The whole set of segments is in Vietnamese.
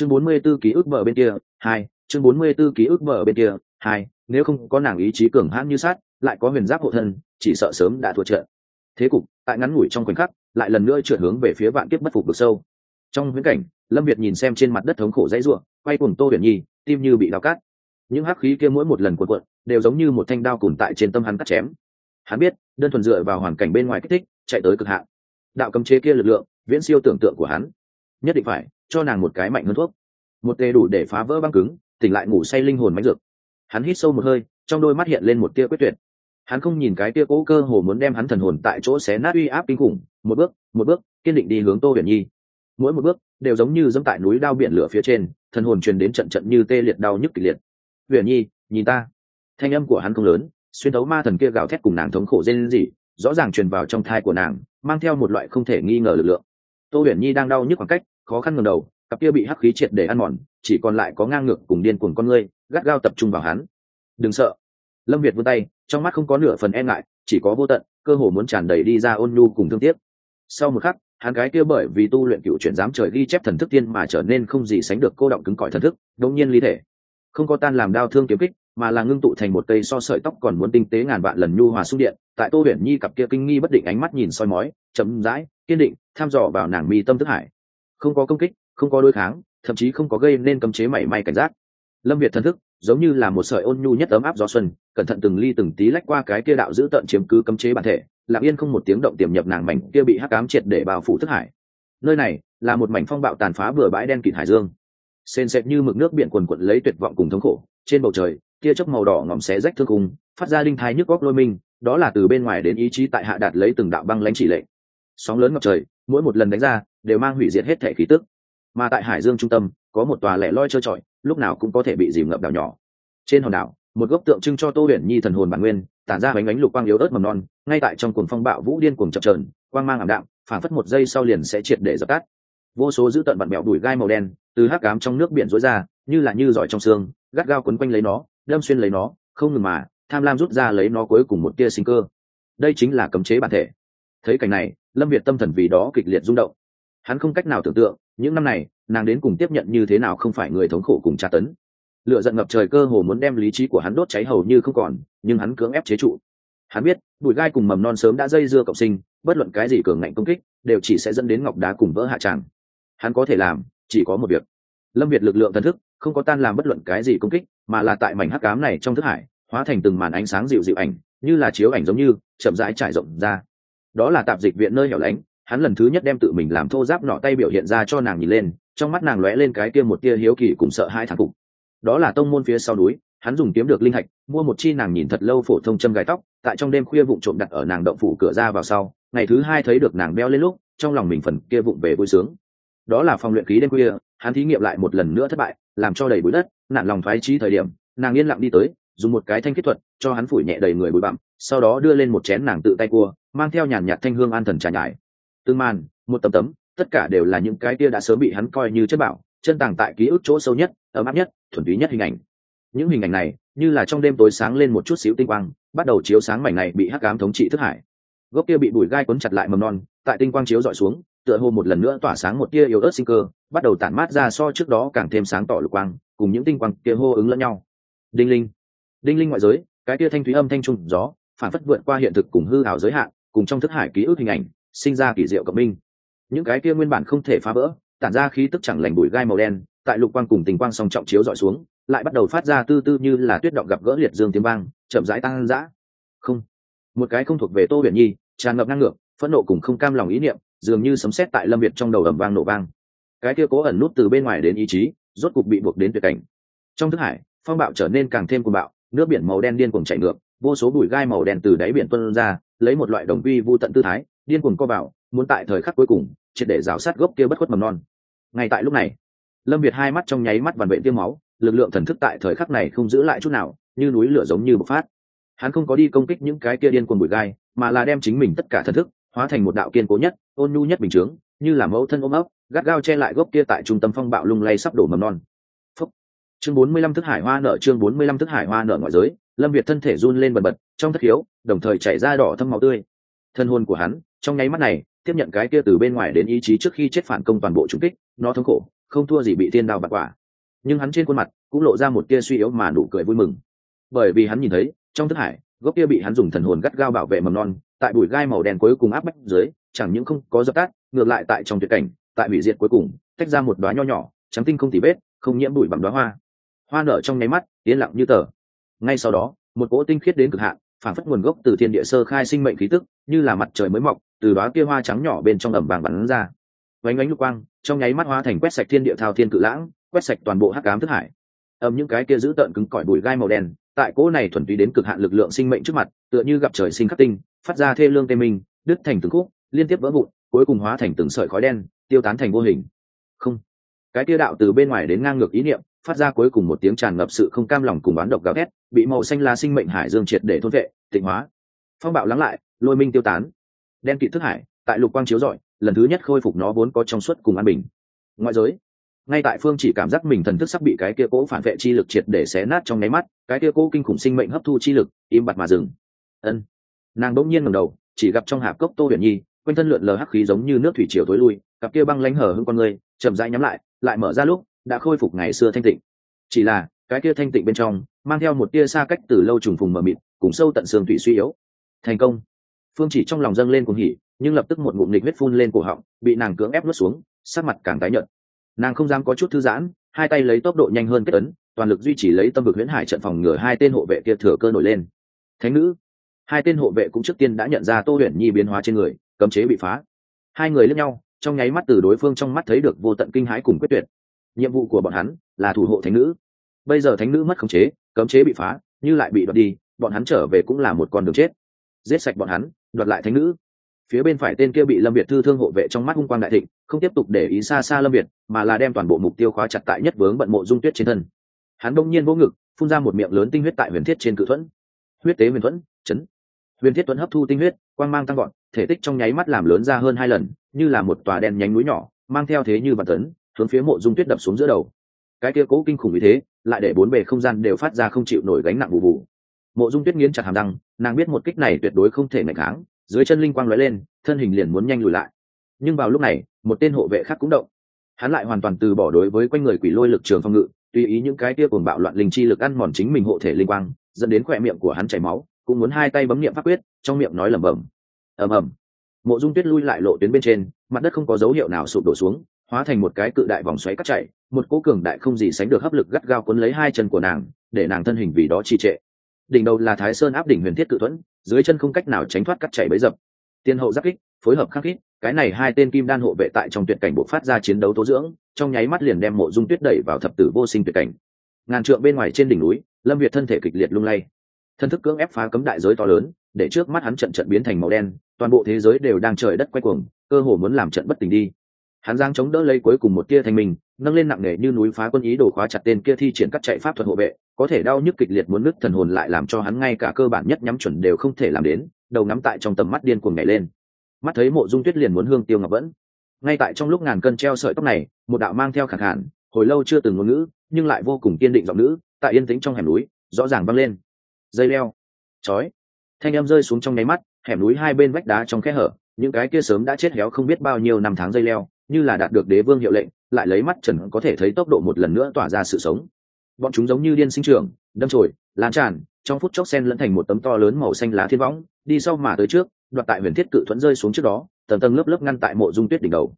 chương bốn mươi 44 ký ức mở bên kia, hai, chương bốn mươi 44 ký ức mở bên kia, hai, nếu không có nàng ý chí cường hãn như sát lại có huyền giáp hộ thân, chỉ sợ sớm đã thua trận. Thế cục, tại ngắn ngủi trong khoảnh khắc, lại lần nữa trượt hướng về phía vạn kiếp bất phục được sâu. Trong viễn cảnh, lâm việt nhìn xem trên mặt đất thống khổ dãy ruộng, quay cùng tô huyền nhi, tim như bị đào cát. Những hắc khí kia mỗi một lần cuộn cuộn, đều giống như một thanh đao cùn tại trên tâm hắn cắt chém. Hắn biết, đơn thuần dựa vào hoàn cảnh bên ngoài kích thích, chạy tới cực hạn. Đạo cấm chế kia lực lượng, viễn siêu tưởng tượng của hắn. Nhất định phải cho nàng một cái mạnh hơn thuốc. Một tê đủ để phá vỡ băng cứng, tỉnh lại ngủ say linh hồn mánh dược. Hắn hít sâu một hơi, trong đôi mắt hiện lên một tia quyết tuyệt. Hắn không nhìn cái tia cố cơ hồ muốn đem hắn thần hồn tại chỗ xé nát uy áp kinh khủng, một bước một bước, kiên định đi hướng tô huyền nhi. Mỗi một bước đều giống như dẫm tại núi đao biển lửa phía trên, thần hồn truyền đến trận trận như tê liệt đau nhức kịch liệt. Huyền nhi, nhìn ta. Thanh âm của hắn không lớn, xuyên thấu ma thần kia gào thét cùng nàng thống khổ dên gì rõ ràng truyền vào trong thai của nàng, mang theo một loại không thể nghi ngờ lực lượng. Tô huyền nhi đang đau nhức khoảng cách khó khăn ngẩng đầu, cặp kia bị hắc khí triệt để ăn mòn, chỉ còn lại có ngang ngược cùng điên cuồng con ngươi, gắt gao tập trung vào hắn. Đừng sợ. Lâm việt vươn tay, trong mắt không có nửa phần e ngại, chỉ có vô tận, cơ hồ muốn tràn đầy đi ra ôn nhu cùng thương tiếc. Sau một khắc, hắn gái kia bởi vì tu luyện cựu chuyển giám trời ghi chép thần thức tiên mà trở nên không gì sánh được cô động cứng cỏi thần thức đống nhiên ly thể. Không có tan làm đau thương kiếm kích, mà là ngưng tụ thành một cây so sợi tóc còn muốn tinh tế ngàn vạn lần nhu hòa xung điện, tại tô huyền nhi cặp kia kinh nghi bất định ánh mắt nhìn soi mói chấm dãi kiên định tham dò vào nàng mi tâm thức hải không có công kích, không có đối kháng, thậm chí không có gây nên cấm chế mảy may cảnh giác. Lâm việt thần thức giống như là một sợi ôn nhu nhất ấm áp gió xuân, cẩn thận từng ly từng tí lách qua cái kia đạo giữ tận chiếm cứ cấm chế bản thể, lặng yên không một tiếng động tiềm nhập nàng mảnh kia bị hắc cám triệt để bao phủ thức hải. Nơi này là một mảnh phong bạo tàn phá bừa bãi đen kịt hải dương. Sền sệt như mực nước biển quần quận lấy tuyệt vọng cùng thống khổ, trên bầu trời, tia chớp màu đỏ ngòm xé rách thương cung phát ra linh thái nhức góc lôi minh đó là từ bên ngoài đến ý chí tại hạ đạt lấy từng đạo băng lãnh chỉ lệnh sóng lớn ngập trời, mỗi một lần đánh ra, đều mang hủy diệt hết thể khí tức. Mà tại hải dương trung tâm, có một tòa lẻ loi trơ trọi, lúc nào cũng có thể bị dìm ngập đảo nhỏ. Trên hòn đảo, một gốc tượng trưng cho tô huyền nhi thần hồn bản nguyên, tản ra bánh ánh lục quang yếu ớt mầm non, ngay tại trong cuồng phong bạo vũ điên cuồng chập trờn quang mang ảm đạm phản phất một giây sau liền sẽ triệt để dập tắt. Vô số dữ tận bận bẹo đùi gai màu đen, từ hắc cám trong nước biển rối ra, như là như giỏi trong xương, gắt gao quấn quanh lấy nó, đâm xuyên lấy nó, không ngừng mà, tham lam rút ra lấy nó cuối cùng một tia sinh cơ. Đây chính là cấm chế bản thể thấy cảnh này, lâm việt tâm thần vì đó kịch liệt rung động. Hắn không cách nào tưởng tượng, những năm này, nàng đến cùng tiếp nhận như thế nào không phải người thống khổ cùng tra tấn. Lựa giận ngập trời cơ hồ muốn đem lý trí của hắn đốt cháy hầu như không còn, nhưng hắn cưỡng ép chế trụ. Hắn biết, bụi gai cùng mầm non sớm đã dây dưa cộng sinh, bất luận cái gì cường ngạnh công kích, đều chỉ sẽ dẫn đến ngọc đá cùng vỡ hạ tràng. Hắn có thể làm, chỉ có một việc. Lâm việt lực lượng thần thức, không có tan làm bất luận cái gì công kích, mà là tại mảnh hắc cám này trong thức hải, hóa thành từng màn ánh sáng dịu dịu ảnh, như là chiếu ảnh giống như, chậm rãi trải rộng ra đó là tạp dịch viện nơi hẻo lánh, hắn lần thứ nhất đem tự mình làm thô giáp nọ tay biểu hiện ra cho nàng nhìn lên, trong mắt nàng lóe lên cái kia một tia hiếu kỳ cùng sợ hai thằng phục. Đó là tông môn phía sau núi, hắn dùng kiếm được linh hạch, mua một chi nàng nhìn thật lâu phổ thông châm gai tóc, tại trong đêm khuya vụng trộm đặt ở nàng động phủ cửa ra vào sau, ngày thứ hai thấy được nàng beo lên lúc, trong lòng mình phần kia vụng về vui sướng. Đó là phòng luyện khí đêm khuya, hắn thí nghiệm lại một lần nữa thất bại, làm cho đầy bụi đất nạn lòng thoái trí thời điểm, nàng yên lặng đi tới, dùng một cái thanh kết thuật, cho hắn phủi nhẹ đầy người bụi bặm sau đó đưa lên một chén nàng tự tay cua, mang theo nhàn nhạt thanh hương an thần trà nhải. Tương man một tấm tấm, tất cả đều là những cái kia đã sớm bị hắn coi như chất bảo, chân tàng tại ký ức chỗ sâu nhất, ấm áp nhất, thuần túy nhất hình ảnh. Những hình ảnh này, như là trong đêm tối sáng lên một chút xíu tinh quang, bắt đầu chiếu sáng mảnh này bị hắc ám thống trị thức hải. Gốc kia bị bụi gai quấn chặt lại mầm non, tại tinh quang chiếu dọi xuống, tựa hồ một lần nữa tỏa sáng một tia yếu ớt sinh cơ, bắt đầu tản mát ra so trước đó càng thêm sáng tỏ lục quang, cùng những tinh quang kia hô ứng lẫn nhau. Đinh linh đinh linh ngoại giới, cái tia thanh thúy âm thanh trung gió phản phất vượt qua hiện thực cùng hư hảo giới hạn, cùng trong thức hải ký ức hình ảnh, sinh ra kỳ diệu cộng minh. Những cái kia nguyên bản không thể phá vỡ, tản ra khí tức chẳng lành bụi gai màu đen, tại lục quang cùng tình quang song trọng chiếu dọi xuống, lại bắt đầu phát ra tư tư như là tuyết động gặp gỡ liệt dương tiếng vang, chậm rãi tăng dã. Không. Một cái không thuộc về tô huyền nhi, tràn ngập năng lượng phẫn nộ cùng không cam lòng ý niệm, dường như sấm sét tại lâm việt trong đầu ầm vang nổ vang. Cái kia cố ẩn nút từ bên ngoài đến ý chí, rốt cục bị buộc đến tuyệt cảnh. Trong thức hải, phong bạo trở nên càng thêm cuồng bạo, nước biển màu đen điên cuồng chảy ngược vô số bụi gai màu đen từ đáy biển tuôn ra, lấy một loại đồng vi vô tận tư thái, điên cuồng co vào, muốn tại thời khắc cuối cùng, triệt để rào sát gốc kia bất khuất mầm non. Ngay tại lúc này, lâm việt hai mắt trong nháy mắt vằn vệ tiêm máu, lực lượng thần thức tại thời khắc này không giữ lại chút nào, như núi lửa giống như bộc phát. Hắn không có đi công kích những cái kia điên cuồng bụi gai, mà là đem chính mình tất cả thần thức hóa thành một đạo kiên cố nhất, ôn nhu nhất bình chướng, như là mẫu thân ôm ấp, gắt gao che lại gốc kia tại trung tâm phong bạo lung lay sắp đổ mầm non. Phúc. chương bốn mươi lăm thức hải hoa nở, chương bốn mươi lăm thức hải hoa nở ngoại giới lâm việt thân thể run lên bần bật, trong thất khiếu, đồng thời chảy ra đỏ thâm máu tươi. Thân hồn của hắn, trong nháy mắt này, tiếp nhận cái kia từ bên ngoài đến ý chí trước khi chết phản công toàn bộ trung kích, nó thống khổ, không thua gì bị thiên đao bạc quả. Nhưng hắn trên khuôn mặt cũng lộ ra một tia suy yếu mà nụ cười vui mừng. Bởi vì hắn nhìn thấy, trong thức hải, gốc kia bị hắn dùng thần hồn gắt gao bảo vệ mầm non, tại bụi gai màu đen cuối cùng áp bách dưới, chẳng những không có dập tắt, ngược lại tại trong tuyệt cảnh, tại hủy diệt cuối cùng, tách ra một đoá nho nhỏ, trắng tinh không tỉ vết, không nhiễm bụi bằng đoá hoa. Hoa nở trong nháy mắt, yên lặng như tờ ngay sau đó, một cỗ tinh khiết đến cực hạn, phản phất nguồn gốc từ thiên địa sơ khai sinh mệnh khí tức, như là mặt trời mới mọc, từ đó kia hoa trắng nhỏ bên trong ẩm vàng bắn ra. Vánh ánh lục quang, trong nháy mắt hoa thành quét sạch thiên địa thao thiên cự lãng, quét sạch toàn bộ hắc ám thức hải. Ẩm những cái kia giữ tợn cứng cỏi bụi gai màu đen, tại cỗ này thuần túy đến cực hạn lực lượng sinh mệnh trước mặt, tựa như gặp trời sinh khắc tinh, phát ra thê lương tê minh, đứt thành từng khúc, liên tiếp vỡ vụn, cuối cùng hóa thành từng sợi khói đen, tiêu tán thành vô hình. Không. Cái kia đạo từ bên ngoài đến ngang ngược ý niệm phát ra cuối cùng một tiếng tràn ngập sự không cam lòng cùng bán độc gào thét, bị màu xanh lá sinh mệnh hải dương triệt để thôn vệ, tịnh hóa. Phong bạo lắng lại, lôi minh tiêu tán. Đen kịt thức hải, tại lục quang chiếu rọi, lần thứ nhất khôi phục nó vốn có trong suốt cùng an bình. Ngoại giới, ngay tại phương chỉ cảm giác mình thần thức sắp bị cái kia cố phản vệ chi lực triệt để xé nát trong nháy mắt, cái kia cố kinh khủng sinh mệnh hấp thu chi lực, im bặt mà dừng. Ân. Nàng đỗng nhiên ngầm đầu, chỉ gặp trong hạp cốc tô huyền nhi, quanh thân lượn lờ hắc khí giống như nước thủy triều tối lui, cặp kia băng lánh hở hơn con người, chậm rãi nhắm lại lại mở ra lúc đã khôi phục ngày xưa thanh tịnh. Chỉ là, cái kia thanh tịnh bên trong, mang theo một tia xa cách từ lâu trùng phùng mờ mịt, cùng sâu tận xương thủy suy yếu. Thành công. Phương chỉ trong lòng dâng lên cuồng hỉ, nhưng lập tức một ngụm nghịch huyết phun lên cổ họng, bị nàng cưỡng ép nuốt xuống sát mặt càng tái nhợt. Nàng không dám có chút thư giãn, hai tay lấy tốc độ nhanh hơn kết ấn, toàn lực duy trì lấy tâm vực huyễn hải trận phòng ngừa hai tên hộ vệ kia thừa cơ nổi lên. Thánh nữ. Hai tên hộ vệ cũng trước tiên đã nhận ra tô huyền nhi biến hóa trên người, cấm chế bị phá. Hai người lẫn nhau, trong nháy mắt từ đối phương trong mắt thấy được vô tận kinh hãi cùng quyết tuyệt nhiệm vụ của bọn hắn là thủ hộ thánh nữ. Bây giờ thánh nữ mất khống chế, cấm chế bị phá, như lại bị đoạt đi, bọn hắn trở về cũng là một con đường chết. Giết sạch bọn hắn, đoạt lại thánh nữ. Phía bên phải tên kia bị lâm việt thư thương hộ vệ trong mắt hung quang đại thịnh, không tiếp tục để ý xa xa lâm việt, mà là đem toàn bộ mục tiêu khóa chặt tại nhất vướng bận mộ dung tuyết trên thân. Hắn đông nhiên vỗ ngực, phun ra một miệng lớn tinh huyết tại huyền thiết trên cự thuẫn. Huyết tế huyền thuẫn, chấn. Huyền thiết thuẫn hấp thu tinh huyết, quang mang tăng gọn thể tích trong nháy mắt làm lớn ra hơn hai lần, như là một tòa đen nhánh núi nhỏ, mang theo thế như và tấn hướng phía mộ dung tuyết đập xuống giữa đầu. Cái kia cố kinh khủng như thế, lại để bốn bề không gian đều phát ra không chịu nổi gánh nặng bù bù. Mộ dung tuyết nghiến chặt hàm răng, nàng biết một kích này tuyệt đối không thể mạnh kháng, dưới chân linh quang lóe lên, thân hình liền muốn nhanh lùi lại. Nhưng vào lúc này, một tên hộ vệ khác cũng động. Hắn lại hoàn toàn từ bỏ đối với quanh người quỷ lôi lực trường phong ngự, tùy ý những cái kia cuồng bạo loạn linh chi lực ăn mòn chính mình hộ thể linh quang, dẫn đến khỏe miệng của hắn chảy máu, cũng muốn hai tay bấm miệng pháp quyết, trong miệng nói lẩm bẩm. Ầm ầm. Mộ dung tuyết lui lại lộ tuyến bên trên, mặt đất không có dấu hiệu nào sụp đổ xuống hóa thành một cái cự đại vòng xoáy cắt chạy, một cỗ cường đại không gì sánh được hấp lực gắt gao cuốn lấy hai chân của nàng, để nàng thân hình vì đó trì trệ. Đỉnh đầu là thái sơn áp đỉnh huyền thiết cự thuẫn, dưới chân không cách nào tránh thoát cắt chạy bấy dập. Tiên hậu giáp kích, phối hợp khắc kích, cái này hai tên kim đan hộ vệ tại trong tuyệt cảnh bộ phát ra chiến đấu tố dưỡng, trong nháy mắt liền đem mộ dung tuyết đẩy vào thập tử vô sinh tuyệt cảnh. Ngàn trượng bên ngoài trên đỉnh núi, lâm việt thân thể kịch liệt lung lay. Thân thức cưỡng ép phá cấm đại giới to lớn, để trước mắt hắn trận trận biến thành màu đen, toàn bộ thế giới đều đang trời đất quay cuồng, cơ hồ muốn làm trận bất tỉnh đi hắn giang chống đỡ lấy cuối cùng một tia thành mình nâng lên nặng nề như núi phá quân ý đồ khóa chặt tên kia thi triển cắt chạy pháp thuật hộ vệ có thể đau nhức kịch liệt muốn nứt thần hồn lại làm cho hắn ngay cả cơ bản nhất nhắm chuẩn đều không thể làm đến đầu nắm tại trong tầm mắt điên cuồng nhảy lên. Mắt thấy mộ dung tuyết liền muốn hương tiêu ngọc vẫn. Ngay tại trong lúc ngàn cân treo sợi tóc này một đạo mang theo khẳng hạn, hồi lâu chưa từng ngôn ngữ nhưng lại vô cùng kiên định giọng nữ tại yên tĩnh trong hẻm núi rõ ràng vang lên. Dây leo. Chói. Thanh em rơi xuống trong nháy mắt hẻm núi hai bên vách đá trong kẽ hở những cái kia sớm đã chết héo không biết bao nhiêu năm tháng dây leo như là đạt được đế vương hiệu lệnh, lại lấy mắt trần có thể thấy tốc độ một lần nữa tỏa ra sự sống. Bọn chúng giống như điên sinh trưởng, đâm trồi lan tràn, trong phút chốc sen lẫn thành một tấm to lớn màu xanh lá thiên võng, đi sau mà tới trước, đoạt tại huyền thiết cự thuẫn rơi xuống trước đó, tầng tầng lớp lớp ngăn tại mộ dung tuyết đỉnh đầu.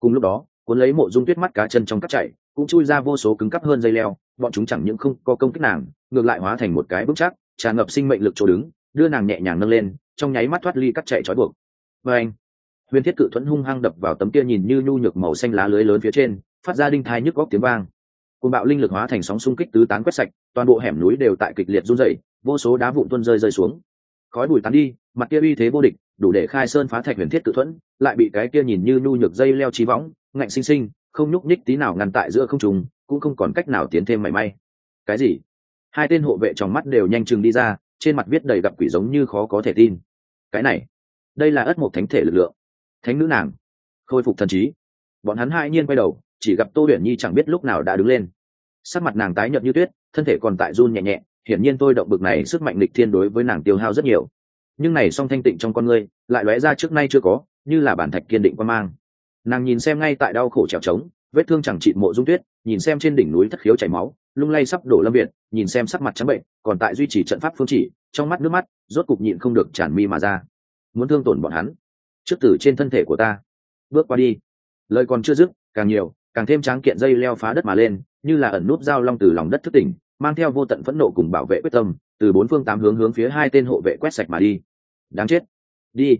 Cùng lúc đó, cuốn lấy mộ dung tuyết mắt cá chân trong các chạy, cũng chui ra vô số cứng cắp hơn dây leo, bọn chúng chẳng những không có công kích nàng, ngược lại hóa thành một cái vững chắc tràn ngập sinh mệnh lực chỗ đứng, đưa nàng nhẹ nhàng nâng lên, trong nháy mắt thoát ly cắt chạy trói buộc. Vê anh huyền thiết cự thuẫn hung hăng đập vào tấm kia nhìn như nhu nhược màu xanh lá lưới lớn phía trên, phát ra đinh thai nhức góc tiếng vang. Côn bạo linh lực hóa thành sóng xung kích tứ tán quét sạch, toàn bộ hẻm núi đều tại kịch liệt run dày vô số đá vụn tuân rơi rơi xuống. Khói bụi tán đi, mặt kia uy thế vô địch, đủ để khai sơn phá thạch huyền thiết cự thuẫn, lại bị cái kia nhìn như nhu nhược dây leo trí võng, ngạnh xinh xinh không nhúc nhích tí nào ngăn tại giữa không trùng cũng không còn cách nào tiến thêm mảy may. Cái gì? Hai tên hộ vệ trong mắt đều nhanh chừng đi ra, trên mặt viết đầy gặp quỷ giống như khó có thể tin. Cái này, đây là ất một thánh thể lực lượng thánh nữ nàng. Khôi phục thần trí. Bọn hắn hai nhiên quay đầu, chỉ gặp tô huyền nhi chẳng biết lúc nào đã đứng lên. Sắc mặt nàng tái nhợt như tuyết, thân thể còn tại run nhẹ nhẹ, hiển nhiên tôi động bực này sức mạnh lịch thiên đối với nàng tiêu hao rất nhiều. Nhưng này song thanh tịnh trong con ngươi, lại lóe ra trước nay chưa có, như là bản thạch kiên định quan mang. Nàng nhìn xem ngay tại đau khổ trèo trống, vết thương chẳng trị mộ dung tuyết, nhìn xem trên đỉnh núi thất khiếu chảy máu, lung lay sắp đổ lâm viện nhìn xem sắc mặt trắng bệnh, còn tại duy trì trận pháp phương chỉ, trong mắt nước mắt, rốt cục nhịn không được tràn mi mà ra. Muốn thương tổn bọn hắn trước tử trên thân thể của ta. Bước qua đi. Lời còn chưa dứt, càng nhiều, càng thêm tráng kiện dây leo phá đất mà lên, như là ẩn nút dao long từ lòng đất thức tỉnh, mang theo vô tận phẫn nộ cùng bảo vệ quyết tâm, từ bốn phương tám hướng hướng phía hai tên hộ vệ quét sạch mà đi. Đáng chết. Đi.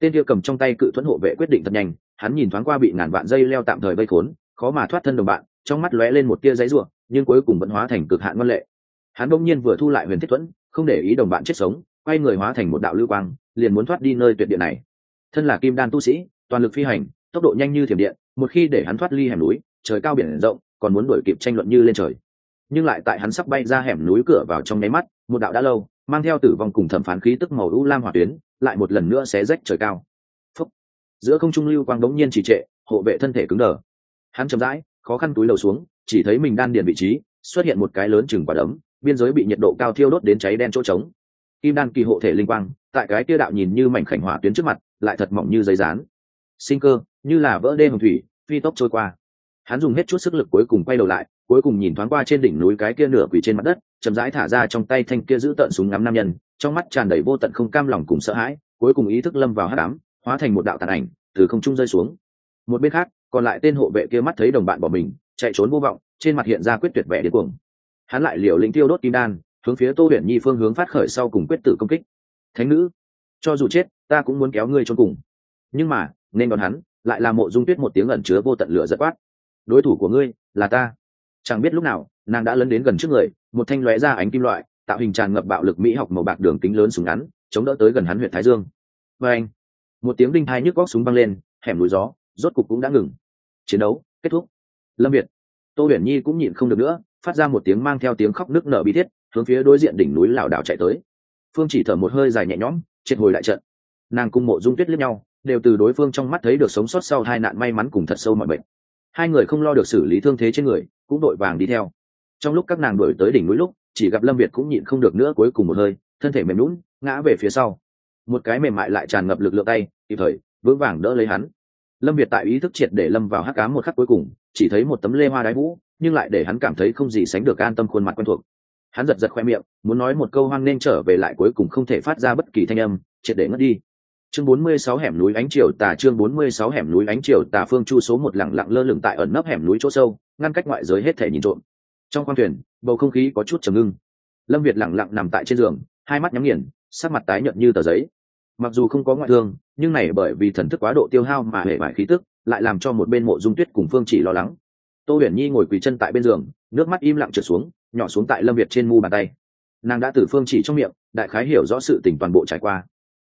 Tên kia cầm trong tay cự thuẫn hộ vệ quyết định thật nhanh, hắn nhìn thoáng qua bị ngàn vạn dây leo tạm thời vây khốn, khó mà thoát thân đồng bạn, trong mắt lóe lên một tia giấy ruộng nhưng cuối cùng vẫn hóa thành cực hạn ngân lệ. Hắn bỗng nhiên vừa thu lại huyền thiết thuẫn, không để ý đồng bạn chết sống, quay người hóa thành một đạo lưu quang, liền muốn thoát đi nơi tuyệt địa này thân là kim đan tu sĩ, toàn lực phi hành, tốc độ nhanh như thiểm điện, một khi để hắn thoát ly hẻm núi, trời cao biển rộng, còn muốn đuổi kịp tranh luận như lên trời. Nhưng lại tại hắn sắp bay ra hẻm núi cửa vào trong nháy mắt, một đạo đã lâu, mang theo tử vong cùng thẩm phán khí tức màu u lam hỏa tuyến, lại một lần nữa xé rách trời cao. Phúc. giữa không trung lưu quang đống nhiên trì trệ, hộ vệ thân thể cứng đờ. Hắn chậm rãi, khó khăn túi lầu xuống, chỉ thấy mình đan điền vị trí, xuất hiện một cái lớn chừng quả đấm, biên giới bị nhiệt độ cao thiêu đốt đến cháy đen chỗ trống. Kim đan kỳ hộ thể linh quang, tại cái tia đạo nhìn như mảnh khảnh hỏa tuyến trước mặt lại thật mỏng như giấy rán sinh cơ, như là vỡ đê hồng thủy, phi tốc trôi qua. Hắn dùng hết chút sức lực cuối cùng quay đầu lại, cuối cùng nhìn thoáng qua trên đỉnh núi cái kia nửa quỷ trên mặt đất, chậm rãi thả ra trong tay thanh kia giữ tận súng ngắm nam nhân, trong mắt tràn đầy vô tận không cam lòng cùng sợ hãi, cuối cùng ý thức lâm vào hát đám hóa thành một đạo tàn ảnh, từ không trung rơi xuống. Một bên khác, còn lại tên hộ vệ kia mắt thấy đồng bạn bỏ mình, chạy trốn vô vọng, trên mặt hiện ra quyết tuyệt vẻ điên cuồng. Hắn lại liều lĩnh tiêu đốt kim đan, hướng phía tô huyền nhi phương hướng phát khởi sau cùng quyết tử công kích. Thánh nữ cho dù chết, ta cũng muốn kéo ngươi cho cùng. Nhưng mà, nên đón hắn, lại là mộ dung tuyết một tiếng ẩn chứa vô tận lửa giật quát. Đối thủ của ngươi, là ta. Chẳng biết lúc nào, nàng đã lấn đến gần trước người, một thanh lóe ra ánh kim loại, tạo hình tràn ngập bạo lực mỹ học màu bạc đường kính lớn súng ngắn, chống đỡ tới gần hắn huyện thái dương. Và anh một tiếng đinh thai nhức góc súng băng lên, hẻm núi gió, rốt cục cũng đã ngừng. Chiến đấu, kết thúc. Lâm việt. Tô huyền nhi cũng nhịn không được nữa, phát ra một tiếng mang theo tiếng khóc nức nở bi thiết, hướng phía đối diện đỉnh núi lảo đảo chạy tới. Phương chỉ thở một hơi dài nhẹ nhõm triệt hồi lại trận. Nàng cung mộ dung tuyết lẫn nhau, đều từ đối phương trong mắt thấy được sống sót sau hai nạn may mắn cùng thật sâu mọi bệnh hai người không lo được xử lý thương thế trên người, cũng đội vàng đi theo. Trong lúc các nàng đuổi tới đỉnh núi lúc, chỉ gặp lâm việt cũng nhịn không được nữa cuối cùng một hơi, thân thể mềm lún ngã về phía sau. Một cái mềm mại lại tràn ngập lực lượng tay, kịp thời, vững vàng đỡ lấy hắn. Lâm việt tại ý thức triệt để lâm vào hắc cám một khắc cuối cùng, chỉ thấy một tấm lê hoa đái vũ, nhưng lại để hắn cảm thấy không gì sánh được an tâm khuôn mặt quen thuộc hắn giật giật khoe miệng, muốn nói một câu hoang nên trở về lại cuối cùng không thể phát ra bất kỳ thanh âm, triệt để ngất đi. Chương 46 hẻm núi ánh chiều tà, chương 46 hẻm núi ánh chiều tà phương chu số một lặng lặng lơ lửng tại ẩn nấp hẻm núi chỗ sâu, ngăn cách ngoại giới hết thể nhìn trộm. Trong khoang thuyền, bầu không khí có chút trầm ngưng. Lâm việt lặng lặng nằm tại trên giường, hai mắt nhắm nghiền, sắc mặt tái nhợt như tờ giấy. Mặc dù không có ngoại thương, nhưng này bởi vì thần thức quá độ tiêu hao mà hệ vải khí tức, lại làm cho một bên mộ dung tuyết cùng phương chỉ lo lắng. Tô huyền nhi ngồi quỳ chân tại bên giường, nước mắt im lặng trượt xuống nhỏ xuống tại lâm việt trên mu bàn tay. Nàng đã từ phương chỉ trong miệng, đại khái hiểu rõ sự tình toàn bộ trải qua.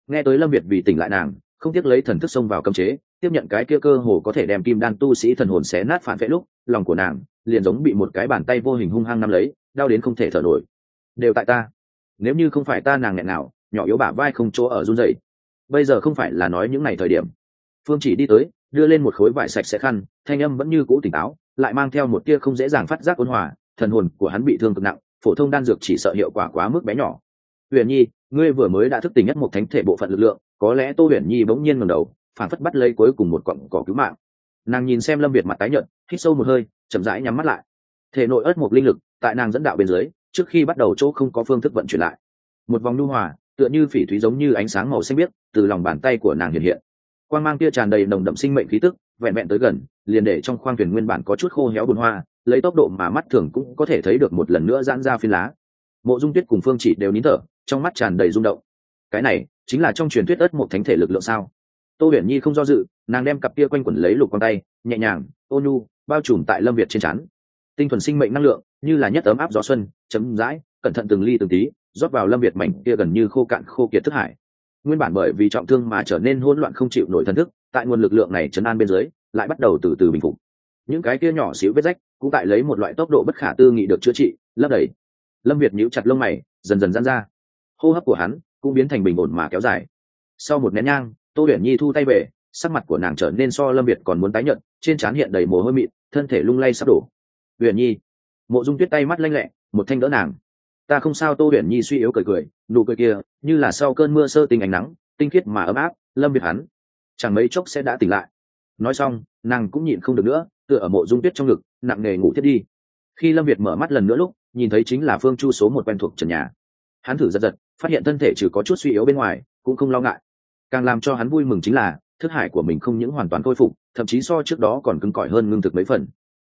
Nghe tới lâm việt vì tỉnh lại nàng, không tiếc lấy thần thức xông vào cấm chế, tiếp nhận cái kia cơ hồ có thể đem kim đan tu sĩ thần hồn xé nát phản vệ lúc, lòng của nàng liền giống bị một cái bàn tay vô hình hung hăng nắm lấy, đau đến không thể thở nổi. Đều tại ta. Nếu như không phải ta nàng nghẹn nào, nhỏ yếu bả vai không chỗ ở run rẩy. Bây giờ không phải là nói những ngày thời điểm. Phương chỉ đi tới, đưa lên một khối vải sạch sẽ khăn, thanh âm vẫn như cũ tỉnh táo, lại mang theo một tia không dễ dàng phát giác ôn hòa thần hồn của hắn bị thương cực nặng, phổ thông đan dược chỉ sợ hiệu quả quá mức bé nhỏ. Huyền nhi, ngươi vừa mới đã thức tỉnh nhất một thánh thể bộ phận lực lượng, có lẽ tô huyền nhi bỗng nhiên ngầm đầu, phản phất bắt lấy cuối cùng một cọng cỏ cứu mạng. Nàng nhìn xem lâm việt mặt tái nhợt, hít sâu một hơi, chậm rãi nhắm mắt lại. Thể nội ớt một linh lực, tại nàng dẫn đạo bên dưới, trước khi bắt đầu chỗ không có phương thức vận chuyển lại. Một vòng lưu hòa, tựa như phỉ thúy giống như ánh sáng màu xanh biếc, từ lòng bàn tay của nàng hiện hiện. Quan mang kia tràn đầy nồng đậm sinh mệnh khí tức, vẹn vẹn tới gần, liền để trong khoang thuyền nguyên bản có chút khô héo bùn hoa lấy tốc độ mà mắt thường cũng có thể thấy được một lần nữa giãn ra phiên lá. Mộ dung tuyết cùng phương chỉ đều nín thở, trong mắt tràn đầy rung động. Cái này chính là trong truyền thuyết ất một thánh thể lực lượng sao? Tô huyền nhi không do dự, nàng đem cặp kia quanh quẩn lấy lục con tay, nhẹ nhàng, ô nhu, bao trùm tại lâm việt trên chắn tinh thuần sinh mệnh năng lượng, như là nhất ấm áp gió xuân, chấm dãi, cẩn thận từng ly từng tí, rót vào lâm việt mảnh kia gần như khô cạn, khô kiệt thức hải. Nguyên bản bởi vì trọng thương mà trở nên hỗn loạn không chịu nổi thần thức, tại nguồn lực lượng này chấn an bên dưới, lại bắt đầu từ từ bình phục những cái kia nhỏ xíu vết rách cũng tại lấy một loại tốc độ bất khả tư nghị được chữa trị, lấp đầy. Lâm việt nhíu chặt lông mày, dần dần dán ra. Hô hấp của hắn cũng biến thành bình ổn mà kéo dài. Sau một nén nhang, tô huyền nhi thu tay về, sắc mặt của nàng trở nên so lâm việt còn muốn tái nhận trên trán hiện đầy mồ hôi mịn, thân thể lung lay sắp đổ. Huyền nhi. Mộ dung tuyết tay mắt lanh lẹ, một thanh đỡ nàng. Ta không sao. Tô huyền nhi suy yếu cười cười, nụ cười kia, như là sau cơn mưa sơ tình ánh nắng, tinh khiết mà ấm áp, lâm việt hắn. Chẳng mấy chốc sẽ đã tỉnh lại nói xong, nàng cũng nhịn không được nữa, tựa ở mộ dung tuyết trong ngực, nặng nề ngủ thiết đi. Khi lâm việt mở mắt lần nữa lúc, nhìn thấy chính là phương chu số một quen thuộc trần nhà. Hắn thử giật giật, phát hiện thân thể trừ có chút suy yếu bên ngoài, cũng không lo ngại. Càng làm cho hắn vui mừng chính là, thức hải của mình không những hoàn toàn khôi phục, thậm chí so trước đó còn cứng cỏi hơn ngưng thực mấy phần.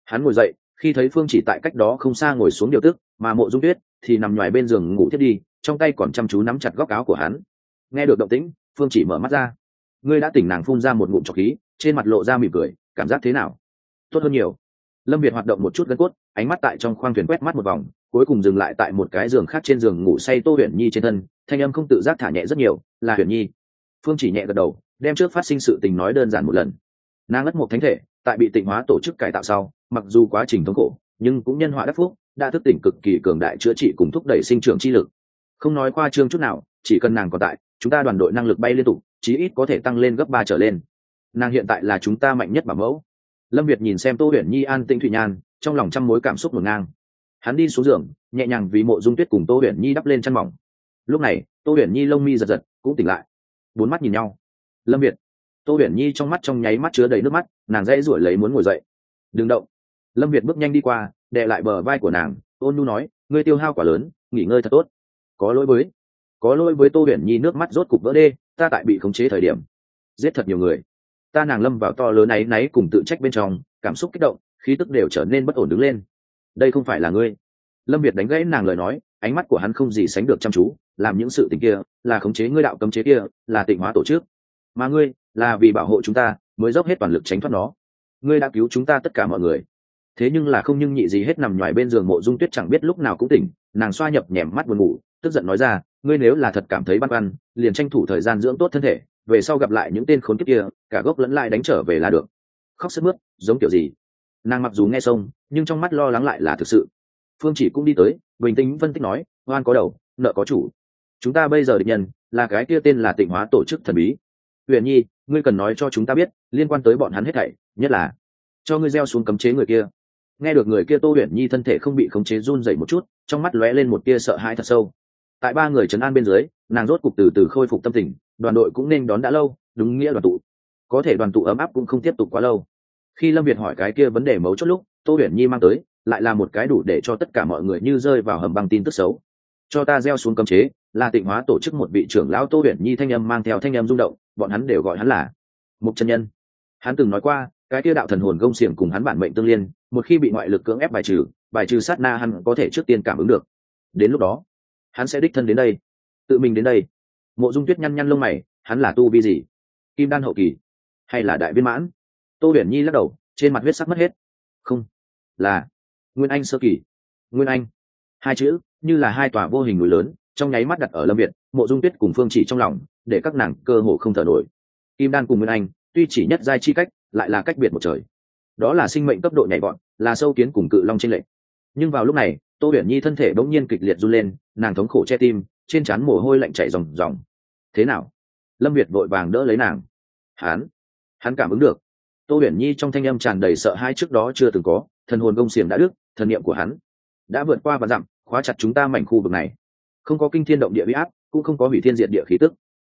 Hắn ngồi dậy, khi thấy phương chỉ tại cách đó không xa ngồi xuống điều tức, mà mộ dung tuyết thì nằm ngoài bên giường ngủ thiết đi, trong tay còn chăm chú nắm chặt góc áo của hắn. Nghe được động tĩnh, phương chỉ mở mắt ra. Ngươi đã tỉnh nàng phun ra một ngụm trọc khí trên mặt lộ ra mỉm cười, cảm giác thế nào? Tốt hơn nhiều. Lâm việt hoạt động một chút gân cốt, ánh mắt tại trong khoang thuyền quét mắt một vòng, cuối cùng dừng lại tại một cái giường khác trên giường ngủ say tô huyền nhi trên thân, thanh âm không tự giác thả nhẹ rất nhiều, là huyền nhi. Phương chỉ nhẹ gật đầu, đem trước phát sinh sự tình nói đơn giản một lần. Nàng ngất một thánh thể, tại bị tịnh hóa tổ chức cải tạo sau, mặc dù quá trình thống khổ, nhưng cũng nhân họa đắc phúc, đã thức tỉnh cực kỳ cường đại chữa trị cùng thúc đẩy sinh trưởng chi lực. Không nói qua trương chút nào, chỉ cần nàng còn tại, chúng ta đoàn đội năng lực bay liên tục, chí ít có thể tăng lên gấp ba trở lên nàng hiện tại là chúng ta mạnh nhất bảo mẫu. Lâm việt nhìn xem tô huyền nhi an tĩnh thụy nhan, trong lòng trăm mối cảm xúc ngổn ngang. Hắn đi xuống giường, nhẹ nhàng vì mộ dung tuyết cùng tô huyền nhi đắp lên chăn mỏng. Lúc này, tô huyền nhi lông mi giật giật, cũng tỉnh lại. Bốn mắt nhìn nhau. Lâm việt. Tô huyền nhi trong mắt trong nháy mắt chứa đầy nước mắt, nàng dãy ruổi lấy muốn ngồi dậy. Đừng động. Lâm việt bước nhanh đi qua đệ lại bờ vai của nàng, ôn nu nói, ngươi tiêu hao quả lớn, nghỉ ngơi thật tốt. Có lỗi với, có lỗi với tô huyền nhi, nước mắt rốt cục vỡ đê, ta tại bị khống chế thời điểm, giết thật nhiều người ta nàng lâm vào to lớn áy náy cùng tự trách bên trong, cảm xúc kích động, khí tức đều trở nên bất ổn đứng lên. Đây không phải là ngươi. Lâm việt đánh gãy nàng lời nói, ánh mắt của hắn không gì sánh được chăm chú, làm những sự tình kia, là khống chế ngươi đạo cấm chế kia, là tịnh hóa tổ chức. Mà ngươi, là vì bảo hộ chúng ta, mới dốc hết toàn lực tránh thoát nó. Ngươi đã cứu chúng ta tất cả mọi người. Thế nhưng là không nhưng nhị gì hết nằm ngoài bên giường mộ dung tuyết chẳng biết lúc nào cũng tỉnh, nàng xoa nhập nhèm mắt buồn ngủ, tức giận nói ra, ngươi nếu là thật cảm thấy băn khoăn, liền tranh thủ thời gian dưỡng tốt thân thể về sau gặp lại những tên khốn kiếp kia, cả gốc lẫn lại đánh trở về là được. Khóc sức mướt, giống kiểu gì? Nàng mặc dù nghe xong nhưng trong mắt lo lắng lại là thực sự. Phương chỉ cũng đi tới, bình tĩnh phân tích nói, oan có đầu, nợ có chủ. Chúng ta bây giờ định nhân, là cái kia tên là tịnh hóa tổ chức thần bí. Huyền nhi, ngươi cần nói cho chúng ta biết, liên quan tới bọn hắn hết thảy, nhất là cho ngươi gieo xuống cấm chế người kia. Nghe được người kia tô huyền nhi thân thể không bị khống chế run dậy một chút, trong mắt lóe lên một tia sợ hãi thật sâu tại ba người trấn an bên dưới, nàng rốt cục từ từ khôi phục tâm tình, đoàn đội cũng nên đón đã lâu, đúng nghĩa đoàn tụ. Có thể đoàn tụ ấm áp cũng không tiếp tục quá lâu. Khi lâm việt hỏi cái kia vấn đề mấu chốt lúc, tô huyền nhi mang tới, lại là một cái đủ để cho tất cả mọi người như rơi vào hầm băng tin tức xấu. Cho ta gieo xuống cấm chế là tịnh hóa tổ chức một vị trưởng lão tô huyền nhi thanh âm mang theo thanh âm rung động, bọn hắn đều gọi hắn là mục chân nhân. Hắn từng nói qua, cái kia đạo thần hồn gông xiềng cùng hắn bản mệnh tương liên, một khi bị ngoại lực cưỡng ép bài trừ bài trừ sát na hắn có thể trước tiên cảm ứng được. Đến lúc đó hắn sẽ đích thân đến đây. Tự mình đến đây. Mộ dung tuyết nhăn nhăn lông mày, hắn là tu vi gì? Kim đan hậu kỳ? Hay là đại viên mãn? Tô huyền nhi lắc đầu, trên mặt huyết sắc mất hết. Không. Là. Nguyên anh sơ kỳ. Nguyên anh. Hai chữ, như là hai tòa vô hình núi lớn, trong nháy mắt đặt ở lâm việt, mộ dung tuyết cùng phương chỉ trong lòng, để các nàng cơ hồ không thở nổi. Kim đan cùng nguyên anh, tuy chỉ nhất giai chi cách, lại là cách biệt một trời. Đó là sinh mệnh cấp độ nhảy vọt, là sâu kiến cùng cự long trên lệ. nhưng vào lúc này tô huyền nhi thân thể bỗng nhiên kịch liệt run lên, nàng thống khổ che tim, trên trán mồ hôi lạnh chảy ròng ròng. Thế nào? Lâm việt vội vàng đỡ lấy nàng. Hắn? Hắn cảm ứng được. Tô huyền nhi trong thanh âm tràn đầy sợ hãi trước đó chưa từng có, thần hồn công xiềng đã đức thần niệm của hắn đã vượt qua và dặm, khóa chặt chúng ta mảnh khu vực này. Không có kinh thiên động địa huy áp, cũng không có hủy thiên diện địa khí tức.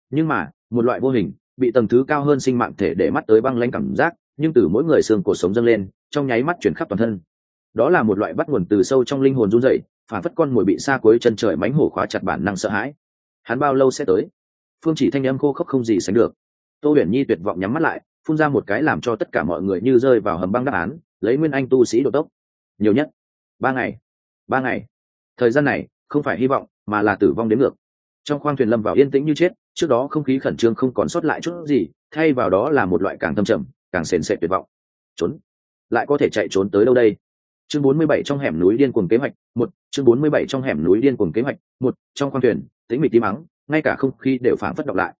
Nhưng mà, một loại vô hình, bị tầng thứ cao hơn sinh mạng thể để mắt tới băng lanh cảm giác, nhưng từ mỗi người xương cuộc sống dâng lên, trong nháy mắt chuyển khắp toàn thân đó là một loại bắt nguồn từ sâu trong linh hồn run dậy phản phất con mồi bị xa cuối chân trời mánh hổ khóa chặt bản năng sợ hãi. Hắn bao lâu sẽ tới? Phương chỉ thanh âm khô khốc không gì sánh được. Tô huyền nhi tuyệt vọng nhắm mắt lại, phun ra một cái làm cho tất cả mọi người như rơi vào hầm băng đáp án, lấy nguyên anh tu sĩ độ tốc. Nhiều nhất, ba ngày ba ngày. Thời gian này, không phải hy vọng, mà là tử vong đến ngược. Trong khoang thuyền lâm vào yên tĩnh như chết, trước đó không khí khẩn trương không còn sót lại chút gì, thay vào đó là một loại càng thâm trầm, càng sền sệt tuyệt vọng. Trốn. Lại có thể chạy trốn tới đâu đây? Chương 47 trong hẻm núi điên cuồng kế hoạch, một, chương 47 trong hẻm núi điên cuồng kế hoạch, một, trong khoang thuyền, tĩnh mịch tím mắng, ngay cả không khí đều phảng phất động lại.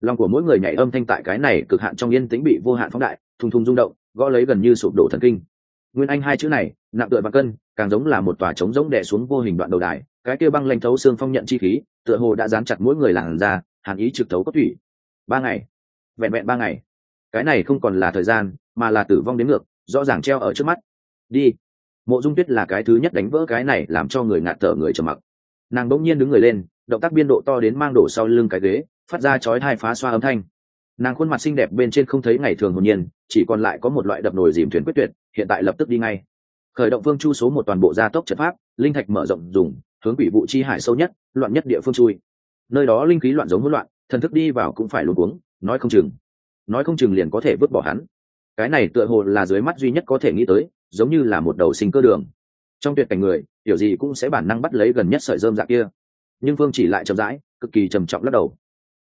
Lòng của mỗi người nhảy âm thanh tại cái này cực hạn trong yên tĩnh bị vô hạn phóng đại, thùng thùng rung động, gõ lấy gần như sụp đổ thần kinh. Nguyên anh hai chữ này, nặng tựa và cân, càng giống là một tòa trống rỗng đè xuống vô hình đoạn đầu đài, cái kia băng lanh thấu xương phong nhận chi khí, tựa hồ đã dán chặt mỗi người làn ra hàn ý trực thấu cốt thủy ba ngày. Vẹn vẹn ba ngày. Cái này không còn là thời gian, mà là tử vong đến ngược, rõ ràng treo ở trước mắt. Đi mộ dung tuyết là cái thứ nhất đánh vỡ cái này làm cho người ngạt thở người trầm mặc. Nàng bỗng nhiên đứng người lên, động tác biên độ to đến mang đổ sau lưng cái ghế, phát ra chói hai phá xoa âm thanh. Nàng khuôn mặt xinh đẹp bên trên không thấy ngày thường hồn nhiên, chỉ còn lại có một loại đập nồi dìm thuyền quyết tuyệt, hiện tại lập tức đi ngay. Khởi động phương chu số một toàn bộ gia tốc trận pháp, linh thạch mở rộng dùng, hướng quỷ vụ chi hải sâu nhất, loạn nhất địa phương chui. Nơi đó linh khí loạn giống hỗn loạn, thần thức đi vào cũng phải luôn cuống, nói không chừng. Nói không chừng liền có thể vứt bỏ hắn. Cái này tựa hồ là dưới mắt duy nhất có thể nghĩ tới giống như là một đầu sinh cơ đường. Trong tuyệt cảnh người, kiểu gì cũng sẽ bản năng bắt lấy gần nhất sợi dơm dạ kia. Nhưng phương chỉ lại chậm rãi, cực kỳ trầm trọng lắc đầu.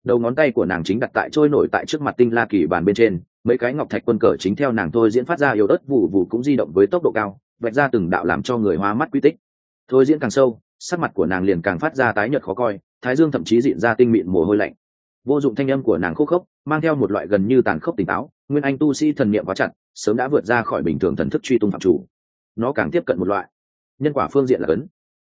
Đầu ngón tay của nàng chính đặt tại trôi nổi tại trước mặt tinh la kỳ bàn bên trên, mấy cái ngọc thạch quân cờ chính theo nàng thôi diễn phát ra yếu ớt vụ vụ cũng di động với tốc độ cao, vạch ra từng đạo làm cho người hoa mắt quy tích. Thôi diễn càng sâu, sắc mặt của nàng liền càng phát ra tái nhợt khó coi, thái dương thậm chí diện ra tinh mịn mồ hôi lạnh. Vô dụng thanh âm của nàng khúc khốc, mang theo một loại gần như tàn khốc tỉnh táo, nguyên anh tu sĩ thần niệm quá chặt sớm đã vượt ra khỏi bình thường thần thức truy tung phạm chủ. Nó càng tiếp cận một loại. Nhân quả phương diện là cấn.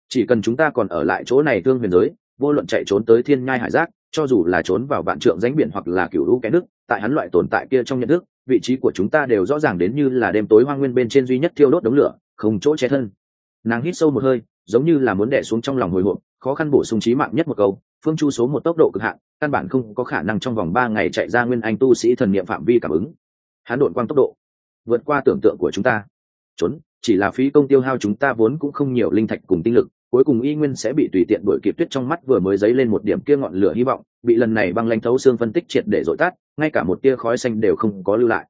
Chỉ cần chúng ta còn ở lại chỗ này tương huyền giới, vô luận chạy trốn tới thiên nhai hải giác, cho dù là trốn vào vạn trượng ránh biển hoặc là cựu lũ cái nước, tại hắn loại tồn tại kia trong nhận thức, vị trí của chúng ta đều rõ ràng đến như là đêm tối hoang nguyên bên trên duy nhất thiêu đốt đống lửa, không chỗ che thân. Nàng hít sâu một hơi, giống như là muốn đẻ xuống trong lòng hồi hộp, khó khăn bổ sung trí mạng nhất một câu, phương chu số một tốc độ cực hạn, căn bản không có khả năng trong vòng ba ngày chạy ra nguyên anh tu sĩ thần niệm phạm vi cảm ứng. Hắn đột quang tốc độ vượt qua tưởng tượng của chúng ta. Trốn, chỉ là phí công tiêu hao chúng ta vốn cũng không nhiều linh thạch cùng tinh lực, cuối cùng y nguyên sẽ bị tùy tiện đuổi kịp tuyết trong mắt vừa mới dấy lên một điểm kia ngọn lửa hy vọng, bị lần này băng lanh thấu xương phân tích triệt để dội tát ngay cả một tia khói xanh đều không có lưu lại.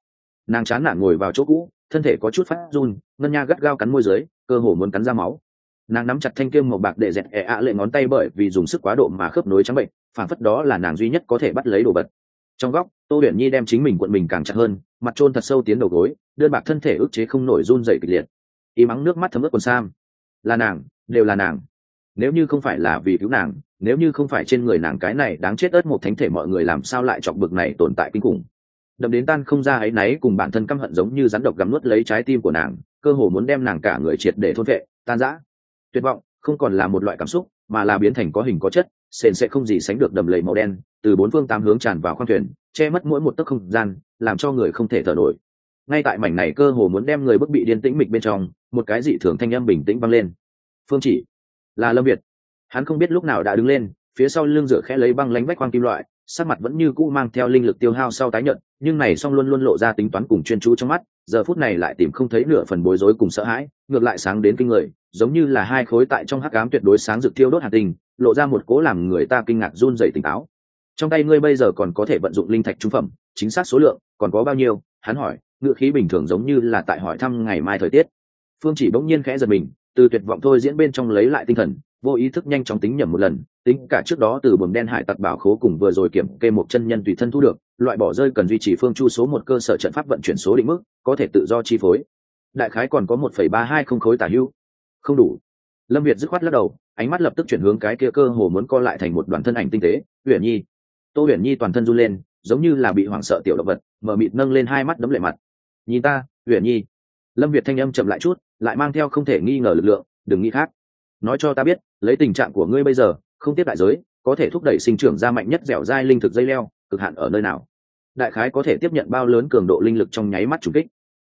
Nàng chán nản ngồi vào chỗ cũ, thân thể có chút phát run, ngân nha gắt gao cắn môi dưới, cơ hồ muốn cắn ra máu. Nàng nắm chặt thanh kiêm màu bạc để dẹt ẹ ạ lệ ngón tay bởi vì dùng sức quá độ mà khớp nối trắng bệnh phản phất đó là nàng duy nhất có thể bắt lấy đồ vật. Trong góc, tô huyền nhi đem chính mình quận mình càng chặt hơn mặt trôn thật sâu tiến đầu gối, đơn bạc thân thể ức chế không nổi run dậy kịch liệt. Y mắng nước mắt thấm ướt quần sam. Là nàng, đều là nàng. Nếu như không phải là vì cứu nàng, nếu như không phải trên người nàng cái này đáng chết ớt một thánh thể mọi người làm sao lại chọc bực này tồn tại kinh khủng. Đậm đến tan không ra ấy náy cùng bản thân căm hận giống như rắn độc gắm nuốt lấy trái tim của nàng, cơ hồ muốn đem nàng cả người triệt để thôn vệ, tan rã. Tuyệt vọng, không còn là một loại cảm xúc, mà là biến thành có hình có chất, sền sẽ không gì sánh được đầm lầy màu đen, từ bốn phương tám hướng tràn vào khoang thuyền che mất mỗi một tấc không gian, làm cho người không thể thở nổi. Ngay tại mảnh này cơ hồ muốn đem người bức bị điên tĩnh mịch bên trong, một cái dị thường thanh âm bình tĩnh vang lên. Phương chỉ, là lâm việt. Hắn không biết lúc nào đã đứng lên, phía sau lưng rửa khẽ lấy băng lánh vách khoang kim loại, sắc mặt vẫn như cũ mang theo linh lực tiêu hao sau tái nhận nhưng này song luôn luôn lộ ra tính toán cùng chuyên chú trong mắt, giờ phút này lại tìm không thấy nửa phần bối rối cùng sợ hãi, ngược lại sáng đến kinh người, giống như là hai khối tại trong hắc ám tuyệt đối sáng rực tiêu đốt hạt tình, lộ ra một cố làm người ta kinh ngạc run dày tỉnh táo trong tay ngươi bây giờ còn có thể vận dụng linh thạch trung phẩm, chính xác số lượng còn có bao nhiêu? Hắn hỏi ngựa khí bình thường giống như là tại hỏi thăm ngày mai thời tiết. Phương chỉ bỗng nhiên khẽ giật mình, từ tuyệt vọng thôi diễn bên trong lấy lại tinh thần, vô ý thức nhanh chóng tính nhầm một lần, tính cả trước đó từ buồng đen hải tặc bảo khố cùng vừa rồi kiểm kê một chân nhân tùy thân thu được, loại bỏ rơi cần duy trì phương chu số một cơ sở trận pháp vận chuyển số định mức, có thể tự do chi phối. Đại khái còn có một phẩy ba hai không khối tả hưu. Không đủ. Lâm việt dứt khoát lắc đầu, ánh mắt lập tức chuyển hướng cái kia cơ hồ muốn co lại thành một đoàn thân ảnh tinh tế, uyển nhi tô huyền nhi toàn thân run lên, giống như là bị hoảng sợ tiểu động vật, mở mịt nâng lên hai mắt đấm lệ mặt. Nhìn ta, huyền nhi. Lâm việt thanh âm chậm lại chút, lại mang theo không thể nghi ngờ lực lượng, đừng nghĩ khác. Nói cho ta biết, lấy tình trạng của ngươi bây giờ, không tiếp đại giới, có thể thúc đẩy sinh trưởng ra mạnh nhất dẻo dai linh thực dây leo, cực hạn ở nơi nào? Đại khái có thể tiếp nhận bao lớn cường độ linh lực trong nháy mắt trùng kích.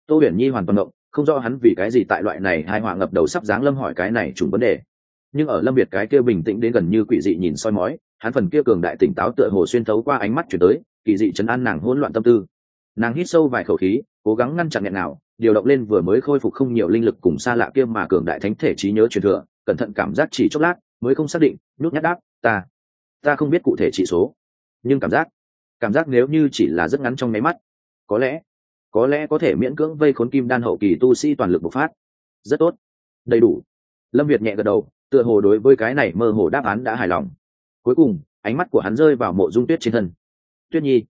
Tô huyền nhi hoàn toàn động không rõ hắn vì cái gì tại loại này hai họa ngập đầu sắp dáng lâm hỏi cái này trùng vấn đề nhưng ở lâm việt cái kia bình tĩnh đến gần như quỷ dị nhìn soi mói, hắn phần kia cường đại tỉnh táo tựa hồ xuyên thấu qua ánh mắt chuyển tới, kỳ dị chấn an nàng hỗn loạn tâm tư. Nàng hít sâu vài khẩu khí, cố gắng ngăn chặn nghẹn nào, điều động lên vừa mới khôi phục không nhiều linh lực cùng xa lạ kia mà cường đại thánh thể trí nhớ truyền thừa, cẩn thận cảm giác chỉ chốc lát, mới không xác định, nhút nhát đáp, ta ta không biết cụ thể chỉ số. Nhưng cảm giác cảm giác nếu như chỉ là rất ngắn trong máy mắt, có lẽ có lẽ có thể miễn cưỡng vây khốn kim đan hậu kỳ tu sĩ toàn lực bộc phát. Rất tốt. Đầy đủ. Lâm việt nhẹ gật đầu tựa hồ đối với cái này mơ hồ đáp án đã hài lòng. Cuối cùng, ánh mắt của hắn rơi vào mộ dung tuyết trên thân. Tuyết nhi.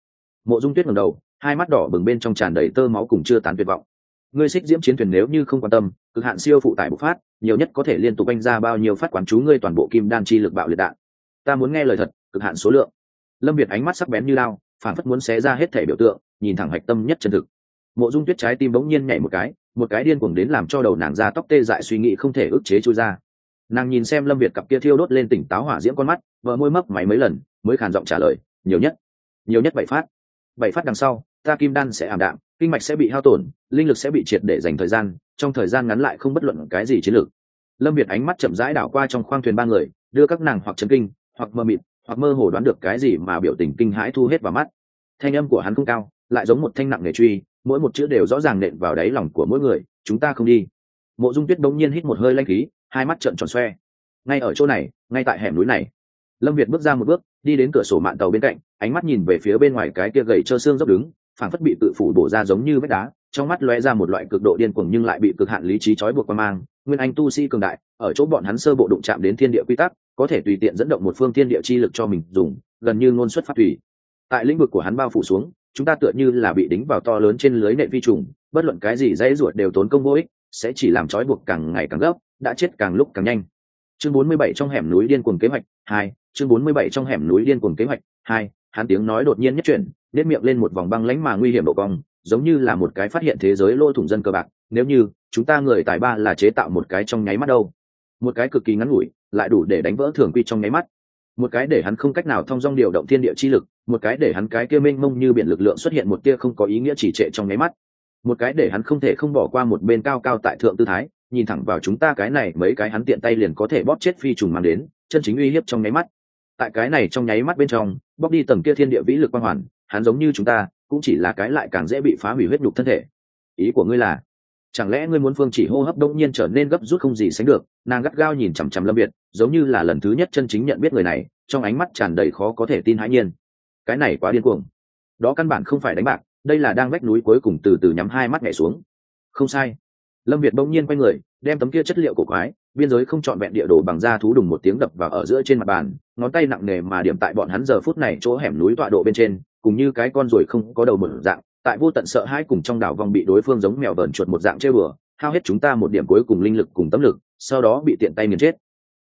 Mộ dung tuyết ngầm đầu, hai mắt đỏ bừng bên trong tràn đầy tơ máu cùng chưa tán tuyệt vọng. Ngươi xích diễm chiến thuyền nếu như không quan tâm, cực hạn siêu phụ tải bộc phát, nhiều nhất có thể liên tục anh ra bao nhiêu phát quán chú ngươi toàn bộ kim đan chi lực bạo liệt đạn. Ta muốn nghe lời thật, cực hạn số lượng. Lâm việt ánh mắt sắc bén như lao phản phất muốn xé ra hết thể biểu tượng, nhìn thẳng hạch tâm nhất chân thực. Mộ dung tuyết trái tim bỗng nhiên nhảy một cái một cái điên cuồng đến làm cho đầu nàng ra tóc tê dại suy nghĩ không thể ức chế trôi ra nàng nhìn xem lâm việt cặp kia thiêu đốt lên tỉnh táo hỏa diễm con mắt vợ môi mấp máy mấy lần, mới khàn giọng trả lời, nhiều nhất nhiều nhất bảy phát. Bảy phát đằng sau, ta kim đan sẽ ảm đạm, kinh mạch sẽ bị hao tổn, linh lực sẽ bị triệt để dành thời gian, trong thời gian ngắn lại không bất luận cái gì chiến lược. Lâm việt ánh mắt chậm rãi đảo qua trong khoang thuyền ba người, đưa các nàng hoặc chấn kinh, hoặc mơ mịt, hoặc mơ hồ đoán được cái gì mà biểu tình kinh hãi thu hết vào mắt. Thanh âm của hắn không cao, lại giống một thanh nặng nghề truy, mỗi một chữ đều rõ ràng nện vào đáy lòng của mỗi người, chúng ta không đi. Mộ dung tuyết bỗng nhiên hít một hơi lanh khí hai mắt trợn tròn xoe. Ngay ở chỗ này, ngay tại hẻm núi này, lâm việt bước ra một bước, đi đến cửa sổ mạng tàu bên cạnh, ánh mắt nhìn về phía bên ngoài cái kia gầy trơ xương dốc đứng, phảng phất bị tự phủ bổ ra giống như vách đá, trong mắt lóe ra một loại cực độ điên cuồng nhưng lại bị cực hạn lý trí trói buộc qua mang. Nguyên anh tu sĩ cường đại, ở chỗ bọn hắn sơ bộ đụng chạm đến thiên địa quy tắc, có thể tùy tiện dẫn động một phương thiên địa chi lực cho mình dùng, gần như ngôn xuất phát tùy tại lĩnh vực của hắn bao phủ xuống, chúng ta tựa như là bị đính vào to lớn trên lưới nệ vi trùng, bất luận cái gì dãy ruột đều tốn công vô ích, sẽ chỉ làm trói buộc càng ngày càng gấp đã chết càng lúc càng nhanh. Chương 47 trong hẻm núi điên cuồng kế hoạch, hai, chương 47 trong hẻm núi điên cuồng kế hoạch, hai, hắn tiếng nói đột nhiên nhất chuyển nếp miệng lên một vòng băng lánh mà nguy hiểm độ cong, giống như là một cái phát hiện thế giới lỗ thủng dân cơ bạc, nếu như chúng ta người tài ba là chế tạo một cái trong nháy mắt đâu. Một cái cực kỳ ngắn ngủi, lại đủ để đánh vỡ thường quy trong nháy mắt. Một cái để hắn không cách nào thông dong điều động thiên địa chi lực, một cái để hắn cái kia mênh mông như biển lực lượng xuất hiện một tia không có ý nghĩa chỉ trệ trong nháy mắt. Một cái để hắn không thể không bỏ qua một bên cao cao tại thượng tư thái nhìn thẳng vào chúng ta cái này, mấy cái hắn tiện tay liền có thể bóp chết phi trùng mang đến, chân chính uy hiếp trong nháy mắt. Tại cái này trong nháy mắt bên trong bóp đi tầng kia thiên địa vĩ lực quang hoàn, hắn giống như chúng ta, cũng chỉ là cái lại càng dễ bị phá hủy huyết nhục thân thể. Ý của ngươi là, chẳng lẽ ngươi muốn phương chỉ hô hấp đông nhiên trở nên gấp rút không gì sánh được, nàng gắt gao nhìn chằm chằm lâm việt, giống như là lần thứ nhất chân chính nhận biết người này, trong ánh mắt tràn đầy khó có thể tin hãi nhiên. Cái này quá điên cuồng. Đó căn bản không phải đánh bạc, đây là đang vách núi cuối cùng từ từ nhắm hai mắt nhảy xuống. Không sai lâm việt bỗng nhiên quay người, đem tấm kia chất liệu cổ quái, biên giới không trọn vẹn địa đồ bằng da thú đùng một tiếng đập vào ở giữa trên mặt bàn, ngón tay nặng nề mà điểm tại bọn hắn giờ phút này chỗ hẻm núi tọa độ bên trên, cùng như cái con ruồi không có đầu một dạng, tại vô tận sợ hãi cùng trong đảo vòng bị đối phương giống mèo vờn chuột một dạng chơi bừa, hao hết chúng ta một điểm cuối cùng linh lực cùng tâm lực, sau đó bị tiện tay nghiền chết.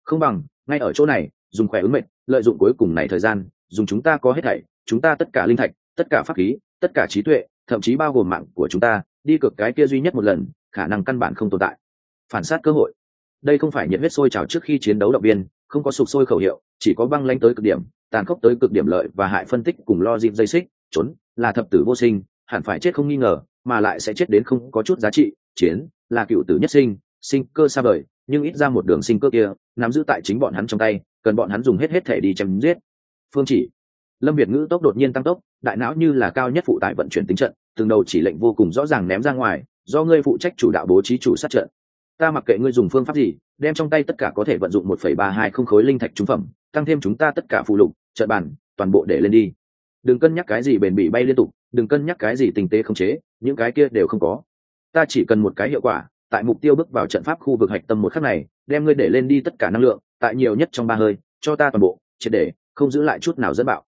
Không bằng, ngay ở chỗ này, dùng khỏe ứng mệnh, lợi dụng cuối cùng này thời gian, dùng chúng ta có hết thảy, chúng ta tất cả linh thạch, tất cả pháp khí, tất cả trí tuệ, thậm chí bao gồm mạng của chúng ta, đi cực cái kia duy nhất một lần khả năng căn bản không tồn tại. Phản sát cơ hội. Đây không phải nhiệt huyết sôi trào trước khi chiến đấu động viên, không có sụp sôi khẩu hiệu, chỉ có băng lanh tới cực điểm, tàn khốc tới cực điểm lợi và hại phân tích cùng lo dịp dây xích, trốn, là thập tử vô sinh, hẳn phải chết không nghi ngờ, mà lại sẽ chết đến không có chút giá trị, chiến, là cựu tử nhất sinh sinh cơ xa vời, nhưng ít ra một đường sinh cơ kia, nắm giữ tại chính bọn hắn trong tay, cần bọn hắn dùng hết hết thể đi chém giết. Phương chỉ. Lâm việt ngữ tốc đột nhiên tăng tốc, đại não như là cao nhất phụ tải vận chuyển tính trận, từng đầu chỉ lệnh vô cùng rõ ràng ném ra ngoài do ngươi phụ trách chủ đạo bố trí chủ sát trận. Ta mặc kệ ngươi dùng phương pháp gì, đem trong tay tất cả có thể vận dụng một phẩy ba hai không khối linh thạch trúng phẩm, tăng thêm chúng ta tất cả phụ lục, trận bản, toàn bộ để lên đi. Đừng cân nhắc cái gì bền bỉ bay liên tục, đừng cân nhắc cái gì tình tế không chế, những cái kia đều không có. Ta chỉ cần một cái hiệu quả, tại mục tiêu bước vào trận pháp khu vực hạch tâm một khắc này, đem ngươi để lên đi tất cả năng lượng, tại nhiều nhất trong ba hơi, cho ta toàn bộ, triệt để, không giữ lại chút nào dẫn bạo.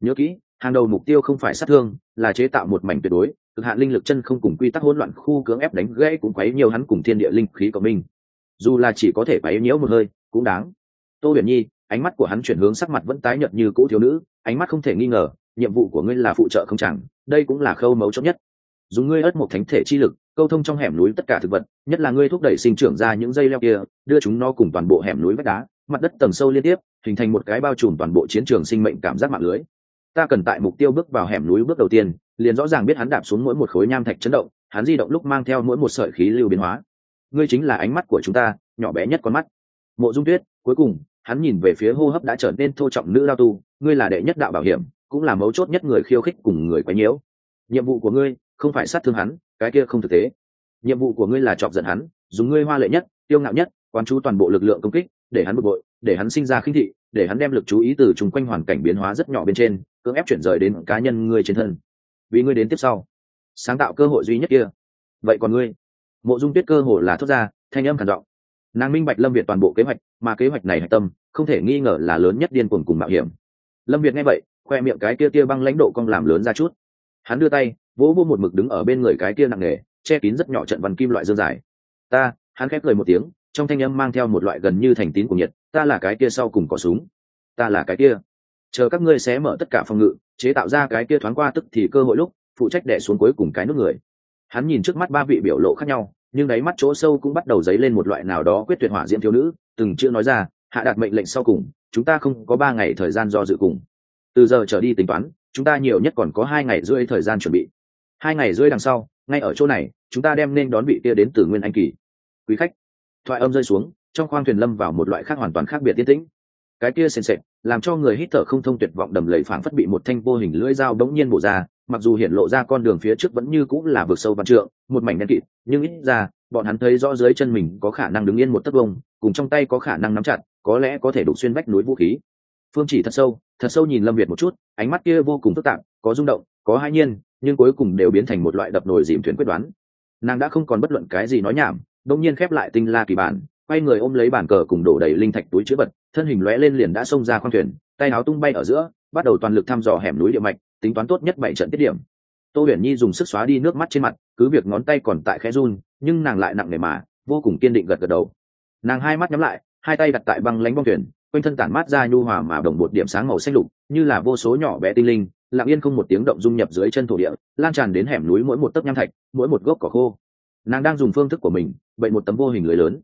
Nhớ kỹ, hàng đầu mục tiêu không phải sát thương, là chế tạo một mảnh tuyệt đối cực hạn linh lực chân không cùng quy tắc hỗn loạn khu cưỡng ép đánh gãy cũng quấy nhiều hắn cùng thiên địa linh khí của mình dù là chỉ có thể quấy nhiễu một hơi, cũng đáng. Tô huyền nhi, ánh mắt của hắn chuyển hướng sắc mặt vẫn tái nhợt như cũ thiếu nữ, ánh mắt không thể nghi ngờ, nhiệm vụ của ngươi là phụ trợ không chẳng, đây cũng là khâu mấu chốt nhất. Dùng ngươi ớt một thánh thể chi lực, câu thông trong hẻm núi tất cả thực vật, nhất là ngươi thúc đẩy sinh trưởng ra những dây leo kia, đưa chúng nó cùng toàn bộ hẻm núi vách đá, mặt đất tầng sâu liên tiếp, hình thành một cái bao trùm toàn bộ chiến trường sinh mệnh cảm giác mạng lưới ta cần tại mục tiêu bước vào hẻm núi bước đầu tiên, liền rõ ràng biết hắn đạp xuống mỗi một khối nham thạch chấn động, hắn di động lúc mang theo mỗi một sợi khí lưu biến hóa. Ngươi chính là ánh mắt của chúng ta, nhỏ bé nhất con mắt. Mộ dung tuyết, cuối cùng, hắn nhìn về phía hô hấp đã trở nên thô trọng nữ lao tu, ngươi là đệ nhất đạo bảo hiểm, cũng là mấu chốt nhất người khiêu khích cùng người quấy nhiễu. Nhiệm vụ của ngươi, không phải sát thương hắn, cái kia không thực tế. Nhiệm vụ của ngươi là chọc giận hắn, dùng ngươi hoa lệ nhất tiêu ngạo nhất, quán chú toàn bộ lực lượng công kích, để hắn bực bội, để hắn sinh ra khinh thị, để hắn đem lực chú ý từ chung quanh hoàn cảnh biến hóa rất nhỏ bên trên cưỡng ép chuyển rời đến cá nhân ngươi trên thân. Vì ngươi đến tiếp sau. Sáng tạo cơ hội duy nhất kia. Vậy còn ngươi? Mộ dung tuyết cơ hội là thốt ra, thanh âm khản giọng. Nàng minh bạch lâm việt toàn bộ kế hoạch, mà kế hoạch này hạch tâm, không thể nghi ngờ là lớn nhất điên cuồng cùng mạo hiểm. Lâm việt nghe vậy, khoe miệng cái kia kia băng lãnh độ cong làm lớn ra chút. Hắn đưa tay, vỗ vô một mực đứng ở bên người cái kia nặng nề, che kín rất nhỏ trận văn kim loại dương dài. Ta, hắn khép cười một tiếng, trong thanh âm mang theo một loại gần như thành tín của nhiệt, ta là cái kia sau cùng cỏ súng. Ta là cái kia chờ các ngươi xé mở tất cả phòng ngự, chế tạo ra cái kia thoáng qua tức thì cơ hội lúc, phụ trách đẻ xuống cuối cùng cái nước người. Hắn nhìn trước mắt ba vị biểu lộ khác nhau, nhưng đáy mắt chỗ sâu cũng bắt đầu dấy lên một loại nào đó quyết tuyệt hỏa diễm thiếu nữ, từng chưa nói ra, hạ đạt mệnh lệnh sau cùng, chúng ta không có ba ngày thời gian do dự cùng. Từ giờ trở đi tính toán, chúng ta nhiều nhất còn có hai ngày rưỡi thời gian chuẩn bị. Hai ngày rưỡi đằng sau, ngay ở chỗ này, chúng ta đem nên đón vị kia đến từ nguyên anh kỳ. Quý khách, thoại âm rơi xuống, trong khoang thuyền lâm vào một loại khác hoàn toàn khác biệt tiên tĩnh. Cái kia sền sệt làm cho người hít thở không thông tuyệt vọng đầm lầy phảng phất bị một thanh vô hình lưỡi dao đống nhiên bổ ra, mặc dù hiện lộ ra con đường phía trước vẫn như cũng là vực sâu văn trượng, một mảnh đen kịt, nhưng ít ra, bọn hắn thấy rõ dưới chân mình có khả năng đứng yên một tấc vông cùng trong tay có khả năng nắm chặt, có lẽ có thể đục xuyên vách núi vũ khí. Phương chỉ thật sâu thật sâu nhìn lâm việt một chút, ánh mắt kia vô cùng phức tạp, có rung động, có hai nhiên, nhưng cuối cùng đều biến thành một loại đập nồi dìm thuyền quyết đoán. Nàng đã không còn bất luận cái gì nói nhảm đông nhiên khép lại tinh la kỳ bản quay người ôm lấy bàn cờ cùng đổ đầy linh thạch túi chữ vật, thân hình lóe lên liền đã xông ra khoang thuyền, tay áo tung bay ở giữa, bắt đầu toàn lực thăm dò hẻm núi địa mạch, tính toán tốt nhất bảy trận tiết điểm. Tô huyền nhi dùng sức xóa đi nước mắt trên mặt, cứ việc ngón tay còn tại khe run, nhưng nàng lại nặng nề mà, vô cùng kiên định gật gật đầu. Nàng hai mắt nhắm lại, hai tay đặt tại băng lánh bong thuyền, quanh thân tản mát ra nhu hòa mà đồng bột điểm sáng màu xanh lục, như là vô số nhỏ bé tinh linh, lặng yên không một tiếng động dung nhập dưới chân thổ địa, lan tràn đến hẻm núi mỗi một tấc nham thạch, mỗi một gốc cỏ khô. Nàng đang dùng phương thức của mình vậy một tấm vô hình lưới lớn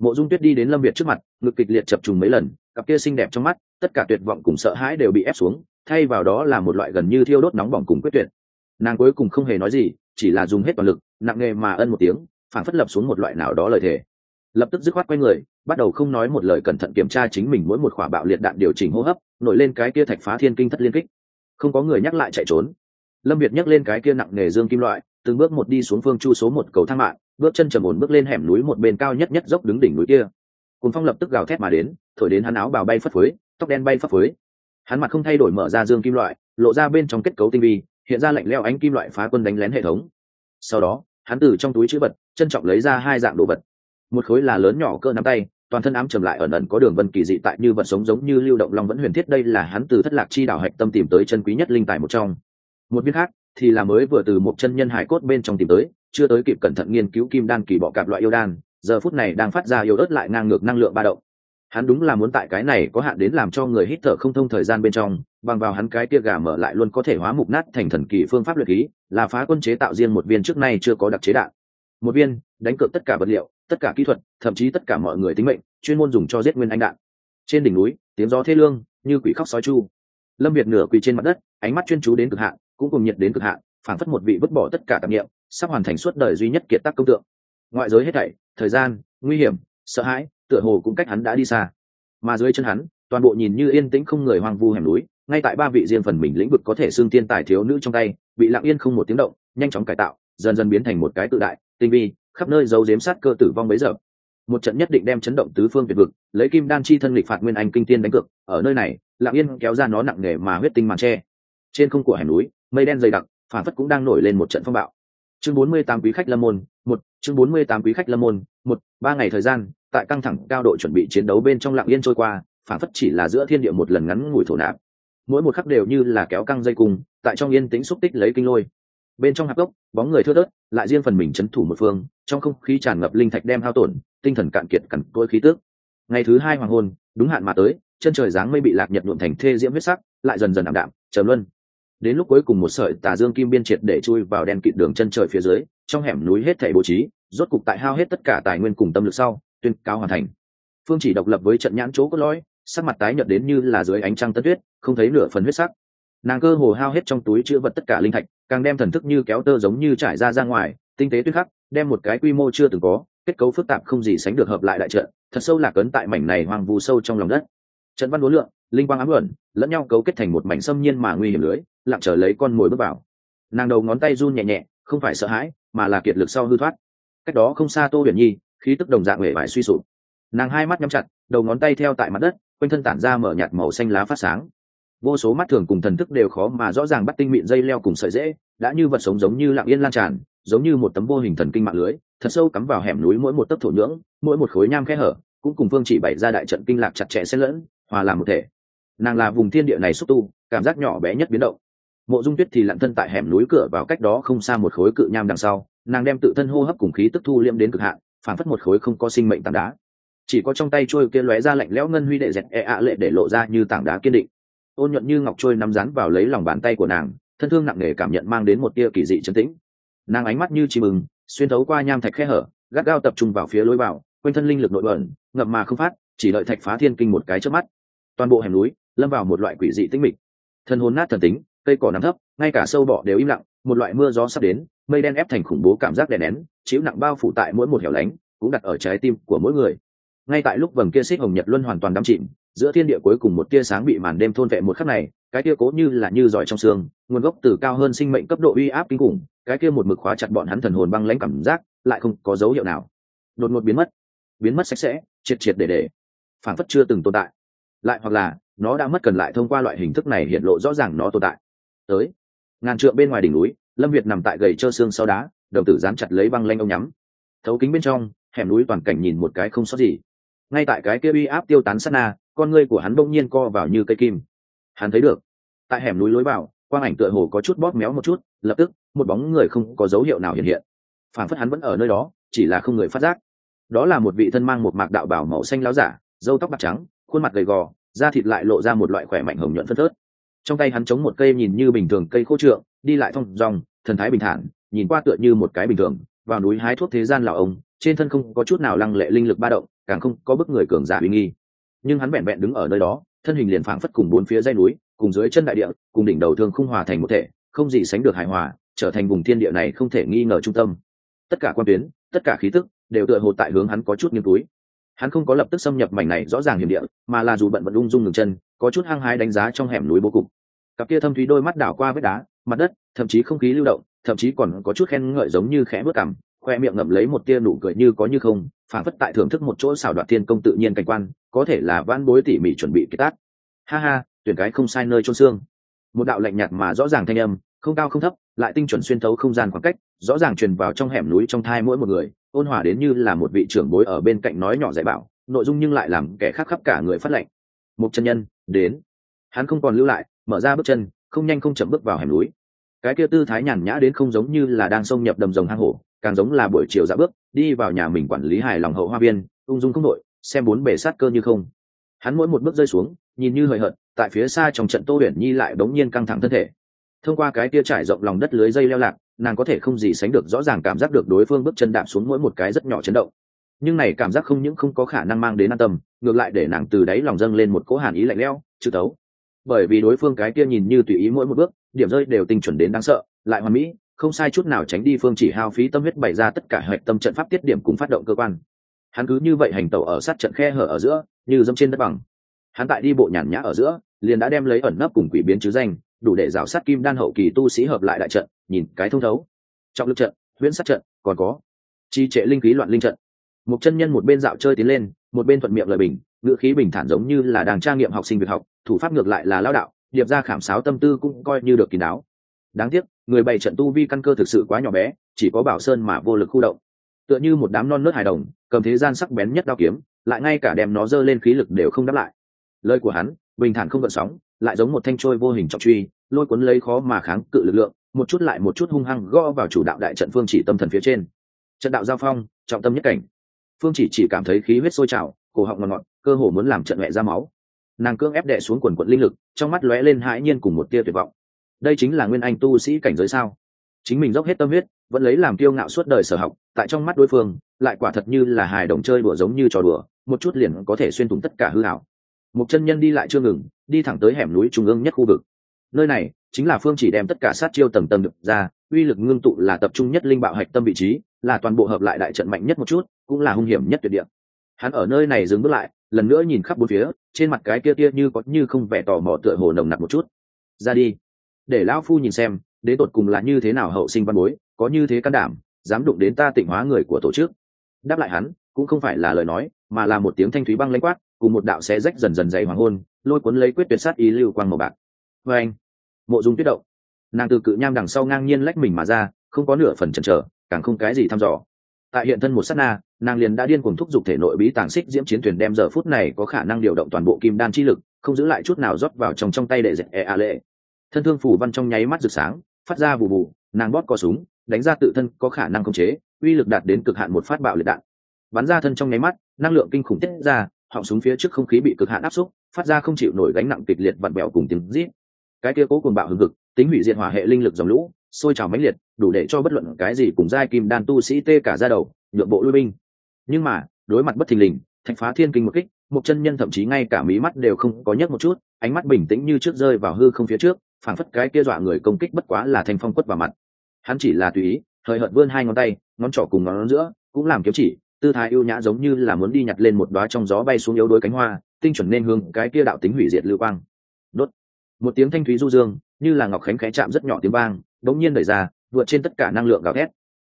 mộ dung tuyết đi đến lâm việt trước mặt, ngực kịch liệt chập trùng mấy lần, cặp kia xinh đẹp trong mắt, tất cả tuyệt vọng cùng sợ hãi đều bị ép xuống, thay vào đó là một loại gần như thiêu đốt nóng bỏng cùng quyết tuyệt. Nàng cuối cùng không hề nói gì, chỉ là dùng hết toàn lực, nặng nghề mà ân một tiếng phản phất lập xuống một loại nào đó lời thề. Lập tức dứt khoát quay người, bắt đầu không nói một lời cẩn thận kiểm tra chính mình mỗi một khỏa bạo liệt đạn điều chỉnh hô hấp, nổi lên cái kia thạch phá thiên kinh thất liên kích. Không có người nhắc lại chạy trốn. Lâm việt nhắc lên cái kia nặng nghề dương kim loại, từng bước một đi xuống phương chu số một cầu thang mạng bước chân trầm ổn bước lên hẻm núi một bên cao nhất nhất dốc đứng đỉnh núi kia. Cùng phong lập tức gào thét mà đến, thổi đến hắn áo bào bay phất phới, tóc đen bay phất phới. Hắn mặt không thay đổi mở ra dương kim loại, lộ ra bên trong kết cấu tinh vi, hiện ra lạnh leo ánh kim loại phá quân đánh lén hệ thống. Sau đó, hắn từ trong túi chữ vật, trân trọng lấy ra hai dạng đồ vật. Một khối là lớn nhỏ cỡ nắm tay, toàn thân ám trầm lại ẩn ẩn có đường vân kỳ dị tại như vật sống giống như lưu động long vẫn huyền thiết, đây là hắn từ thất lạc chi đảo hạch tâm tìm tới chân quý nhất linh tài một trong. Một viên khác, thì là mới vừa từ một chân nhân hải cốt bên trong tìm tới chưa tới kịp cẩn thận nghiên cứu kim đan kỳ bọ cạp loại yêu đan, giờ phút này đang phát ra yêu ớt lại ngang ngược năng lượng ba động. Hắn đúng là muốn tại cái này có hạn đến làm cho người hít thở không thông thời gian bên trong, bằng vào hắn cái tia gà mở lại luôn có thể hóa mục nát thành thần kỳ phương pháp luyện khí, là phá quân chế tạo riêng một viên trước nay chưa có đặc chế đạn. Một viên, đánh cược tất cả vật liệu, tất cả kỹ thuật, thậm chí tất cả mọi người tính mệnh, chuyên môn dùng cho giết nguyên anh đạn. Trên đỉnh núi, tiếng gió thê lương, như quỷ khóc sói chu. Lâm việt nửa quỳ trên mặt đất, ánh mắt chuyên chú đến cực hạn, cũng cùng nhiệt đến cực hạn phản phất một vị vứt bỏ tất cả tạp nghiệm sắp hoàn thành suốt đời duy nhất kiệt tác công tượng. Ngoại giới hết thảy, thời gian, nguy hiểm, sợ hãi, tựa hồ cũng cách hắn đã đi xa. Mà dưới chân hắn, toàn bộ nhìn như yên tĩnh không người hoang vu hẻm núi, ngay tại ba vị riêng phần mình lĩnh vực có thể xương tiên tài thiếu nữ trong tay, bị lặng yên không một tiếng động, nhanh chóng cải tạo, dần dần biến thành một cái tự đại, tinh vi, khắp nơi giấu giếm sát cơ tử vong bấy giờ. Một trận nhất định đem chấn động tứ phương việt vực, lấy kim đan chi thân lịch phạt nguyên anh kinh tiên đánh cực. ở nơi này, lặng yên kéo ra nó nặng nề mà huyết tinh màn tre. Trên không của hẻm núi, mây đen dày đặc phản phất cũng đang nổi lên một trận phong bạo. Chương bốn mươi tám quý khách lâm môn, một, chương bốn mươi tám quý khách lâm môn, một, ba ngày thời gian, tại căng thẳng cao độ chuẩn bị chiến đấu bên trong lặng yên trôi qua, phản phất chỉ là giữa thiên địa một lần ngắn ngủi thổ nạp. Mỗi một khắc đều như là kéo căng dây cung, tại trong yên tĩnh xúc tích lấy kinh lôi. Bên trong hạp gốc, bóng người thưa tớt lại riêng phần mình c h ấ n thủ một phương, trong không khí tràn ngập linh thạch đem hao tổn, tinh thần cạn kiệt cằn côi khí tước. Ngày thứ hai hoàng hôn, đúng hạn mà tới, chân trời dáng mây bị lạc nhật nhuộm thành thê diễm huyết sắc, lại dần dần ảm đạm, trầm luân đến lúc cuối cùng một sợi tà dương kim biên triệt để chui vào đen kịt đường chân trời phía dưới, trong hẻm núi hết thảy bố trí, rốt cục tại hao hết tất cả tài nguyên cùng tâm lực sau, tuyên cao hoàn thành. Phương chỉ độc lập với trận nhãn chỗ có lõi, sắc mặt tái nhợt đến như là dưới ánh trăng tân tuyết, không thấy nửa phần huyết sắc. Nàng cơ hồ hao hết trong túi chữ vật tất cả linh thạch, càng đem thần thức như kéo tơ giống như trải ra ra ngoài, tinh tế tuyết khắc, đem một cái quy mô chưa từng có, kết cấu phức tạp không gì sánh được hợp lại đại trận, thật sâu lạc ấn tại mảnh này hoang vu sâu trong lòng đất trận văn đối lượng, linh quang ám ẩn, lẫn nhau cấu kết thành một mảnh xâm nhiên mà nguy hiểm lưới, lặng chờ lấy con mồi bước vào. Nàng đầu ngón tay run nhẹ nhẹ, không phải sợ hãi, mà là kiệt lực sau hư thoát. Cách đó không xa tô huyền nhi, khí tức đồng dạng hể vải suy sụp. Nàng hai mắt nhắm chặt, đầu ngón tay theo tại mặt đất, quanh thân tản ra mở nhạt màu xanh lá phát sáng. Vô số mắt thường cùng thần thức đều khó mà rõ ràng bắt tinh mịn dây leo cùng sợi dễ đã như vật sống giống như lặng yên lan tràn, giống như một tấm vô hình thần kinh mạng lưới, thật sâu cắm vào hẻm núi mỗi một tấc thổ nhưỡng, mỗi một khối nham khe hở, cũng cùng phương chỉ bày ra đại trận kinh lạc chặt chẽ xen lẫn hòa làm một thể. Nàng là vùng thiên địa này xúc tu, cảm giác nhỏ bé nhất biến động. Mộ dung tuyết thì lặn thân tại hẻm núi cửa vào cách đó không xa một khối cự nham đằng sau, nàng đem tự thân hô hấp cùng khí tức thu liêm đến cực hạn, phản phất một khối không có sinh mệnh tảng đá. Chỉ có trong tay trôi kia lóe ra lạnh lẽo ngân huy đệ dẹt e ạ lệ để lộ ra như tảng đá kiên định. Ôn nhuận như ngọc trôi nắm rắn vào lấy lòng bàn tay của nàng, thân thương nặng nề cảm nhận mang đến một tia kỳ dị trấn tĩnh. Nàng ánh mắt như chim mừng, xuyên thấu qua nham thạch khe hở, gắt gao tập trung vào phía lối vào, quanh thân linh lực nội bẩn, ngậm mà không phát, chỉ đợi thạch phá thiên kinh một cái trước mắt toàn bộ hẻm núi, lâm vào một loại quỷ dị tĩnh mịch. Thân hồn nát thần tính, cây cỏ nằm thấp, ngay cả sâu bọ đều im lặng, một loại mưa gió sắp đến, mây đen ép thành khủng bố cảm giác đè nén, chiếu nặng bao phủ tại mỗi một hẻo lánh, cũng đặt ở trái tim của mỗi người. Ngay tại lúc vầng kia xích hồng nhật luân hoàn toàn đắm chìm, giữa thiên địa cuối cùng một tia sáng bị màn đêm thôn vệ một khắc này, cái kia cố như là như giỏi trong xương, nguồn gốc từ cao hơn sinh mệnh cấp độ uy áp kinh khủng, cái kia một mực khóa chặt bọn hắn thần hồn băng lãnh cảm giác, lại không có dấu hiệu nào. Đột ngột biến mất. Biến mất sạch sẽ, triệt triệt để để. Phản phất chưa từng tồn tại lại hoặc là, nó đã mất cần lại thông qua loại hình thức này hiện lộ rõ ràng nó tồn tại. Tới, ngàn trượng bên ngoài đỉnh núi, lâm việt nằm tại gầy trơ xương sau đá, đồng tử dán chặt lấy băng lanh ông nhắm. Thấu kính bên trong, hẻm núi toàn cảnh nhìn một cái không sót gì. Ngay tại cái kia uy áp tiêu tán sát na, con ngươi của hắn bỗng nhiên co vào như cây kim. Hắn thấy được, tại hẻm núi lối vào, quang ảnh tựa hồ có chút bóp méo một chút, lập tức, một bóng người không có dấu hiệu nào hiện hiện. Phản phất hắn vẫn ở nơi đó, chỉ là không người phát giác. Đó là một vị thân mang một mạc đạo bảo màu xanh láo giả dâu tóc bạc trắng khuôn mặt gầy gò, da thịt lại lộ ra một loại khỏe mạnh hồng nhuận phân phớt. Trong tay hắn chống một cây nhìn như bình thường cây khô trượng, đi lại thong dòng thần thái bình thản, nhìn qua tựa như một cái bình thường, vào núi hái thuốc thế gian lào ông, trên thân không có chút nào lăng lệ linh lực ba động, càng không có bức người cường giả uy nghi. Nhưng hắn vẹn vẹn đứng ở nơi đó, thân hình liền phảng phất cùng bốn phía dây núi, cùng dưới chân đại địa, cùng đỉnh đầu thương không hòa thành một thể, không gì sánh được hài hòa, trở thành vùng thiên địa này không thể nghi ngờ trung tâm. Tất cả quan tuyến, tất cả khí tức, đều tựa hồ tại hướng hắn có chút nghiêng túi hắn không có lập tức xâm nhập mảnh này rõ ràng hiểm địa, mà là dù bận vận ung dung ngừng chân, có chút hăng hái đánh giá trong hẻm núi bố cục. Cặp kia thâm thúy đôi mắt đảo qua vết đá, mặt đất, thậm chí không khí lưu động, thậm chí còn có chút khen ngợi giống như khẽ bước cằm, khoe miệng ngậm lấy một tia nụ cười như có như không phản phất tại thưởng thức một chỗ xảo đoạt thiên công tự nhiên cảnh quan, có thể là van bối tỉ mỉ chuẩn bị kết tác. Ha ha, tuyển cái không sai nơi trôn xương. Một đạo lạnh nhạt mà rõ ràng thanh âm, không cao không thấp, lại tinh chuẩn xuyên thấu không gian khoảng cách, rõ ràng truyền vào trong hẻm núi trong thai mỗi một người ôn hòa đến như là một vị trưởng bối ở bên cạnh nói nhỏ dạy bảo, nội dung nhưng lại làm kẻ khác khắp cả người phát lệnh. Một chân nhân, đến. Hắn không còn lưu lại, mở ra bước chân, không nhanh không chậm bước vào hẻm núi. Cái kia tư thái nhàn nhã đến không giống như là đang xông nhập đầm rồng hang hổ, càng giống là buổi chiều dạ bước, đi vào nhà mình quản lý hài lòng hậu hoa viên, ung dung không đội xem bốn bề sát cơ như không. Hắn mỗi một bước rơi xuống, nhìn như hời hợt, tại phía xa trong trận tô huyền nhi lại bỗng nhiên căng thẳng thân thể. Thông qua cái kia trải rộng lòng đất lưới dây leo lạc nàng có thể không gì sánh được rõ ràng cảm giác được đối phương bước chân đạp xuống mỗi một cái rất nhỏ chấn động. Nhưng này cảm giác không những không có khả năng mang đến an tâm, ngược lại để nàng từ đáy lòng dâng lên một cỗ hàn ý lạnh lẽo chữ tấu. Bởi vì đối phương cái kia nhìn như tùy ý mỗi một bước, điểm rơi đều tinh chuẩn đến đáng sợ, lại hoàn mỹ, không sai chút nào tránh đi phương chỉ hao phí tâm huyết bày ra tất cả hạch tâm trận pháp tiết điểm cùng phát động cơ quan. Hắn cứ như vậy hành tẩu ở sát trận khe hở ở giữa, như dâm trên đất bằng. Hắn tại đi bộ nhàn nhã ở giữa, liền đã đem lấy ẩn nấp cùng quỷ biến chứ danh đủ để rào sát kim đan hậu kỳ tu sĩ hợp lại đại trận, nhìn cái thông thấu. Trọng lực trận, huyễn sát trận, còn có chi trệ linh khí loạn linh trận. Một chân nhân một bên dạo chơi tiến lên, một bên thuận miệng lời bình, ngữ khí bình thản giống như là đang tra nghiệm học sinh việc học, thủ pháp ngược lại là lao đạo, điệp ra khảm sáo tâm tư cũng coi như được kín đáo. Đáng tiếc, người bày trận tu vi căn cơ thực sự quá nhỏ bé, chỉ có bảo sơn mà vô lực khu động. Tựa như một đám non nớt hài đồng, cầm thế gian sắc bén nhất đao kiếm, lại ngay cả đem nó dơ lên khí lực đều không đáp lại. Lời của hắn, bình thản không gợn sóng, lại giống một thanh trôi vô hình trọng truy lôi cuốn lấy khó mà kháng cự lực lượng, một chút lại một chút hung hăng gõ vào chủ đạo đại trận phương chỉ tâm thần phía trên. Trận đạo giao phong, trọng tâm nhất cảnh. Phương chỉ chỉ cảm thấy khí huyết sôi trào, cổ họng ngọt ngọt, cơ hồ muốn làm trận mẹ ra máu. Nàng cương ép đệ xuống quần quận linh lực, trong mắt lóe lên hãi nhiên cùng một tia tuyệt vọng. Đây chính là nguyên anh tu sĩ cảnh giới sao? Chính mình dốc hết tâm huyết, vẫn lấy làm kiêu ngạo suốt đời sở học, tại trong mắt đối phương, lại quả thật như là hài đồng chơi đùa giống như trò đùa, một chút liền có thể xuyên thủng tất cả hư hảo một chân nhân đi lại chưa ngừng, đi thẳng tới hẻm núi trung ương nhất khu vực nơi này chính là phương chỉ đem tất cả sát chiêu tầng tầng được ra, uy lực ngưng tụ là tập trung nhất linh bạo hạch tâm vị trí, là toàn bộ hợp lại đại trận mạnh nhất một chút, cũng là hung hiểm nhất tuyệt địa. Hắn ở nơi này dừng bước lại, lần nữa nhìn khắp bốn phía, trên mặt cái kia kia như có như không vẻ tò mò tựa hồ nồng nặc một chút. Ra đi. Để lão phu nhìn xem, đến tột cùng là như thế nào hậu sinh văn bối, có như thế can đảm, dám đụng đến ta tịnh hóa người của tổ chức. Đáp lại hắn, cũng không phải là lời nói, mà là một tiếng thanh thúy băng lãnh quát, cùng một đạo xé rách dần dần dày hoàng hôn, lôi cuốn lấy quyết tuyệt sát ý lưu quang màu bạc. Vê anh mộ dung tuyết động. Nàng từ cự nham đằng sau ngang nhiên lách mình mà ra, không có nửa phần chần trở càng không cái gì thăm dò. Tại hiện thân một sát na, nàng liền đã điên cuồng thúc giục thể nội bí tàng xích diễm chiến thuyền đem giờ phút này có khả năng điều động toàn bộ kim đan chi lực, không giữ lại chút nào rót vào trong trong tay để dẹp e a lệ. Thân thương phủ văn trong nháy mắt rực sáng, phát ra bù bù, nàng bóp cò súng, đánh ra tự thân có khả năng khống chế, uy lực đạt đến cực hạn một phát bạo liệt đạn. Bắn ra thân trong nháy mắt, năng lượng kinh khủng tiết ra, họng súng phía trước không khí bị cực hạn áp xúc, phát ra không chịu nổi gánh nặng kịch liệt vặn bẹo cùng tiếng rít cái kia cố cùng bạo hừng hực, tính hủy diệt hỏa hệ linh lực dòng lũ, sôi trào mãnh liệt, đủ để cho bất luận cái gì cùng giai kim đan tu sĩ tê cả ra đầu, nhượng bộ lui binh. Nhưng mà, đối mặt bất thình lình, thạch phá thiên kinh một kích, một chân nhân thậm chí ngay cả mí mắt đều không có nhấc một chút, ánh mắt bình tĩnh như trước rơi vào hư không phía trước, phảng phất cái kia dọa người công kích bất quá là thanh phong quất vào mặt. Hắn chỉ là tùy ý thời hợt vươn hai ngón tay, ngón trỏ cùng ngón giữa, cũng làm kiếm chỉ, tư thái ưu nhã giống như là muốn đi nhặt lên một đóa trong gió bay xuống yếu đuối cánh hoa, tinh chuẩn nên hướng cái kia đạo tính hủy diệt lưu quang. Đốt một tiếng thanh thúy du dương, như là ngọc khánh khẽ chạm rất nhỏ tiếng vang, đống nhiên đẩy ra, vượt trên tất cả năng lượng gào thét.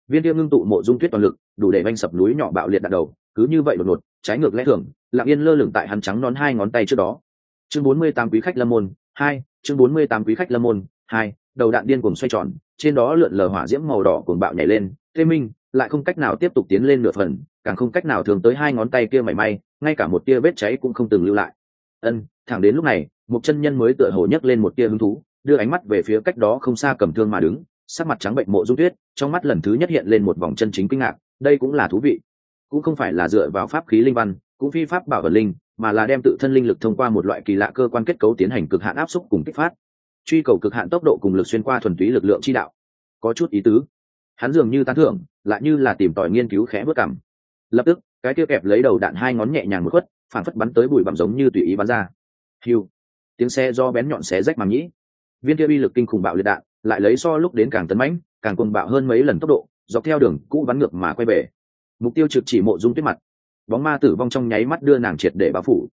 Viên tiêu ngưng tụ mộ dung tuyết toàn lực, đủ để vanh sập núi nhỏ bạo liệt đạn đầu, cứ như vậy đột ngột, trái ngược lẽ thường, lặng yên lơ lửng tại hắn trắng nón hai ngón tay trước đó. Chương bốn mươi tám quý khách lâm môn hai, chương bốn mươi tám quý khách lâm môn hai, đầu đạn điên cuồng xoay tròn, trên đó lượn lờ hỏa diễm màu đỏ cuồng bạo nhảy lên. Tê minh lại không cách nào tiếp tục tiến lên nửa phần, càng không cách nào thường tới hai ngón tay kia mảy may, ngay cả một tia vết cháy cũng không từng lưu lại. Ân, thẳng đến lúc này một chân nhân mới tựa hồ nhấc lên một tia hứng thú, đưa ánh mắt về phía cách đó không xa cầm thương mà đứng, sắc mặt trắng bệnh mộ dung tuyết, trong mắt lần thứ nhất hiện lên một vòng chân chính kinh ngạc, đây cũng là thú vị. Cũng không phải là dựa vào pháp khí linh văn, cũng phi pháp bảo vật linh, mà là đem tự thân linh lực thông qua một loại kỳ lạ cơ quan kết cấu tiến hành cực hạn áp xúc cùng kích phát. Truy cầu cực hạn tốc độ cùng lực xuyên qua thuần túy lực lượng chi đạo. Có chút ý tứ. Hắn dường như tán thưởng, lại như là tìm tòi nghiên cứu khẽ bước cảm lập tức, cái tiêu kẹp lấy đầu đạn hai ngón nhẹ nhàng một khuất phản phất bắn tới bụi bặm giống như tùy ý bắn ra. Hiu tiếng xe do bén nhọn xé rách màng nhĩ. Viên kia uy lực kinh khủng bạo liệt đạn lại lấy so lúc đến càng tấn mãnh, càng cuồng bạo hơn mấy lần tốc độ, dọc theo đường, cũ bắn ngược mà quay về. Mục tiêu trực chỉ mộ dung tuyết mặt. Bóng ma tử vong trong nháy mắt đưa nàng triệt để bao phủ.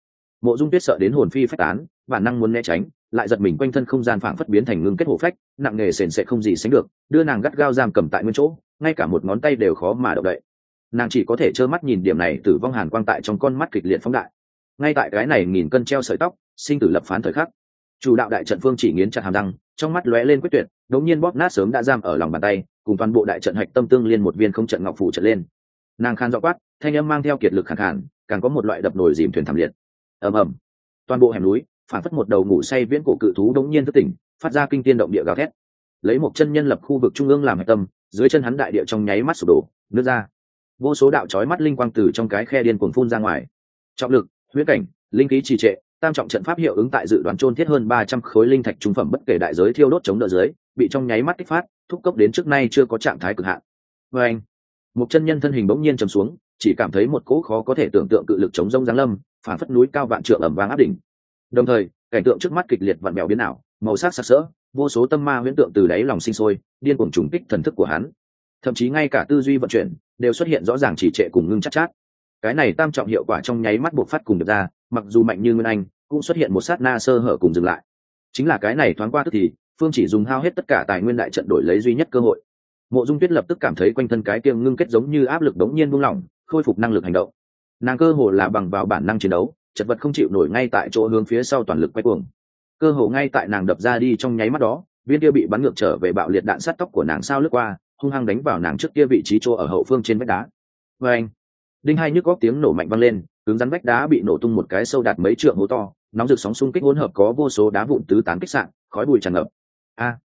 Mộ dung tuyết sợ đến hồn phi phách tán, bản năng muốn né tránh, lại giật mình quanh thân không gian phảng phất biến thành ngưng kết hổ phách, nặng nề sền sệ không gì sánh được, đưa nàng gắt gao giam cầm tại nguyên chỗ, ngay cả một ngón tay đều khó mà động đậy. Nàng chỉ có thể trơ mắt nhìn điểm này tử vong hàn quang tại trong con mắt kịch liệt phóng đại. Ngay tại cái này nghìn cân treo sợi tóc sinh tử lập phán thời khắc. Chủ đạo đại trận phương chỉ nghiến chặt hàm răng, trong mắt lóe lên quyết tuyệt đống nhiên bóp nát sớm đã giam ở lòng bàn tay, cùng toàn bộ đại trận hạch tâm tương liên một viên không trận ngọc phủ trận lên. Nàng khan dọ quát, thanh âm mang theo kiệt lực khẳng khản càng có một loại đập nồi dìm thuyền thảm liệt. Ầm ầm. Toàn bộ hẻm núi, phản phất một đầu ngủ say viễn cổ cự thú đống nhiên thức tỉnh, phát ra kinh tiên động địa gào thét. Lấy một chân nhân lập khu vực trung ương làm hạch tâm, dưới chân hắn đại địa trong nháy mắt sụp đổ nước ra. Vô số đạo chói mắt linh quang từ trong cái khe điên cuồng phun ra ngoài. Trọng lực huyết cảnh, linh khí trì trệ tam trọng trận pháp hiệu ứng tại dự đoán trôn thiết hơn ba trăm khối linh thạch trung phẩm bất kể đại giới thiêu đốt chống đỡ dưới bị trong nháy mắt kích phát thúc cốc đến trước nay chưa có trạng thái cực hạn. Vê anh một chân nhân thân hình bỗng nhiên trầm xuống chỉ cảm thấy một cỗ khó có thể tưởng tượng cự lực chống rông giáng lâm phản phất núi cao vạn trượng ẩm vang áp đỉnh. Đồng thời cảnh tượng trước mắt kịch liệt vặn bèo biến ảo màu sắc sặc sỡ vô số tâm ma huyễn tượng từ đáy lòng sinh sôi điên cuồng trùng kích thần thức của hắn. Thậm chí ngay cả tư duy vận chuyển đều xuất hiện rõ ràng chỉ trệ cùng ngưng chắc chát, chát. Cái này tam trọng hiệu quả trong nháy mắt bộc phát cùng được ra mặc dù mạnh như nguyên anh, cũng xuất hiện một sát na sơ hở cùng dừng lại. Chính là cái này thoáng qua tức thì, phương chỉ dùng hao hết tất cả tài nguyên đại trận đổi lấy duy nhất cơ hội. Mộ dung tuyết lập tức cảm thấy quanh thân cái kiêng ngưng kết giống như áp lực đống nhiên buông lỏng, khôi phục năng lực hành động. Nàng cơ hồ là bằng vào bản năng chiến đấu, chật vật không chịu nổi ngay tại chỗ hướng phía sau toàn lực quay cuồng. Cơ hồ ngay tại nàng đập ra đi trong nháy mắt đó, viên kia bị bắn ngược trở về bạo liệt đạn sát tóc của nàng sao lướt qua, hung hăng đánh vào nàng trước kia vị trí chỗ ở hậu phương trên vách đá. Vê anh, đinh hai nhức góc tiếng nổ mạnh vang lên cứng rắn vách đá bị nổ tung một cái sâu đạt mấy trượng hố to, nóng rực sóng xung kích hỗn hợp có vô số đá vụn tứ tán kích sạn, khói bụi tràn ngập. A,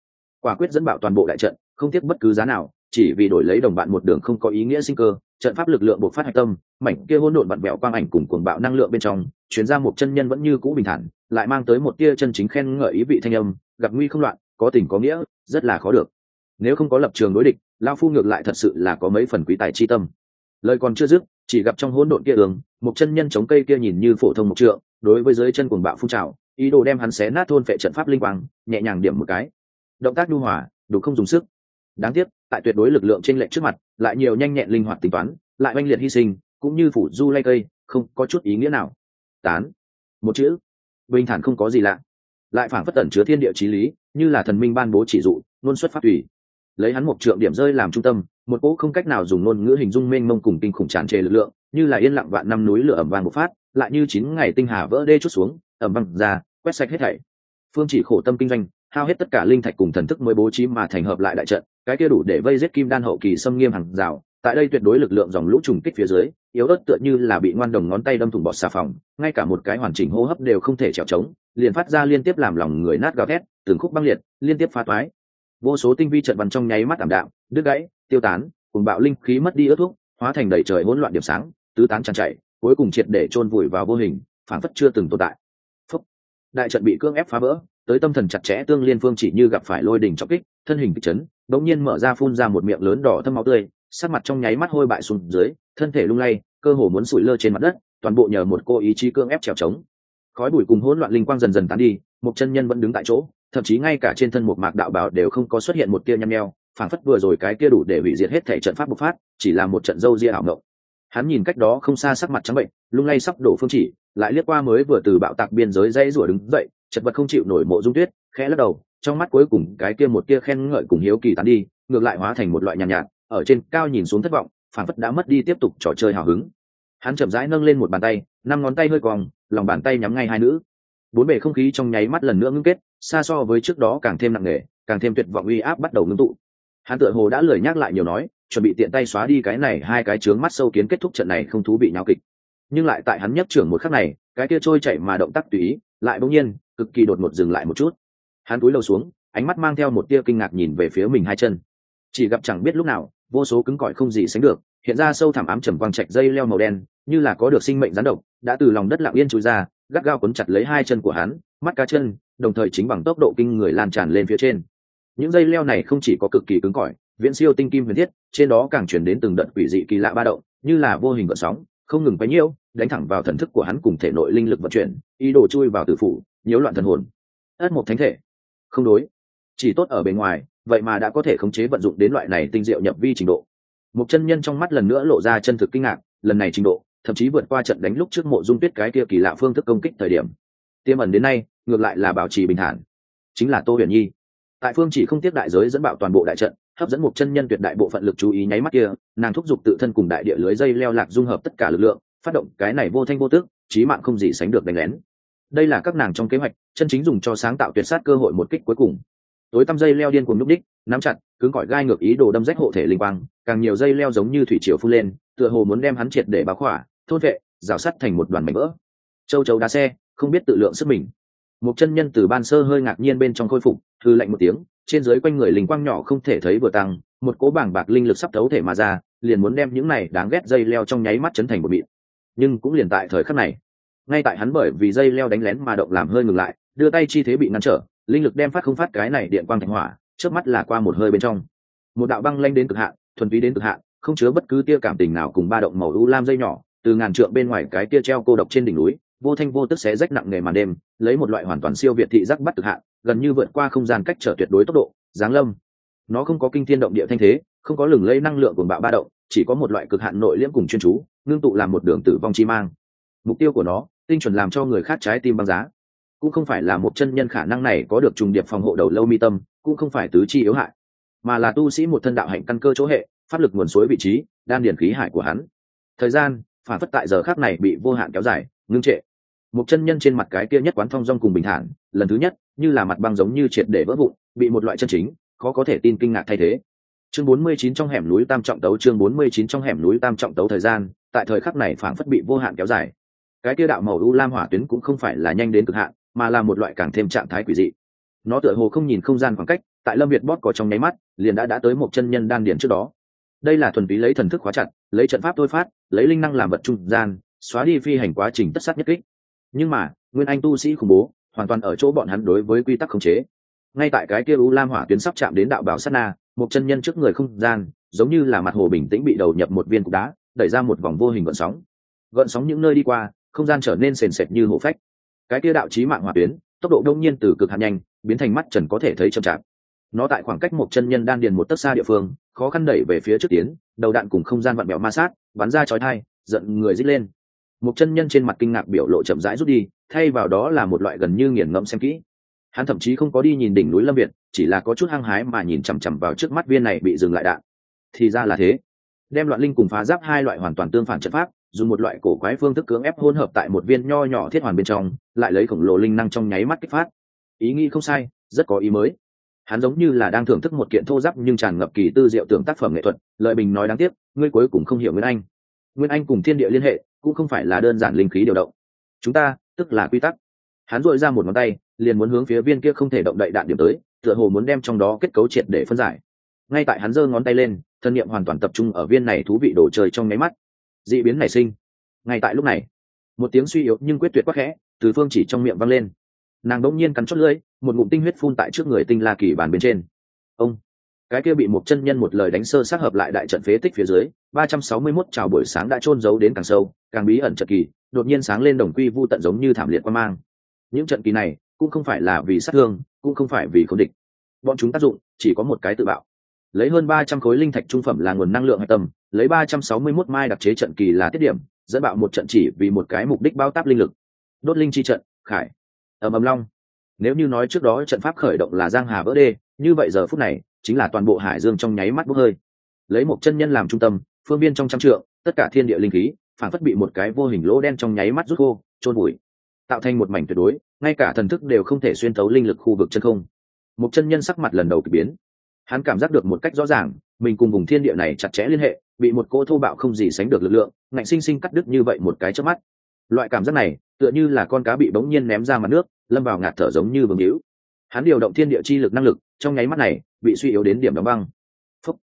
quả quyết dẫn bạo toàn bộ đại trận, không tiếc bất cứ giá nào, chỉ vì đổi lấy đồng bạn một đường không có ý nghĩa sinh cơ, trận pháp lực lượng buộc phát hạch tâm, mảnh kia hỗn độn bận bẹo quang ảnh cùng cuồng bạo năng lượng bên trong, chuyến ra một chân nhân vẫn như cũ bình thản, lại mang tới một tia chân chính khen ngợi ý vị thanh âm, gặp nguy không loạn, có tình có nghĩa, rất là khó được. Nếu không có lập trường đối địch lao phu ngược lại thật sự là có mấy phần quý tài chi tâm lời còn chưa dứt, chỉ gặp trong hỗn độn kia ương, một chân nhân chống cây kia nhìn như phổ thông một trượng, đối với dưới chân cuồng bạo phun trào, ý đồ đem hắn xé nát thôn phệ trận pháp linh quang, nhẹ nhàng điểm một cái. Động tác nhu hòa, đủ không dùng sức. Đáng tiếc, tại tuyệt đối lực lượng trên lệnh trước mặt, lại nhiều nhanh nhẹn linh hoạt tính toán, lại oanh liệt hy sinh, cũng như phủ du lay cây, không có chút ý nghĩa nào. Tán. Một chữ. Bình thản không có gì lạ. Lại phản phất tẩn chứa thiên địa trí lý, như là thần minh ban bố chỉ dụ, luôn xuất phát tùy lấy hắn một trượng điểm rơi làm trung tâm, một cỗ không cách nào dùng ngôn ngữ hình dung mênh mông cùng kinh khủng tràn trề lực lượng, như là yên lặng vạn năm núi lửa ẩm vàng một phát, lại như chín ngày tinh hà vỡ đê chút xuống, ẩm văng ra, quét sạch hết thảy. Phương chỉ khổ tâm kinh doanh, hao hết tất cả linh thạch cùng thần thức mới bố trí mà thành hợp lại đại trận, cái kia đủ để vây giết kim đan hậu kỳ xâm nghiêm hàng rào. Tại đây tuyệt đối lực lượng dòng lũ trùng kích phía dưới, yếu ớt tựa như là bị ngoan đồng ngón tay đâm thủng bọt xà phòng, ngay cả một cái hoàn chỉnh hô hấp đều không thể trèo trống liền phát ra liên tiếp làm lòng người nát gào thét, từng khúc băng liệt, liên tiếp phá toái vô số tinh vi trận văn trong nháy mắt ảm đạm, đứt gãy, tiêu tán, cùng bạo linh khí mất đi ướt thuốc hóa thành đầy trời hỗn loạn điểm sáng, tứ tán tràn chảy cuối cùng triệt để chôn vùi vào vô hình phản phất chưa từng tồn tại Phúc. đại trận bị cương ép phá vỡ, tới tâm thần chặt chẽ tương liên phương chỉ như gặp phải lôi đỉnh trọng kích, thân hình kịch chấn bỗng nhiên mở ra phun ra một miệng lớn đỏ thâm máu tươi, sắc mặt trong nháy mắt hôi bại xuống dưới, thân thể lung lay, cơ hồ muốn sủi lơ trên mặt đất, toàn bộ nhờ một cô ý chí cương ép trèo trống khói bụi cùng hỗn loạn linh quang dần dần tán đi, một chân nhân vẫn đứng tại chỗ thậm chí ngay cả trên thân một mạc đạo bảo đều không có xuất hiện một tia nhăm nheo phảng phất vừa rồi cái kia đủ để hủy diệt hết thể trận pháp bộc phát chỉ là một trận dâu ria ảo ngộng hắn nhìn cách đó không xa sắc mặt trắng bệnh lung lay sắp đổ phương chỉ lại liếc qua mới vừa từ bạo tạc biên giới dây rủa đứng dậy chật vật không chịu nổi mộ dung tuyết khẽ lắc đầu trong mắt cuối cùng cái kia một kia khen ngợi cùng hiếu kỳ tán đi ngược lại hóa thành một loại nhàn nhạt, nhạt ở trên cao nhìn xuống thất vọng phản phất đã mất đi tiếp tục trò chơi hào hứng. Hắn chậm rãi nâng lên một bàn tay năm ngón tay hơi cong lòng bàn tay nhắm ngay hai nữ bốn bề không khí trong nháy mắt lần nữa ngưng kết, xa so với trước đó càng thêm nặng nề, càng thêm tuyệt vọng uy áp bắt đầu ngưng tụ. Hắn tựa hồ đã lười nhắc lại nhiều nói, chuẩn bị tiện tay xóa đi cái này hai cái trướng mắt sâu kiến kết thúc trận này không thú bị nháo kịch. Nhưng lại tại hắn nhấc trưởng một khắc này, cái kia trôi chạy mà động tác tùy ý, lại bỗng nhiên, cực kỳ đột ngột dừng lại một chút. Hắn cúi đầu xuống, ánh mắt mang theo một tia kinh ngạc nhìn về phía mình hai chân. Chỉ gặp chẳng biết lúc nào, vô số cứng cỏi không gì sánh được, hiện ra sâu thẳm ám trầm quang trạch dây leo màu đen, như là có được sinh mệnh rắn độc, đã từ lòng đất lặng yên trôi ra gắt gao cuốn chặt lấy hai chân của hắn, mắt cá chân, đồng thời chính bằng tốc độ kinh người lan tràn lên phía trên. Những dây leo này không chỉ có cực kỳ cứng cỏi, viễn siêu tinh kim huyền thiết, trên đó càng chuyển đến từng đợt quỷ dị kỳ lạ ba động, như là vô hình vận sóng, không ngừng quấy nhiễu, đánh thẳng vào thần thức của hắn cùng thể nội linh lực vận chuyển, ý đồ chui vào tử phủ, nhiễu loạn thần hồn. Ất một thánh thể. Không đối. Chỉ tốt ở bên ngoài, vậy mà đã có thể khống chế vận dụng đến loại này tinh diệu nhập vi trình độ. Một chân nhân trong mắt lần nữa lộ ra chân thực kinh ngạc, lần này trình độ thậm chí vượt qua trận đánh lúc trước mộ dung tuyết cái kia kỳ lạ phương thức công kích thời điểm. Tiêm ẩn đến nay, ngược lại là bảo trì bình thản. Chính là tô huyền nhi. Tại phương chỉ không tiếp đại giới dẫn bạo toàn bộ đại trận, hấp dẫn một chân nhân tuyệt đại bộ phận lực chú ý nháy mắt kia, nàng thúc giục tự thân cùng đại địa lưới dây leo lạc dung hợp tất cả lực lượng, phát động cái này vô thanh vô tước trí mạng không gì sánh được đánh lén. Đây là các nàng trong kế hoạch, chân chính dùng cho sáng tạo tuyệt sát cơ hội một kích cuối cùng. Tối tăm dây leo điên cùng núp đích, nắm chặt, cứng cỏi gai ngược ý đồ đâm rách hộ thể linh quang, càng nhiều dây leo giống như thủy triều phun lên, tựa hồ muốn đem hắn triệt để báo khỏa thôn vệ, rào sắt thành một đoàn mảnh vỡ. Châu chấu đá xe, không biết tự lượng sức mình. Một chân nhân từ ban sơ hơi ngạc nhiên bên trong khôi phục thư lạnh một tiếng, trên dưới quanh người linh quang nhỏ không thể thấy vừa tăng, một cố bảng bạc linh lực sắp thấu thể mà ra, liền muốn đem những này đáng ghét dây leo trong nháy mắt chấn thành một mịn. Nhưng cũng liền tại thời khắc này, ngay tại hắn bởi vì dây leo đánh lén mà động làm hơi ngừng lại, đưa tay chi thế bị ngăn trở, linh lực đem phát không phát cái này điện quang thành hỏa trước mắt là qua một hơi bên trong. Một đạo băng lanh đến cực hạn, thuần túy đến cực hạn, không chứa bất cứ tia cảm tình nào cùng ba động màu u lam dây nhỏ từ ngàn trượng bên ngoài cái kia treo cô độc trên đỉnh núi, vô thanh vô tức xé rách nặng nề màn đêm, lấy một loại hoàn toàn siêu việt thị giác bắt cực hạn, gần như vượt qua không gian cách trở tuyệt đối tốc độ, giáng lâm. Nó không có kinh thiên động địa thanh thế, không có lừng lây năng lượng của bạo ba động, chỉ có một loại cực hạn nội liễm cùng chuyên chú, ngưng tụ làm một đường tử vong chi mang. Mục tiêu của nó, tinh chuẩn làm cho người khác trái tim băng giá. Cũng không phải là một chân nhân khả năng này có được trùng điệp phòng hộ đầu lâu mi tâm, cũng không phải tứ chi yếu hại, mà là tu sĩ một thân đạo hạnh căn cơ chỗ hệ, pháp lực nguồn suối vị trí, đan điển khí hải của hắn. Thời gian phản phất tại giờ khác này bị vô hạn kéo dài, ngưng trệ. Một chân nhân trên mặt cái kia nhất quán thong dong cùng bình thản, lần thứ nhất, như là mặt băng giống như triệt để vỡ vụn, bị một loại chân chính, khó có thể tin kinh ngạc thay thế. Chương 49 trong hẻm núi tam trọng tấu, chương 49 trong hẻm núi tam trọng tấu thời gian, tại thời khắc này phản phất bị vô hạn kéo dài. Cái kia đạo màu u lam hỏa tuyến cũng không phải là nhanh đến cực hạn, mà là một loại càng thêm trạng thái quỷ dị. Nó tựa hồ không nhìn không gian khoảng cách, tại lâm việt bót có trong nháy mắt, liền đã đã tới một chân nhân đan điển trước đó đây là thuần túy lấy thần thức khóa chặt, lấy trận pháp thôi phát, lấy linh năng làm vật trung gian, xóa đi phi hành quá trình tất sát nhất kích. Nhưng mà, nguyên anh tu sĩ khủng bố, hoàn toàn ở chỗ bọn hắn đối với quy tắc khống chế. Ngay tại cái kia u lam hỏa tuyến sắp chạm đến đạo bảo sát na, một chân nhân trước người không gian, giống như là mặt hồ bình tĩnh bị đầu nhập một viên cục đá, đẩy ra một vòng vô hình gợn sóng. Gợn sóng những nơi đi qua, không gian trở nên sền sệt như hổ phách. Cái kia đạo trí mạng hỏa tuyến, tốc độ đông nhiên từ cực hạt nhanh, biến thành mắt trần có thể thấy chậm chạp nó tại khoảng cách một chân nhân đan điền một tấc xa địa phương, khó khăn đẩy về phía trước tiến, đầu đạn cùng không gian vặn mẹo ma sát, bắn ra chói thai giận người dít lên. Một chân nhân trên mặt kinh ngạc biểu lộ chậm rãi rút đi, thay vào đó là một loại gần như nghiền ngẫm xem kỹ. Hắn thậm chí không có đi nhìn đỉnh núi lâm việt, chỉ là có chút hăng hái mà nhìn chằm chằm vào trước mắt viên này bị dừng lại đạn. Thì ra là thế. Đem loạn linh cùng phá giáp hai loại hoàn toàn tương phản trận pháp, dùng một loại cổ quái phương thức cưỡng ép hỗn hợp tại một viên nho nhỏ thiết hoàn bên trong, lại lấy khổng lồ linh năng trong nháy mắt kích phát. Ý nghĩ không sai, rất có ý mới hắn giống như là đang thưởng thức một kiện thô giáp nhưng tràn ngập kỳ tư diệu tưởng tác phẩm nghệ thuật, lợi bình nói đáng tiếc, ngươi cuối cùng không hiểu nguyên anh. Nguyên anh cùng thiên địa liên hệ, cũng không phải là đơn giản linh khí điều động. Chúng ta, tức là quy tắc. Hắn dội ra một ngón tay, liền muốn hướng phía viên kia không thể động đậy đạn điểm tới, tựa hồ muốn đem trong đó kết cấu triệt để phân giải. Ngay tại hắn giơ ngón tay lên, thân nhiệm hoàn toàn tập trung ở viên này thú vị đồ chơi trong nháy mắt. D ị biến nảy sinh. Ngay tại lúc này, một tiếng suy yếu nhưng quyết tuyệt quắc khẽ, từ phương chỉ trong miệng văng lên. Nàng đ ỗ n g nhiên cắn chót lưỡi một ngụm tinh huyết phun tại trước người tinh la kỳ bàn bên trên. Ông, cái kia bị một chân nhân một lời đánh sơ sát hợp lại đại trận phế tích phía dưới, ba trăm sáu mươi mốt chào buổi sáng đã trôn giấu đến càng sâu, càng bí ẩn trận kỳ, đột nhiên sáng lên đồng quy vu tận giống như thảm liệt quan mang. Những trận kỳ này cũng không phải là vì sát thương, cũng không phải vì khống địch. Bọn chúng tác dụng chỉ có một cái tự bạo. Lấy hơn ba trăm khối linh thạch trung phẩm là nguồn năng lượng hạch tâm, lấy ba trăm sáu mươi 361 mai đặc chế trận kỳ là tiết điểm, dẫn bạo một trận chỉ vì một cái mục đích bao táp linh lực. Đốt linh chi trận, khải. Ầm ầm long nếu như nói trước đó trận pháp khởi động là giang hà vỡ đê, như vậy giờ phút này, chính là toàn bộ hải dương trong nháy mắt bốc hơi. Lấy một chân nhân làm trung tâm, phương viên trong trăm trượng, tất cả thiên địa linh khí, phản phất bị một cái vô hình lỗ đen trong nháy mắt rút khô trôn bụi tạo thành một mảnh tuyệt đối, ngay cả thần thức đều không thể xuyên thấu linh lực khu vực chân không. Một chân nhân sắc mặt lần đầu k ỳ biến. Hắn cảm giác được một cách rõ ràng, mình cùng vùng thiên địa này chặt chẽ liên hệ, bị một cỗ thô bạo không gì sánh được lực lượng, ngạnh sinh sinh cắt đứt như vậy một cái trước mắt. Loại cảm giác này, tựa như là con cá bị bỗng nhiên ném ra mặt nước lâm vào ngạt thở giống như bừng hữu. Hắn điều động thiên địa chi lực năng lực, trong nháy mắt này, bị suy yếu đến điểm đóng băng. Phúc.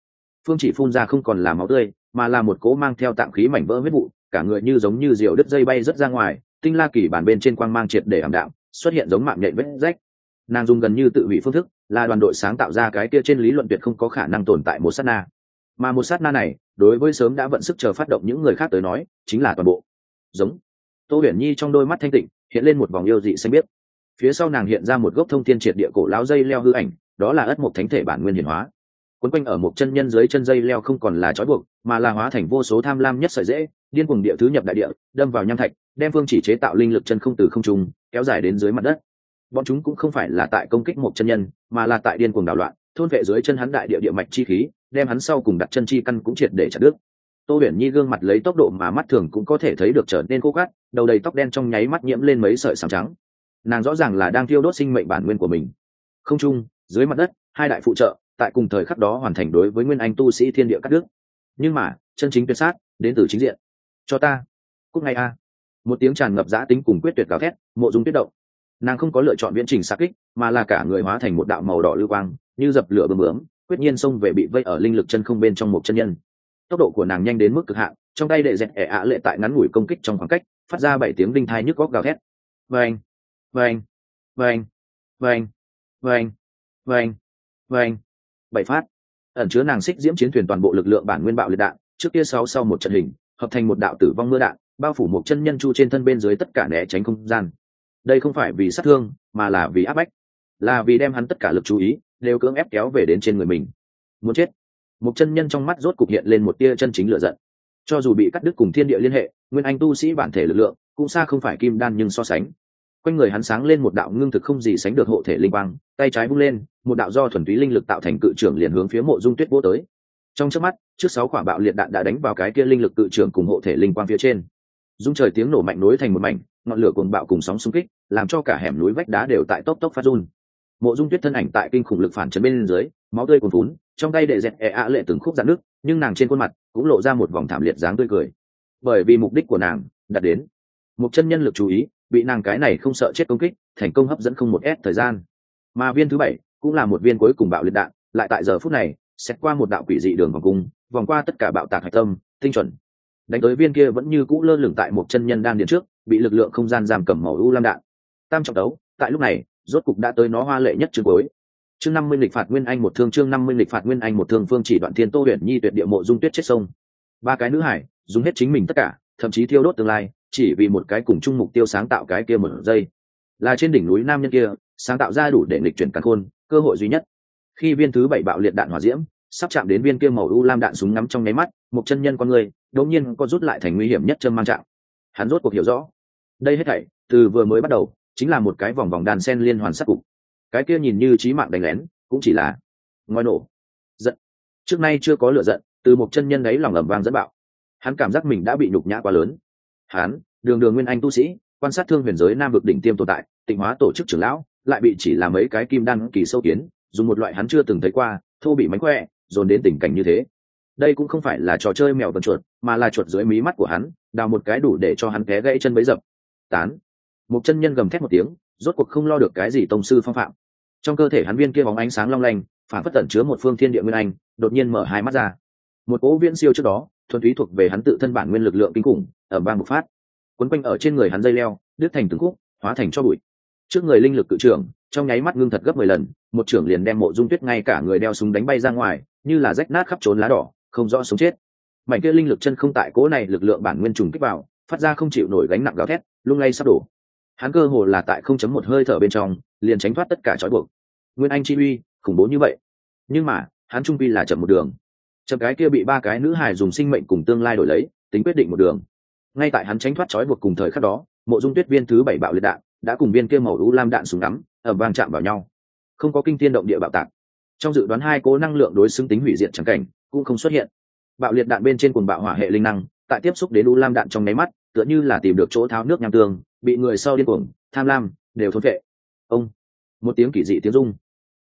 phương chỉ phun ra không còn là máu tươi, mà là một cỗ mang theo tạm khí mảnh vỡ huyết vụ, cả người như giống như diều đứt dây bay rớt ra ngoài, tinh la kỳ bản bên trên quang mang triệt để ảm đạm, xuất hiện giống mạng nhện vết rách. Nàng dùng gần như tự hủy phương thức, là đoàn đội sáng tạo ra cái kia trên lý luận tuyệt không có khả năng tồn tại một sát na. Mà một sát na này, đối với sớm đã vận sức chờ phát động những người khác tới nói, chính là toàn bộ. Giống. Tô huyền nhi trong đôi mắt thanh tịnh, hiện lên một vòng yêu dị xanh biết phía sau nàng hiện ra một gốc thông thiên triệt địa cổ lão dây leo hư ảnh, đó là ất mộc thánh thể bản nguyên hiển hóa. Quấn quanh ở một chân nhân dưới chân dây leo không còn là trói buộc, mà là hóa thành vô số tham lam nhất sợi dễ, điên cuồng địa thứ nhập đại địa, đâm vào nham thạch, đem phương chỉ chế tạo linh lực chân không từ không trung, kéo dài đến dưới mặt đất. Bọn chúng cũng không phải là tại công kích một chân nhân, mà là tại điên cuồng đảo loạn, thôn vệ dưới chân hắn đại địa địa mạch chi khí, đem hắn sau cùng đặt chân chi căn cũng triệt để chặt đứt. Tô huyền nhi gương mặt lấy tốc độ mà mắt thường cũng có thể thấy được trở nên khô gắt đầu đầy tóc đen trong nháy mắt nhiễm lên mấy sợi sàm trắng nàng rõ ràng là đang thiêu đốt sinh mệnh bản nguyên của mình. Không trung, dưới mặt đất, hai đại phụ trợ, tại cùng thời khắc đó hoàn thành đối với nguyên anh tu sĩ thiên địa cắt đức nhưng mà, chân chính tuyệt sát, đến từ chính diện. Cho ta. Cúc ngay a. Một tiếng tràn ngập giã tính cùng quyết tuyệt gào thét, mộ dung tuyết động. Nàng không có lựa chọn viễn trình xa kích, mà là cả người hóa thành một đạo màu đỏ lưu quang, như dập lửa bơm bướm quyết nhiên xông về bị vây ở linh lực chân không bên trong một chân nhân. Tốc độ của nàng nhanh đến mức cực hạn, trong tay đệ dẹt ẻ ạ lệ tại ngắn ngủi công kích trong khoảng cách, phát ra bảy tiếng đinh thai nhức góc gào thét. Vâng vâng. Vâng. Vâng. Vâng. Vâng. Vâng. Bảy phát. Ẩn chứa nàng xích diễm chiến thuyền toàn bộ lực lượng bản nguyên bạo liệt đạn, trước kia sáu sau một trận hình, hợp thành một đạo tử vong mưa đạn, bao phủ một chân nhân chu trên thân bên dưới tất cả né tránh không gian. Đây không phải vì sát thương, mà là vì áp bách. Là vì đem hắn tất cả lực chú ý, đều cưỡng ép kéo về đến trên người mình. Muốn chết. Một chân nhân trong mắt rốt cục hiện lên một tia chân chính lựa giận. Cho dù bị cắt đứt cùng thiên địa liên hệ, nguyên anh tu sĩ bản thể lực lượng, cũng xa không phải kim đan nhưng so sánh quanh người hắn sáng lên một đạo ngưng thực không gì sánh được hộ thể linh quang, tay trái bung lên, một đạo do thuần túy linh lực tạo thành cự trưởng liền hướng phía mộ dung tuyết vô tới. Trong trước mắt, trước sáu quả bạo liệt đạn đã đánh vào cái kia linh lực cự trưởng cùng hộ thể linh quang phía trên. Dung trời tiếng nổ mạnh nối thành một mảnh, ngọn lửa cuồng bạo cùng sóng xung kích, làm cho cả hẻm núi vách đá đều tại tốc tốc phát run. Mộ dung tuyết thân ảnh tại kinh khủng lực phản chấn bên dưới, máu tươi cuồn vún trong tay đệ dẹt ẹ ạ lệ từng khúc dạn nước, nhưng nàng trên khuôn mặt cũng lộ ra một vòng thảm liệt dáng tươi cười. Bởi vì mục đích của nàng đặt đến. Một chân nhân lực chú ý bị nàng cái này không sợ chết công kích, thành công hấp dẫn không một s thời gian. Mà viên thứ bảy cũng là một viên cuối cùng bạo liệt đạn, lại tại giờ phút này, xét qua một đạo quỷ dị đường vòng cung, vòng qua tất cả bạo tạc hạch tâm, tinh chuẩn. Đánh tới viên kia vẫn như cũ lơ lửng tại một chân nhân đan điện trước, bị lực lượng không gian giam cầm màu u lam đạn. Tam trọng đấu, tại lúc này, rốt cục đã tới nó hoa lệ nhất chương cuối. Chương năm mươi lịch phạt nguyên anh một thương, chương năm mươi lịch phạt nguyên anh một thương phương chỉ đoạn thiên tô huyện nhi tuyệt địa mộ dung tuyết chết sông. Ba cái nữ hải, dùng hết chính mình tất cả, thậm chí thiêu đốt tương lai chỉ vì một cái cùng chung mục tiêu sáng tạo cái kia một giây. Là trên đỉnh núi nam nhân kia, sáng tạo ra đủ để lịch chuyển căn khôn, cơ hội duy nhất. Khi viên thứ bảy bạo liệt đạn hỏa diễm, sắp chạm đến viên kia màu u lam đạn súng ngắm trong nháy mắt, một chân nhân con người, đột nhiên có rút lại thành nguy hiểm nhất châm mang trạng. Hắn rốt cuộc hiểu rõ. Đây hết thảy, từ vừa mới bắt đầu, chính là một cái vòng vòng đàn sen liên hoàn sắc cục. Cái kia nhìn như trí mạng đánh lén, cũng chỉ là ngoi nổ. Giận. Trước nay chưa có lựa giận, từ một chân nhân đấy lòng ẩm vang dẫn bạo. Hắn cảm giác mình đã bị nhục nhã quá lớn hắn đường đường nguyên anh tu sĩ, quan sát thương huyền giới nam vực đỉnh tiêm tồn tại, tịnh hóa tổ chức trưởng lão, lại bị chỉ là mấy cái kim đan kỳ sâu kiến, dùng một loại hắn chưa từng thấy qua, thô bị mánh khỏe, dồn đến tình cảnh như thế. Đây cũng không phải là trò chơi mèo vần chuột, mà là chuột dưới mí mắt của hắn, đào một cái đủ để cho hắn té gãy chân bấy dập. Tán. Một chân nhân gầm thét một tiếng, rốt cuộc không lo được cái gì tông sư phong phạm. Trong cơ thể hắn viên kia bóng ánh sáng long lanh, phản phất tẩn chứa một phương thiên địa nguyên anh, đột nhiên mở hai mắt ra. Một cỗ viễn siêu trước đó thuần túy thuộc về hắn tự thân bản nguyên lực lượng kinh khủng ở bang bộc phát. Quấn quanh ở trên người hắn dây leo, đứt thành từng khúc, hóa thành cho bụi. Trước người linh lực cự trưởng, trong nháy mắt ngưng thật gấp mười lần, một trưởng liền đem mộ dung tuyết ngay cả người đeo súng đánh bay ra ngoài, như là rách nát khắp trốn lá đỏ, không rõ sống chết. Mảnh kia linh lực chân không tại cố này lực lượng bản nguyên trùng kích vào, phát ra không chịu nổi gánh nặng gào thét, lung lay sắp đổ. Hắn cơ hồ là tại không chấm một hơi thở bên trong, liền tránh thoát tất cả trói buộc. Nguyên anh chi uy, khủng bố như vậy. Nhưng mà, hắn trung vi là chậm một đường chậm cái kia bị ba cái nữ hài dùng sinh mệnh cùng tương lai đổi lấy, tính quyết định một đường. Ngay tại hắn tránh thoát trói buộc cùng thời khắc đó, mộ dung tuyết viên thứ bảy bạo liệt đạn đã cùng viên kia màu lũ lam đạn súng ngắm ở vang chạm vào nhau. Không có kinh thiên động địa bạo tạc. Trong dự đoán hai cố năng lượng đối xứng tính hủy diệt chẳng cảnh cũng không xuất hiện. Bạo liệt đạn bên trên cùng bạo hỏa hệ linh năng, tại tiếp xúc đến u lam đạn trong nháy mắt, tựa như là tìm được chỗ tháo nước nham tương, bị người sau điên cuồng, tham lam, đều thốn vệ ông! Một tiếng kỳ dị tiếng rung.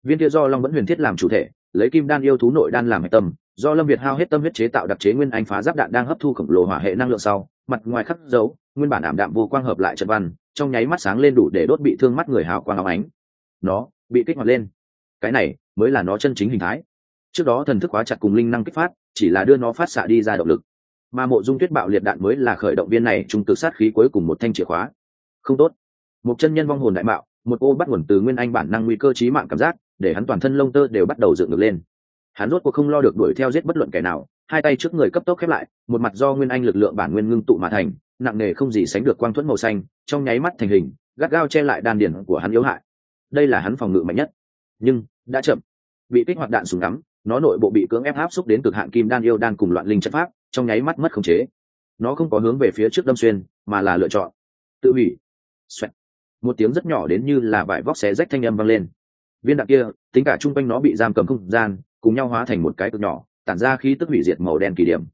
Viên kia do long vẫn huyền thiết làm chủ thể lấy kim đan yêu thú nội đan làm hệ tâm, do lâm việt hao hết tâm huyết chế tạo đặc chế nguyên anh phá giáp đạn đang hấp thu khổng lồ hỏa hệ năng lượng sau, mặt ngoài khắc dấu, nguyên bản ảm đạm vô quang hợp lại trận văn, trong nháy mắt sáng lên đủ để đốt bị thương mắt người hào quang áo ánh. Nó bị kích hoạt lên. Cái này mới là nó chân chính hình thái. Trước đó thần thức hóa chặt cùng linh năng kích phát, chỉ là đưa nó phát xạ đi ra động lực. Mà mộ dung tuyết bạo liệt đạn mới là khởi động viên này trung cực sát khí cuối cùng một thanh chìa khóa. Không tốt. Một chân nhân vong hồn đại mạo, một ô bắt nguồn từ nguyên anh bản năng nguy cơ trí mạng cảm giác để hắn toàn thân lông tơ đều bắt đầu dựng ngược lên. Hắn rốt cuộc không lo được đuổi theo giết bất luận kẻ nào, hai tay trước người cấp tốc khép lại, một mặt do nguyên anh lực lượng bản nguyên ngưng tụ mà thành, nặng nề không gì sánh được quang thuẫn màu xanh, trong nháy mắt thành hình, gắt gao che lại đan điển của hắn yếu hại. Đây là hắn phòng ngự mạnh nhất, nhưng đã chậm. Bị kích hoạt đạn súng ngắm, nó nội bộ bị cưỡng ép áp xúc đến cực hạn kim đan yêu đan cùng loạn linh chất pháp, trong nháy mắt mất khống chế. Nó không có hướng về phía trước đâm xuyên, mà là lựa chọn. Tự hủy. Xoẹt. một tiếng rất nhỏ đến như là vải vóc xé rách thanh âm vang lên viên đạn kia, tính cả chung quanh nó bị giam cầm không gian, cùng nhau hóa thành một cái cực nhỏ, tản ra khí tức hủy diệt màu đen kỳ điểm.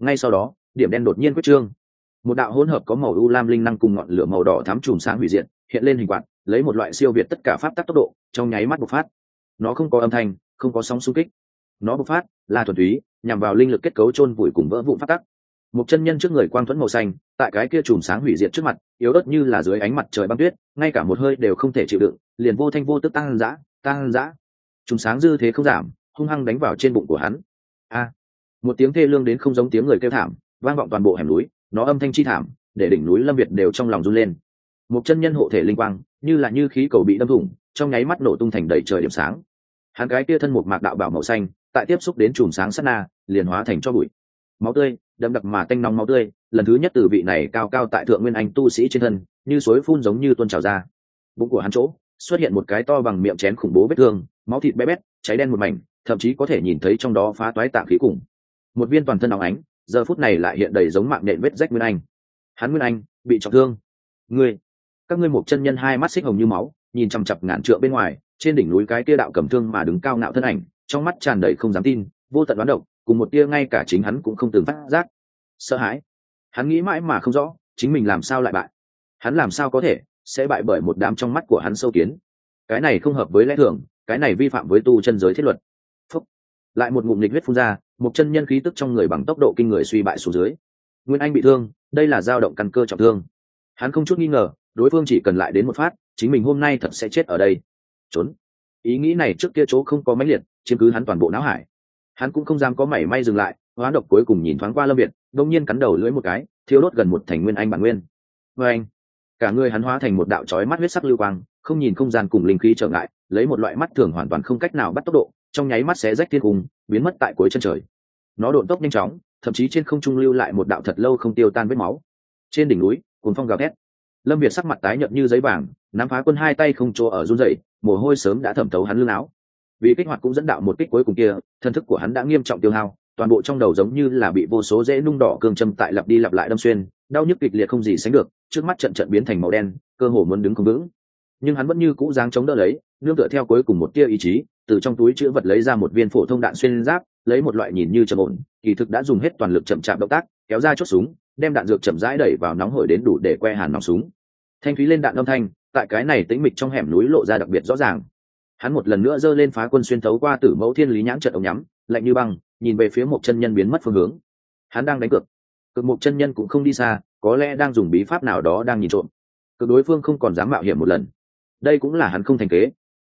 Ngay sau đó, điểm đen đột nhiên quyết trương. Một đạo hỗn hợp có màu u lam linh năng cùng ngọn lửa màu đỏ thắm chùm sáng hủy diệt, hiện lên hình quạt, lấy một loại siêu việt tất cả pháp tắc tốc độ, trong nháy mắt bộc phát. Nó không có âm thanh, không có sóng xung kích. Nó bộc phát là thuần túy, nhằm vào linh lực kết cấu chôn vùi cùng vỡ vụn pháp tắc. Một chân nhân trước người quang thuẫn màu xanh, tại cái kia chùm sáng hủy diệt trước mặt, yếu ớt như là dưới ánh mặt trời băng tuyết, ngay cả một hơi đều không thể chịu đựng, liền vô thanh vô tức tăng dã tăng dã. Chùm sáng dư thế không giảm, hung hăng đánh vào trên bụng của hắn. A. Một tiếng thê lương đến không giống tiếng người kêu thảm, vang vọng toàn bộ hẻm núi, nó âm thanh chi thảm, để đỉnh núi lâm việt đều trong lòng run lên. Một chân nhân hộ thể linh quang, như là như khí cầu bị đâm thủng, trong nháy mắt nổ tung thành đầy trời điểm sáng. Hắn cái kia thân một mạc đạo bảo màu xanh, tại tiếp xúc đến chùm sáng sắt na, liền hóa thành cho bụi. Máu tươi, đậm đặc mà tanh nóng máu tươi, lần thứ nhất từ vị này cao cao tại thượng nguyên anh tu sĩ trên thân, như suối phun giống như tuôn trào ra. Bụng của hắn chỗ xuất hiện một cái to bằng miệng chén khủng bố vết thương, máu thịt bé bét, cháy đen một mảnh, thậm chí có thể nhìn thấy trong đó phá toái tạng khí cùng. Một viên toàn thân óng ánh, giờ phút này lại hiện đầy giống mạng nện vết rách nguyên anh. Hắn nguyên anh, bị trọng thương. Ngươi, các ngươi một chân nhân hai mắt xích hồng như máu, nhìn chằm chặp ngàn trượng bên ngoài, trên đỉnh núi cái kia đạo cầm thương mà đứng cao ngạo thân ảnh, trong mắt tràn đầy không dám tin, vô tận đoán độc, cùng một tia ngay cả chính hắn cũng không từng phát giác. Sợ hãi. Hắn nghĩ mãi mà không rõ, chính mình làm sao lại bại. Hắn làm sao có thể? Sẽ bại bởi một đám trong mắt của hắn sâu kiến. Cái này không hợp với lẽ thường, cái này vi phạm với tu chân giới thiết luật. Phúc. lại một ngụm nghịch huyết phun ra, một chân nhân khí tức trong người bằng tốc độ kinh người suy bại xuống dưới. Nguyên anh bị thương, đây là dao động căn cơ trọng thương. Hắn không chút nghi ngờ, đối phương chỉ cần lại đến một phát, chính mình hôm nay thật sẽ chết ở đây. Trốn. Ý nghĩ này trước kia chỗ không có máy liệt, chiếm cứ hắn toàn bộ não hải. Hắn cũng không dám có mảy may dừng lại hóa độc cuối cùng nhìn thoáng qua lâm việt đông nhiên cắn đầu lưỡi một cái thiếu đốt gần một thành nguyên anh bản nguyên. Vê anh cả người hắn hóa thành một đạo chói mắt huyết sắc lưu quang, không nhìn không gian cùng linh khí trở ngại, lấy một loại mắt thường hoàn toàn không cách nào bắt tốc độ, trong nháy mắt xé rách thiên cung, biến mất tại cuối chân trời. Nó độn tốc nhanh chóng, thậm chí trên không trung lưu lại một đạo thật lâu không tiêu tan vết máu. Trên đỉnh núi cuốn phong gào thét. Lâm việt sắc mặt tái nhợt như giấy vàng, nắm phá quân hai tay không chỗ ở run dậy mồ hôi sớm đã thẩm thấu hắn lưng áo. Vì kích hoạt cũng dẫn đạo một kích cuối cùng kia, thân thức của hắn đã nghiêm trọng tiêu hao, toàn bộ trong đầu giống như là bị vô số dễ nung đỏ cương châm tại lặp đi lặp lại đâm xuyên, đau nhức kịch liệt không gì sánh được trước mắt trận trận biến thành màu đen, cơ hồ muốn đứng không vững. Nhưng hắn vẫn như cũ dáng chống đỡ lấy, nương tựa theo cuối cùng một tia ý chí, từ trong túi chữ vật lấy ra một viên phổ thông đạn xuyên giáp, lấy một loại nhìn như trầm ổn, kỳ thực đã dùng hết toàn lực chậm chạp động tác, kéo ra chốt súng, đem đạn dược chậm rãi đẩy vào nóng hổi đến đủ để que hàn nòng súng. Thanh thúy lên đạn âm thanh, tại cái này tĩnh mịch trong hẻm núi lộ ra đặc biệt rõ ràng. Hắn một lần nữa giơ lên phá quân xuyên thấu qua tử mẫu thiên lý nhãn trận ống nhắm, lạnh như băng, nhìn về phía một chân nhân biến mất phương hướng. Hắn đang đánh cược cực một chân nhân cũng không đi xa, có lẽ đang dùng bí pháp nào đó đang nhìn trộm. Cực đối phương không còn dám mạo hiểm một lần. Đây cũng là hắn không thành kế.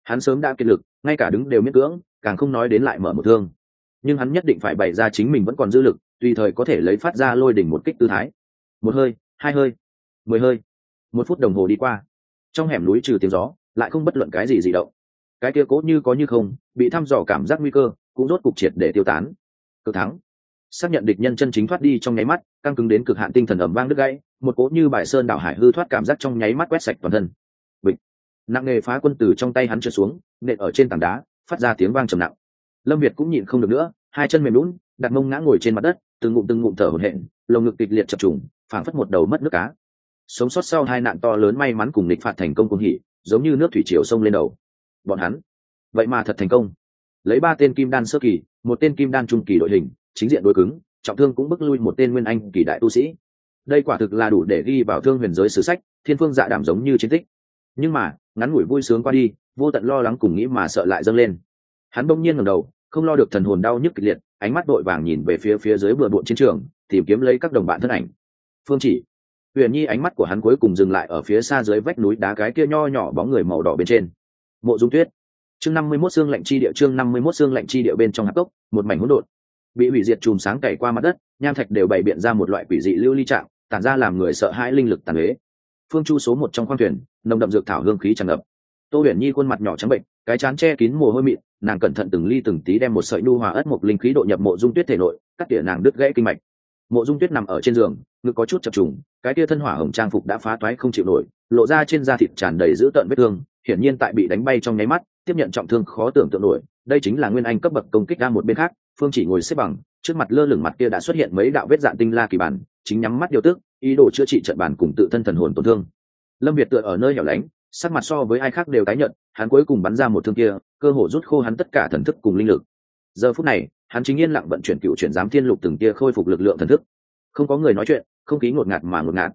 Hắn sớm đã kiệt lực, ngay cả đứng đều miễn cưỡng, càng không nói đến lại mở một thương. Nhưng hắn nhất định phải bày ra chính mình vẫn còn dư lực, tùy thời có thể lấy phát ra lôi đỉnh một kích tư thái. Một hơi, hai hơi, mười hơi, một phút đồng hồ đi qua. Trong hẻm núi trừ tiếng gió, lại không bất luận cái gì dị động. Cái kia cố như có như không, bị thăm dò cảm giác nguy cơ, cũng rốt cục triệt để tiêu tán. Cực thắng xác nhận địch nhân chân chính thoát đi trong nháy mắt, căng cứng đến cực hạn tinh thần ẩm vang đứt gãy, một cỗ như bài sơn đảo hải hư thoát cảm giác trong nháy mắt quét sạch toàn thân. Bịch. Nặng nghề phá quân từ trong tay hắn trượt xuống, nện ở trên tảng đá, phát ra tiếng vang trầm nặng. Lâm việt cũng nhịn không được nữa, hai chân mềm lún đặt mông ngã ngồi trên mặt đất, từng ngụm từng ngụm thở hổn hển, lồng ngực kịch liệt chập trùng, phảng phất một đầu mất nước cá. Sống sót sau hai nạn to lớn may mắn cùng địch phạt thành công cùng hỉ, giống như nước thủy triều sông lên đầu. Bọn hắn. Vậy mà thật thành công. Lấy ba tên kim đan sơ kỳ, một tên kim đan trung kỳ đội hình chính diện đối cứng, trọng thương cũng bức lui một tên nguyên anh kỳ đại tu sĩ. Đây quả thực là đủ để ghi vào thương huyền giới sử sách, thiên phương dạ đảm giống như chiến tích. Nhưng mà, ngắn ngủi vui sướng qua đi, vô tận lo lắng cùng nghĩ mà sợ lại dâng lên. Hắn bỗng nhiên ngẩng đầu, không lo được thần hồn đau nhức kịch liệt, ánh mắt đội vàng nhìn về phía phía dưới bừa bộn chiến trường, tìm kiếm lấy các đồng bạn thân ảnh. Phương chỉ, huyền nhi ánh mắt của hắn cuối cùng dừng lại ở phía xa dưới vách núi đá cái kia nho nhỏ bóng người màu đỏ bên trên. Mộ dung tuyết, chương năm mươi mốt xương lạnh chi địa, chương năm mươi mốt xương lạnh chi địa bên trong hạp cốc, một mảnh hỗn độn bị hủy diệt chùm sáng cày qua mặt đất, nham thạch đều bày biện ra một loại quỷ dị lưu ly trạng, tản ra làm người sợ hãi linh lực tàn huế phương chu số một trong khoang thuyền, nồng đậm dược thảo hương khí tràn ngập. Tô huyền nhi khuôn mặt nhỏ trắng bệnh, cái chán che kín mồ hôi mịn, nàng cẩn thận từng ly từng tí đem một sợi nu hòa ất một linh khí độ nhập mộ dung tuyết thể nội, cắt tỉa nàng đứt gãy kinh mạch. Mộ dung tuyết nằm ở trên giường, ngực có chút chập trùng, cái tia thân hỏa hồng trang phục đã phá toái không chịu nổi, lộ ra trên da thịt tràn đầy dữ tợn vết thương, hiển nhiên tại bị đánh bay trong nháy mắt, tiếp nhận trọng thương khó tưởng tượng nổi, đây chính là nguyên anh cấp bậc công kích ra một bên khác phương chỉ ngồi xếp bằng, trước mặt lơ lửng mặt kia đã xuất hiện mấy đạo vết dạn tinh la kỳ bản, chính nhắm mắt điều tức, ý đồ chữa trị trận bản cùng tự thân thần hồn tổn thương. Lâm việt tựa ở nơi hẻo lánh, sắc mặt so với ai khác đều tái nhận hắn cuối cùng bắn ra một thương kia, cơ hồ rút khô hắn tất cả thần thức cùng linh lực. Giờ phút này, hắn chính yên lặng vận chuyển cựu chuyển giám thiên lục từng kia khôi phục lực lượng thần thức. Không có người nói chuyện, không khí ngột ngạt mà ngột ngạt.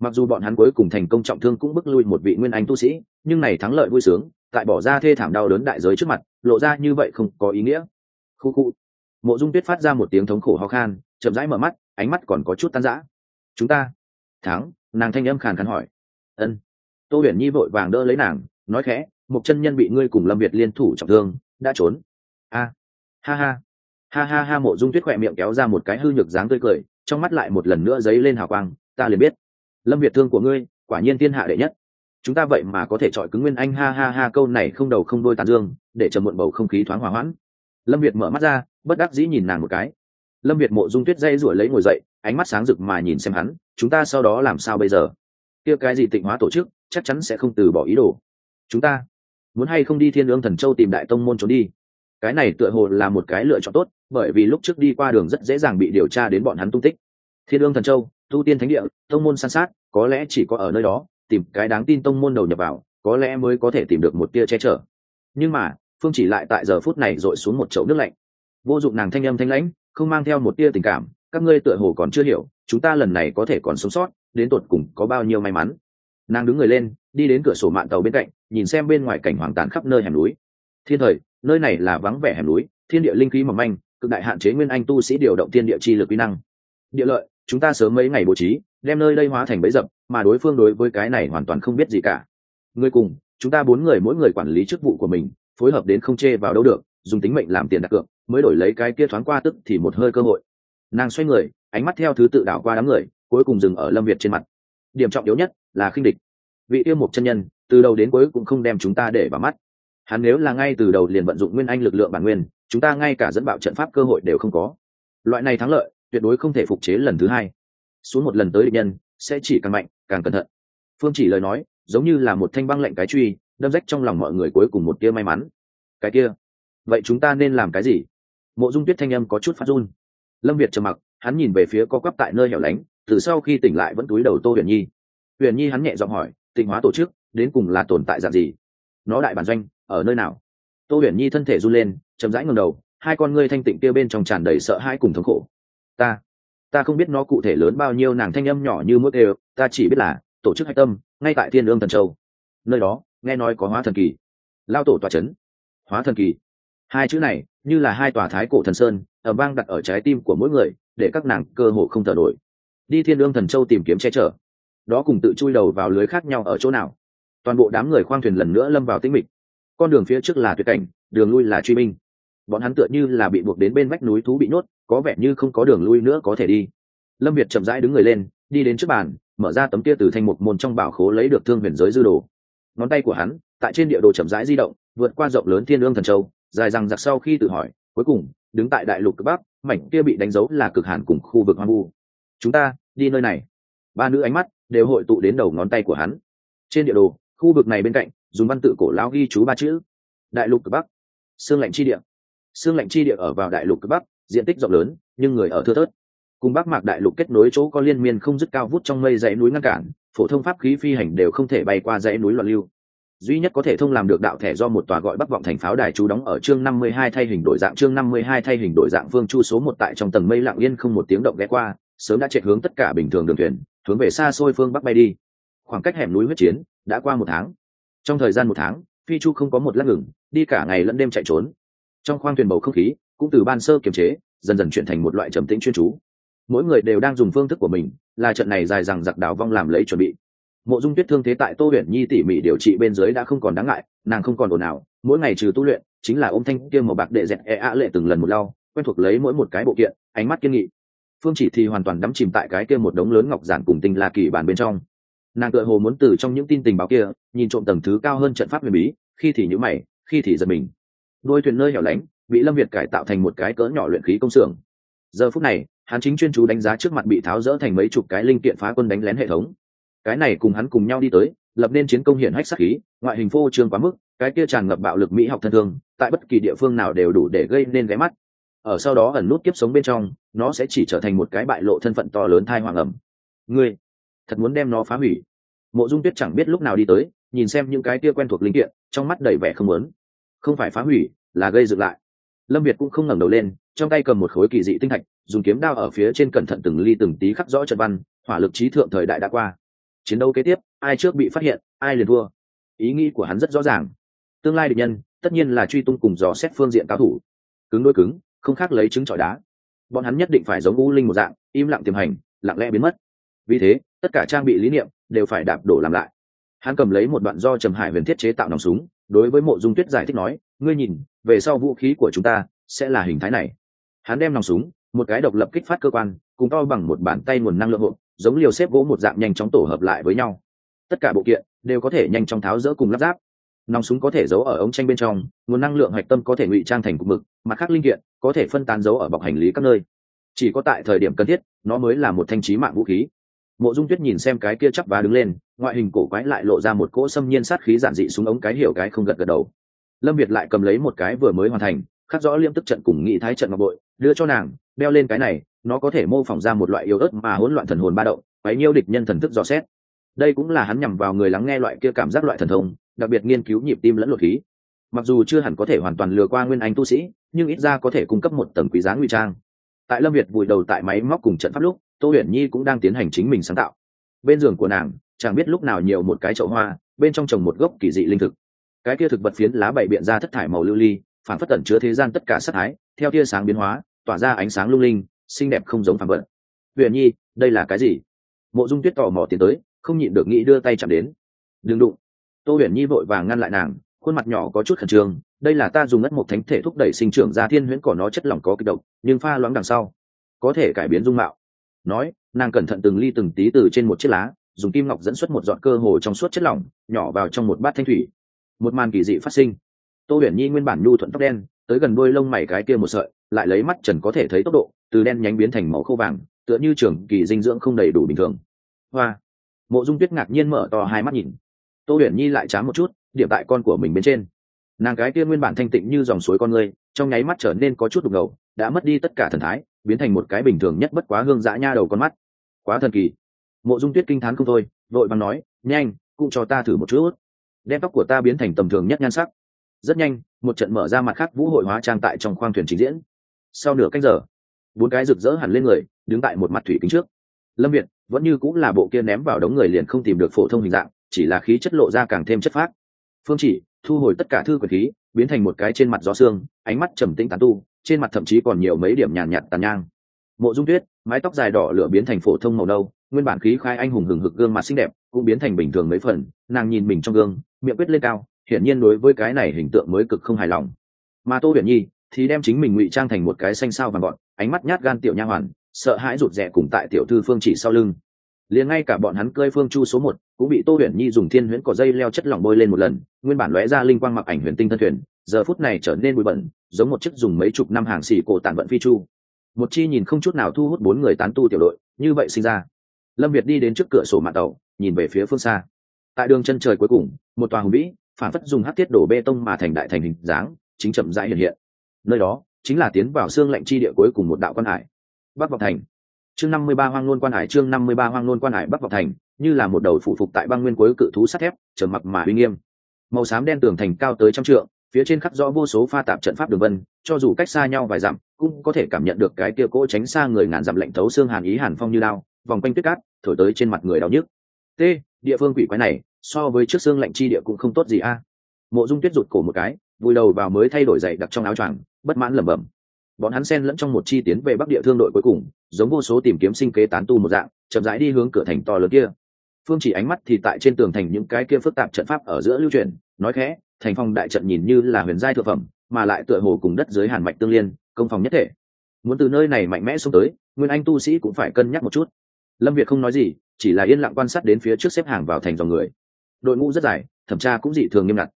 Mặc dù bọn hắn cuối cùng thành công trọng thương cũng bức lui một vị nguyên anh tu sĩ, nhưng này thắng lợi vui sướng, tại bỏ ra thê thảm đau đớn đại giới trước mặt, lộ ra như vậy không có ý nghĩa. Khu khu mộ dung tuyết phát ra một tiếng thống khổ ho khan, chậm rãi mở mắt, ánh mắt còn có chút tan rã. Chúng ta? Thắng. Nàng thanh âm khàn khàn hỏi. Ân. Tô huyền nhi vội vàng đỡ lấy nàng, nói khẽ một chân nhân bị ngươi cùng lâm việt liên thủ trọng thương, đã trốn. A. Ha ha. Ha ha ha. Mộ dung tuyết khỏe miệng kéo ra một cái hư nhược dáng tươi cười, trong mắt lại một lần nữa dấy lên hào quang, ta liền biết. Lâm việt thương của ngươi, quả nhiên thiên hạ đệ nhất. Chúng ta vậy mà có thể chọi cứng nguyên anh, ha ha ha, câu này không đầu không đôi tàn dương, để chờ muộn bầu không khí thoáng hòa hoãn. Lâm việt mở mắt ra bất đắc dĩ nhìn nàng một cái. Lâm việt mộ dung tuyết dây rủi lấy ngồi dậy, ánh mắt sáng rực mà nhìn xem hắn, chúng ta sau đó làm sao bây giờ? Kia cái gì tịnh hóa tổ chức, chắc chắn sẽ không từ bỏ ý đồ. Chúng ta muốn hay không đi thiên lương thần châu tìm đại tông môn trốn đi? Cái này tựa hồ là một cái lựa chọn tốt, bởi vì lúc trước đi qua đường rất dễ dàng bị điều tra đến bọn hắn tung tích. Thiên lương thần châu tu tiên thánh địa, tông môn san sát, có lẽ chỉ có ở nơi đó, tìm cái đáng tin tông môn đầu nhập vào, có lẽ mới có thể tìm được một tia che chở. Nhưng mà, phương chỉ lại tại giờ phút này dội xuống một chậu nước lạnh vô dụng nàng thanh âm thanh lãnh, không mang theo một tia tình cảm, các ngươi tựa hồ còn chưa hiểu, chúng ta lần này có thể còn sống sót, đến tột cùng có bao nhiêu may mắn. Nàng đứng người lên, đi đến cửa sổ mạng tàu bên cạnh, nhìn xem bên ngoài cảnh hoàng tàn khắp nơi hẻm núi. Thiên thời, nơi này là vắng vẻ hẻm núi, thiên địa linh khí mỏng manh, cực đại hạn chế nguyên anh tu sĩ điều động thiên địa chi lực quy năng. Địa lợi, chúng ta sớm mấy ngày bố trí, đem nơi đây hóa thành bẫy dập, mà đối phương đối với cái này hoàn toàn không biết gì cả. Người cùng, chúng ta bốn người mỗi người quản lý chức vụ của mình, phối hợp đến không chê vào đâu được dùng tính mệnh làm tiền đặt cược, mới đổi lấy cái kia thoáng qua tức thì một hơi cơ hội. Nàng xoay người, ánh mắt theo thứ tự đảo qua đám người, cuối cùng dừng ở lâm việt trên mặt. Điểm trọng yếu nhất là khinh địch. Vị yêu mục chân nhân, từ đầu đến cuối cũng không đem chúng ta để vào mắt. Hắn nếu là ngay từ đầu liền vận dụng nguyên anh lực lượng bản nguyên, chúng ta ngay cả dẫn bạo trận pháp cơ hội đều không có. Loại này thắng lợi, tuyệt đối không thể phục chế lần thứ hai. Xuống một lần tới địch nhân, sẽ chỉ càng mạnh, càng cẩn thận. Phương chỉ lời nói, giống như là một thanh băng lệnh cái truy, đâm rách trong lòng mọi người cuối cùng một tia may mắn. Cái kia vậy chúng ta nên làm cái gì? Mộ dung tuyết thanh âm có chút phát run. Lâm việt trầm mặc, hắn nhìn về phía co quắp tại nơi hẻo lánh, từ sau khi tỉnh lại vẫn túi đầu tô huyền nhi. Huyền nhi hắn nhẹ giọng hỏi, tịnh hóa tổ chức, đến cùng là tồn tại dạng gì? Nó đại bản doanh, ở nơi nào? Tô huyền nhi thân thể run lên, chậm rãi ngầm đầu, hai con ngươi thanh tịnh kia bên trong tràn đầy sợ hãi cùng thống khổ. Ta ta không biết nó cụ thể lớn bao nhiêu, nàng thanh âm nhỏ như mức đều, ta chỉ biết là, tổ chức hạch tâm, ngay tại thiên lương thần châu. Nơi đó, nghe nói có hóa thần kỳ. Lao tổ tòa c h ấ n hóa thần kỳ? Hai chữ này như là hai tòa thái cổ thần sơn ở bang đặt ở trái tim của mỗi người, để các nàng cơ hồ không thở nổi. Đi thiên lương thần châu tìm kiếm che chở. Đó cùng tự chui đầu vào lưới khác nhau ở chỗ nào? Toàn bộ đám người khoang thuyền lần nữa lâm vào tĩnh mịch. Con đường phía trước là tuyệt cảnh, đường lui là truy minh. Bọn hắn tựa như là bị buộc đến bên vách núi thú bị nhốt, có vẻ như không có đường lui nữa có thể đi. Lâm việt chậm rãi đứng người lên, đi đến trước bàn, mở ra tấm kia từ thanh mục môn trong bảo khố lấy được thương huyền giới dư đồ. Ngón tay của hắn, tại trên địa đồ chậm rãi di động, vượt qua rộng lớn thiên ương thần châu dài rằng giặc sau khi tự hỏi, cuối cùng, đứng tại đại lục cực bắc, mảnh kia bị đánh dấu là cực hàn cùng khu vực hoang vu. Chúng ta, đi nơi này. Ba nữ ánh mắt đều hội tụ đến đầu ngón tay của hắn. Trên địa đồ, khu vực này bên cạnh, dùng văn tự cổ lão ghi chú ba chữ. Đại lục cực bắc. Xương lạnh chi địa. Xương lạnh chi địa ở vào đại lục cực bắc, diện tích rộng lớn, nhưng người ở thưa thớt. Cùng bắc mạc đại lục kết nối chỗ có liên miên không dứt cao vút trong mây dãy núi ngăn cản, phổ thông pháp khí phi hành đều không thể bay qua dãy núi loạn lưu duy nhất có thể thông làm được đạo thẻ do một tòa gọi bắc vọng thành pháo đài chú đóng ở chương năm mươi hai thay hình đổi dạng, chương năm mươi hai thay hình đổi dạng phương chu số một tại trong tầng mây lặng yên không một tiếng động ghé qua, sớm đã chạy hướng tất cả bình thường đường thuyền, hướng về xa xôi phương bắc bay đi. Khoảng cách hẻm núi huyết chiến đã qua một tháng. Trong thời gian một tháng, phi chu không có một lát ngừng, đi cả ngày lẫn đêm chạy trốn. Trong khoang thuyền bầu không khí cũng từ ban sơ kiềm chế, dần dần chuyển thành một loại trầm tĩnh chuyên chú. Mỗi người đều đang dùng phương thức của mình, là trận này dài rằng giặc đảo vong làm lấy chuẩn bị mộ dung tuyết thương thế tại tô huyền nhi tỉ mỉ điều trị bên dưới đã không còn đáng ngại, nàng không còn ồn ào, mỗi ngày trừ tu luyện, chính là ôm thanh kia màu bạc đệ dẹt e ạ lệ từng lần một lau, quen thuộc lấy mỗi một cái bộ kiện, ánh mắt kiên nghị. Phương chỉ thì hoàn toàn đắm chìm tại cái kia một đống lớn ngọc giản cùng tinh la kỳ bàn bên trong. Nàng tựa hồ muốn từ trong những tin tình báo kia, nhìn trộm tầng thứ cao hơn trận pháp huyền bí, khi thì nhữ mày, khi thì giật mình. Đôi thuyền nơi hẻo lánh, bị lâm việt cải tạo thành một cái cỡ nhỏ luyện khí công xưởng. Giờ phút này, hắn chính chuyên chú đánh giá trước mặt bị tháo rỡ thành mấy chục cái linh kiện phá quân đánh lén hệ thống cái này cùng hắn cùng nhau đi tới, lập nên chiến công hiển hách sắc khí, ngoại hình phô trương quá mức, cái kia tràn ngập bạo lực mỹ học thân thương, tại bất kỳ địa phương nào đều đủ để gây nên ghé mắt. Ở sau đó ẩn nút kiếp sống bên trong, nó sẽ chỉ trở thành một cái bại lộ thân phận to lớn thai hoàng ẩm. Ngươi, thật muốn đem nó phá hủy. Mộ dung tuyết chẳng biết lúc nào đi tới, nhìn xem những cái kia quen thuộc linh kiện, trong mắt đầy vẻ không muốn. Không phải phá hủy, là gây dựng lại. Lâm việt cũng không ngẩng đầu lên, trong tay cầm một khối kỳ dị tinh thạch, dùng kiếm đao ở phía trên cẩn thận từng ly từng tí khắc rõ trận văn, hỏa lực trí thượng thời đại đã qua chiến đấu kế tiếp, ai trước bị phát hiện, ai liền thua. Ý nghĩ của hắn rất rõ ràng. Tương lai địch nhân, tất nhiên là truy tung cùng dò xét phương diện cao thủ. Cứng đôi cứng, không khác lấy trứng trọi đá. Bọn hắn nhất định phải giống u linh một dạng, im lặng tiềm hành, lặng lẽ biến mất. Vì thế, tất cả trang bị lý niệm đều phải đạp đổ làm lại. Hắn cầm lấy một đoạn do trầm hải huyền thiết chế tạo nòng súng, đối với mộ dung tuyết giải thích nói, ngươi nhìn, về sau vũ khí của chúng ta sẽ là hình thái này. Hắn đem nòng súng, một cái độc lập kích phát cơ quan, cùng to bằng một bàn tay nguồn năng lượng hộp giống liều xếp gỗ một dạng nhanh chóng tổ hợp lại với nhau. Tất cả bộ kiện đều có thể nhanh chóng tháo rỡ cùng lắp ráp. Nòng súng có thể giấu ở ống tranh bên trong, nguồn năng lượng hạch tâm có thể ngụy trang thành cục mực, mặt khác linh kiện có thể phân tán giấu ở bọc hành lý các nơi. Chỉ có tại thời điểm cần thiết, nó mới là một thanh trí mạng vũ khí. Mộ dung tuyết nhìn xem cái kia chắp và đứng lên, ngoại hình cổ quái lại lộ ra một cỗ xâm nhiên sát khí giản dị xuống ống cái hiểu cái không gật gật đầu. Lâm việt lại cầm lấy một cái vừa mới hoàn thành, khắc rõ liêm tức trận cùng nghị thái trận ngọc bội, đưa cho nàng, đeo lên cái này nó có thể mô phỏng ra một loại yếu ớt mà hỗn loạn thần hồn ba động bấy nhiêu địch nhân thần thức dò xét. Đây cũng là hắn nhằm vào người lắng nghe loại kia cảm giác loại thần thông, đặc biệt nghiên cứu nhịp tim lẫn luật khí. Mặc dù chưa hẳn có thể hoàn toàn lừa qua nguyên anh tu sĩ, nhưng ít ra có thể cung cấp một tầng quý giá nguy trang. Tại lâm việt vùi đầu tại máy móc cùng trận pháp lúc, tô huyền nhi cũng đang tiến hành chính mình sáng tạo. Bên giường của nàng, chẳng biết lúc nào nhiều một cái chậu hoa, bên trong trồng một gốc kỳ dị linh thực. Cái kia thực vật phiến lá bảy biện ra thất thải màu lưu ly, phản phất tẩn chứa thế gian tất cả sắc thái, theo tia sáng biến hóa, tỏa ra ánh sáng lung linh xinh đẹp không giống phàm vật. huyền nhi, đây là cái gì? Mộ dung tuyết tò mò tiến tới, không nhịn được nghĩ đưa tay chạm đến. Đừng đụng. Tô huyền nhi vội vàng ngăn lại nàng, khuôn mặt nhỏ có chút khẩn trương, đây là ta dùng ngất một thánh thể thúc đẩy sinh trưởng ra thiên huyễn cỏ nó chất lỏng có kịch độc nhưng pha loãng đằng sau, có thể cải biến dung mạo. Nói, nàng cẩn thận từng ly từng tí từ trên một chiếc lá, dùng kim ngọc dẫn xuất một giọt cơ hồ trong suốt chất lỏng, nhỏ vào trong một bát thanh thủy. Một màn kỳ dị phát sinh. Tô huyền nhi nguyên bản nhu thuận tóc đen, tới gần đôi lông mày cái kia một sợi lại lấy mắt trần có thể thấy tốc độ, từ đen nhánh biến thành màu khô vàng, tựa như trường kỳ dinh dưỡng không đầy đủ bình thường. Hoa. Mộ dung tuyết ngạc nhiên mở to hai mắt nhìn. Tô huyền nhi lại chán một chút, điểm tại con của mình bên trên. Nàng cái kia nguyên bản thanh tịnh như dòng suối con người, trong nháy mắt trở nên có chút đục ngầu, đã mất đi tất cả thần thái, biến thành một cái bình thường nhất bất quá hương dã nha đầu con mắt. Quá thần kỳ. Mộ dung tuyết kinh t h á n không thôi, vội bằng nói, nhanh, cũng cho ta thử một chút. Đem tóc của ta biến thành tầm thường nhất nhan sắc. Rất nhanh, một trận mở ra mặt khác vũ hội hóa trang tại trong khoang thuyền trình diễn sau nửa canh giờ bốn cái rực rỡ hẳn lên người đứng tại một mặt thủy kính trước. Lâm việt vẫn như cũng là bộ kia ném vào đống người liền không tìm được phổ thông hình dạng chỉ là khí chất lộ ra càng thêm chất phác. Phương chỉ thu hồi tất cả thư quyền khí biến thành một cái trên mặt gió xương ánh mắt trầm tĩnh tán tu trên mặt thậm chí còn nhiều mấy điểm nhàn nhạt, tàn nhang. Mộ dung tuyết mái tóc dài đỏ lửa biến thành phổ thông màu nâu nguyên bản khí khai anh hùng hừng hực gương mặt xinh đẹp cũng biến thành bình thường mấy phần nàng nhìn mình trong gương miệng quyết lên cao hiển nhiên đối với cái này hình tượng mới cực không hài lòng. Mà tô huyền nhi thì đem chính mình ngụy trang thành một cái xanh sao vàng gọn, ánh mắt nhát gan tiểu nha hoàn, sợ hãi rụt rè cùng tại tiểu thư phương chỉ sau lưng. Liền ngay cả bọn hắn cơi phương chu số một cũng bị tô huyền nhi dùng thiên huyễn cỏ dây leo chất lỏng bôi lên một lần, nguyên bản lóe ra linh quang mặc ảnh huyền tinh thân thuyền, giờ phút này trở nên bụi bẩn, giống một chiếc dùng mấy chục năm hàng xì cổ tản vận phi chu. Một chi nhìn không chút nào thu hút bốn người tán tu tiểu đội, như vậy sinh ra. Lâm việt đi đến trước cửa sổ mạng tàu, nhìn về phía phương xa. Tại đường chân trời cuối cùng, một tòa hùng vĩ, phản phất dùng hát thiết đổ bê tông mà thành đại thành hình dáng, chính chậm rãi hiện hiện nơi đó, chính là tiến vào xương lạnh chi địa cuối cùng một đạo quan hải, bắc vọng thành. Chương năm mươi ba hoang nôn quan hải, chương năm mươi ba hoang nôn quan hải, bắc vọng thành, như là một đầu phụ phục tại băng nguyên cuối cự thú sắt thép trở mặc mà uy nghiêm. Màu xám đen tường thành cao tới trăm trượng, phía trên khắc rõ vô số pha tạp trận pháp đường vân, cho dù cách xa nhau vài dặm, cũng có thể cảm nhận được cái kia cỗ tránh xa người ngàn dặm lạnh thấu xương hàn ý hàn phong như lao, vòng quanh tuyết cát, thổi tới trên mặt người đau nhức. T, địa phương quỷ quái này, so với trước xương lạnh chi địa cũng không tốt gì a. Mộ dung tuyết rụt cổ một cái vùi đầu vào mới thay đổi dậy đặc trong áo choàng, bất mãn lẩm bẩm. Bọn hắn xen lẫn trong một chi tiến về bắc địa thương đội cuối cùng, giống vô số tìm kiếm sinh kế tán tu một dạng, chậm rãi đi hướng cửa thành to lớn kia. Phương chỉ ánh mắt thì tại trên tường thành những cái kia phức tạp trận pháp ở giữa lưu truyền, nói khẽ, thành phong đại trận nhìn như là huyền giai thượng phẩm, mà lại tựa hồ cùng đất dưới hàn mạch tương liên, công phòng nhất thể. Muốn từ nơi này mạnh mẽ xuống tới, nguyên anh tu sĩ cũng phải cân nhắc một chút. Lâm việt không nói gì, chỉ là yên lặng quan sát đến phía trước xếp hàng vào thành dòng người. Đội ngũ rất dài, thẩm tra cũng dị thường nghiêm ngặt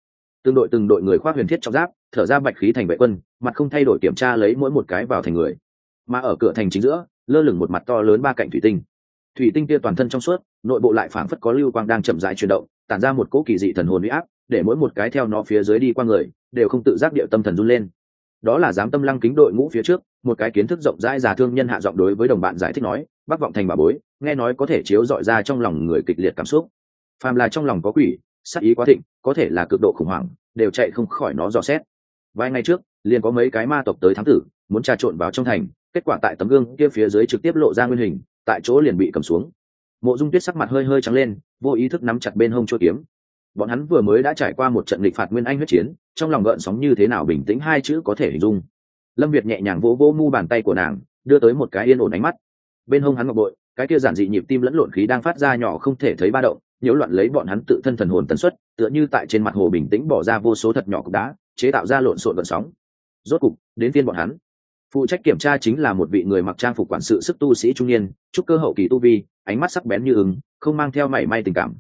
từng đội từng đội người khoác huyền thiết trong giáp, thở ra bạch khí thành vệ quân, mặt không thay đổi kiểm tra lấy mỗi một cái vào thành người. Mà ở cửa thành chính giữa, lơ lửng một mặt to lớn ba cạnh thủy tinh. Thủy tinh kia toàn thân trong suốt, nội bộ lại phảng phất có lưu quang đang chậm rãi chuyển động, tản ra một cỗ kỳ dị thần hồn huy áp, để mỗi một cái theo nó phía dưới đi qua người, đều không tự giác điệu tâm thần run lên. Đó là dám tâm lăng kính đội ngũ phía trước, một cái kiến thức rộng rãi già thương nhân hạ giọng đối với đồng bạn giải thích nói, bác vọng thành bà bối, nghe nói có thể chiếu dọi ra trong lòng người kịch liệt cảm xúc. Phàm là trong lòng có quỷ sắc ý quá thịnh có thể là cực độ khủng hoảng, đều chạy không khỏi nó dò xét. Vài ngày trước, liền có mấy cái ma tộc tới thám tử, muốn trà trộn vào trong thành, kết quả tại tấm gương kia phía dưới trực tiếp lộ ra nguyên hình, tại chỗ liền bị cầm xuống. Mộ dung tuyết sắc mặt hơi hơi trắng lên, vô ý thức nắm chặt bên hông chỗ kiếm. Bọn hắn vừa mới đã trải qua một trận lịch phạt nguyên anh huyết chiến, trong lòng gợn sóng như thế nào bình tĩnh hai chữ có thể hình dung. Lâm việt nhẹ nhàng vỗ vỗ mu bàn tay của nàng, đưa tới một cái yên ổn ánh mắt. Bên hông hắn ngọc bội, cái kia giản dị nhịp tim lẫn lộn khí đang phát ra nhỏ không thể thấy ba động nhiễu loạn lấy bọn hắn tự thân thần hồn tần suất, tựa như tại trên mặt hồ bình tĩnh bỏ ra vô số thật nhỏ cục đá, chế tạo ra lộn xộn vận sóng. Rốt cục, đến phiên bọn hắn. Phụ trách kiểm tra chính là một vị người mặc trang phục quản sự sức tu sĩ trung niên, chúc cơ hậu kỳ tu vi, ánh mắt sắc bén như ứng không mang theo mảy may tình cảm.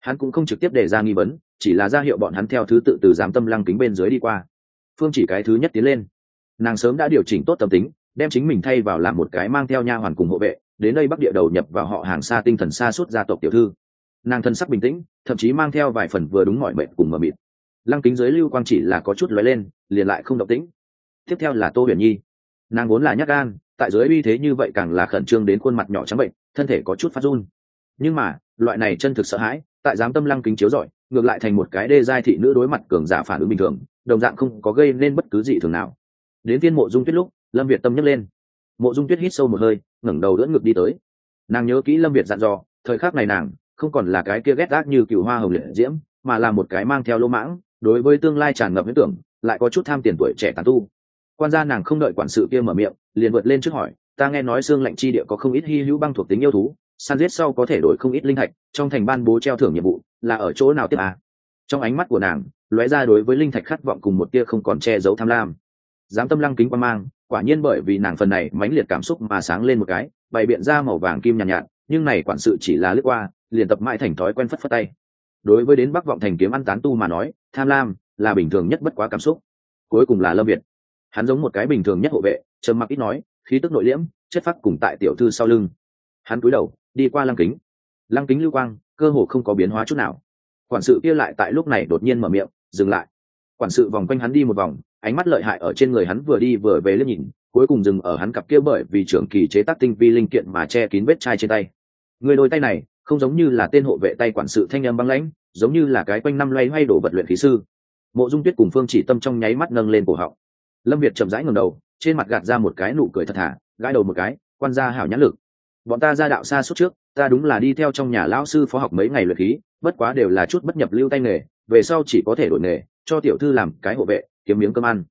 Hắn cũng không trực tiếp đề ra nghi vấn, chỉ là ra hiệu bọn hắn theo thứ tự từ giám tâm lăng kính bên dưới đi qua. Phương chỉ cái thứ nhất tiến lên. Nàng sớm đã điều chỉnh tốt tâm tính, đem chính mình thay vào làm một cái mang theo nha hoàn cùng hộ vệ, đến đây bắc địa đầu nhập vào họ hàng xa tinh thần xa suốt gia tộc tiểu thư nàng thân sắc bình tĩnh, thậm chí mang theo vài phần vừa đúng mọi mệnh cùng mờ mịt. Lăng kính dưới lưu quang chỉ là có chút lóe lên, liền lại không động tĩnh. Tiếp theo là tô huyền nhi. Nàng vốn là nhát gan, tại dưới uy thế như vậy càng là khẩn trương đến khuôn mặt nhỏ trắng bệnh, thân thể có chút phát run. Nhưng mà, loại này chân thực sợ hãi, tại giám tâm lăng kính chiếu rọi, ngược lại thành một cái đê giai thị nữ đối mặt cường giả phản ứng bình thường, đồng dạng không có gây nên bất cứ gì thường nào. Đến tiên mộ dung tuyết lúc, lâm việt tâm nhấc lên. Mộ dung tuyết hít sâu một hơi, ngẩng đầu đỡ ngực đi tới. Nàng nhớ kỹ lâm việt dặn dò, thời khắc này nàng không còn là cái kia ghét gác như cựu hoa hồng liệt diễm mà là một cái mang theo lỗ mãng đối với tương lai tràn ngập ý tưởng lại có chút tham tiền tuổi trẻ tàn tu quan gia nàng không đợi quản sự kia mở miệng liền vượt lên trước hỏi ta nghe nói xương lạnh chi địa có không ít hy hữu băng thuộc tính yêu thú săn giết sau có thể đổi không ít linh thạch trong thành ban bố treo thưởng nhiệm vụ là ở chỗ nào tiếp à? trong ánh mắt của nàng lóe ra đối với linh thạch khát vọng cùng một tia không còn che giấu tham lam dám tâm lăng kính quan mang quả nhiên bởi vì nàng phần này mãnh liệt cảm xúc mà sáng lên một cái bày biện ra màu vàng kim nhàn nhạt, nhạt nhưng này quản sự chỉ là lướt qua liền tập mãi thành thói quen phất phất tay. Đối với đến bắc vọng thành kiếm ăn tán tu mà nói, tham lam là bình thường nhất bất quá cảm xúc. Cuối cùng là lâm việt. Hắn giống một cái bình thường nhất hộ vệ, trầm mặc ít nói, khí tức nội liễm, chất phát cùng tại tiểu thư sau lưng. Hắn cúi đầu, đi qua lăng kính. Lăng kính lưu quang, cơ hồ không có biến hóa chút nào. Quản sự kia lại tại lúc này đột nhiên mở miệng, dừng lại. Quản sự vòng quanh hắn đi một vòng, ánh mắt lợi hại ở trên người hắn vừa đi vừa về liếc nhìn, cuối cùng dừng ở hắn cặp kia bởi vì trưởng kỳ chế tác tinh vi linh kiện mà che kín vết chai trên tay. Người đôi tay này không giống như là tên hộ vệ tay quản sự thanh âm băng lãnh, giống như là cái quanh năm loay hoay đổ vật luyện khí sư. Mộ dung tuyết cùng phương chỉ tâm trong nháy mắt nâng lên cổ họng. Lâm việt chậm rãi ngầm đầu, trên mặt gạt ra một cái nụ cười thật thà, gãi đầu một cái, quan gia hảo nhãn lực. Bọn ta ra đạo xa suốt trước, ta đúng là đi theo trong nhà lão sư phó học mấy ngày luyện khí, bất quá đều là chút bất nhập lưu tay nghề, về sau chỉ có thể đổi nghề, cho tiểu thư làm cái hộ vệ, kiếm miếng cơm ăn.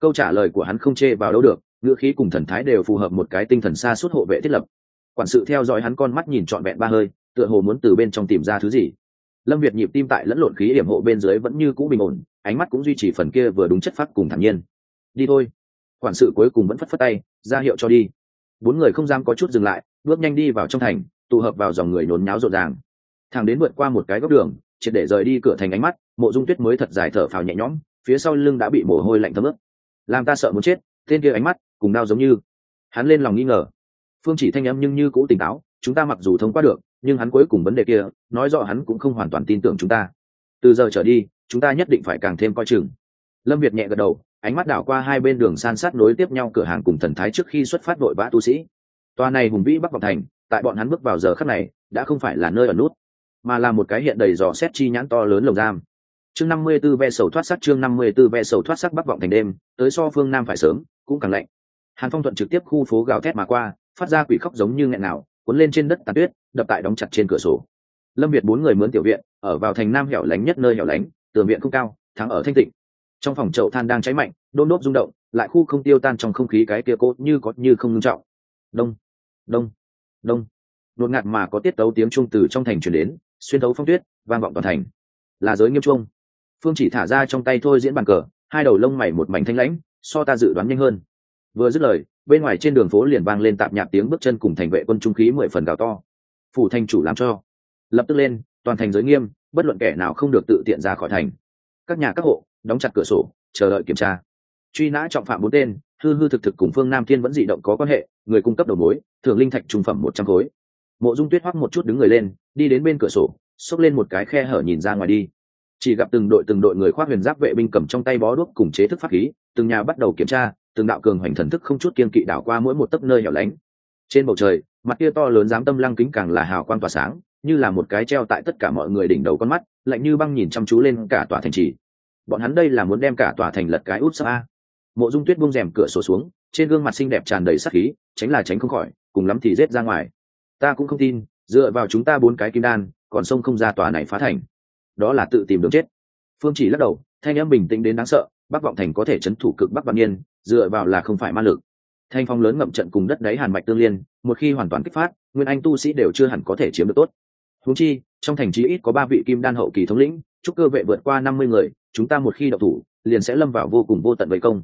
Câu trả lời của hắn không chê vào đâu được, ngữ khí cùng thần thái đều phù hợp một cái tinh thần xa suốt hộ vệ thiết lập. Quản sự theo dõi hắn con mắt nhìn trọn vẹn ba hơi tựa hồ muốn từ bên trong tìm ra thứ gì. Lâm việt nhịp tim tại lẫn lộn khí hiểm hộ bên dưới vẫn như cũ bình ổn, ánh mắt cũng duy trì phần kia vừa đúng chất phát cùng thản nhiên. Đi thôi. Quản sự cuối cùng vẫn phất phất tay, ra hiệu cho đi. Bốn người không dám có chút dừng lại, bước nhanh đi vào trong thành, tụ hợp vào dòng người nhốn nháo rộn ràng. Thằng đến vượt qua một cái góc đường, triệt để rời đi cửa thành ánh mắt, mộ dung tuyết mới thật dài thở phào nhẹ nhõm, phía sau lưng đã bị mồ hôi lạnh thấm ướt. Làm ta sợ muốn chết, tên kia ánh mắt, cùng đau giống như. Hắn lên lòng nghi ngờ. Phương chỉ thanh âm nhưng như cũ tỉnh táo, chúng ta mặc dù thông qua được nhưng hắn cuối cùng vấn đề kia, nói rõ hắn cũng không hoàn toàn tin tưởng chúng ta. Từ giờ trở đi, chúng ta nhất định phải càng thêm coi chừng. Lâm việt nhẹ gật đầu, ánh mắt đảo qua hai bên đường san sát nối tiếp nhau cửa hàng cùng thần thái trước khi xuất phát vội vã tu sĩ. Tòa này hùng vĩ bắc vọng thành, tại bọn hắn bước vào giờ khắc này, đã không phải là nơi ở nút, mà là một cái hiện đầy dò xét chi nhãn to lớn lồng giam. Chương năm mươi 54 ve sầu thoát sắc, chương năm mươi 54 ve sầu thoát sắc bắc vọng thành đêm, tới so phương nam phải sớm, cũng càng lạnh. Hàn phong thuận trực tiếp khu phố gào thét mà qua, phát ra quỷ khóc giống như nghẹn nào cuốn lên trên đất tàn tuyết, đập tại đóng chặt trên cửa sổ. Lâm việt bốn người mướn tiểu viện, ở vào thành nam hẻo lánh nhất nơi hẻo lánh, tường viện không cao, thắng ở thanh tịnh. Trong phòng chậu than đang cháy mạnh, đôn đốt rung động, lại khu không tiêu tan trong không khí cái kia cốt như có như không ngưng trọng. Đông đông đông. Đột ngạt mà có tiết tấu tiếng trung từ trong thành chuyển đến, xuyên tấu phong tuyết, vang vọng toàn thành. Là giới nghiêm trung phương chỉ thả ra trong tay thôi diễn bàn cờ, hai đầu lông mày một mảnh thanh lãnh, so ta dự đoán nhanh hơn vừa dứt lời, bên ngoài trên đường phố liền vang lên tạp nhạc tiếng bước chân cùng thành vệ quân trung khí mười phần gào to. Phủ thành chủ làm cho. Lập tức lên, toàn thành giới nghiêm, bất luận kẻ nào không được tự tiện ra khỏi thành. Các nhà các hộ, đóng chặt cửa sổ, chờ đợi kiểm tra. Truy nã trọng phạm bốn tên, hư hư thực thực cùng phương nam thiên vẫn dị động có quan hệ, người cung cấp đầu mối thường linh thạch trung phẩm một trăm khối. Mộ dung tuyết hoắc một chút đứng người lên, đi đến bên cửa sổ, xốc lên một cái khe hở nhìn ra ngoài đi. Chỉ gặp từng đội từng đội người khoác huyền giáp vệ binh cầm trong tay bó đuốc cùng chế thức pháp khí, từng nhà bắt đầu kiểm tra từng đạo cường hoành thần thức không chút kiên kỵ đảo qua mỗi một tấc nơi hẻo lánh. Trên bầu trời, mặt kia to lớn dám tâm lăng kính càng là hào quang tỏa sáng, như là một cái treo tại tất cả mọi người đỉnh đầu con mắt, lạnh như băng nhìn chăm chú lên cả tòa thành trì. Bọn hắn đây là muốn đem cả tòa thành lật cái út xa. A mộ dung tuyết buông rèm cửa sổ xuống, trên gương mặt xinh đẹp tràn đầy sắc khí, tránh là tránh không khỏi, cùng lắm thì rết ra ngoài. Ta cũng không tin, dựa vào chúng ta bốn cái kim đan, còn sông không ra tòa này phá thành. Đó là tự tìm đường chết. Phương chỉ lắc đầu, thanh em bình tĩnh đến đáng sợ bắc vọng thành có thể chấn thủ cực bắc văn niên, dựa vào là không phải ma lực. Thanh phong lớn ngậm trận cùng đất đáy hàn mạch tương liên, một khi hoàn toàn kích phát, nguyên anh tu sĩ đều chưa hẳn có thể chiếm được tốt. Húng chi, trong thành trí ít có ba vị kim đan hậu kỳ thống lĩnh, chúc cơ vệ vượt qua năm mươi người, chúng ta một khi đậu thủ, liền sẽ lâm vào vô cùng vô tận vây công.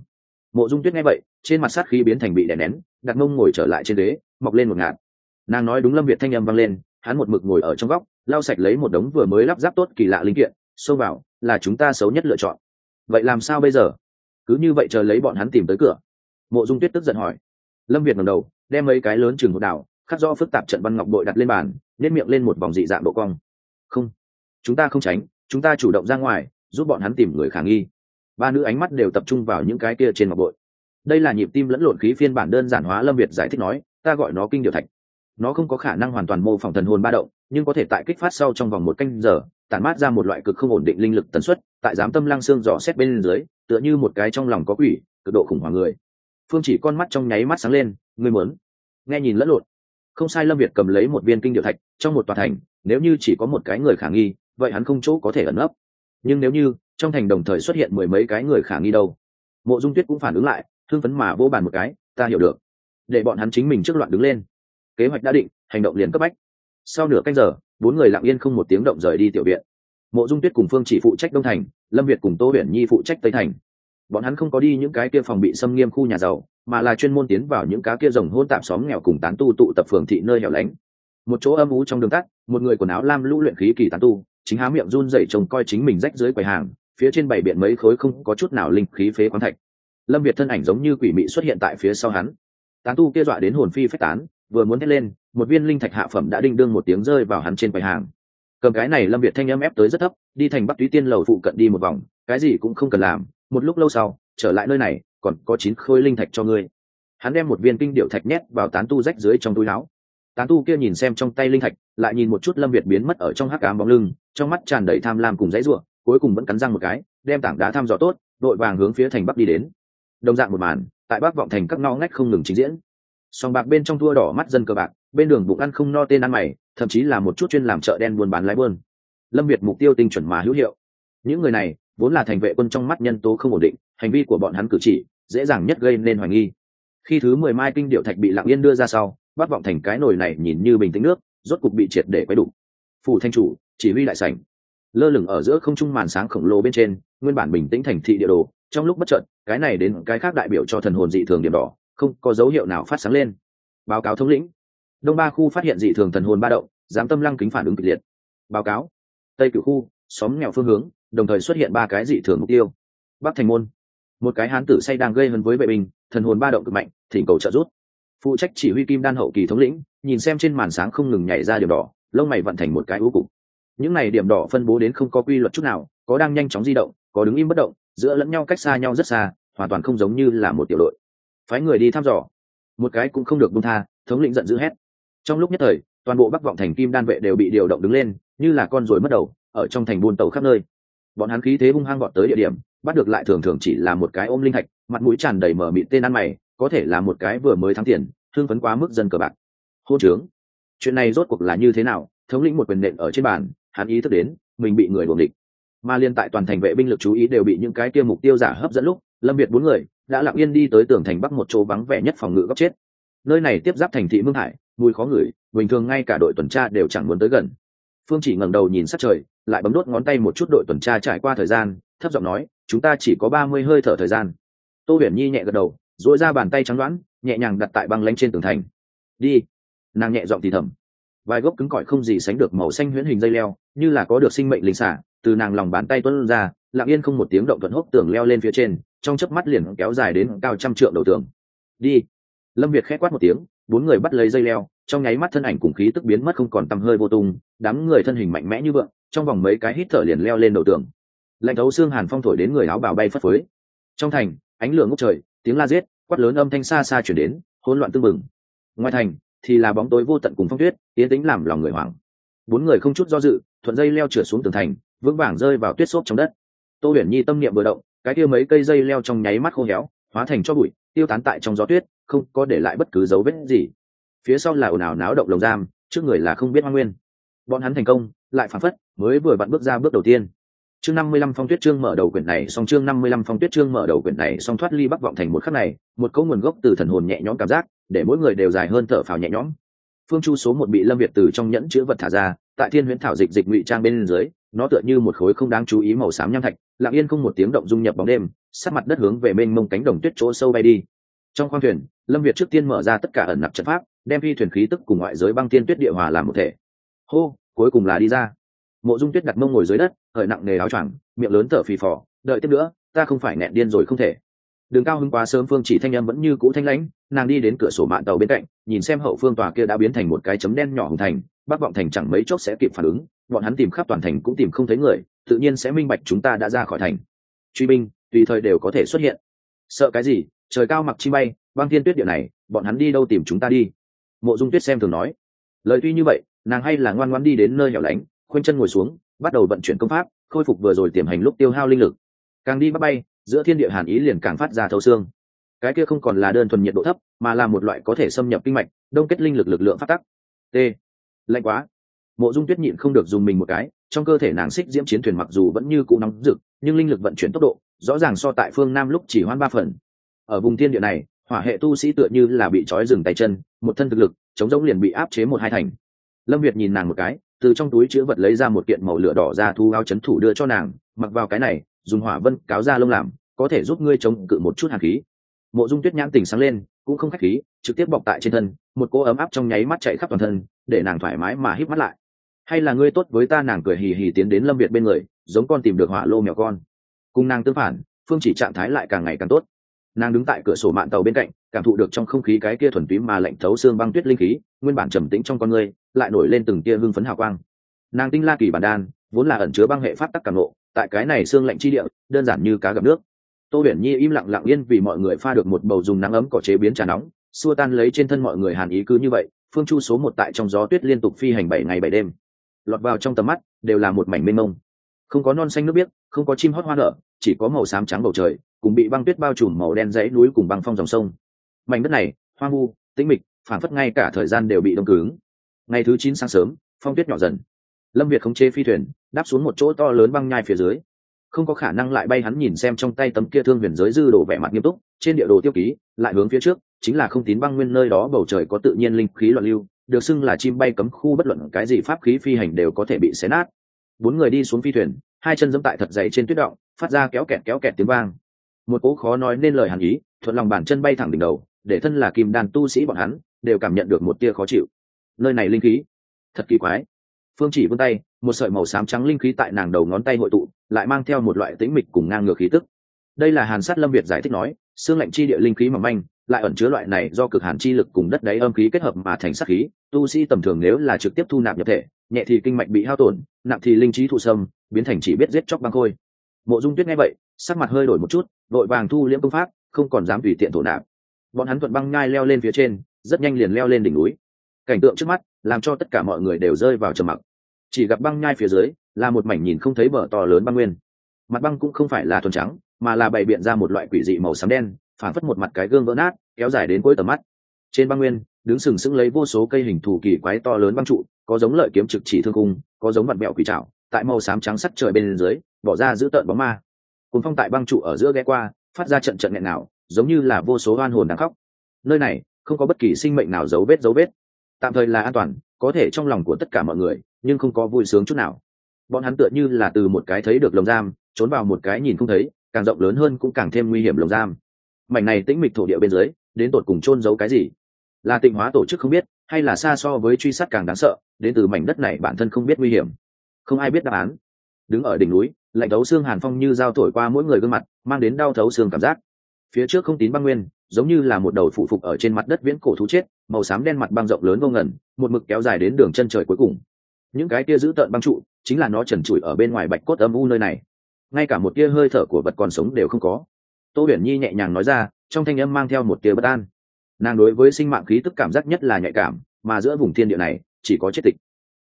Mộ dung tuyết nghe vậy, trên mặt sát khí biến thành bị đè nén, đặt mông ngồi trở lại trên đế mọc lên một ngạt. Nàng nói đúng lâm việt thanh âm vang lên, hắn một mực ngồi ở trong góc, lau sạch lấy một đống vừa mới lắp ráp tốt kỳ lạ linh kiện, xông vào, là chúng ta xấu nhất lựa chọn vậy làm sao bây giờ? Cứ như vậy chờ lấy bọn hắn tìm tới cửa. Mộ dung tuyết tức giận hỏi. Lâm việt ngầm đầu, đem mấy cái lớn chừng hộp đảo khắc do phức tạp trận văn ngọc bội đặt lên bàn nếp miệng lên một vòng dị dạng độ cong. Không, chúng ta không tránh, chúng ta chủ động ra ngoài, giúp bọn hắn tìm người khả nghi. Ba nữ ánh mắt đều tập trung vào những cái kia trên ngọc bội. Đây là nhịp tim lẫn lộn khí phiên bản đơn giản hóa lâm việt giải thích nói, ta gọi nó kinh điệu thạch. Nó không có khả năng hoàn toàn mô phỏng thần hồn ba động nhưng có thể tại kích phát sau trong vòng một canh giờ, tản mát ra một loại cực không ổn định linh lực tần suất, tại giám tâm lăng xương dò xét bên dưới, tựa như một cái trong lòng có quỷ, cực độ khủng hoảng người. Phương chỉ con mắt trong nháy mắt sáng lên người muốn? Nghe nhìn lẫn lộn. Không sai, lâm việt cầm lấy một viên kinh điệu thạch, trong một tòa thành, nếu như chỉ có một cái người khả nghi, vậy hắn không chỗ có thể ẩn ấp nhưng nếu như, trong thành đồng thời xuất hiện mười mấy cái người khả nghi đâu? Mộ dung tuyết cũng phản ứng lại, thương phấn mà vô bàn một cái, ta hiểu được. Để bọn hắn chính mình trước loạn đứng lên. Kế hoạch đã định, hành động liền cấp bách sau nửa canh giờ, bốn người lặng yên không một tiếng động rời đi tiểu viện. Mộ dung tuyết cùng phương chỉ phụ trách đông thành, lâm việt cùng tô huyền nhi phụ trách tây thành. Bọn hắn không có đi những cái kia phòng bị xâm nghiêm khu nhà giàu, mà là chuyên môn tiến vào những cá kia rồng hôn tạm xóm nghèo cùng tán tu tụ tập phường thị nơi hẻo lánh. Một chỗ âm ú trong đường tắt, một người quần áo lam lũ luyện khí kỳ tán tu, chính há miệng run dậy trông coi chính mình rách dưới quầy hàng, phía trên bảy biển mấy khối không có chút nào linh khí phế khoáng thạch. Lâm việt thân ảnh giống như quỷ mị xuất hiện tại phía sau hắn. Tán tu kia dọa đến hồn phi phách tán vừa muốn thét lên, một viên linh thạch hạ phẩm đã đinh đương một tiếng rơi vào hắn trên quầy hàng. Cầm cái này lâm việt thanh âm ép tới rất thấp, đi thành bắc túy tiên lầu phụ cận đi một vòng, cái gì cũng không cần làm, một lúc lâu sau, trở lại nơi này, còn có chín khối linh thạch cho ngươi. Hắn đem một viên kinh điệu thạch nhét vào tán tu rách dưới trong túi láo tán tu kia nhìn xem trong tay linh thạch, lại nhìn một chút lâm việt biến mất ở trong hắc cám bóng lưng, trong mắt tràn đầy tham lam cùng dãy ruộng cuối cùng vẫn cắn răng một cái, đem tảng đá thăm dò tốt, đội vàng hướng phía thành bắc đi đến. Đồng dạng một màn, tại bắc vọng thành các ngõ ngách không ngừng trình diễn sòng bạc bên trong thua đỏ mắt dân cờ bạc, bên đường bụng ăn không no tên ăn mày, thậm chí là một chút chuyên làm chợ đen buôn bán lái buôn lâm việt mục tiêu tinh chuẩn mà hữu hiệu. Những người này, vốn là thành vệ quân trong mắt nhân tố không ổn định, hành vi của bọn hắn cử chỉ, dễ dàng nhất gây nên hoài nghi. Khi thứ mười mai kinh điệu thạch bị lặng yên đưa ra sau bắt vọng thành cái nồi này nhìn như bình tĩnh nước, rốt cục bị triệt để quấy đủ phủ thanh chủ, chỉ huy đại sảnh. Lơ lửng ở giữa không trung màn sáng khổng lồ bên trên, nguyên bản bình tĩnh thành thị địa đồ, trong lúc bất trận cái này đến cái khác đại biểu cho thần hồn dị thường điểm đỏ không có dấu hiệu nào phát sáng lên. Báo cáo thống lĩnh. Đông ba khu phát hiện dị thường thần hồn ba động giám tâm lăng kính phản ứng kịch liệt. Báo cáo. Tây cửu khu, xóm nghèo phương hướng, đồng thời xuất hiện ba cái dị thường mục tiêu. Bắc thành môn. Một cái hán tử say đang gây hấn với vệ binh, thần hồn ba động cực mạnh, thỉnh cầu trợ giúp. Phụ trách chỉ huy kim đan hậu kỳ thống lĩnh, nhìn xem trên màn sáng không ngừng nhảy ra điểm đỏ, lông mày vận thành một cái ưu cục. Những này điểm đỏ phân bố đến không có quy luật chút nào, có đang nhanh chóng di động, có đứng im bất động, giữa lẫn nhau cách xa nhau rất xa, hoàn toàn không giống như là một tiểu đội phái người đi thăm dò. Một cái cũng không được bung tha, thống lĩnh giận dữ hét. Trong lúc nhất thời, toàn bộ bắc vọng thành kim đan vệ đều bị điều động đứng lên, như là con ruồi mất đầu, ở trong thành buôn tàu khắp nơi. Bọn hắn khí thế hung hăng gọn tới địa điểm, bắt được lại thường thường chỉ là một cái ôm linh thạch, mặt mũi tràn đầy mở mịn tên ăn mày, có thể là một cái vừa mới thắng tiền, thương phấn quá mức dân cờ bạc. Hô trướng. Chuyện này rốt cuộc là như thế nào? Thống lĩnh một quyền nện ở trên bàn, hắn ý thức đến, mình bị người đuồng địch. Mà liên tại toàn thành vệ binh lực chú ý đều bị những cái kia mục tiêu giả hấp dẫn lúc, lâm việt bốn người đã lặng yên đi tới tường thành bắc một chỗ vắng vẻ nhất phòng ngự góc chết. Nơi này tiếp giáp thành thị mương hải mùi khó ngửi, bình thường ngay cả đội tuần tra đều chẳng muốn tới gần. Phương chỉ ngẩng đầu nhìn sát trời, lại bấm đốt ngón tay một chút đội tuần tra trải qua thời gian, thấp giọng nói, chúng ta chỉ có ba mươi hơi thở thời gian. Tô huyền nhi nhẹ gật đầu dội ra bàn tay trắng đoãn nhẹ nhàng đặt tại băng lanh trên tường thành. Đi. Nàng nhẹ giọng thì thầm. Vài gốc cứng cỏi không gì sánh được màu xanh huyễn hình dây leo, như là có được sinh mệnh linh xả từ nàng lòng bàn tay tuân ra lặng yên không một tiếng động thuận hốc tường leo lên phía trên, trong chớp mắt liền kéo dài đến cao trăm trượng đầu tường. Đi. Lâm việt khét quát một tiếng, bốn người bắt lấy dây leo, trong nháy mắt thân ảnh cùng khí tức biến mất không còn tăm hơi vô tung, đám người thân hình mạnh mẽ như vượng, trong vòng mấy cái hít thở liền leo lên đầu tường. Lạnh thấu xương hàn phong thổi đến người áo bào bay phất phới. Trong thành, ánh lửa ngốc trời, tiếng la giết, quát lớn âm thanh xa xa chuyển đến, hỗn loạn tưng bừng. Ngoài thành, thì là bóng tối vô tận cùng phong tuyết tiến tính làm lòng người hoảng. Bốn người không chút do dự, thuận dây leo trượt xuống tường thành, vững vàng rơi vào tuyết xốp trong đất tô huyền nhi tâm niệm vừa động, cái kia mấy cây dây leo trong nháy mắt khô héo, hóa thành cho bụi, tiêu tán tại trong gió tuyết, không có để lại bất cứ dấu vết gì. Phía sau là ồn ào náo động lồng giam, trước người là không biết hoa nguyên. Bọn hắn thành công, lại phản phất, mới vừa vặn bước ra bước đầu tiên. Chương năm mươi lăm phong tuyết trương mở đầu quyển này song chương năm mươi lăm phong tuyết trương mở đầu quyển này song thoát ly bắc vọng thành một khắc này, một cấu nguồn gốc từ thần hồn nhẹ nhõm cảm giác, để mỗi người đều dài hơn thở phào nhẹ nhõm. Phương chu số một bị lâm việt từ trong nhẫn chữ vật thả ra, tại thiên huyễn thảo dịch dịch ngụy trang bên dưới nó tựa như một khối không đáng chú ý màu xám nham thạch, lặng yên không một tiếng động dung nhập bóng đêm, sát mặt đất hướng về bên mông cánh đồng tuyết chỗ sâu bay đi. Trong khoang thuyền, lâm việt trước tiên mở ra tất cả ẩn nặc trận pháp, đem phi thuyền khí tức cùng ngoại giới băng tiên tuyết địa hòa làm một thể. Hô, cuối cùng là đi ra. Mộ dung tuyết đặt mông ngồi dưới đất, hởi nặng nề áo choàng, miệng lớn thở phì phò, đợi tiếp nữa, ta không phải nghẹn điên rồi không thể. Đường cao hưng quá sớm phương chỉ thanh âm vẫn như cũ thanh lãnh, nàng đi đến cửa sổ mạng tàu bên cạnh, nhìn xem hậu phương tòa kia đã biến thành một cái chấm đen nhỏ hồng thành bắc vọng thành chẳng mấy chốc sẽ kịp phản ứng, bọn hắn tìm khắp toàn thành cũng tìm không thấy người, tự nhiên sẽ minh bạch chúng ta đã ra khỏi thành. Truy binh, tùy thời đều có thể xuất hiện. Sợ cái gì? Trời cao mặc chi bay, băng thiên tuyết địa này, bọn hắn đi đâu tìm chúng ta đi? Mộ dung tuyết xem thường nói. Lời tuy như vậy, nàng hay là ngoan ngoan đi đến nơi hẻo lánh, khoanh chân ngồi xuống, bắt đầu vận chuyển công pháp, khôi phục vừa rồi tiềm hành lúc tiêu hao linh lực. Càng đi bắt bay, giữa thiên địa hàn ý liền càng phát ra thấu xương. Cái kia không còn là đơn thuần nhiệt độ thấp, mà là một loại có thể xâm nhập kinh mạch, đông kết linh lực lực lượng phát tắc. T lạnh quá. Mộ dung tuyết nhịn không được dùng mình một cái, trong cơ thể nàng xích diễm chiến thuyền mặc dù vẫn như cũ nóng rực, nhưng linh lực vận chuyển tốc độ, rõ ràng so tại phương nam lúc chỉ hoan ba phần. Ở vùng thiên địa này, hỏa hệ tu sĩ tựa như là bị trói rừng tay chân, một thân thực lực, chống giống liền bị áp chế một hai thành. Lâm việt nhìn nàng một cái, từ trong túi chứa vật lấy ra một kiện màu lửa đỏ ra thu áo chấn thủ đưa cho nàng, mặc vào cái này, dùng hỏa vân cáo ra lông làm, có thể giúp ngươi chống cự một chút hàn khí. Mộ dung tuyết nhãn tình sáng lên cũng không khách khí, trực tiếp bọc tại trên thân, một cỗ ấm áp trong nháy mắt chạy khắp toàn thân, để nàng thoải mái mà híp mắt lại. Hay là ngươi tốt với ta, nàng cười hì hì tiến đến lâm việt bên người, giống con tìm được hỏa lô mèo con. Cùng nàng tương phản, phương chỉ trạng thái lại càng ngày càng tốt. Nàng đứng tại cửa sổ mạng tàu bên cạnh, cảm thụ được trong không khí cái kia thuần túy mà lạnh thấu xương băng tuyết linh khí, nguyên bản trầm tĩnh trong con người, lại nổi lên từng tia hưng phấn hào quang. Nàng tinh la kỳ bản đan, vốn là ẩn chứa băng hệ pháp tắc cảm nộ tại cái này xương lạnh chi địa, đơn giản như cá gặp nước tô huyền nhi im lặng lặng yên vì mọi người pha được một bầu dùng nắng ấm cỏ chế biến trà nóng, xua tan lấy trên thân mọi người hàn ý cứ như vậy, phương chu số một tại trong gió tuyết liên tục phi hành bảy ngày bảy đêm. Lọt vào trong tầm mắt, đều là một mảnh mênh mông. Không có non xanh nước biếc, không có chim hót hoa nở, chỉ có màu xám trắng bầu trời, cùng bị băng tuyết bao trùm màu đen dãy núi cùng băng phong dòng sông. Mảnh đất này, hoang vu, tĩnh mịch phản phất ngay cả thời gian đều bị đông cứng. Ngày thứ chín sáng sớm, phong tuyết nhỏ dần. Lâm việt khống chế phi thuyền, đáp xuống một chỗ to lớn băng nhai phía dưới không có khả năng lại bay hắn nhìn xem trong tay tấm kia thương huyền giới dư đổ vẻ mặt nghiêm túc, trên địa đồ tiêu ký, lại hướng phía trước, chính là không tín băng nguyên nơi đó bầu trời có tự nhiên linh khí loạn lưu, được xưng là chim bay cấm khu bất luận cái gì pháp khí phi hành đều có thể bị xé nát. Bốn người đi xuống phi thuyền, hai chân dẫm tại thật dày trên tuyết động, phát ra kéo kẹt kéo kẹt tiếng vang. Một cố khó nói nên lời hàn ý, thuận lòng bàn chân bay thẳng đỉnh đầu, để thân là kim đàn tu sĩ bọn hắn, đều cảm nhận được một tia khó chịu. Nơi này linh khí, thật kỳ quái. Phương chỉ vươn tay, một sợi màu xám trắng linh khí tại nàng đầu ngón tay hội tụ lại mang theo một loại tĩnh mịch cùng ngang ngược khí tức. Đây là hàn sát lâm việt giải thích nói, xương lạnh chi địa linh khí mỏng manh, lại ẩn chứa loại này do cực hàn chi lực cùng đất đáy âm khí kết hợp mà thành sát khí, tu sĩ tầm thường nếu là trực tiếp thu nạp nhập thể, nhẹ thì kinh mạch bị hao tổn, nặng thì linh trí thụ sâm biến thành chỉ biết giết chóc băng khôi. Mộ dung tuyết nghe vậy, sắc mặt hơi đổi một chút, vội vàng thu liễm công pháp, không còn dám tùy tiện thổ nạp. Bọn hắn thuận băng ngai leo lên phía trên, rất nhanh liền leo lên đỉnh núi. Cảnh tượng trước mắt, làm cho tất cả mọi người đều rơi vào trầm mặc. Chỉ gặp băng nhai phía dưới là một mảnh nhìn không thấy bờ to lớn băng nguyên. Mặt băng cũng không phải là thuần trắng, mà là bày biện ra một loại quỷ dị màu xám đen phản phất một mặt cái gương vỡ nát, kéo dài đến cuối tầm mắt. Trên băng nguyên, đứng sừng sững lấy vô số cây hình thù kỳ quái to lớn băng trụ, có giống lợi kiếm trực chỉ thương cung, có giống mặt mẹo quỷ trạo tại màu xám trắng sắt trời bên dưới, bỏ ra giữ tợn bóng ma. Cùng phong tại băng trụ ở giữa ghé qua, phát ra trận trận nghẹn nào giống như là vô số oan hồn đang khóc. Nơi này, không có bất kỳ sinh mệnh nào dấu vết dấu vết. Tạm thời là an toàn, có thể trong lòng của tất cả mọi người, nhưng không có vui sướng chút nào bọn hắn tựa như là từ một cái thấy được lồng giam trốn vào một cái nhìn không thấy càng rộng lớn hơn cũng càng thêm nguy hiểm lồng giam. Mảnh này tĩnh mịch thổ địa bên dưới đến tột cùng chôn giấu cái gì? Là tịnh hóa tổ chức không biết hay là xa so với truy sát càng đáng sợ đến từ mảnh đất này bản thân không biết nguy hiểm? Không ai biết đáp án. Đứng ở đỉnh núi lạnh thấu xương hàn phong như dao thổi qua mỗi người gương mặt mang đến đau thấu xương cảm giác. Phía trước không tín băng nguyên giống như là một đầu phụ phục ở trên mặt đất viễn cổ thú chết màu xám đen mặt băng rộng lớn vô ngẩn, một mực kéo dài đến đường chân trời cuối cùng. Những cái kia giữ tợn băng trụ chính là nó trần trụi ở bên ngoài bạch cốt âm u nơi này. Ngay cả một tia hơi thở của vật còn sống đều không có. Tô huyền nhi nhẹ nhàng nói ra, trong thanh âm mang theo một tia bất an. Nàng đối với sinh mạng khí tức cảm giác nhất là nhạy cảm, mà giữa vùng thiên địa này, chỉ có chết tịch.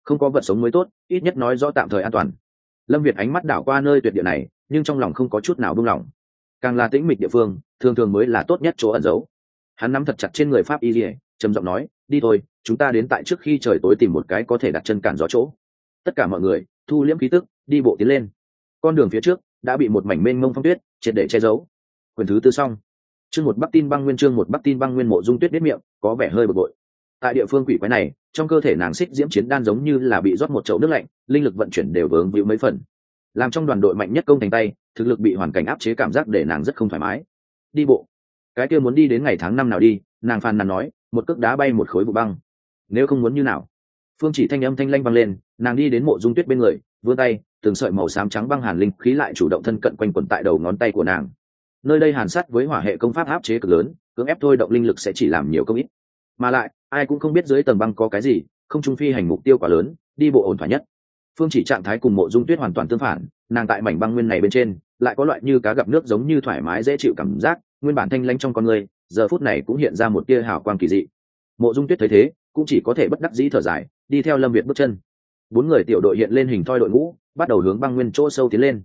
Không có vật sống mới tốt, ít nhất nói do tạm thời an toàn. Lâm việt ánh mắt đảo qua nơi tuyệt địa này, nhưng trong lòng không có chút nào buông lỏng. Càng là tĩnh mịch địa phương, thường thường mới là tốt nhất chỗ ẩn giấu. Hắn nắm thật chặt trên người pháp y lìa trầm giọng nói, đi thôi, chúng ta đến tại trước khi trời tối tìm một cái có thể đặt chân cản gió chỗ. Tất cả mọi người thu liễm khí tức, đi bộ tiến lên. Con đường phía trước đã bị một mảnh mênh mông phong tuyết triệt để che giấu. Quyền thứ tư xong. Chương một bắc tin băng nguyên, chương một bắc tin băng nguyên mộ dung tuyết biết miệng, có vẻ hơi bực bội. Tại địa phương quỷ quái này, trong cơ thể nàng xích diễm chiến đan giống như là bị rót một chậu nước lạnh, linh lực vận chuyển đều vướng víu mấy phần. Làm trong đoàn đội mạnh nhất công thành tay, thực lực bị hoàn cảnh áp chế cảm giác để nàng rất không thoải mái. Đi bộ. Cái kia muốn đi đến ngày tháng năm nào đi, nàng phàn nàn nói, một cước đá bay một khối vụ băng. Nếu không muốn như nào? Phương chỉ thanh âm thanh lanh băng lên nàng đi đến mộ dung tuyết bên người, vươn tay, từng sợi màu xám trắng băng hàn linh khí lại chủ động thân cận quanh quẩn tại đầu ngón tay của nàng. Nơi đây hàn sắt với hỏa hệ công pháp áp chế cực lớn, cưỡng ép thôi động linh lực sẽ chỉ làm nhiều công ít. Mà lại, ai cũng không biết dưới tầng băng có cái gì, không trung phi hành mục tiêu quá lớn, đi bộ ổn thỏa nhất. Phương chỉ trạng thái cùng mộ dung tuyết hoàn toàn tương phản, nàng tại mảnh băng nguyên này bên trên, lại có loại như cá gặp nước giống như thoải mái dễ chịu cảm giác, nguyên bản thanh lanh trong con người, giờ phút này cũng hiện ra một tia hào quang kỳ dị. Mộ dung tuyết thấy thế, cũng chỉ có thể bất đắc dĩ thở dài, đi theo lâm việt bước chân bốn người tiểu đội hiện lên hình thoi đội ngũ, bắt đầu hướng băng nguyên chỗ sâu tiến lên.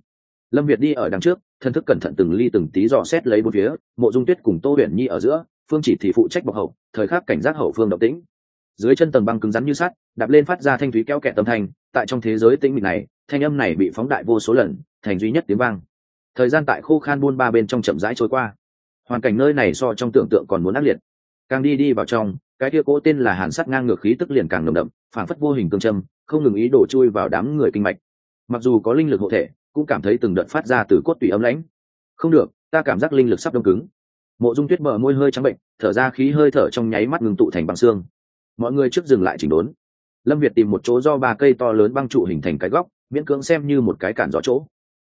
Lâm việt đi ở đằng trước, thân thức cẩn thận từng ly từng tí dò xét lấy bốn phía, mộ dung tuyết cùng tô huyền nhi ở giữa, phương chỉ thì phụ trách bọc hậu, thời khắc cảnh giác hậu phương động tĩnh. Dưới chân tầng băng cứng rắn như sắt, đạp lên phát ra thanh thúy kéo kẹt tâm thanh, tại trong thế giới tĩnh mịch này, thanh âm này bị phóng đại vô số lần, thành duy nhất tiếng vang. Thời gian tại khô khan buôn ba bên trong chậm rãi trôi qua. Hoàn cảnh nơi này so trong tưởng tượng còn muốn ác liệt. Càng đi đi vào trong, cái kia cố tên là hàn sắt ngang ngược khí tức liền càng nồng đậm phản phất vô hình cương châm không ngừng ý đổ chui vào đám người kinh mạch. Mặc dù có linh lực hộ thể, cũng cảm thấy từng đợt phát ra từ cốt tủy ấm lãnh. Không được, ta cảm giác linh lực sắp đông cứng. Mộ dung tuyết bờ môi hơi trắng bệnh, thở ra khí hơi thở trong nháy mắt ngừng tụ thành băng xương. Mọi người trước dừng lại chỉnh đốn. Lâm việt tìm một chỗ do ba cây to lớn băng trụ hình thành cái góc, miễn cưỡng xem như một cái cản gió chỗ.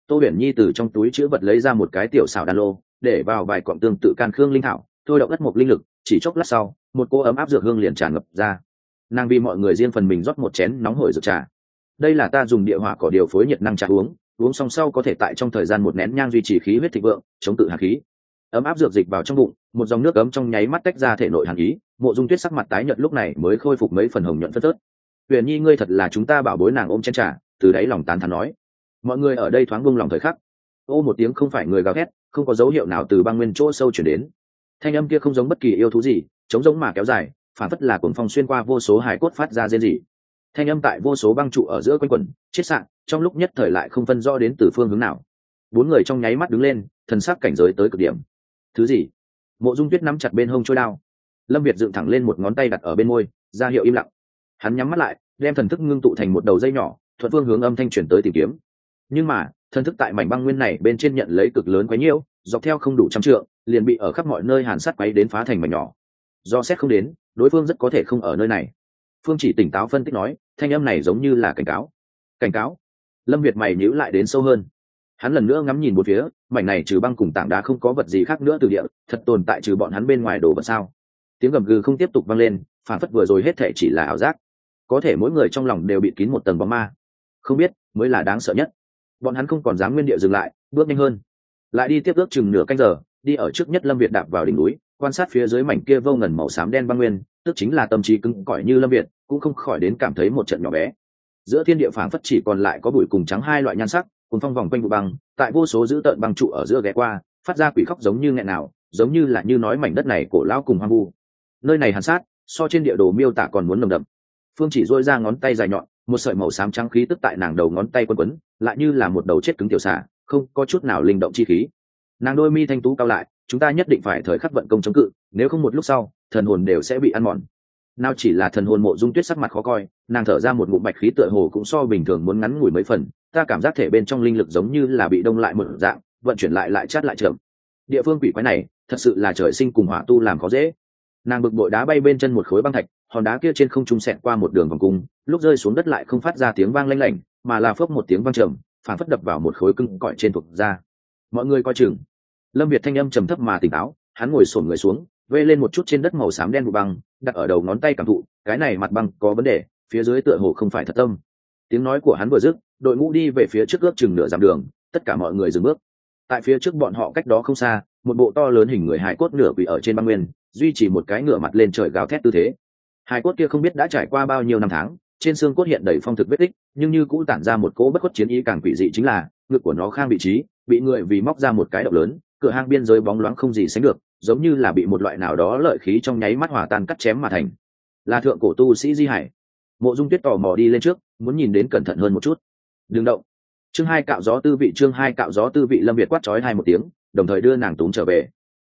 Tô huyền nhi từ trong túi chữ vật lấy ra một cái tiểu xào đan lô, để vào vài cọng tương tự can khương linh thảo, thôi động đất một linh lực, chỉ chốc lát sau, một cô ấm áp dược hương liền tràn ngập ra nàng vì mọi người riêng phần mình rót một chén nóng hổi rượu trà. Đây là ta dùng địa hỏa cỏ điều phối nhiệt năng trà uống uống xong sau có thể tại trong thời gian một nén nhang duy trì khí huyết thịnh vượng, chống tự hạt khí. Ấm áp dược dịch vào trong bụng, một dòng nước ấm trong nháy mắt tách ra thể nội hàn ý mộ dung tuyết sắc mặt tái nhợt lúc này mới khôi phục mấy phần hồng nhuận phân tớt huyền nhi, ngươi thật là chúng ta bảo bối nàng ôm chen trà, từ đáy lòng tán thắn nói. Mọi người ở đây thoáng buông lòng thời khắc. Ô một tiếng không phải người gào thét, không có dấu hiệu nào từ băng nguyên chỗ sâu chuyển đến. Thanh âm kia không giống bất kỳ yêu thú gì chống giống mà kéo dài phản phất là cuồng phong xuyên qua vô số hải cốt phát ra rên rỉ. Thanh âm tại vô số băng trụ ở giữa quanh quẩn, chết sạn, trong lúc nhất thời lại không phân rõ đến từ phương hướng nào. Bốn người trong nháy mắt đứng lên, thần sắc cảnh giới tới cực điểm. Thứ gì? Mộ dung tuyết nắm chặt bên hông trôi đao. Lâm việt dựng thẳng lên một ngón tay đặt ở bên môi, ra hiệu im lặng. Hắn nhắm mắt lại, đem thần thức ngưng tụ thành một đầu dây nhỏ, thuận phương hướng âm thanh chuyển tới tìm kiếm. Nhưng mà, thần thức tại mảnh băng nguyên này bên trên nhận lấy cực lớn quấy nhiễu, dọc theo không đủ trăm trượng, liền bị ở khắp mọi nơi hàn sắt quấy đến phá thành mảnh nhỏ. Do xét không đến đối phương rất có thể không ở nơi này. Phương chỉ tỉnh táo phân tích nói, thanh âm này giống như là cảnh cáo. Cảnh cáo? Lâm việt mày nhữ lại đến sâu hơn. Hắn lần nữa ngắm nhìn một phía, mảnh này trừ băng cùng tảng đá không có vật gì khác nữa từ địa, thật tồn tại trừ bọn hắn bên ngoài đồ vật sao? Tiếng gầm gừ không tiếp tục vang lên, phản phất vừa rồi hết thể chỉ là ảo giác. Có thể mỗi người trong lòng đều bị kín một tầng bóng ma. Không biết, mới là đáng sợ nhất. Bọn hắn không còn dám nguyên địa dừng lại, bước nhanh hơn. Lại đi tiếp ước chừng nửa canh giờ, đi ở trước nhất lâm việt đạp vào đỉnh núi, quan sát phía dưới mảnh kia vô ngần màu xám đen băng nguyên tức chính là tâm trí cứng cỏi như lâm việt, cũng không khỏi đến cảm thấy một trận nhỏ bé. Giữa thiên địa phảng phất chỉ còn lại có bụi cùng trắng hai loại nhan sắc cùng phong vòng quanh vụ băng, tại vô số dữ tợn băng trụ ở giữa ghé qua, phát ra quỷ khóc giống như nghẹn nào, giống như là như nói mảnh đất này cổ lao cùng hoang vu. Nơi này hàn sát, so trên địa đồ miêu tả còn muốn nồng đậm. Phương chỉ dôi ra ngón tay dài nhọn, một sợi màu xám trắng khí tức tại nàng đầu ngón tay quấn quấn, lại như là một đầu chết cứng tiểu xả không có chút nào linh động chi khí. Nàng đôi mi thanh tú cao lại, chúng ta nhất định phải thời khắc vận công chống cự, nếu không một lúc sau thần hồn đều sẽ bị ăn mòn. Nào chỉ là thần hồn mộ dung tuyết sắc mặt khó coi, nàng thở ra một ngụm bạch khí tựa hồ cũng so bình thường muốn ngắn ngủi mấy phần, ta cảm giác thể bên trong linh lực giống như là bị đông lại một dạng, vận chuyển lại lại chát lại chậm. Địa phương quỷ quái này, thật sự là trời sinh cùng hỏa tu làm khó dễ. Nàng bực bội đá bay bên chân một khối băng thạch, hòn đá kia trên không trung xẹt qua một đường vòng cung, lúc rơi xuống đất lại không phát ra tiếng vang lanh lảnh, mà là phớp một tiếng vang trầm phản phất đập vào một khối cưng cõi trên thuộc da. Mọi người coi chừng. Lâm việt thanh âm trầm thấp mà tỉnh táo, hắn ngồi sổn người xuống vê lên một chút trên đất màu xám đen vụ băng, đặt ở đầu ngón tay cảm thụ, cái này mặt băng có vấn đề, phía dưới tựa hồ không phải thật tâm. Tiếng nói của hắn vừa dứt, đội ngũ đi về phía trước ước chừng nửa dặm đường, tất cả mọi người dừng bước. Tại phía trước bọn họ cách đó không xa, một bộ to lớn hình người hải cốt nửa quỷ ở trên băng nguyên, duy trì một cái ngửa mặt lên trời gào thét tư thế. Hải cốt kia không biết đã trải qua bao nhiêu năm tháng, trên xương cốt hiện đầy phong thực vết tích, nhưng như cũng tản ra một cỗ bất khuất chiến ý càng quỷ dị chính là, ngực của nó khang vị trí, bị người vì móc ra một cái động lớn, cửa hang biên giới bóng loáng không gì sánh được giống như là bị một loại nào đó lợi khí trong nháy mắt hòa tan cắt chém mà thành. Là thượng cổ tu sĩ di hải. Mộ dung tuyết tò mò đi lên trước, muốn nhìn đến cẩn thận hơn một chút. Đừng động. Chương hai cạo gió tư vị, chương hai cạo gió tư vị, lâm việt quát trói hai một tiếng, đồng thời đưa nàng túng trở về.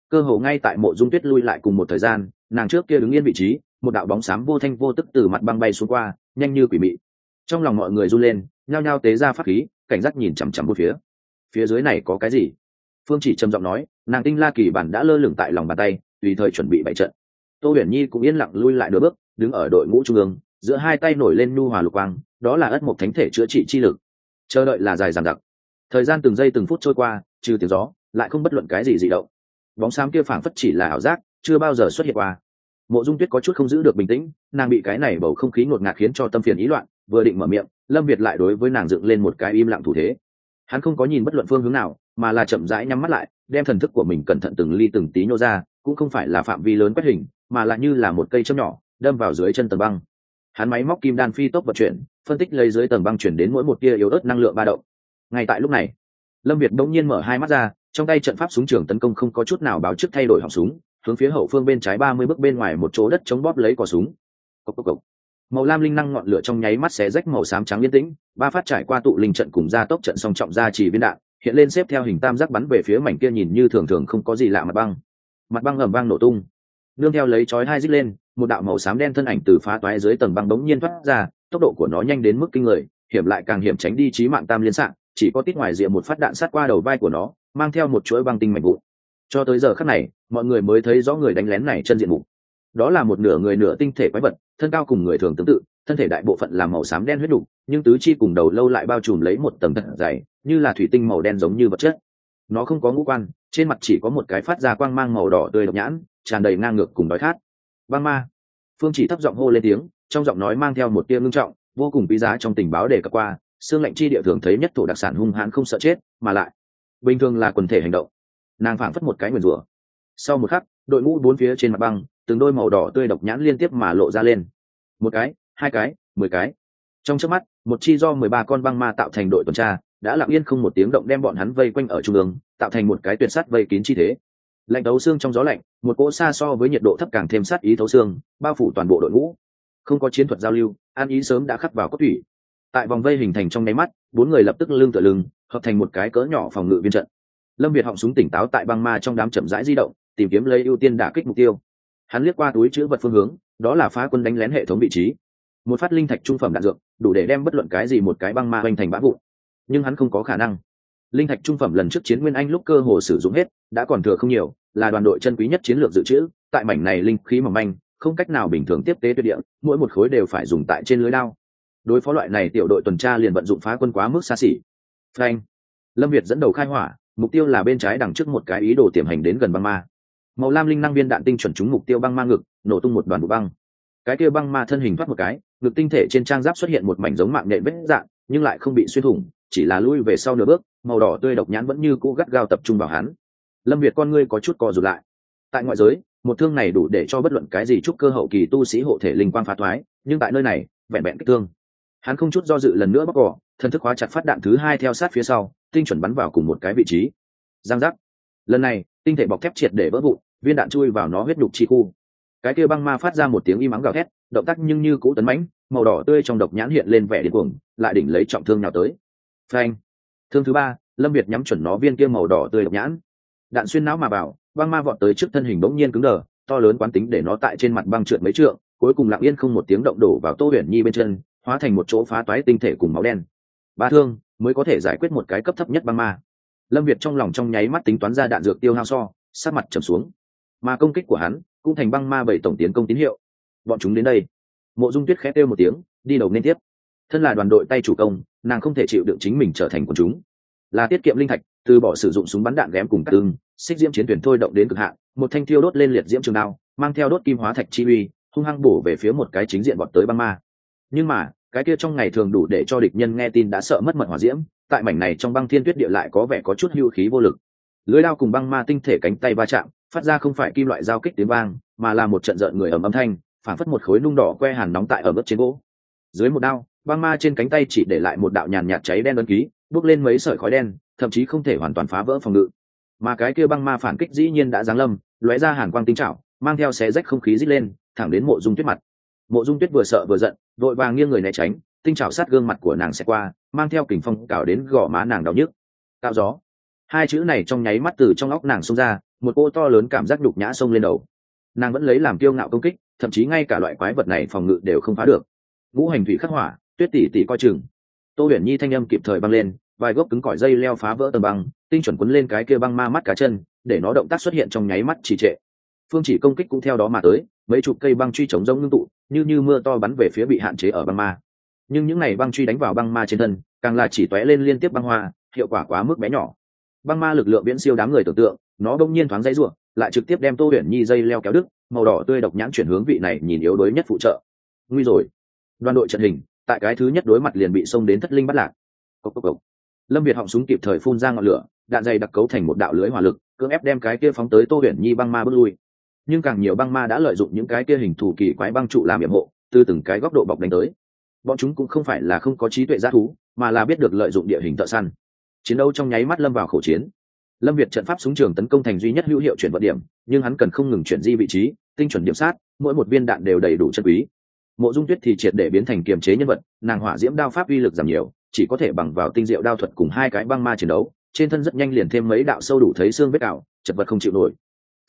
Cơ hồ ngay tại mộ dung tuyết lui lại cùng một thời gian, nàng trước kia đứng yên vị trí, một đạo bóng xám vô thanh vô tức từ mặt băng bay xuống qua, nhanh như quỷ mị. Trong lòng mọi người run lên, nhao nhao tế ra pháp khí, cảnh giác nhìn chằm chằm một phía. Phía dưới này có cái gì? Phương chỉ trầm giọng nói nàng tinh la kỳ bản đã lơ lửng tại lòng bàn tay, tùy thời chuẩn bị bày trận. Tô huyền nhi cũng yên lặng lui lại nửa bước, đứng ở đội ngũ trung ương, giữa hai tay nổi lên nu hòa lục quang, đó là ất mộc thánh thể chữa trị chi lực. Chờ đợi là dài dằng dặc. Thời gian từng giây từng phút trôi qua, trừ tiếng gió, lại không bất luận cái gì dị động. Bóng xám kia phảng phất chỉ là ảo giác, chưa bao giờ xuất hiện qua. Mộ dung tuyết có chút không giữ được bình tĩnh, nàng bị cái này bầu không khí ngột ngạt khiến cho tâm phiền ý loạn, vừa định mở miệng, lâm việt lại đối với nàng dựng lên một cái im lặng thủ thế. Hắn không có nhìn bất luận phương hướng nào, mà là chậm rãi nhắm mắt lại đem thần thức của mình cẩn thận từng ly từng tí nhô ra, cũng không phải là phạm vi lớn quét hình, mà lại như là một cây châm nhỏ, đâm vào dưới chân tầng băng. Hắn máy móc kim đan phi tốc vận chuyển, phân tích lấy dưới tầng băng chuyển đến mỗi một tia yếu ớt năng lượng ba động. Ngay tại lúc này, lâm việt đông nhiên mở hai mắt ra, trong tay trận pháp súng trường tấn công không có chút nào báo trước thay đổi họng súng, hướng phía hậu phương bên trái ba mươi bước bên ngoài một chỗ đất chống bóp lấy cò súng. Cốc cốc cốc. màu lam linh năng ngọn lửa trong nháy mắt xé rách màu xám trắng yên tĩnh, ba phát trải qua tụ linh trận cùng gia tốc trận song trọng ra chỉ viên đạn hiện lên xếp theo hình tam giác bắn về phía mảnh kia nhìn như thường thường không có gì lạ mặt băng. Mặt băng ầm vang nổ tung. Nương theo lấy chói hai dít lên, một đạo màu xám đen thân ảnh từ phá toái dưới tầng băng bỗng nhiên thoát ra, tốc độ của nó nhanh đến mức kinh người, hiểm lại càng hiểm tránh đi trí mạng tam liên sạng, chỉ có tít ngoài rìa một phát đạn sát qua đầu vai của nó, mang theo một chuỗi băng tinh mạnh vụn. Cho tới giờ khắc này, mọi người mới thấy rõ người đánh lén này chân diện mục. Đó là một nửa người nửa tinh thể quái vật thân cao cùng người thường tương tự, thân thể đại bộ phận là màu xám đen huyết đục, nhưng tứ chi cùng đầu lâu lại bao trùm lấy một tầng thật dày, như là thủy tinh màu đen giống như vật chất. Nó không có ngũ quan, trên mặt chỉ có một cái phát ra quang mang màu đỏ tươi độc nhãn, tràn đầy ngang ngược cùng đói khát. Băng ma. Phương chỉ thấp giọng hô lên tiếng, trong giọng nói mang theo một tia ngưng trọng, vô cùng quý giá trong tình báo đề cập qua, xương lệnh chi địa thường thấy nhất thổ đặc sản hung hãn không sợ chết, mà lại, bình thường là quần thể hành động. Nàng phảng phất một cái nguyền rủa. Sau một khắc, đội ngũ bốn phía trên mặt băng từng đôi màu đỏ tươi độc nhãn liên tiếp mà lộ ra lên. Một cái, hai cái, mười cái. Trong trước mắt, một chi do mười ba con băng ma tạo thành đội tuần tra, đã lặng yên không một tiếng động đem bọn hắn vây quanh ở trung ương, tạo thành một cái tuyệt sắt vây kín chi thế. Lạnh thấu xương trong gió lạnh, một cỗ xa so với nhiệt độ thấp càng thêm sát ý thấu xương, bao phủ toàn bộ đội ngũ. Không có chiến thuật giao lưu, an ý sớm đã khắc vào cốt thủy tại vòng vây hình thành trong nháy mắt, bốn người lập tức lưng tựa lưng, hợp thành một cái cỡ nhỏ phòng ngự viên trận. Lâm việt họng súng tỉnh táo tại băng ma trong đám chậm rãi di động, tìm kiếm lấy ưu tiên đả kích mục tiêu hắn liếc qua túi chữ vật phương hướng, đó là phá quân đánh lén hệ thống vị trí. Một phát linh thạch trung phẩm đạn dược, đủ để đem bất luận cái gì một cái băng ma hoành thành bã vụn. Nhưng hắn không có khả năng. Linh thạch trung phẩm lần trước chiến nguyên anh lúc cơ hồ sử dụng hết, đã còn thừa không nhiều, là đoàn đội chân quý nhất chiến lược dự trữ, tại mảnh này linh khí mỏng manh, không cách nào bình thường tiếp tế tuyệt địa, mỗi một khối đều phải dùng tại trên lưới lao đối phó loại này tiểu đội tuần tra liền vận dụng phá quân quá mức xa xỉ. Frank lâm việt dẫn đầu khai hỏa, mục tiêu là bên trái đằng trước một cái ý đồ tiềm hành đến gần băng ma màu lam linh năng viên đạn tinh chuẩn trúng mục tiêu băng ma ngực, nổ tung một đoàn vụ băng. Cái kia băng ma thân hình thoát một cái, ngực tinh thể trên trang giáp xuất hiện một mảnh giống mạng nhện vết dạng, nhưng lại không bị xuyên thủng, chỉ là lui về sau nửa bước, màu đỏ tươi độc nhãn vẫn như cũ gắt gao tập trung vào hắn. Lâm việt con ngươi có chút co rụt lại. Tại ngoại giới, một thương này đủ để cho bất luận cái gì chúc cơ hậu kỳ tu sĩ hộ thể linh quang phá thoái, nhưng tại nơi này, vẹn vẹn kích thương. Hắn không chút do dự lần nữa bóc cỏ, thân thức hóa chặt phát đạn thứ hai theo sát phía sau, tinh chuẩn bắn vào cùng một cái vị trí. Giang giác. Lần này, tinh thể bọc thép triệt để vỡ vụn viên đạn chui vào nó huyết đục chi khu. Cái kia băng ma phát ra một tiếng im ắng gào thét, động tác nhưng như cũ tấn mãnh, màu đỏ tươi trong độc nhãn hiện lên vẻ điên cuồng, lại đỉnh lấy trọng thương nào tới. Phanh! Thương thứ ba, lâm việt nhắm chuẩn nó viên kia màu đỏ tươi độc nhãn. Đạn xuyên não mà vào, băng ma vọt tới trước thân hình bỗng nhiên cứng đờ, to lớn quán tính để nó tại trên mặt băng trượt mấy trượng, cuối cùng lặng yên không một tiếng động đổ vào tô huyền nhi bên chân, hóa thành một chỗ phá toái tinh thể cùng máu đen. Ba thương, mới có thể giải quyết một cái cấp thấp nhất băng ma. Lâm việt trong lòng trong nháy mắt tính toán ra đạn dược tiêu hao so sát mặt trầm xuống mà công kích của hắn cũng thành băng ma bảy tổng tiến công tín hiệu. Bọn chúng đến đây. Mộ dung tuyết khẽ kêu một tiếng, đi đầu nên tiếp. Thân là đoàn đội tay chủ công, nàng không thể chịu đựng chính mình trở thành quần chúng. Là tiết kiệm linh thạch, từ bỏ sử dụng súng bắn đạn ghém cùng cát tương, xích diễm chiến thuyền thôi động đến cực hạn, một thanh thiêu đốt lên liệt diễm trường đao, mang theo đốt kim hóa thạch chi uy, hung hăng bổ về phía một cái chính diện bọn tới băng ma. Nhưng mà, cái kia trong ngày thường đủ để cho địch nhân nghe tin đã sợ mất mật hỏa diễm, tại mảnh này trong băng thiên tuyết địa lại có vẻ có chút hưu khí vô lực. Lưới đao cùng băng ma tinh thể cánh tay va chạm phát ra không phải kim loại giao kích tiếng vang, mà là một trận rợn người ầm âm thanh phản phất một khối nung đỏ que hàn nóng tại ở mức trên gỗ. Dưới một đao, băng ma trên cánh tay chỉ để lại một đạo nhàn nhạt cháy đen đơn ký, bước lên mấy sợi khói đen, thậm chí không thể hoàn toàn phá vỡ phòng ngự. Mà cái kia băng ma phản kích dĩ nhiên đã giáng lâm, lóe ra hàn quang tinh trảo mang theo xé rách không khí rít lên, thẳng đến mộ dung tuyết mặt. Mộ dung tuyết vừa sợ vừa giận vội vàng nghiêng người né tránh, tinh trảo sát gương mặt của nàng sẽ qua, mang theo kình phong cào đến gò má nàng đau nhức. Tạo gió. Hai chữ này trong nháy mắt từ trong óc nàng xông ra một cô to lớn cảm giác đục nhã xông lên đầu. Nàng vẫn lấy làm kiêu ngạo công kích, thậm chí ngay cả loại quái vật này phòng ngự đều không phá được. Ngũ hành thủy khắc hỏa, tuyết tỷ tỷ coi chừng. Tô huyền nhi thanh âm kịp thời băng lên, vài gốc cứng cỏi dây leo phá vỡ tầng băng, tinh chuẩn quấn lên cái kia băng ma mắt cá chân, để nó động tác xuất hiện trong nháy mắt trì trệ. Phương chỉ công kích cũng theo đó mà tới, mấy chục cây băng truy chống rông ngưng tụ, như như mưa to bắn về phía bị hạn chế ở băng ma. Nhưng những ngày băng truy đánh vào băng ma trên thân, càng là chỉ tóe lên liên tiếp băng hoa, hiệu quả quá mức bé nhỏ. Băng ma lực lượng viễn siêu đám người tưởng tượng nó đông nhiên thoáng dãy ruộng lại trực tiếp đem tô huyền nhi dây leo kéo đứt, màu đỏ tươi độc nhãn chuyển hướng vị này nhìn yếu đuối nhất phụ trợ. Nguy rồi. Đoàn đội trận hình, tại cái thứ nhất đối mặt liền bị xông đến thất linh bắt lạc. Cốc cốc cốc. lâm việt họng súng kịp thời phun ra ngọn lửa, đạn dày đặc cấu thành một đạo lưới hỏa lực, cưỡng ép đem cái kia phóng tới tô huyền nhi băng ma bước lui. Nhưng càng nhiều băng ma đã lợi dụng những cái kia hình thủ kỳ quái băng trụ làm nhiệm hộ, từ từng cái góc độ bọc đánh tới. Bọn chúng cũng không phải là không có trí tuệ g thú, mà là biết được lợi dụng địa hình thợ săn. Chiến đấu trong nháy mắt lâm vào khẩu chiến lâm việt trận pháp súng trường tấn công thành duy nhất hữu hiệu chuyển vận điểm, nhưng hắn cần không ngừng chuyển di vị trí, tinh chuẩn điểm sát, mỗi một viên đạn đều đầy đủ chân quý. Mộ dung tuyết thì triệt để biến thành kiềm chế nhân vật, nàng hỏa diễm đao pháp uy lực giảm nhiều, chỉ có thể bằng vào tinh diệu đao thuật cùng hai cái băng ma chiến đấu, trên thân rất nhanh liền thêm mấy đạo sâu đủ thấy xương vết ảo, chật vật không chịu nổi.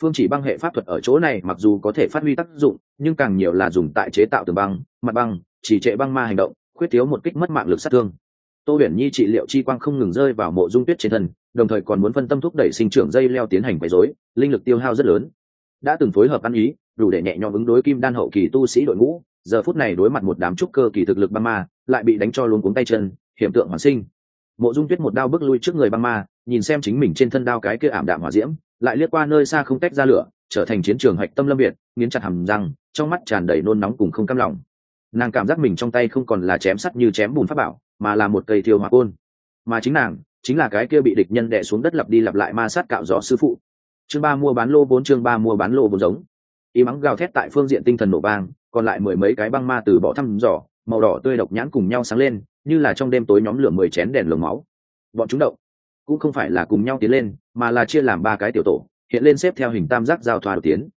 Phương chỉ băng hệ pháp thuật ở chỗ này mặc dù có thể phát huy tác dụng, nhưng càng nhiều là dùng tại chế tạo tường băng, mặt băng, chỉ trệ băng ma hành động, khuyết thiếu một kích mất mạng lực sát thương tô huyền nhi trị liệu chi quang không ngừng rơi vào mộ dung tuyết trên thân, đồng thời còn muốn phân tâm thúc đẩy sinh trưởng dây leo tiến hành quấy rối, linh lực tiêu hao rất lớn. Đã từng phối hợp ăn ý, đủ để nhẹ nhõm ứng đối kim đan hậu kỳ tu sĩ đội ngũ, giờ phút này đối mặt một đám trúc cơ kỳ thực lực băng ma, lại bị đánh cho luôn cuống tay chân, hiểm tượng hoàn sinh. Mộ dung tuyết một đao bước lui trước người băng ma, nhìn xem chính mình trên thân đao cái kia ảm đạm hỏa diễm, lại liếc qua nơi xa không tách ra lửa, trở thành chiến trường hạch tâm lâm việt nghiến chặt hầm răng, trong mắt tràn đầy nôn nóng cùng không cam lòng. Nàng cảm giác mình trong tay không còn là chém sắt như chém bùn pháp bảo mà là một cây thiêu hỏa côn. Mà chính nàng, chính là cái kia bị địch nhân đè xuống đất lặp đi lặp lại ma sát cạo gió sư phụ. Chương ba mua bán lô bốn, chương ba mua bán lô bốn giống. Y mắng gào thét tại phương diện tinh thần nổ vang, còn lại mười mấy cái băng ma từ bỏ thăm dò, màu đỏ tươi độc nhãn cùng nhau sáng lên, như là trong đêm tối nhóm lửa mười chén đèn lồng máu. Bọn chúng động, cũng không phải là cùng nhau tiến lên, mà là chia làm ba cái tiểu tổ, hiện lên xếp theo hình tam giác giao thoa đầu tiến.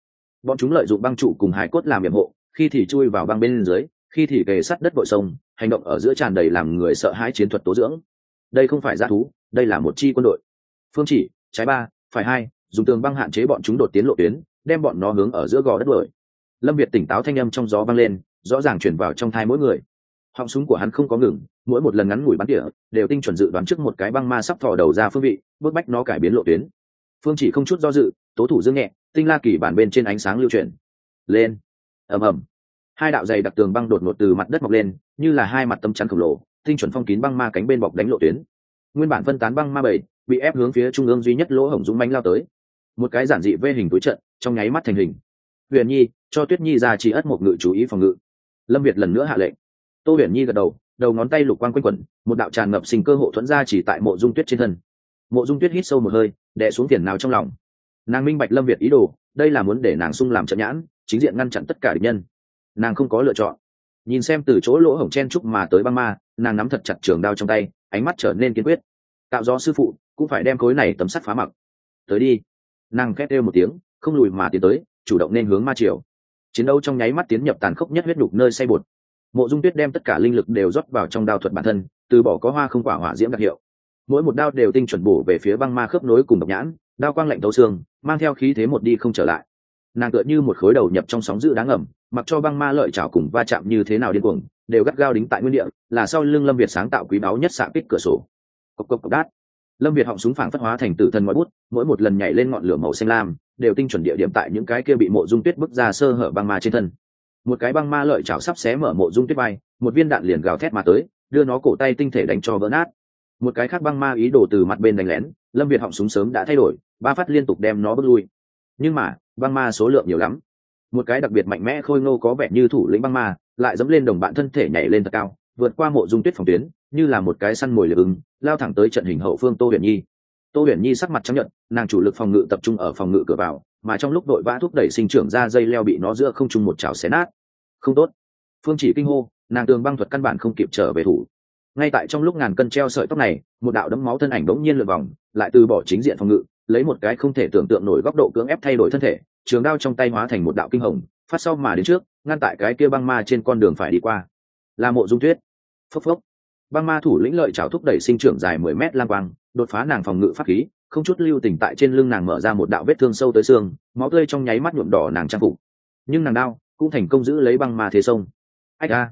Bọn chúng lợi dụng băng trụ cùng hải cốt làm nhiệm hộ, khi thì chui vào băng bên dưới khi thì kề sắt đất bội sông, hành động ở giữa tràn đầy làm người sợ hãi chiến thuật tố dưỡng. Đây không phải g thú, đây là một chi quân đội. Phương chỉ, trái ba, phải hai, dùng tường băng hạn chế bọn chúng đột tiến lộ tuyến, đem bọn nó hướng ở giữa gò đất bội lâm việt tỉnh táo thanh â m trong gió vang lên, rõ ràng chuyển vào trong thai mỗi người. Họng súng của hắn không có ngừng, mỗi một lần ngắn ngủi bắn tỉa, đều tinh chuẩn dự đoán trước một cái băng ma sắp thò đầu ra phương vị, bức bách nó cải biến lộ tuyến. Phương chỉ không chút do dự, tố thủ dương nhẹ, tinh la kỳ bản bên trên ánh sáng lưu chuyển. Lên. Ầm ầm hai đạo dày đặc tường băng đột ngột từ mặt đất mọc lên, như là hai mặt tâm chắn khổng lồ, tinh chuẩn phong kín băng ma cánh bên bọc đánh lộ tuyến. Nguyên bản phân tán băng ma bảy, bị ép hướng phía trung ương duy nhất lỗ hổng dũng mánh lao tới. Một cái giản dị vê hình túi trận, trong nháy mắt thành hình. Huyền nhi, cho tuyết nhi ra chỉ ất một ngự chú ý phòng ngự. Lâm việt lần nữa hạ lệnh. Tô huyền nhi gật đầu đầu ngón tay lục quang quanh quẩn, một đạo tràn ngập sinh cơ hộ thuẫn ra chỉ tại mộ dung tuyết trên thân. Mộ dung tuyết hít sâu một hơi, đè xuống tiền nào trong lòng. Nàng minh bạch lâm việt ý đồ, đây là muốn để nàng sung làm trận nhãn, chính diện ngăn chặn tất cả địch nhân nàng không có lựa chọn. Nhìn xem từ chỗ lỗ hổng chen trúc mà tới băng ma, nàng nắm thật chặt trường đao trong tay, ánh mắt trở nên kiên quyết. Tạo do sư phụ, cũng phải đem khối này tấm sắt phá mặc. Tới đi. Nàng khét đeo một tiếng, không lùi mà tiến tới, chủ động nên hướng ma triều. Chiến đấu trong nháy mắt tiến nhập tàn khốc nhất huyết đục nơi say bột mộ dung tuyết đem tất cả linh lực đều rót vào trong đao thuật bản thân, từ bỏ có hoa không quả hỏa diễm đặc hiệu. Mỗi một đao đều tinh chuẩn bổ về phía băng ma khớp nối cùng độc nhãn, đao quang lạnh thấu xương, mang theo khí thế một đi không trở lại. Nàng tựa như một khối đầu nhập trong sóng dữ đáng ẩm mặc cho băng ma lợi chảo cùng va chạm như thế nào điên cuồng, đều gắt gao đính tại nguyên địa, là sau lưng lâm việt sáng tạo quý báu nhất xạ kích cửa sổ. Cộc cộc cộc, đát. Lâm việt họng súng phảng phất hóa thành tử thần mọi bút, mỗi một lần nhảy lên ngọn lửa màu xanh lam, đều tinh chuẩn địa điểm tại những cái kia bị mộ dung tuyết bức ra sơ hở băng ma trên thân. Một cái băng ma lợi chảo sắp xé mở mộ dung tuyết bay, một viên đạn liền gào thét mà tới, đưa nó cổ tay tinh thể đánh cho vỡ nát. Một cái khác băng ma ý đồ từ mặt bên đánh lén, lâm việt họng súng sớm đã thay đổi, ba phát liên tục đem nó bước lui. Nhưng mà, băng ma số lượng nhiều lắm một cái đặc biệt mạnh mẽ khôi ngô có vẻ như thủ lĩnh băng ma, lại dẫm lên đồng bạn thân thể nhảy lên thật cao, vượt qua mộ dung tuyết phòng tuyến, như là một cái săn mồi lửa ứng lao thẳng tới trận hình hậu phương tô huyền nhi. Tô huyền nhi sắc mặt chấp nhận nàng chủ lực phòng ngự tập trung ở phòng ngự cửa vào, mà trong lúc đội vã thúc đẩy sinh trưởng ra dây leo bị nó giữa không trung một chảo xé nát. Không tốt. Phương chỉ kinh hô, nàng tường băng thuật căn bản không kịp trở về thủ. Ngay tại trong lúc ngàn cân treo sợi tóc này, một đạo đấm máu thân ảnh đống nhiên lượt vòng, lại từ bỏ chính diện phòng ngự, lấy một cái không thể tưởng tượng nổi góc độ cưỡng ép thay đổi thân thể trường đao trong tay hóa thành một đạo kinh hồng, phát sau mà đến trước, ngăn tại cái kia băng ma trên con đường phải đi qua. Là mộ dung tuyết. Phốc phốc. Băng ma thủ lĩnh lợi trào thúc đẩy sinh trưởng dài mười mét lang quang, đột phá nàng phòng ngự pháp khí, không chút lưu tình tại trên lưng nàng mở ra một đạo vết thương sâu tới xương, máu tươi trong nháy mắt nhuộm đỏ nàng trang phục. Nhưng nàng đao cũng thành công giữ lấy băng ma thế sông. Ách a.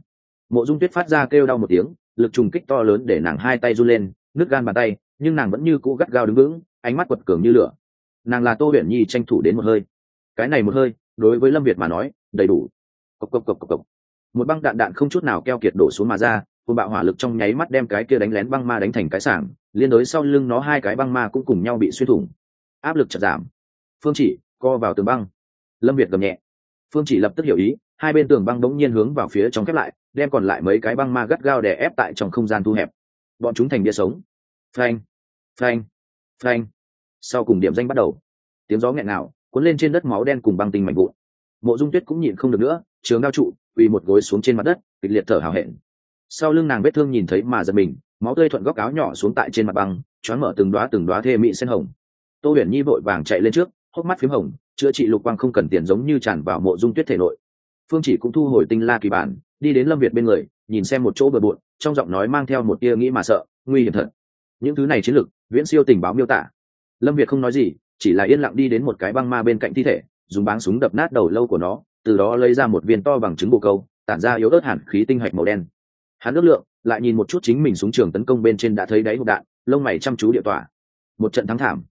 Mộ dung tuyết phát ra kêu đau một tiếng, lực trùng kích to lớn để nàng hai tay run lên nước gan bàn tay, nhưng nàng vẫn như cũ gắt gao đứng vững, ánh mắt quật cường như lửa. Nàng là tô huyền nhi tranh thủ đến một hơi cái này một hơi, đối với lâm việt mà nói, đầy đủ. Cộc cộc cộc cộc cộc. Một băng đạn đạn không chút nào keo kiệt đổ xuống mà ra, một bạo hỏa lực trong nháy mắt đem cái kia đánh lén băng ma đánh thành cái sảng, liên đối sau lưng nó hai cái băng ma cũng cùng nhau bị xuyên thủng. Áp lực chật giảm. Phương chỉ, co vào tường băng. Lâm việt gầm nhẹ. Phương chỉ lập tức hiểu ý, hai bên tường băng bỗng nhiên hướng vào phía trong khép lại, đem còn lại mấy cái băng ma gắt gao đè ép tại trong không gian thu hẹp. Bọn chúng thành bia sống. Phanh phanh phanh. Sau cùng điểm danh bắt đầu. Tiếng gió nghẹn nào cuốn lên trên đất máu đen cùng băng tinh mạnh vụn. Mộ dung tuyết cũng nhịn không được nữa trường đao trụ, quỳ một gối xuống trên mặt đất, kịch liệt thở hào hẹn. Sau lưng nàng vết thương nhìn thấy mà giật mình, máu tươi thuận góc áo nhỏ xuống tại trên mặt băng, choáng mở từng đoá từng đoá thê mị sen hồng. Tô huyền nhi vội vàng chạy lên trước, hốc mắt p h í m hồng, chữa trị lục quang không cần tiền giống như tràn vào mộ dung tuyết thể nội. Phương chỉ cũng thu hồi tinh la kỳ bản, đi đến lâm việt bên người, nhìn xem một chỗ bừa bộn, trong giọng nói mang theo một tia nghĩ mà sợ, nguy hiểm thật. Những thứ này chiến lược, viễn siêu tình báo miêu tả. Lâm việt không nói gì chỉ là yên lặng đi đến một cái băng ma bên cạnh thi thể, dùng báng súng đập nát đầu lâu của nó, từ đó lấy ra một viên to bằng trứng bồ câu, tản ra yếu ớt hẳn khí tinh hạch màu đen. Hắn ước lượng, lại nhìn một chút chính mình súng trường tấn công bên trên đã thấy đáy hộp đạn, lông mày chăm chú địa tỏa. Một trận thắng thảm.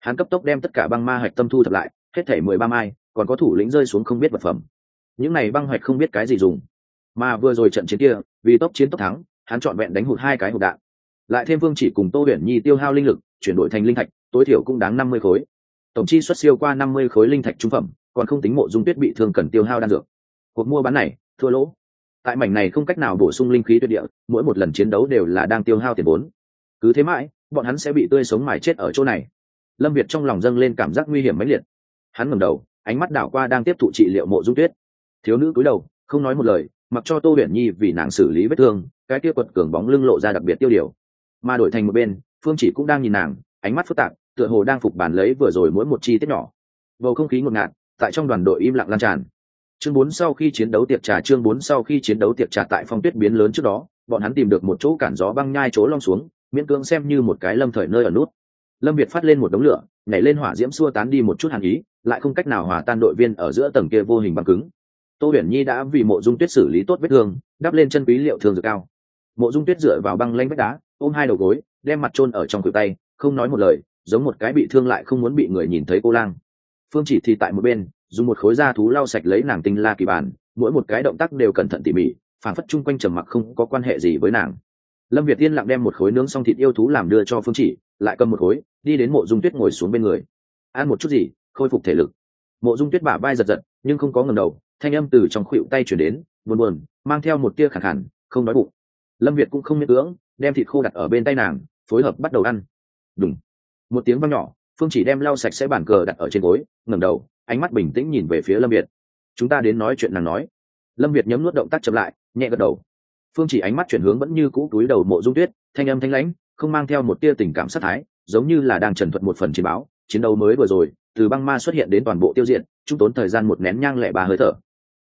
Hắn cấp tốc đem tất cả băng ma hạch tâm thu thập lại, hết thể mười ba mai, còn có thủ lĩnh rơi xuống không biết vật phẩm. Những này băng hạch không biết cái gì dùng. Mà vừa rồi trận chiến kia, vì tốc chiến tốc thắng, hắn chọn vẹn đánh hụt hai cái hộp đạn. Lại thêm vương chỉ cùng tô huyền nhi tiêu hao linh lực, chuyển đổi thành linh thạch, tối thiểu cũng đáng năm mươi khối tổng chi xuất siêu qua năm mươi khối linh thạch trung phẩm, còn không tính mộ dung tuyết bị thương cần tiêu hao đan dược. Cuộc mua bán này, thua lỗ. Tại mảnh này không cách nào bổ sung linh khí tuyệt địa, mỗi một lần chiến đấu đều là đang tiêu hao tiền vốn. Cứ thế mãi, bọn hắn sẽ bị tươi sống mài chết ở chỗ này. Lâm việt trong lòng dâng lên cảm giác nguy hiểm mãnh liệt. Hắn ngẩng đầu, ánh mắt đảo qua đang tiếp thụ trị liệu mộ dung tuyết. Thiếu nữ cúi đầu, không nói một lời, mặc cho tô huyền nhi vì nàng xử lý vết thương, cái kia quật cường bóng lưng lộ ra đặc biệt tiêu điều. Mà đổi thành một bên, phương chỉ cũng đang nhìn nàng, ánh mắt phức tạp tựa hồ đang phục bản lấy vừa rồi mỗi một chi tiết nhỏ. Bầu không khí ngột ngạt, tại trong đoàn đội im lặng lan tràn. Chương bốn sau khi chiến đấu tiệc trà, chương bốn sau khi chiến đấu tiệc trà tại phong tuyết biến lớn trước đó, bọn hắn tìm được một chỗ cản gió băng nhai chỗ long xuống, miễn cưỡng xem như một cái lâm thời nơi ở nút. Lâm việt phát lên một đống lửa, nhảy lên hỏa diễm xua tán đi một chút hàn ý, lại không cách nào hòa tan đội viên ở giữa tầng kia vô hình băng cứng. Tô huyền nhi đã vì mộ dung tuyết xử lý tốt vết thương, đắp lên chân quý liệu thường dược cao. Mộ dung tuyết dựa vào băng lanh vách đá, ôm hai đầu gối, đem mặt trôn ở trong cửa tay, không nói một lời giống một cái bị thương lại không muốn bị người nhìn thấy cô lang. Phương chỉ thì tại một bên, dùng một khối da thú lau sạch lấy nàng tinh la kỳ bàn mỗi một cái động tác đều cẩn thận tỉ mỉ phản phất chung quanh trầm mặc không có quan hệ gì với nàng. Lâm việt yên lặng đem một khối nướng xong thịt yêu thú làm đưa cho phương chỉ, lại cầm một khối, đi đến mộ dung tuyết ngồi xuống bên người. Ăn một chút gì, khôi phục thể lực. Mộ dung tuyết bả vai giật giật, nhưng không có ngầm đầu, thanh âm từ trong khuỵu tay chuyển đến, buồn buồn, mang theo một tia khẳng hẳn không đói bụng. Lâm việt cũng không miễn cưỡng, đem thịt khô đặt ở bên tay nàng, phối hợp bắt đầu ăn. Đúng một tiếng văng nhỏ, phương chỉ đem lau sạch sẽ bản cờ đặt ở trên gối, ngẩng đầu, ánh mắt bình tĩnh nhìn về phía lâm việt. Chúng ta đến nói chuyện nàng nói. Lâm việt nhấm nuốt động tác chậm lại, nhẹ gật đầu. Phương chỉ ánh mắt chuyển hướng vẫn như cũ túi đầu mộ dung tuyết, thanh âm thanh lãnh, không mang theo một tia tình cảm sát thái, giống như là đang trần thuật một phần chiến báo. Chiến đấu mới vừa rồi, từ băng ma xuất hiện đến toàn bộ tiêu diện chúng tốn thời gian một nén nhang lẻ ba hơi thở.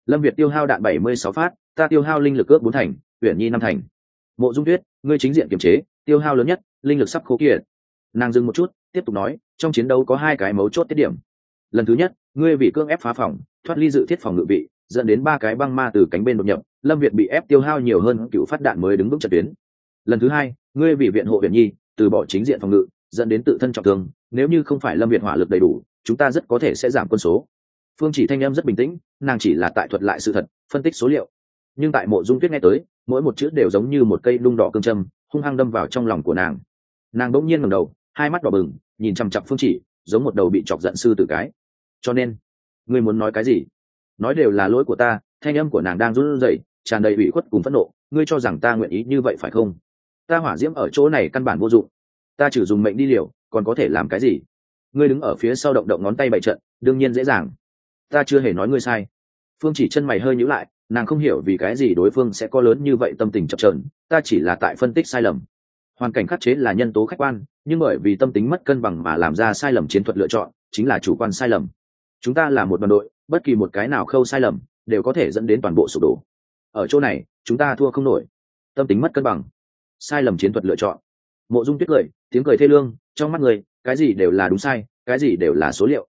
Lâm việt tiêu hao đạn bảy mươi sáu phát, ta tiêu hao linh lực ước bốn thành tuyển nhi năm thành. Mộ dung tuyết, ngươi chính diện kiềm chế, tiêu hao lớn nhất, linh lực sắp khô kiệt nàng dừng một chút, tiếp tục nói, trong chiến đấu có hai cái mấu chốt tiết điểm. Lần thứ nhất, ngươi bị cương ép phá phòng, thoát ly dự thiết phòng ngự bị dẫn đến ba cái băng ma từ cánh bên đột nhập, lâm việt bị ép tiêu hao nhiều hơn cựu phát đạn mới đứng vững trận tuyến. Lần thứ hai, ngươi bị viện hộ viện nhi, từ bỏ chính diện phòng ngự, dẫn đến tự thân trọng thương, nếu như không phải lâm việt hỏa lực đầy đủ, chúng ta rất có thể sẽ giảm quân số. Phương chỉ thanh em rất bình tĩnh, nàng chỉ là tại thuật lại sự thật, phân tích số liệu. Nhưng tại mộ dung tuyết nghe tới, mỗi một chữ đều giống như một cây lung đỏ cương châm, hung hăng đâm vào trong lòng của nàng. Nàng bỗng nhiên ngầm đầu hai mắt đỏ bừng, nhìn chằm chặp phương chỉ, giống một đầu bị chọc giận sư tử cái. Cho nên, ngươi muốn nói cái gì? Nói đều là lỗi của ta, thanh âm của nàng đang run rẩy, tràn đầy ủy khuất cùng phẫn nộ. Ngươi cho rằng ta nguyện ý như vậy phải không? Ta hỏa diễm ở chỗ này căn bản vô dụng. Ta chỉ dùng mệnh đi liều, còn có thể làm cái gì? Ngươi đứng ở phía sau động động ngón tay bày trận, đương nhiên dễ dàng. Ta chưa hề nói ngươi sai. Phương chỉ chân mày hơi nhữ lại, nàng không hiểu vì cái gì đối phương sẽ có lớn như vậy tâm tình chập trờn ta chỉ là tại phân tích sai lầm. Hoàn cảnh khắc chế là nhân tố khách quan nhưng bởi vì tâm tính mất cân bằng mà làm ra sai lầm chiến thuật lựa chọn, chính là chủ quan sai lầm. Chúng ta là một đoàn đội, bất kỳ một cái nào khâu sai lầm, đều có thể dẫn đến toàn bộ sụp đổ. Ở chỗ này, chúng ta thua không nổi. Tâm tính mất cân bằng. Sai lầm chiến thuật lựa chọn. Mộ dung tuyết cười, tiếng cười thê lương, trong mắt người, cái gì đều là đúng sai, cái gì đều là số liệu.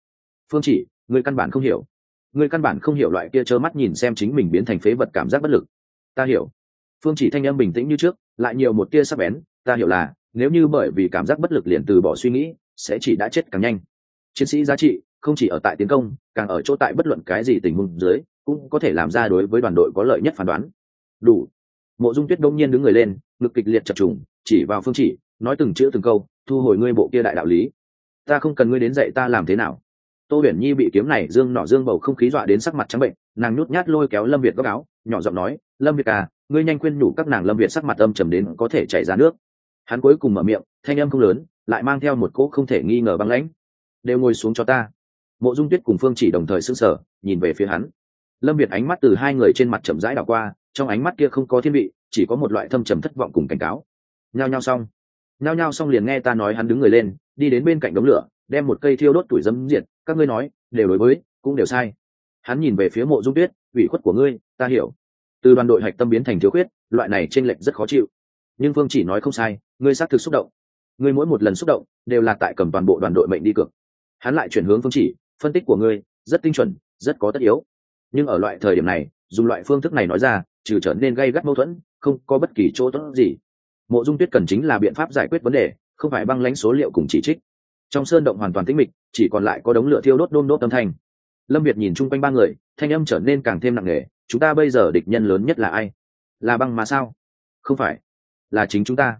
Phương chỉ, người căn bản không hiểu. Người căn bản không hiểu loại kia trơ mắt nhìn xem chính mình biến thành phế vật cảm giác bất lực. Ta hiểu. Phương chỉ thanh âm bình tĩnh như trước, lại nhiều một tia sắc bén, ta hiểu là nếu như bởi vì cảm giác bất lực liền từ bỏ suy nghĩ, sẽ chỉ đã chết càng nhanh. Chiến sĩ giá trị không chỉ ở tại tiến công, càng ở chỗ tại bất luận cái gì tình huống dưới, cũng có thể làm ra đối với đoàn đội có lợi nhất phán đoán. Đủ. Mộ dung tuyết đông nhiên đứng người lên, ngực kịch liệt chập trùng, chỉ vào phương chỉ, nói từng chữ từng câu, thu hồi ngươi bộ kia đại đạo lý. Ta không cần ngươi đến dạy ta làm thế nào. Tô huyền nhi bị kiếm này dương nọ dương bầu không khí dọa đến sắc mặt trắng bệnh, nàng nhút nhát lôi kéo lâm việt góc áo, nhỏ giọng nói, lâm việt à ngươi nhanh khuyên nhủ các nàng lâm việt sắc mặt âm trầm đến có thể chảy ra nước hắn cuối cùng mở miệng, thanh âm không lớn, lại mang theo một cỗ không thể nghi ngờ băng lãnh. Đều ngồi xuống cho ta. Mộ dung tuyết cùng phương chỉ đồng thời s ư n g sở nhìn về phía hắn. Lâm việt ánh mắt từ hai người trên mặt chậm rãi đảo qua, trong ánh mắt kia không có thiên vị, chỉ có một loại thâm trầm thất vọng cùng cảnh cáo. Nhao nhao xong. Nhao nhao xong liền nghe ta nói hắn đứng người lên, đi đến bên cạnh đống lửa, đem một cây thiêu đốt tuổi dâm diệt, các ngươi nói, đều đối với, cũng đều sai. Hắn nhìn về phía mộ dung tuyết, ủy khuất của ngươi, ta hiểu. Từ đoàn đội hạch tâm biến thành thiếu khuyết, loại này t r ê n lệch rất khó chịu. Nhưng phương chỉ nói không sai ngươi xác thực xúc động. Ngươi mỗi một lần xúc động đều là tại cầm toàn bộ đoàn đội mệnh đi cược. Hắn lại chuyển hướng phương chỉ, phân tích của ngươi rất tinh chuẩn, rất có tất yếu. Nhưng ở loại thời điểm này, dùng loại phương thức này nói ra, trừ trở nên gây gắt mâu thuẫn, không có bất kỳ chỗ tốt gì. Mộ dung tuyết cần chính là biện pháp giải quyết vấn đề, không phải băng lãnh số liệu cùng chỉ trích. Trong sơn động hoàn toàn tĩnh mịch, chỉ còn lại có đống lửa thiêu đốt đôn đốt âm thanh. Lâm việt nhìn chung quanh ba người, thanh âm trở nên càng thêm nặng nề, chúng ta bây giờ địch nhân lớn nhất là ai? Là băng mà sao? Không phải, là chính chúng ta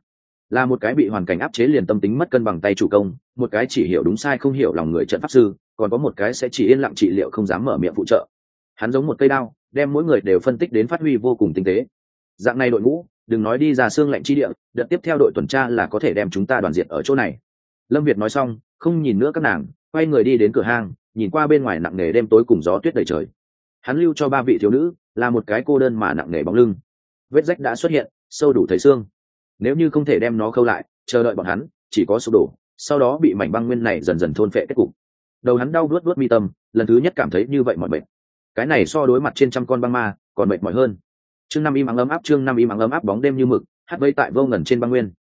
là một cái bị hoàn cảnh áp chế liền tâm tính mất cân bằng tay chủ công, một cái chỉ hiểu đúng sai không hiểu lòng người trận pháp sư, còn có một cái sẽ chỉ yên lặng trị liệu không dám mở miệng phụ trợ. Hắn giống một cây đao, đem mỗi người đều phân tích đến phát huy vô cùng tinh tế. Dạng này đội ngũ, đừng nói đi ra xương lạnh chi địa, đợt tiếp theo đội tuần tra là có thể đem chúng ta đoàn diệt ở chỗ này. Lâm việt nói xong, không nhìn nữa các nàng, quay người đi đến cửa hang, nhìn qua bên ngoài nặng nề đêm tối cùng gió tuyết đầy trời. Hắn lưu cho ba vị thiếu nữ, là một cái cô đơn mà nặng nề bóng lưng. Vết rách đã xuất hiện, sâu đủ thấy xương nếu như không thể đem nó khâu lại, chờ đợi bọn hắn, chỉ có sụp đổ, sau đó bị mảnh băng nguyên này dần dần thôn phệ kết cục. Đầu hắn đau vuốt vuốt mi tâm, lần thứ nhất cảm thấy như vậy mọi mệt. Cái này so đối mặt trên trăm con băng ma, còn mệt mỏi hơn. Chương năm im ắng ấm áp, chương năm im ắng ấm áp, bóng đêm như mực, hát vây tại vô ngần trên băng nguyên.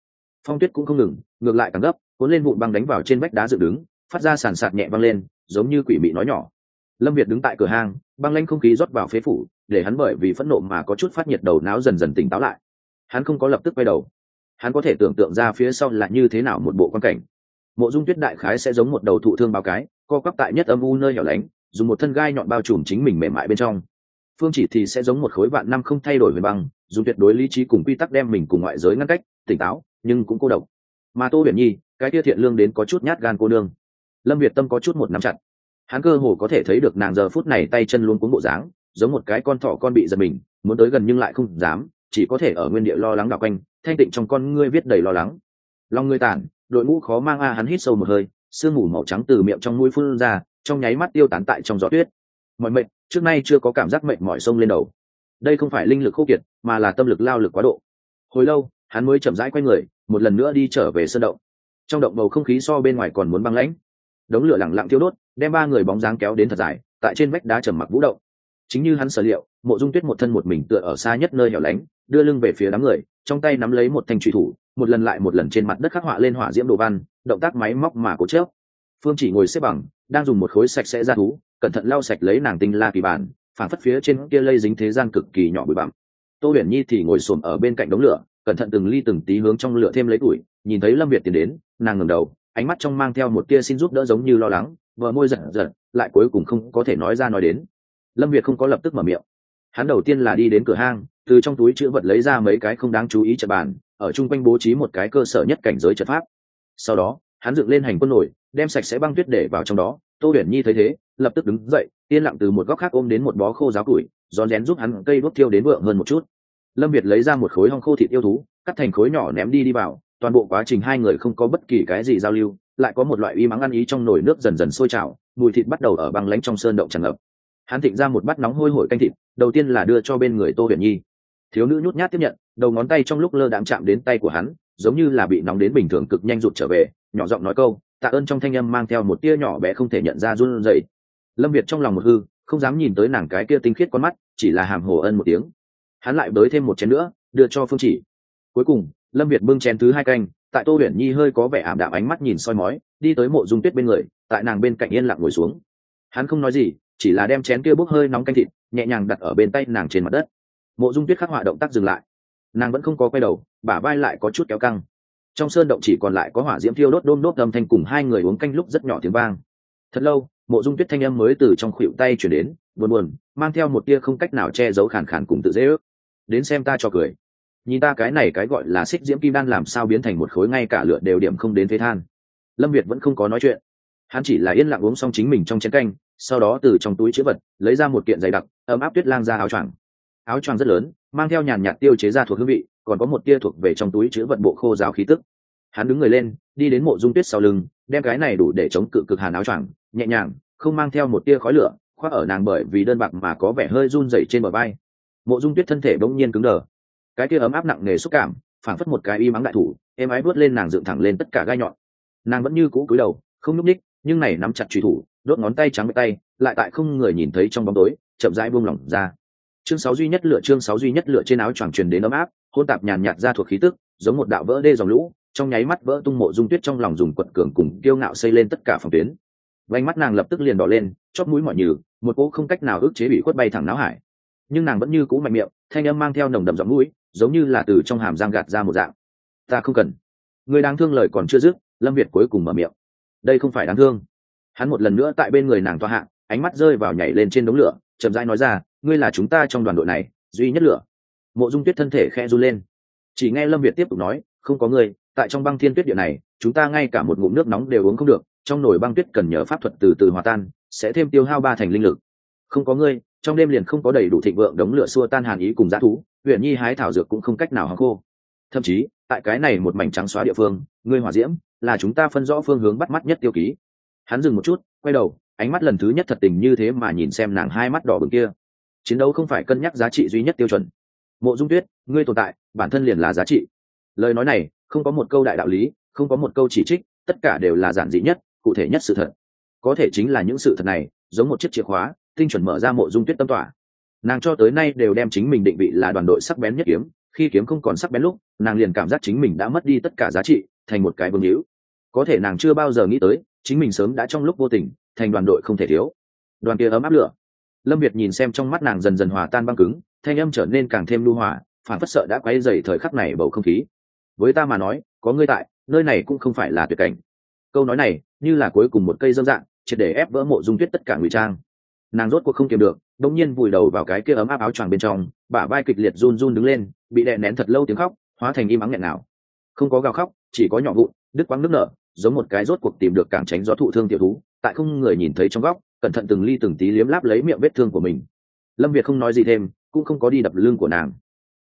Phong tuyết cũng không ngừng, ngược lại càng gấp, cuốn lên vụn băng đánh vào trên vách đá dựng đứng, phát ra sàn sạt nhẹ băng lên, giống như quỷ mị nói nhỏ. Lâm việt đứng tại cửa hang, băng lanh không khí rót vào phế phủ, để hắn bởi vì phẫn nộ mà có chút phát nhiệt đầu não dần dần tỉnh táo lại. Hắn không có lập tức quay đầu hắn có thể tưởng tượng ra phía sau là như thế nào một bộ quan cảnh. Mộ dung tuyết đại khái sẽ giống một đầu thụ thương bao cái, co quắp tại nhất âm u nơi hẻo lánh, dùng một thân gai nhọn bao trùm chính mình mềm mại bên trong. Phương chỉ thì sẽ giống một khối vạn năm không thay đổi huyền băng, dùng tuyệt đối lý trí cùng quy tắc đem mình cùng ngoại giới ngăn cách, tỉnh táo, nhưng cũng cô độc. Mà tô huyền nhi, cái tia thiện lương đến có chút nhát gan cô nương. Lâm việt tâm có chút một nắm chặt. Hắn cơ hồ có thể thấy được nàng giờ phút này tay chân luôn cuốn bộ dáng, giống một cái con thỏ con bị giật mình, muốn tới gần nhưng lại không dám, chỉ có thể ở nguyên địa lo lắng đảo quanh thanh tịnh trong con ngươi viết đầy lo lắng. Lòng ngươi tản, đội ngũ khó mang a, hắn hít sâu một hơi, sương mù màu trắng từ miệng trong mũi phun ra, trong nháy mắt tiêu tán tại trong gió tuyết mọi mệnh, trước nay chưa có cảm giác mệnh mỏi sông lên đầu. Đây không phải linh lực khô kiệt, mà là tâm lực lao lực quá độ. Hồi lâu, hắn mới chậm rãi quay người, một lần nữa đi trở về sân động. Trong động bầu không khí so bên ngoài còn muốn băng lãnh. Đống lửa lẳng lặng thiêu đốt, đem ba người bóng dáng kéo đến thật dài, tại trên vách đá trầm mặc vũ động. Chính như hắn sở liệu mộ dung tuyết một thân một mình tựa ở xa nhất nơi hẻo lánh, đưa lưng về phía đám người, trong tay nắm lấy một thanh trùy thủ, một lần lại một lần trên mặt đất khắc họa lên hỏa diễm đồ văn, động tác máy móc mà cố chớp phương chỉ ngồi xếp bằng, đang dùng một khối sạch sẽ ra thú, cẩn thận lau sạch lấy nàng tinh la kỳ bản phản phất phía trên kia lây dính thế gian cực kỳ nhỏ bụi bặm. Tô huyền nhi thì ngồi xổm ở bên cạnh đống lửa, cẩn thận từng ly từng tí hướng trong lửa thêm lấy tuổi, nhìn thấy lâm việt tiến đến, nàng ngẩng đầu, ánh mắt trong mang theo một tia xin giúp đỡ giống như lo lắng vợ môi giật giật, lại cuối cùng không có thể nói ra nói đến. Lâm việt không có lập tức mở miệng hắn đầu tiên là đi đến cửa hang, từ trong túi chữ vật lấy ra mấy cái không đáng chú ý trận bàn, ở chung quanh bố trí một cái cơ sở nhất cảnh giới trận pháp. Sau đó, hắn dựng lên hành quân nổi, đem sạch sẽ băng tuyết để vào trong đó. Tô huyền nhi thấy thế, lập tức đứng dậy, yên lặng từ một góc khác ôm đến một bó khô giáo củi rón rén giúp hắn cây đốt thiêu đến vượng hơn một chút. Lâm việt lấy ra một khối hong khô thịt yêu thú, cắt thành khối nhỏ ném đi đi vào, toàn bộ quá trình hai người không có bất kỳ cái gì giao lưu, lại có một loại uy mắng ăn ý trong nồi nước dần dần sôi trào, mùi thịt bắt đầu ở băng lánh trong sơn động tràn ngập hắn thịnh ra một bát nóng hôi hổi canh thịt, đầu tiên là đưa cho bên người tô huyền nhi. Thiếu nữ nhút nhát tiếp nhận, đầu ngón tay trong lúc lơ đạm chạm đến tay của hắn, giống như là bị nóng đến bình thường cực nhanh rụt trở về, nhỏ giọng nói câu, tạ ơn trong thanh âm mang theo một tia nhỏ bé không thể nhận ra run rẩy. Lâm việt trong lòng một hư, không dám nhìn tới nàng cái kia tinh khiết con mắt, chỉ là hàm hồ ân một tiếng. Hắn lại bới thêm một chén nữa, đưa cho phương chỉ. Cuối cùng, lâm việt bưng chén thứ hai canh, tại tô huyền nhi hơi có vẻ ảm đạm ánh mắt nhìn soi mói, đi tới mộ dung tuyết bên người, tại nàng bên cạnh yên lặng ngồi xuống hắn không nói gì, chỉ là đem chén kia bốc hơi nóng canh thịt, nhẹ nhàng đặt ở bên tay nàng trên mặt đất. Mộ dung tuyết khắc họa động tác dừng lại. Nàng vẫn không có quay đầu, bả vai lại có chút kéo căng. Trong sơn động chỉ còn lại có hỏa diễm thiêu đốt đôm đốt âm thanh cùng hai người uống canh lúc rất nhỏ tiếng vang. Thật lâu, mộ dung tuyết thanh âm mới từ trong khuỵu tay chuyển đến, buồn buồn, mang theo một tia không cách nào che giấu khàn khàn cùng tự dễ ước. Đến xem ta cho cười. Nhìn ta cái này cái gọi là xích diễm kim đan làm sao biến thành một khối, ngay cả lửa đều điểm không đến thế than. Lâm việt vẫn không có nói chuyện hắn chỉ là yên lặng uống xong chính mình trong chén canh, sau đó từ trong túi chữ vật, lấy ra một kiện dày đặc, ấm áp tuyết lang ra áo choàng. Áo choàng rất lớn, mang theo nhàn nhạt tiêu chế ra thuộc hương vị, còn có một tia thuộc về trong túi chữ vật bộ khô giáo khí tức. Hắn đứng người lên, đi đến mộ dung tuyết sau lưng, đem cái này đủ để chống cự cực hàn áo choàng, nhẹ nhàng, không mang theo một tia khói lửa, khoác ở nàng bởi vì đơn bạc mà có vẻ hơi run rẩy trên bờ vai. Mộ dung tuyết thân thể bỗng nhiên cứng đờ. Cái tia ấm áp nặng nề xúc cảm, phảng phất một cái y mắng đại thủ em ái vớt lên nàng dựng thẳng lên tất cả gai nhọn. Nàng vẫn như cũ cúi đầu, không nhúc ních nhưng này nắm chặt truy thủ, đốt ngón tay trắng bệ tay, lại tại không người nhìn thấy trong bóng tối, chậm rãi buông lỏng ra. Chương sáu duy nhất lựa, chương sáu duy nhất lựa trên áo choàng truyền đến ấm áp, hôn tạp nhàn nhạt ra thuộc khí tức, giống một đạo vỡ đê dòng lũ, trong nháy mắt vỡ tung mộ dung tuyết trong lòng dùng quật cường cùng kiêu ngạo xây lên tất cả phòng tuyến. Vánh mắt nàng lập tức liền đỏ lên chót mũi mọi nhừ, một cỗ không cách nào ức chế bị khuất bay thẳng náo hải. Nhưng nàng vẫn như cũ mạnh miệng, thanh âm mang theo nồng đậm giọng mũi, giống như là từ trong hàm giang gạt ra một dạng. Ta không cần. Người đáng thương lời còn chưa dứt, lâm việt cuối cùng mở miệng đây không phải đáng thương. Hắn một lần nữa tại bên người nàng toa hạng ánh mắt rơi vào nhảy lên trên đống lửa, chậm rãi nói ra, ngươi là chúng ta trong đoàn đội này, duy nhất lửa. Mộ dung tuyết thân thể khe run lên. Chỉ nghe lâm việt tiếp tục nói, không có ngươi, tại trong băng thiên tuyết địa này, chúng ta ngay cả một ngụm nước nóng đều uống không được, trong nồi băng tuyết cần nhờ pháp thuật từ từ hòa tan, sẽ thêm tiêu hao ba thành linh lực. Không có ngươi, trong đêm liền không có đầy đủ thịnh vượng đống lửa xua tan hàn ý cùng g thú huyện nhi hái thảo dược cũng không cách nào hăng khô. Thậm chí, tại cái này một mảnh trắng xóa địa phương, ngươi hỏa diễm là chúng ta phân rõ phương hướng bắt mắt nhất tiêu ký. Hắn dừng một chút, quay đầu, ánh mắt lần thứ nhất thật tình như thế mà nhìn xem nàng hai mắt đỏ bừng kia. Chiến đấu không phải cân nhắc giá trị duy nhất tiêu chuẩn. Mộ dung tuyết, ngươi tồn tại, bản thân liền là giá trị. Lời nói này, không có một câu đại đạo lý, không có một câu chỉ trích, tất cả đều là giản dị nhất, cụ thể nhất sự thật. Có thể chính là những sự thật này, giống một chiếc chìa khóa, tinh chuẩn mở ra mộ dung tuyết tâm tỏa. Nàng cho tới nay đều đem chính mình định vị là đoàn đội sắc bén nhất kiếm, khi kiếm không còn sắc bén lúc, nàng liền cảm giác chính mình đã mất đi tất cả giá trị, thành một cái vương hữu có thể nàng chưa bao giờ nghĩ tới, chính mình sớm đã trong lúc vô tình, thành đoàn đội không thể thiếu. Đoàn kia ấm áp lửa. Lâm việt nhìn xem trong mắt nàng dần dần hòa tan băng cứng, thanh âm trở nên càng thêm lưu hòa, phản phất sợ đã quay dày thời khắc này bầu không khí. Với ta mà nói, có ngươi tại, nơi này cũng không phải là tuyệt cảnh. Câu nói này, như là cuối cùng một cây dâm dạng, triệt để ép vỡ mộ dung tuyết tất cả ngụy trang. Nàng rốt cuộc không kiềm được đông nhiên vùi đầu vào cái kia ấm áp áo choàng bên trong, bả vai kịch liệt run run đứng lên, bị đè nén thật lâu tiếng khóc, hóa thành im ắng nghẹn nào không có gào khóc, chỉ có nhỏ vụn, đứt quãng nước nở giống một cái rốt cuộc tìm được càng tránh gió thụ thương tiểu thú, tại không người nhìn thấy trong góc, cẩn thận từng ly từng tí liếm láp lấy miệng vết thương của mình. Lâm việt không nói gì thêm, cũng không có đi đập lưng của nàng.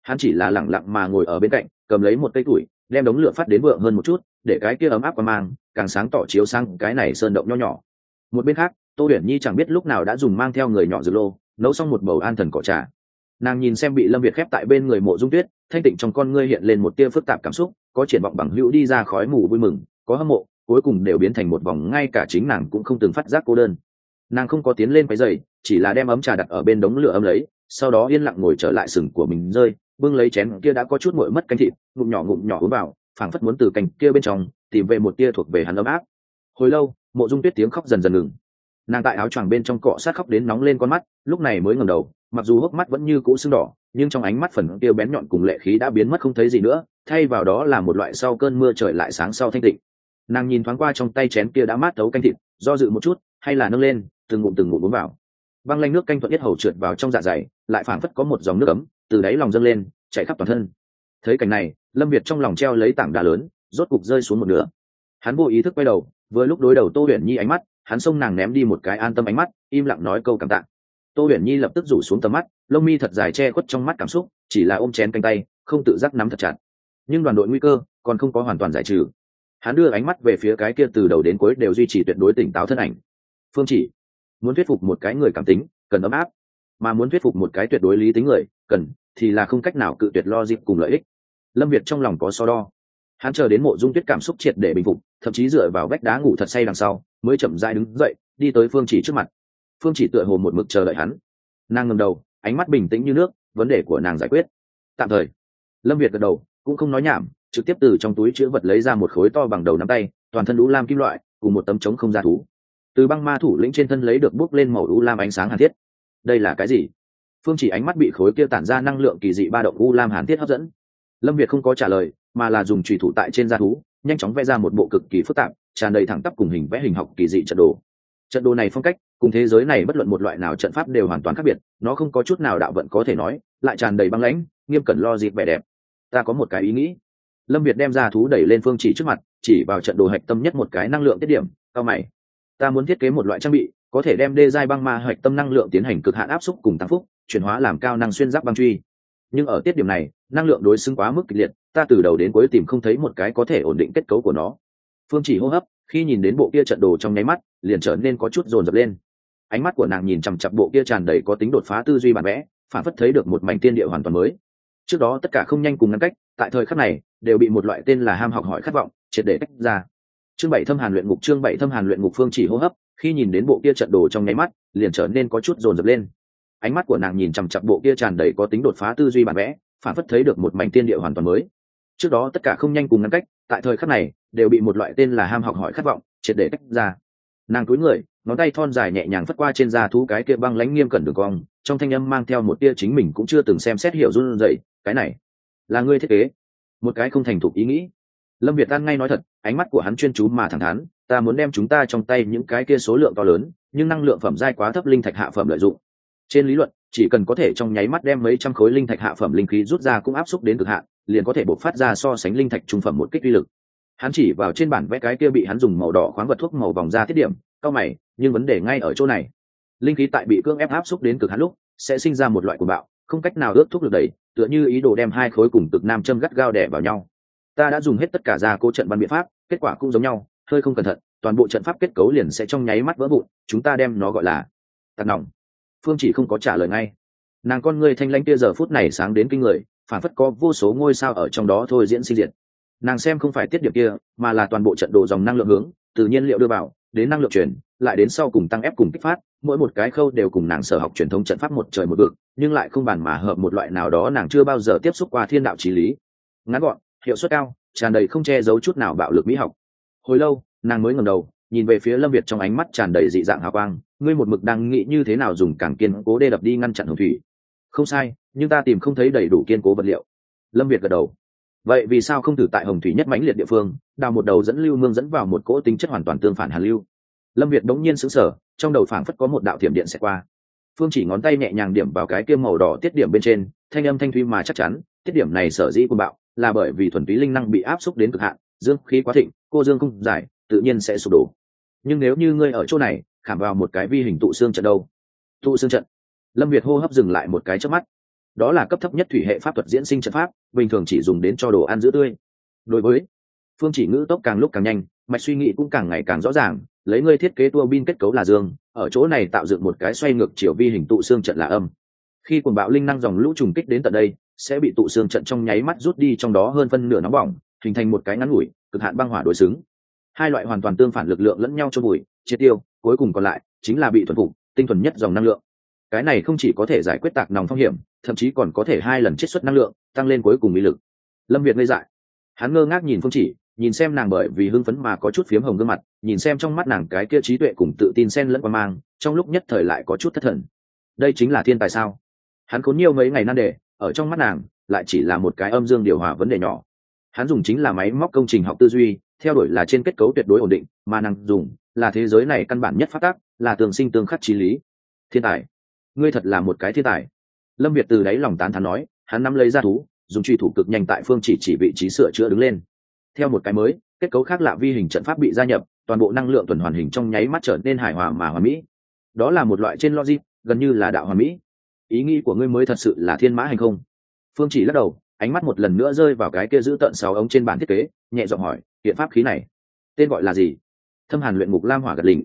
Hắn chỉ là lẳng lặng mà ngồi ở bên cạnh, cầm lấy một cây tuổi, đem đống lửa phát đến vượng hơn một chút, để cái kia ấm áp qua mang, càng sáng tỏ chiếu sang cái này sơn động nho nhỏ. Một bên khác, tô huyền nhi chẳng biết lúc nào đã dùng mang theo người nhỏ dược lô, nấu xong một bầu an thần cỏ trà. Nàng nhìn xem bị lâm việt khép tại bên người mộ dung tuyết, thanh tịnh trong con ngươi hiện lên một tia phức tạp cảm xúc, có triển vọng bằng hữu đi ra khói mù vui mừng có hâm mộ, cuối cùng đều biến thành một vòng ngay cả chính nàng cũng không từng phát giác cô đơn. Nàng không có tiến lên cái giày chỉ là đem ấm trà đặt ở bên đống lửa ấm lấy, sau đó yên lặng ngồi trở lại sừng của mình rơi, bưng lấy chén kia đã có chút nguội mất canh thịt, ngụm nhỏ ngụm nhỏ uống vào, phảng phất muốn từ cành kia bên trong tìm về một tia thuộc về hắn ấm áp. Hồi lâu, mộ dung tuyết tiếng khóc dần dần ngừng. Nàng tại áo choàng bên trong cọ sát khóc đến nóng lên con mắt, lúc này mới ngẩng đầu, mặc dù hốc mắt vẫn như cũ sưng đỏ, nhưng trong ánh mắt phần kia bén nhọn cùng lệ khí đã biến mất không thấy gì nữa, thay vào đó là một loại sau cơn mưa trời lại sáng sau thanh tịnh nàng nhìn thoáng qua trong tay chén kia đã mát tấu canh thịt, do dự một chút, hay là nâng lên, từng ngụm từng ngụm uống vào. Băng lanh nước canh thuận nhất hầu trượt vào trong dạ dày, lại phảng phất có một dòng nước ấm, từ đáy lòng dâng lên chạy khắp toàn thân. Thấy cảnh này, lâm việt trong lòng treo lấy tảng đá lớn, rốt cục rơi xuống một nửa. Hắn vô ý thức quay đầu, vừa lúc đối đầu tô huyền nhi ánh mắt, hắn xông nàng ném đi một cái an tâm ánh mắt, im lặng nói câu cảm tạ. Tô huyền nhi lập tức rủ xuống tầm mắt, lông mi thật dài che khuất trong mắt cảm xúc, chỉ là ôm chén canh tay, không tự giác nắm thật chặt. Nhưng đoàn đội nguy cơ, còn không có hoàn toàn giải trừ hắn đưa ánh mắt về phía cái kia từ đầu đến cuối đều duy trì tuyệt đối tỉnh táo thân ảnh. Phương chỉ, muốn thuyết phục một cái người cảm tính, cần ấm áp. Mà muốn thuyết phục một cái tuyệt đối lý tính người, cần, thì là không cách nào cự tuyệt lo dịp cùng lợi ích. Lâm việt trong lòng có so đo. Hắn chờ đến mộ dung tuyết cảm xúc triệt để bình phục, thậm chí dựa vào vách đá ngủ thật say đằng sau, mới chậm dai đứng dậy, đi tới phương chỉ trước mặt. Phương chỉ tựa hồ một mực chờ đợi hắn. Nàng ngầm đầu, ánh mắt bình tĩnh như nước, vấn đề của nàng giải quyết. Tạm thời. Lâm việt gật đầu, cũng không nói nhảm trực tiếp từ trong túi chữ vật lấy ra một khối to bằng đầu nắm tay, toàn thân u lam kim loại, cùng một tấm trống không ra thú. Từ băng ma thủ lĩnh trên thân lấy được bút lên màu u lam ánh sáng hàn thiết. Đây là cái gì? Phương chỉ ánh mắt bị khối kia tản ra năng lượng kỳ dị ba động u lam hàn thiết hấp dẫn. Lâm việt không có trả lời, mà là dùng trùy thủ tại trên da thú, nhanh chóng vẽ ra một bộ cực kỳ phức tạp, tràn đầy thẳng tắp cùng hình vẽ hình học kỳ dị trận đồ. Trận đồ này phong cách, cùng thế giới này bất luận một loại nào trận pháp đều hoàn toàn khác biệt, nó không có chút nào đạo vận có thể nói, lại tràn đầy băng lãnh, nghiêm cẩn lo dịp vẻ đẹp. Ta có một cái ý nghĩ lâm việt đem ra thú đẩy lên phương chỉ trước mặt, chỉ vào trận đồ hạch tâm nhất một cái năng lượng tiết điểm, cao mày. Ta muốn thiết kế một loại trang bị, có thể đem đê giai băng ma hạch tâm năng lượng tiến hành cực hạn áp xúc cùng tăng phúc, chuyển hóa làm cao năng xuyên giáp băng truy. Nhưng ở tiết điểm này, năng lượng đối xứng quá mức kịch liệt, ta từ đầu đến cuối tìm không thấy một cái có thể ổn định kết cấu của nó. Phương chỉ hô hấp, khi nhìn đến bộ kia trận đồ trong nháy mắt, liền trở nên có chút dồn dập lên. Ánh mắt của nàng nhìn chằm chặp bộ kia tràn đầy có tính đột phá tư duy bản vẽ, phản phất thấy được một mảnh tiên địa hoàn toàn mới. Trước đó tất cả không nhanh cùng ngăn cách tại thời khắc này, đều bị một loại tên là ham học hỏi khát vọng triệt để tách ra. Chương bảy thâm hàn luyện ngục, chương bảy thâm hàn luyện ngục phương chỉ hô hấp, khi nhìn đến bộ kia trận đồ trong nháy mắt, liền trở nên có chút rồn rập lên. Ánh mắt của nàng nhìn chằm chặp bộ kia tràn đầy có tính đột phá tư duy bản vẽ, phản phất thấy được một mảnh tiên địa hoàn toàn mới. Trước đó tất cả không nhanh cùng ngăn cách, tại thời khắc này, đều bị một loại tên là ham học hỏi khát vọng triệt để tách ra. Nàng cúi người, ngón tay thon dài nhẹ nhàng phất qua trên da thú cái kia băng lánh nghiêm cẩn đường cong, trong thanh âm mang theo một tia chính mình cũng chưa từng xem xét hiểu run rẩy, cái này là ngươi thiết kế. Một cái không thành thục ý nghĩ. Lâm việt an ngay nói thật, ánh mắt của hắn chuyên chú mà thẳng thắn, ta muốn đem chúng ta trong tay những cái kia số lượng to lớn, nhưng năng lượng phẩm dai quá thấp linh thạch hạ phẩm lợi dụng. Trên lý luận, chỉ cần có thể trong nháy mắt đem mấy trăm khối linh thạch hạ phẩm linh khí rút ra cũng áp xúc đến cực hạn, liền có thể bộc phát ra so sánh linh thạch trung phẩm một kích uy lực. Hắn chỉ vào trên bản vẽ cái kia bị hắn dùng màu đỏ khoáng vật thuốc màu vòng ra thiết điểm cao mày, nhưng vấn đề ngay ở chỗ này. Linh khí tại bị cưỡng ép áp xúc đến cực hạn lúc, sẽ sinh ra một loại cuồng bạo, không cách nào ước thuốc được đẩy tựa như ý đồ đem hai khối cùng cực nam châm gắt gao đẻ vào nhau. Ta đã dùng hết tất cả ra cố trận văn biện pháp, kết quả cũng giống nhau, hơi không cẩn thận, toàn bộ trận pháp kết cấu liền sẽ trong nháy mắt vỡ vụn, chúng ta đem nó gọi là tạt nòng. Phương chỉ không có trả lời ngay. Nàng con người thanh lãnh kia giờ phút này sáng đến kinh người, phản phất có vô số ngôi sao ở trong đó thôi diễn sinh diệt. Nàng xem không phải tiết điểm kia, mà là toàn bộ trận đồ dòng năng lượng hướng từ nhiên liệu đưa vào đến năng lượng truyền, lại đến sau cùng tăng ép cùng kích phát, mỗi một cái khâu đều cùng nàng sở học truyền thống trận pháp một trời một vực, nhưng lại không bàn mà hợp một loại nào đó nàng chưa bao giờ tiếp xúc qua thiên đạo trí lý. Ngắn gọn, hiệu suất cao, tràn đầy không che giấu chút nào bạo lực mỹ học. Hồi lâu, nàng mới ngẩng đầu, nhìn về phía lâm việt trong ánh mắt tràn đầy dị dạng hào quang, ngươi một mực đang nghĩ như thế nào dùng càng kiên cố đê đập đi ngăn chặn hồng thủy. Không sai, nhưng ta tìm không thấy đầy đủ kiên cố vật liệu. Lâm việt gật đầu vậy vì sao không thử tại hồng thủy nhất mãnh liệt địa phương, đào một đầu dẫn lưu mương dẫn vào một cỗ tính chất hoàn toàn tương phản hàn lưu? Lâm việt đống nhiên xứng sở trong đầu phảng phất có một đạo thiểm điện sẽ qua. Phương chỉ ngón tay nhẹ nhàng điểm vào cái kia màu đỏ tiết điểm bên trên, thanh âm thanh thuy mà chắc chắn, tiết điểm này sở dĩ quân bạo, là bởi vì thuần túy linh năng bị áp xúc đến cực hạn, dương khí quá thịnh, cô dương không giải, tự nhiên sẽ sụp đổ. Nhưng nếu như ngươi ở chỗ này, khảm vào một cái vi hình tụ xương trận đâu? Tụ xương trận. Lâm việt hô hấp dừng lại một cái trước mắt đó là cấp thấp nhất thủy hệ pháp thuật diễn sinh trận pháp, bình thường chỉ dùng đến cho đồ ăn giữ tươi. Đối với phương chỉ ngữ tốc càng lúc càng nhanh, mạch suy nghĩ cũng càng ngày càng rõ ràng, lấy ngươi thiết kế tua bin kết cấu là dương, ở chỗ này tạo dựng một cái xoay ngược chiều vi hình tụ xương trận là âm. Khi cuồng bạo linh năng dòng lũ trùng kích đến tận đây, sẽ bị tụ xương trận trong nháy mắt rút đi trong đó hơn phân nửa nóng bỏng, hình thành một cái ngắn ngủi, cực hạn băng hỏa đối xứng. Hai loại hoàn toàn tương phản lực lượng lẫn nhau cho bụi, triệt tiêu, cuối cùng còn lại chính là bị thuần phục, tinh thuần nhất dòng năng lượng. Cái này không chỉ có thể giải quyết tạc nòng phong hiểm thậm chí còn có thể hai lần chiết xuất năng lượng, tăng lên cuối cùng mỹ lực. Lâm việt ngây dại. Hắn ngơ ngác nhìn phương chỉ, nhìn xem nàng bởi vì hưng phấn mà có chút phiếm hồng gương mặt, nhìn xem trong mắt nàng cái kia trí tuệ cùng tự tin xen lẫn qua mang, trong lúc nhất thời lại có chút thất thần. Đây chính là thiên tài sao? Hắn khốn nhiều mấy ngày nan đề, ở trong mắt nàng, lại chỉ là một cái âm dương điều hòa vấn đề nhỏ. Hắn dùng chính là máy móc công trình học tư duy, theo đuổi là trên kết cấu tuyệt đối ổn định, mà nàng dùng là thế giới này căn bản nhất phát tác, là tường sinh tương khắc trí lý. Thiên tài. Ngươi thật là một cái thiên tài lâm việt từ đáy lòng tán thán nói, hắn nắm lấy ra thú, dùng truy thủ cực nhanh tại phương chỉ chỉ vị trí sửa chữa đứng lên. Theo một cái mới, kết cấu khác lạ vi hình trận pháp bị gia nhập, toàn bộ năng lượng tuần hoàn hình trong nháy mắt trở nên hài hòa mà hòa mỹ. Đó là một loại trên logic, gần như là đạo hòa mỹ. Ý nghĩ của ngươi mới thật sự là thiên mã hành không? Phương chỉ lắc đầu, ánh mắt một lần nữa rơi vào cái kia giữ tận sáu ống trên bản thiết kế, nhẹ giọng hỏi hiện pháp khí này, tên gọi là gì? Thâm hàn luyện ngục lam hỏa gật lình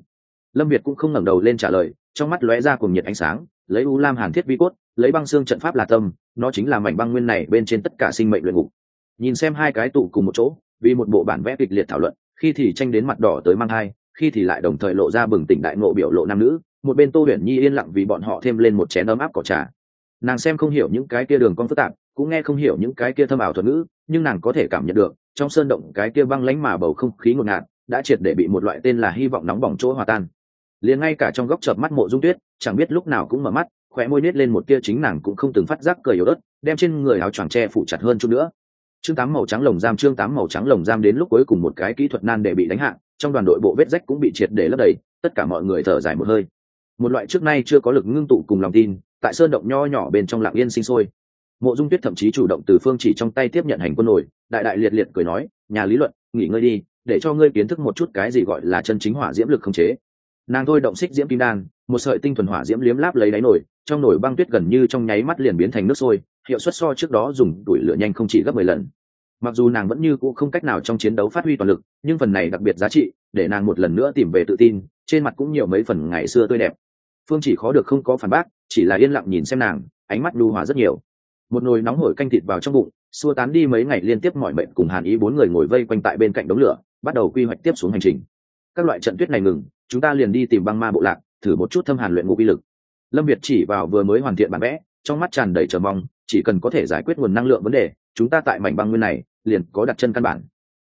lâm việt cũng không ngẩng đầu lên trả lời, trong mắt lóe ra cùng nhiệt ánh sáng, lấy u lam hàn thiết vi cốt lấy băng xương trận pháp là tâm, nó chính là mảnh băng nguyên này bên trên tất cả sinh mệnh luyện ngục. Nhìn xem hai cái tụ cùng một chỗ, vì một bộ bản vẽ kịch liệt thảo luận, khi thì tranh đến mặt đỏ tới mang hai khi thì lại đồng thời lộ ra bừng tỉnh đại ngộ biểu lộ nam nữ, một bên tô huyền nhi yên lặng vì bọn họ thêm lên một chén ấm áp cỏ trà. Nàng xem không hiểu những cái kia đường con phức tạp, cũng nghe không hiểu những cái kia thâm ảo thuật ngữ, nhưng nàng có thể cảm nhận được, trong sơn động cái kia băng lánh mà bầu không khí ngột ngạt, đã triệt để bị một loại tên là hy vọng nóng bỏng chỗ hòa tan. Liền ngay cả trong góc chợp mắt mộ dung tuyết, chẳng biết lúc nào cũng mở mắt khóe môi nết lên một tia chính nàng cũng không từng phát giác cười yếu ớt, đem trên người áo choàng tre phủ chặt hơn chút nữa. Chương tám màu trắng lồng giam, chương tám màu trắng lồng giam đến lúc cuối cùng một cái kỹ thuật nan để bị đánh hạ, trong đoàn đội bộ vết rách cũng bị triệt để lấp đầy, tất cả mọi người thở dài một hơi. Một loại trước nay chưa có lực ngưng tụ cùng lòng tin, tại sơn động nho nhỏ bên trong lạng yên sinh sôi. Mộ dung tuyết thậm chí chủ động từ phương chỉ trong tay tiếp nhận hành quân nổi đại đại liệt liệt cười nói, nhà lý luận, nghỉ ngơi đi, để cho ngươi kiến thức một chút cái gì gọi là chân chính hỏa diễm lực không chế. Nàng thôi động xích diễm kim đan, một sợi tinh thuần hỏa diễm liếm láp lấy đáy nổi trong nồi băng tuyết gần như trong nháy mắt liền biến thành nước sôi, hiệu suất so trước đó dùng đuổi lửa nhanh không chỉ gấp mười lần. Mặc dù nàng vẫn như cũ không cách nào trong chiến đấu phát huy toàn lực, nhưng phần này đặc biệt giá trị, để nàng một lần nữa tìm về tự tin, trên mặt cũng nhiều mấy phần ngày xưa tươi đẹp. Phương chỉ khó được không có phản bác, chỉ là yên lặng nhìn xem nàng, ánh mắt lưu hòa rất nhiều. Một nồi nóng hổi canh thịt vào trong bụng, xua tán đi mấy ngày liên tiếp mọi mệnh cùng hàn ý bốn người ngồi vây quanh tại bên cạnh đống lửa, bắt đầu quy hoạch tiếp xuống hành trình. Các loại trận tuyết này ngừng, chúng ta liền đi tìm băng ma bộ lạc, thử một chút thâm hàn luyện ngục uy lực lâm việt chỉ vào vừa mới hoàn thiện bản vẽ, trong mắt tràn đầy chờ mong, chỉ cần có thể giải quyết nguồn năng lượng vấn đề, chúng ta tại mảnh băng nguyên này, liền có đặt chân căn bản.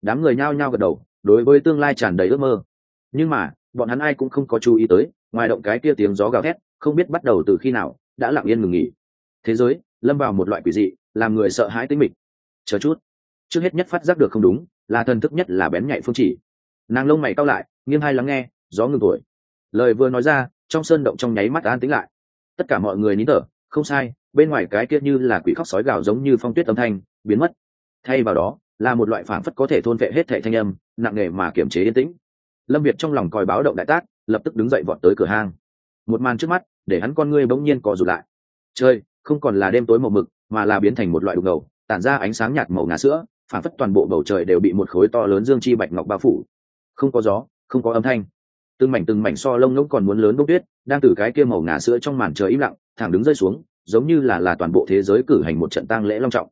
Đám người nhao nhao gật đầu, đối với tương lai tràn đầy ước mơ. Nhưng mà, bọn hắn ai cũng không có chú ý tới, ngoài động cái kia tiếng gió gào thét, không biết bắt đầu từ khi nào, đã lặng yên ngừng nghỉ. Thế giới, lâm vào một loại quỷ dị, làm người sợ hãi tính mịch. Chờ chút. Trước hết nhất phát giác được không đúng, là thần thức nhất là bén nhạy phương chỉ. Nàng lông mày cao lại, nghiêng hai lắng nghe, gió ngừng thổi. Lời vừa nói ra trong sơn động trong nháy mắt an tĩnh lại. Tất cả mọi người nín thở, không sai, bên ngoài cái kia như là quỷ khóc sói gào giống như phong tuyết âm thanh, biến mất. Thay vào đó, là một loại phản phất có thể thôn vệ hết thệ thanh âm, nặng nề mà kiểm chế yên tĩnh. Lâm việt trong lòng còi báo động đại tác, lập tức đứng dậy vọt tới cửa hang. Một màn trước mắt, để hắn con ngươi bỗng nhiên co rụt lại. Chơi không còn là đêm tối màu mực, mà là biến thành một loại đục ngầu, tản ra ánh sáng nhạt màu ngà sữa phản phất toàn bộ bầu trời đều bị một khối to lớn dương chi bạch ngọc bao phủ. Không có gió, không có âm thanh từng mảnh từng mảnh so lông ngỗng còn muốn lớn bốc tuyết, đang từ cái kia màu ngà sữa trong màn trời im lặng, thẳng đứng rơi xuống, giống như là là toàn bộ thế giới cử hành một trận tang lễ long trọng.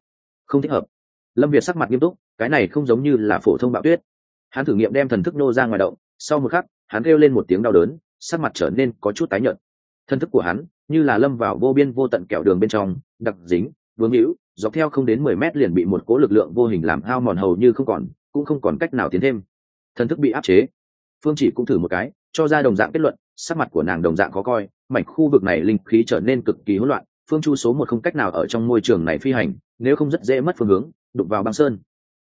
Không thích hợp. Lâm việt sắc mặt nghiêm túc, cái này không giống như là phổ thông bạo tuyết. Hắn thử nghiệm đem thần thức nô ra ngoài động, sau một khắc, hắn kêu lên một tiếng đau đớn, sắc mặt trở nên có chút tái nhợt. Thân thức của hắn, như là lâm vào vô biên vô tận kẹo đường bên trong, đặc dính, vương hữu, dọc theo không đến mười mét liền bị một cố lực lượng vô hình làm hao mòn hầu như không còn, cũng không còn cách nào tiến thêm. Thần thức bị áp chế phương chỉ cũng thử một cái, cho ra đồng dạng kết luận, sắc mặt của nàng đồng dạng khó coi, mảnh khu vực này linh khí trở nên cực kỳ hỗn loạn, phương chu số một không cách nào ở trong môi trường này phi hành, nếu không rất dễ mất phương hướng, đụng vào băng sơn.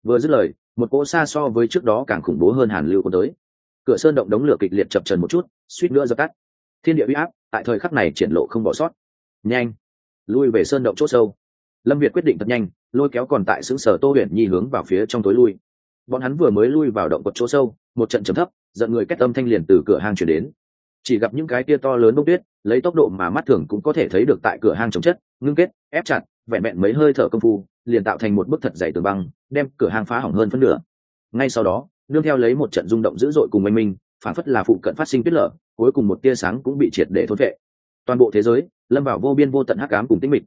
Vừa dứt lời, một cỗ xa so với trước đó càng khủng bố hơn hàn lưu có tới. Cửa sơn động đống lửa kịch liệt chập trần một chút, suýt nữa dập tắt. Thiên địa uy áp, tại thời khắc này triển lộ không bỏ sót. Nhanh, lui về sơn động c h ỗ sâu. Lâm việt quyết định thật nhanh, lôi kéo còn tại xứng sở tô huyền nhi hướng vào phía trong tối lui bọn hắn vừa mới lui vào động quật chỗ sâu, một trận chấm thấp, giận người kết âm thanh liền từ cửa hang chuyển đến. Chỉ gặp những cái tia to lớn bốc tuyết, lấy tốc độ mà mắt thường cũng có thể thấy được tại cửa hang chống chất, ngưng kết, ép chặt, vẹn vẹn mấy hơi thở công phu, liền tạo thành một bức thật dày tường băng, đem cửa hang phá hỏng hơn phân nửa. Ngay sau đó, nương theo lấy một trận rung động dữ dội cùng oanh minh, phản phất là phụ cận phát sinh tuyết lở, cuối cùng một tia sáng cũng bị triệt để thốt vệ toàn bộ thế giới, lâm vào vô biên vô tận hắc ám cùng tĩnh mịch.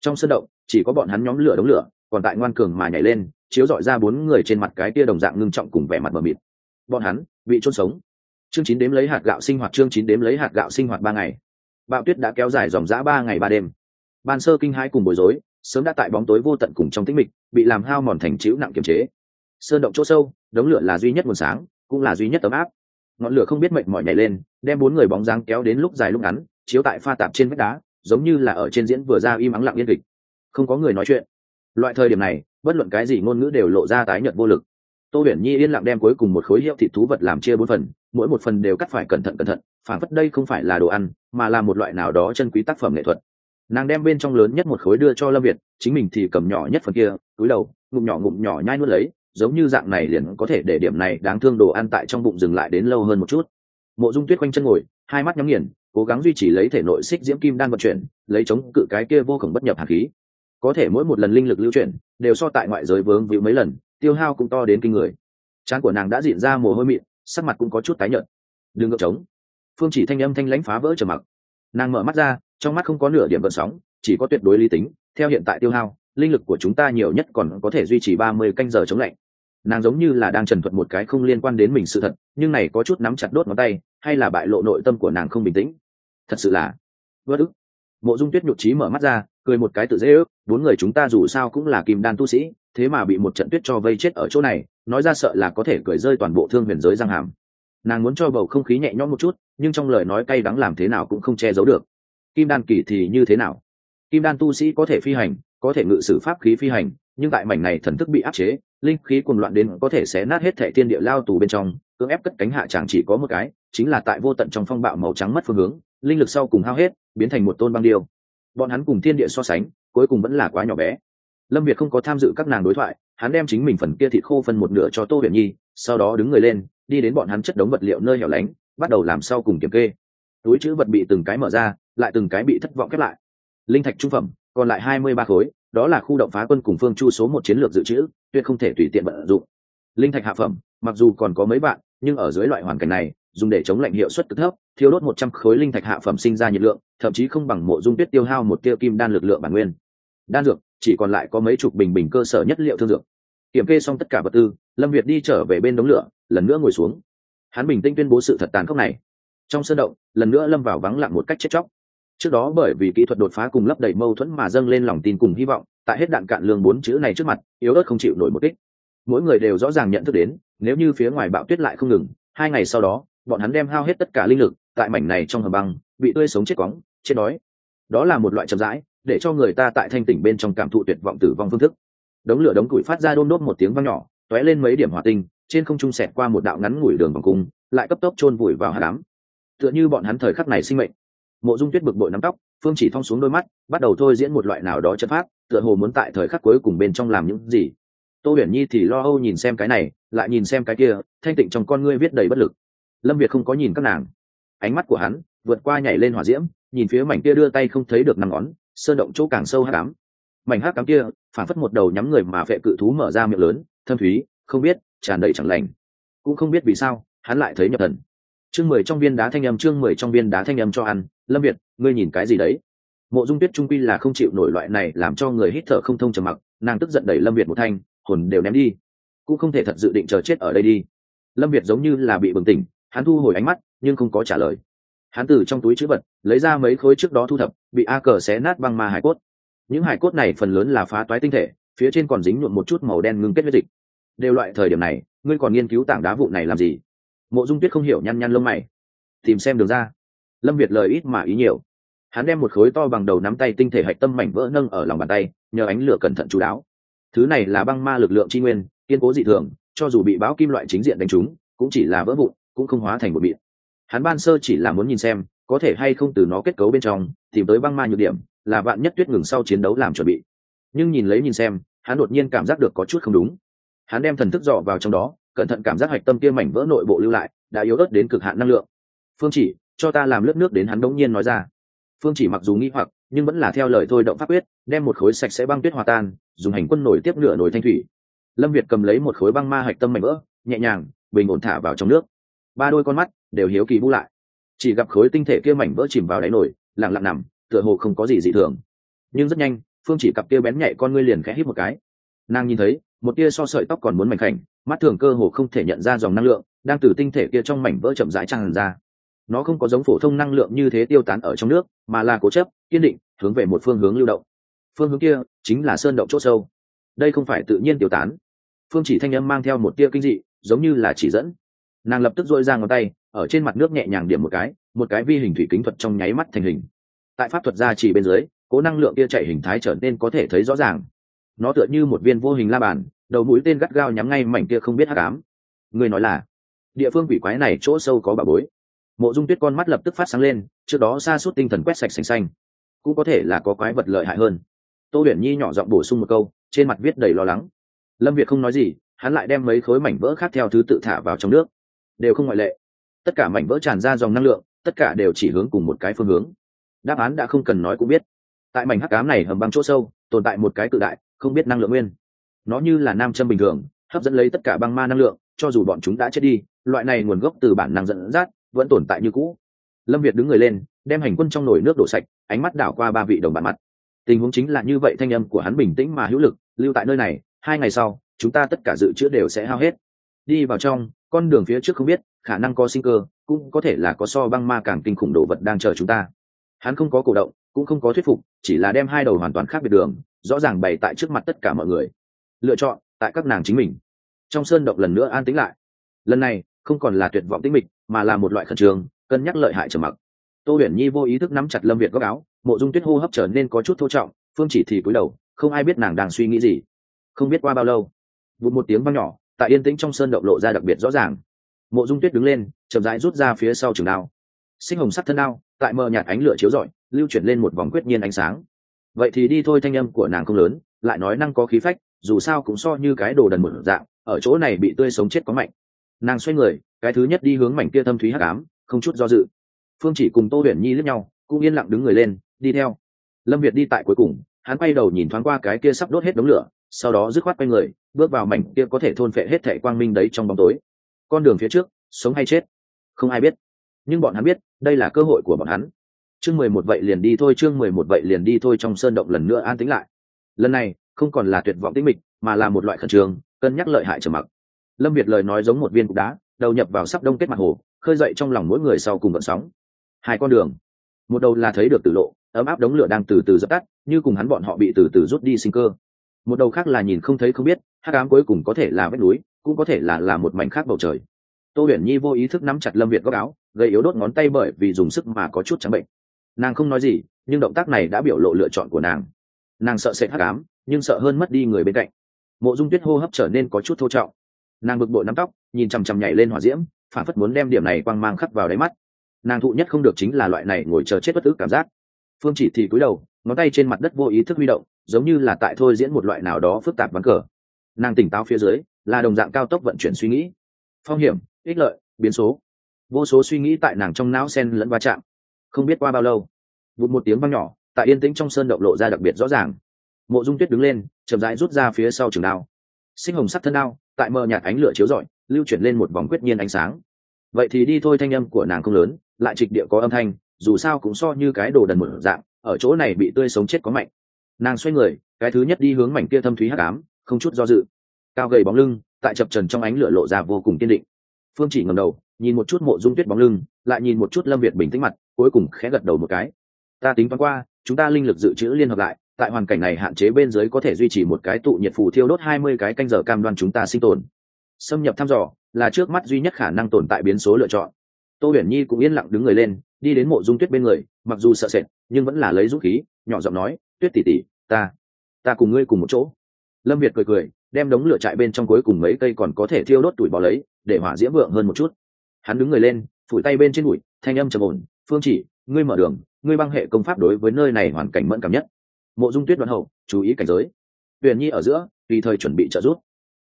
Trong sân động, chỉ có bọn hắn nhóm lửa đống lửa, còn tại ngoan cường mà nhảy lên chiếu dọi ra bốn người trên mặt cái tia đồng dạng ngưng trọng cùng vẻ mặt mờ mịt. Bọn hắn, bị chôn sống. Chương chín đếm lấy hạt gạo sinh hoạt, chương chín đếm lấy hạt gạo sinh hoạt ba ngày. Bạo tuyết đã kéo dài dòng dã ba ngày ba đêm. Ban sơ kinh hai cùng bối rối, sớm đã tại bóng tối vô tận cùng trong tĩnh mịch, bị làm hao mòn thành chịu nặng kiềm chế. Sơn động chỗ sâu, đống lửa là duy nhất nguồn sáng, cũng là duy nhất ấm áp. Ngọn lửa không biết mệnh mỏi nhảy lên, đem bốn người bóng dáng kéo đến lúc dài lúc ngắn, chiếu tại pha tạp trên vách đá, giống như là ở trên diễn vừa ra im ắng lặng yên kịch. Không có người nói chuyện. Loại thời điểm này bất luận cái gì ngôn ngữ đều lộ ra tái nhợt vô lực. Tô huyền nhi yên lặng đem cuối cùng một khối hiệu thịt thú vật làm chia bốn phần, mỗi một phần đều cắt phải cẩn thận cẩn thận phản phất đây không phải là đồ ăn, mà là một loại nào đó chân quý tác phẩm nghệ thuật. Nàng đem bên trong lớn nhất một khối đưa cho lâm việt, chính mình thì cầm nhỏ nhất phần kia, túi đầu, ngụm nhỏ ngụm nhỏ nhai nuốt lấy, giống như dạng này liền có thể để điểm này đáng thương đồ ăn tại trong bụng dừng lại đến lâu hơn một chút. Mộ dung tuyết quanh chân ngồi, hai mắt nhắm nghiền, cố gắng duy trì lấy thể nội xích diễm kim đan vận chuyển, lấy chống cự cái kia vô cùng bất nhập hạt khí có thể mỗi một lần linh lực lưu chuyển, đều so tại ngoại giới vướng víu mấy lần, tiêu hao cũng to đến kinh người. Trán của nàng đã dịn ra mồ hôi mịn, sắc mặt cũng có chút tái nhợt. Đừng ngược trống. Phương chỉ thanh âm thanh lãnh phá vỡ trầm mặc. Nàng mở mắt ra, trong mắt không có nửa điểm vận sóng, chỉ có tuyệt đối lý tính, theo hiện tại tiêu hao, linh lực của chúng ta nhiều nhất còn có thể duy trì ba mươi canh giờ chống lạnh. Nàng giống như là đang trần thuật một cái không liên quan đến mình sự thật, nhưng này có chút nắm chặt đốt ngón tay, hay là bại lộ nội tâm của nàng không bình tĩnh? Thật sự là. Vỡ ức. Mộ dung tuyết nhục trí mở mắt ra cười một cái tự dễ ước, bốn người chúng ta dù sao cũng là kim đan tu sĩ, thế mà bị một trận tuyết cho vây chết ở chỗ này, nói ra sợ là có thể cười rơi toàn bộ thương huyền giới giang hàm. Nàng muốn cho bầu không khí nhẹ nhõm một chút, nhưng trong lời nói cay đắng làm thế nào cũng không che giấu được. Kim đan kỳ thì như thế nào? Kim đan tu sĩ có thể phi hành, có thể ngự sử pháp khí phi hành, nhưng tại mảnh này thần thức bị áp chế, linh khí cuồng loạn đến có thể xé nát hết thẻ tiên địa lao tù bên trong, cưỡng ép cất cánh hạ chẳng chỉ có một cái, chính là tại vô tận trong phong bạo màu trắng mất phương hướng, linh lực sau cùng hao hết, biến thành một tôn băng điêu bọn hắn cùng thiên địa so sánh, cuối cùng vẫn là quá nhỏ bé. Lâm việt không có tham dự các nàng đối thoại, hắn đem chính mình phần kia thịt khô phân một nửa cho tô huyền nhi, sau đó đứng người lên, đi đến bọn hắn chất đống vật liệu nơi hẻo lánh, bắt đầu làm sau cùng kiểm kê. Túi chữ vật bị từng cái mở ra, lại từng cái bị thất vọng khép lại. Linh thạch trung phẩm, còn lại hai mươi ba khối, đó là khu động phá quân cùng phương chu số một chiến lược dự trữ, tuyệt không thể tùy tiện vận dụng. Linh thạch hạ phẩm, mặc dù còn có mấy bạn nhưng ở dưới loại hoàn cảnh này dùng để chống lạnh hiệu suất cực thấp, thiêu đốt một trăm khối linh thạch hạ phẩm sinh ra nhiệt lượng, thậm chí không bằng mộ dung tuyết tiêu hao một tiêu kim đan lực lượng bản nguyên. Đan dược, chỉ còn lại có mấy chục bình bình cơ sở nhất liệu thương dược. Kiểm kê xong tất cả vật tư, lâm việt đi trở về bên đống lửa, lần nữa ngồi xuống. Hắn bình tĩnh tuyên bố sự thật tàn khốc này. Trong sân động, lần nữa lâm vào vắng lặng một cách chết chóc. Trước đó bởi vì kỹ thuật đột phá cùng lấp đầy mâu thuẫn mà dâng lên lòng tin cùng hy vọng, tại hết đạn cạn lương bốn chữ này trước mặt, yếu ớt không chịu nổi một kích. Mỗi người đều rõ ràng nhận thức đến, nếu như phía ngoài bạo tuyết lại không ngừng, hai ngày sau đó bọn hắn đem hao hết tất cả linh lực tại mảnh này trong hầm băng, bị tươi sống chết cóng chết đói. Đó là một loại chậm rãi, để cho người ta tại thanh tỉnh bên trong cảm thụ tuyệt vọng tử vong phương thức. Đống lửa đống củi phát ra đôn đốt một tiếng vang nhỏ t ó é lên mấy điểm hỏa tinh, trên không trung sẹt qua một đạo ngắn ngủi đường vòng cung, lại cấp tốc chôn vùi vào hạ đám tựa như bọn hắn thời khắc này sinh mệnh. Mộ dung tuyết bực bội nắm tóc, phương chỉ thong xuống đôi mắt, bắt đầu thôi diễn một loại nào đó chất phát tựa hồ muốn tại thời khắc cuối cùng bên trong làm những gì. Tô huyền nhi thì lo âu nhìn xem cái này, lại nhìn xem cái kia, thanh tịnh trong con ngươi viết đầy bất lực lâm việt không có nhìn các nàng. Ánh mắt của hắn vượt qua nhảy lên hỏa diễm, nhìn phía mảnh kia đưa tay không thấy được năm ngón, sơn động chỗ càng sâu hát cám mảnh hát cám kia phản phất một đầu nhắm người mà vệ cự thú mở ra miệng lớn, thâm thúy, không biết, tràn đầy chẳng lành. Cũng không biết vì sao, hắn lại thấy nhập thần. Chương mười trong viên đá thanh âm, chương mười trong viên đá thanh âm cho ăn. Lâm việt, ngươi nhìn cái gì đấy? Mộ dung tuyết trung quy là không chịu nổi loại này làm cho người hít thở không thông trầm mặc, nàng tức giận đẩy lâm việt một thanh, hồn đều ném đi. Cũng không thể thật dự định chờ chết ở đây đi. Lâm việt giống như là bị bừng tỉnh hắn thu hồi ánh mắt, nhưng không có trả lời. Hắn từ trong túi chữ vật, lấy ra mấy khối trước đó thu thập, bị a cờ xé nát băng ma hải cốt. Những hải cốt này phần lớn là phá toái tinh thể, phía trên còn dính nhuộm một chút màu đen ngưng kết huyết dịch. Đều loại thời điểm này, ngươi còn nghiên cứu tảng đá vụ này làm gì? Mộ dung tuyết không hiểu nhăn nhăn lông mày. Tìm xem được ra. Lâm việt lời ít mà ý nhiều. Hắn đem một khối to bằng đầu nắm tay tinh thể hạch tâm mảnh vỡ nâng ở lòng bàn tay, nhờ ánh lửa cẩn thận chú đáo. Thứ này là băng ma lực lượng tri nguyên, kiên cố dị thường, cho dù bị bão kim loại chính diện đánh trúng, cũng chỉ là vỡ vụn cũng không hóa thành một miệng. Hắn ban sơ chỉ là muốn nhìn xem, có thể hay không từ nó kết cấu bên trong, tìm tới băng ma nhược điểm, là vạn nhất tuyết ngừng sau chiến đấu làm chuẩn bị. Nhưng nhìn lấy nhìn xem, hắn đột nhiên cảm giác được có chút không đúng. Hắn đem thần thức dò vào trong đó, cẩn thận cảm giác hạch tâm kia mảnh vỡ nội bộ lưu lại, đã yếu ớt đến cực hạn năng lượng. Phương chỉ, cho ta làm lớp nước đến hắn đống nhiên nói ra. Phương chỉ mặc dù nghi hoặc, nhưng vẫn là theo lời thôi động pháp quyết, đem một khối sạch sẽ băng tuyết hòa tan, dùng hành quân nổi tiếp nửa nổi thanh thủy. Lâm việt cầm lấy một khối băng ma hạch tâm mảnh vỡ, nhẹ nhàng, bình ổn thả vào trong nước ba đôi con mắt đều hiếu kỳ bu lại. Chỉ gặp khối tinh thể kia mảnh vỡ chìm vào đáy nổi lặng lặng nằm, tựa hồ không có gì dị thường. Nhưng rất nhanh, phương chỉ cặp kia bén nhạy con ngươi liền khẽ hít một cái. Nàng nhìn thấy, một tia so sợi tóc còn muốn mảnh khảnh, mắt thường cơ hồ không thể nhận ra dòng năng lượng đang từ tinh thể kia trong mảnh vỡ chậm rãi tràn ra. Nó không có giống phổ thông năng lượng như thế tiêu tán ở trong nước, mà là cố chấp, kiên định, hướng về một phương hướng lưu động. Phương hướng kia chính là sơn động c h ỗ sâu. Đây không phải tự nhiên tiêu tán. Phương chỉ thanh âm mang theo một tia kinh dị, giống như là chỉ dẫn nàng lập tức dội ra ngón tay, ở trên mặt nước nhẹ nhàng điểm một cái một cái vi hình thủy kính thuật trong nháy mắt thành hình. Tại pháp thuật gia chỉ bên dưới, cố năng lượng kia chạy hình thái trở nên có thể thấy rõ ràng. Nó tựa như một viên vô hình la bàn, đầu mũi tên gắt gao nhắm ngay mảnh kia không biết hát cám người nói là, địa phương quỷ quái này chỗ sâu có bà bối. Mộ dung tuyết con mắt lập tức phát sáng lên, trước đó xa suốt tinh thần quét sạch sành xanh, cũng có thể là có quái vật lợi hại hơn. Tô huyền nhi nhỏ giọng bổ sung một câu, trên mặt viết đầy lo lắng. Lâm việt không nói gì, hắn lại đem mấy khối mảnh vỡ khác theo thứ tự thả vào trong nước đều không ngoại lệ. Tất cả mảnh vỡ tràn ra dòng năng lượng, tất cả đều chỉ hướng cùng một cái phương hướng. Đáp án đã không cần nói cũng biết. Tại mảnh hắc cám này hầm băng chỗ sâu, tồn tại một cái cự đại, không biết năng lượng nguyên. Nó như là nam châm bình thường, hấp dẫn lấy tất cả băng ma năng lượng, cho dù bọn chúng đã chết đi, loại này nguồn gốc từ bản năng dẫn dắt, vẫn tồn tại như cũ. Lâm việt đứng người lên, đem hành quân trong nồi nước đổ sạch, ánh mắt đảo qua ba vị đồng bạn mặt. Tình huống chính là như vậy thanh âm của hắn bình tĩnh mà hữu lực, lưu tại nơi này, hai ngày sau, chúng ta tất cả dự trữ đều sẽ hao hết. Đi vào trong con đường phía trước không biết, khả năng có sinh cơ, cũng có thể là có so băng ma càng kinh khủng đồ vật đang chờ chúng ta. Hắn không có cổ động, cũng không có thuyết phục, chỉ là đem hai đầu hoàn toàn khác biệt đường, rõ ràng bày tại trước mặt tất cả mọi người. Lựa chọn, tại các nàng chính mình. Trong sơn động lần nữa an tĩnh lại. Lần này, không còn là tuyệt vọng tĩnh mịch, mà là một loại khẩn trương, cân nhắc lợi hại trầm mặc. Tô huyền nhi vô ý thức nắm chặt lâm việt góc áo, mộ dung tuyết hô hấp trở nên có chút thô trọng, phương chỉ thì cúi đầu, không ai biết nàng đang suy nghĩ gì. Không biết qua bao lâu vụ một tiếng văng nhỏ tại yên tĩnh trong sơn động lộ ra đặc biệt rõ ràng. Mộ dung tuyết đứng lên, chậm rãi rút ra phía sau trường đao. Sinh hồng sắc thân đao, tại mờ nhạt ánh lửa chiếu rọi, lưu chuyển lên một vòng quyết nhiên ánh sáng. Vậy thì đi thôi thanh âm của nàng không lớn, lại nói năng có khí phách, dù sao cũng so như cái đồ đần một dạng, ở chỗ này bị tươi sống chết có mạnh. Nàng xoay người, cái thứ nhất đi hướng mảnh kia thâm thúy hắc ám, không chút do dự. Phương chỉ cùng tô huyền nhi lướt nhau, cũng yên lặng đứng người lên, đi theo. Lâm việt đi tại cuối cùng hắn quay đầu nhìn thoáng qua cái kia sắp đốt hết đống lửa, sau đó dứt khoát quay người, bước vào mảnh kia có thể thôn phệ hết thệ quang minh đấy trong bóng tối. Con đường phía trước, sống hay chết, không ai biết. Nhưng bọn hắn biết, đây là cơ hội của bọn hắn. Chương mười một vậy liền đi thôi, chương mười một vậy liền đi thôi, trong sơn động lần nữa an tĩnh lại. Lần này, không còn là tuyệt vọng tĩnh mịch, mà là một loại khẩn trường cân nhắc lợi hại trầm mặc. Lâm việt lời nói giống một viên cục đá, đầu nhập vào sắp đông kết mặt hồ, khơi dậy trong lòng mỗi người sau cùng vận sóng. Hai con đường, một đầu là thấy được tử lộ, ấm áp đống lửa đang từ từ dập tắt như cùng hắn bọn họ bị từ từ rút đi sinh cơ. Một đầu khác là nhìn không thấy không biết, hắc ám cuối cùng có thể là vết núi, cũng có thể là là một mảnh khác bầu trời. Tô huyền nhi vô ý thức nắm chặt lâm việt góc áo, gây yếu đốt ngón tay bởi vì dùng sức mà có chút trắng bệnh. Nàng không nói gì, nhưng động tác này đã biểu lộ lựa chọn của nàng. Nàng sợ sẽ hắc ám, nhưng sợ hơn mất đi người bên cạnh. Mộ dung tuyết hô hấp trở nên có chút thô trọng. Nàng bực bội nắm tóc, nhìn chằm chằm nhảy lên hỏa diễm, phản phất muốn đem điểm này quang mang khắc vào đáy mắt. Nàng thụ nhất không được chính là loại này ngồi chờ chết bất ức cảm giác. Phương chỉ thì cúi đầu ngón tay trên mặt đất vô ý thức huy động, giống như là tại thôi diễn một loại nào đó phức tạp vắng cờ. Nàng tỉnh táo phía dưới, là đồng dạng cao tốc vận chuyển suy nghĩ. Phong hiểm, ích lợi, biến số. Vô số suy nghĩ tại nàng trong não sen lẫn va chạm. Không biết qua bao lâu, vụt một tiếng văng nhỏ, tại yên tĩnh trong sơn động lộ ra đặc biệt rõ ràng. Mộ dung tuyết đứng lên, chậm rãi rút ra phía sau trường đao. Sinh hồng sắt thân đao, tại mờ nhạt ánh lửa chiếu rọi, lưu chuyển lên một vòng quyết nhiên ánh sáng. Vậy thì đi thôi, thanh âm của nàng không lớn, lại trịch địa có âm thanh, dù sao cũng so như cái đồ đần một dạng ở chỗ này bị tươi sống chết có mạnh. Nàng xoay người, cái thứ nhất đi hướng mảnh kia thâm thúy hắc ám, không chút do dự. Cao gầy bóng lưng, tại chập trần trong ánh lửa lộ ra vô cùng kiên định. Phương chỉ ngầm đầu, nhìn một chút mộ dung tuyết bóng lưng, lại nhìn một chút lâm việt bình tĩnh mặt, cuối cùng khẽ gật đầu một cái. Ta tính toán qua, chúng ta linh lực dự trữ liên hợp lại, tại hoàn cảnh này hạn chế bên dưới có thể duy trì một cái tụ nhiệt phù thiêu đốt hai mươi cái canh giờ cam đoan chúng ta sinh tồn. Xâm nhập thăm dò, là trước mắt duy nhất khả năng tồn tại biến số lựa chọn. Tô huyền nhi cũng yên lặng đứng người lên đi đến mộ dung tuyết bên người, mặc dù sợ sệt, nhưng vẫn là lấy dũng khí, nhỏ giọng nói, tuyết tỉ tỉ ta ta cùng ngươi cùng một chỗ. Lâm việt cười cười, đem đống lửa trại bên trong cuối cùng mấy cây còn có thể thiêu đốt tuổi bò lấy, để hỏa diễm vượng hơn một chút. Hắn đứng người lên, phủi tay bên trên bụi, thanh âm trầm ổn, phương chỉ, ngươi mở đường, ngươi băng hệ công pháp đối với nơi này hoàn cảnh mẫn cảm nhất. Mộ dung tuyết đoạn hậu, chú ý cảnh giới. Huyền nhi ở giữa, tùy thời chuẩn bị trợ giúp.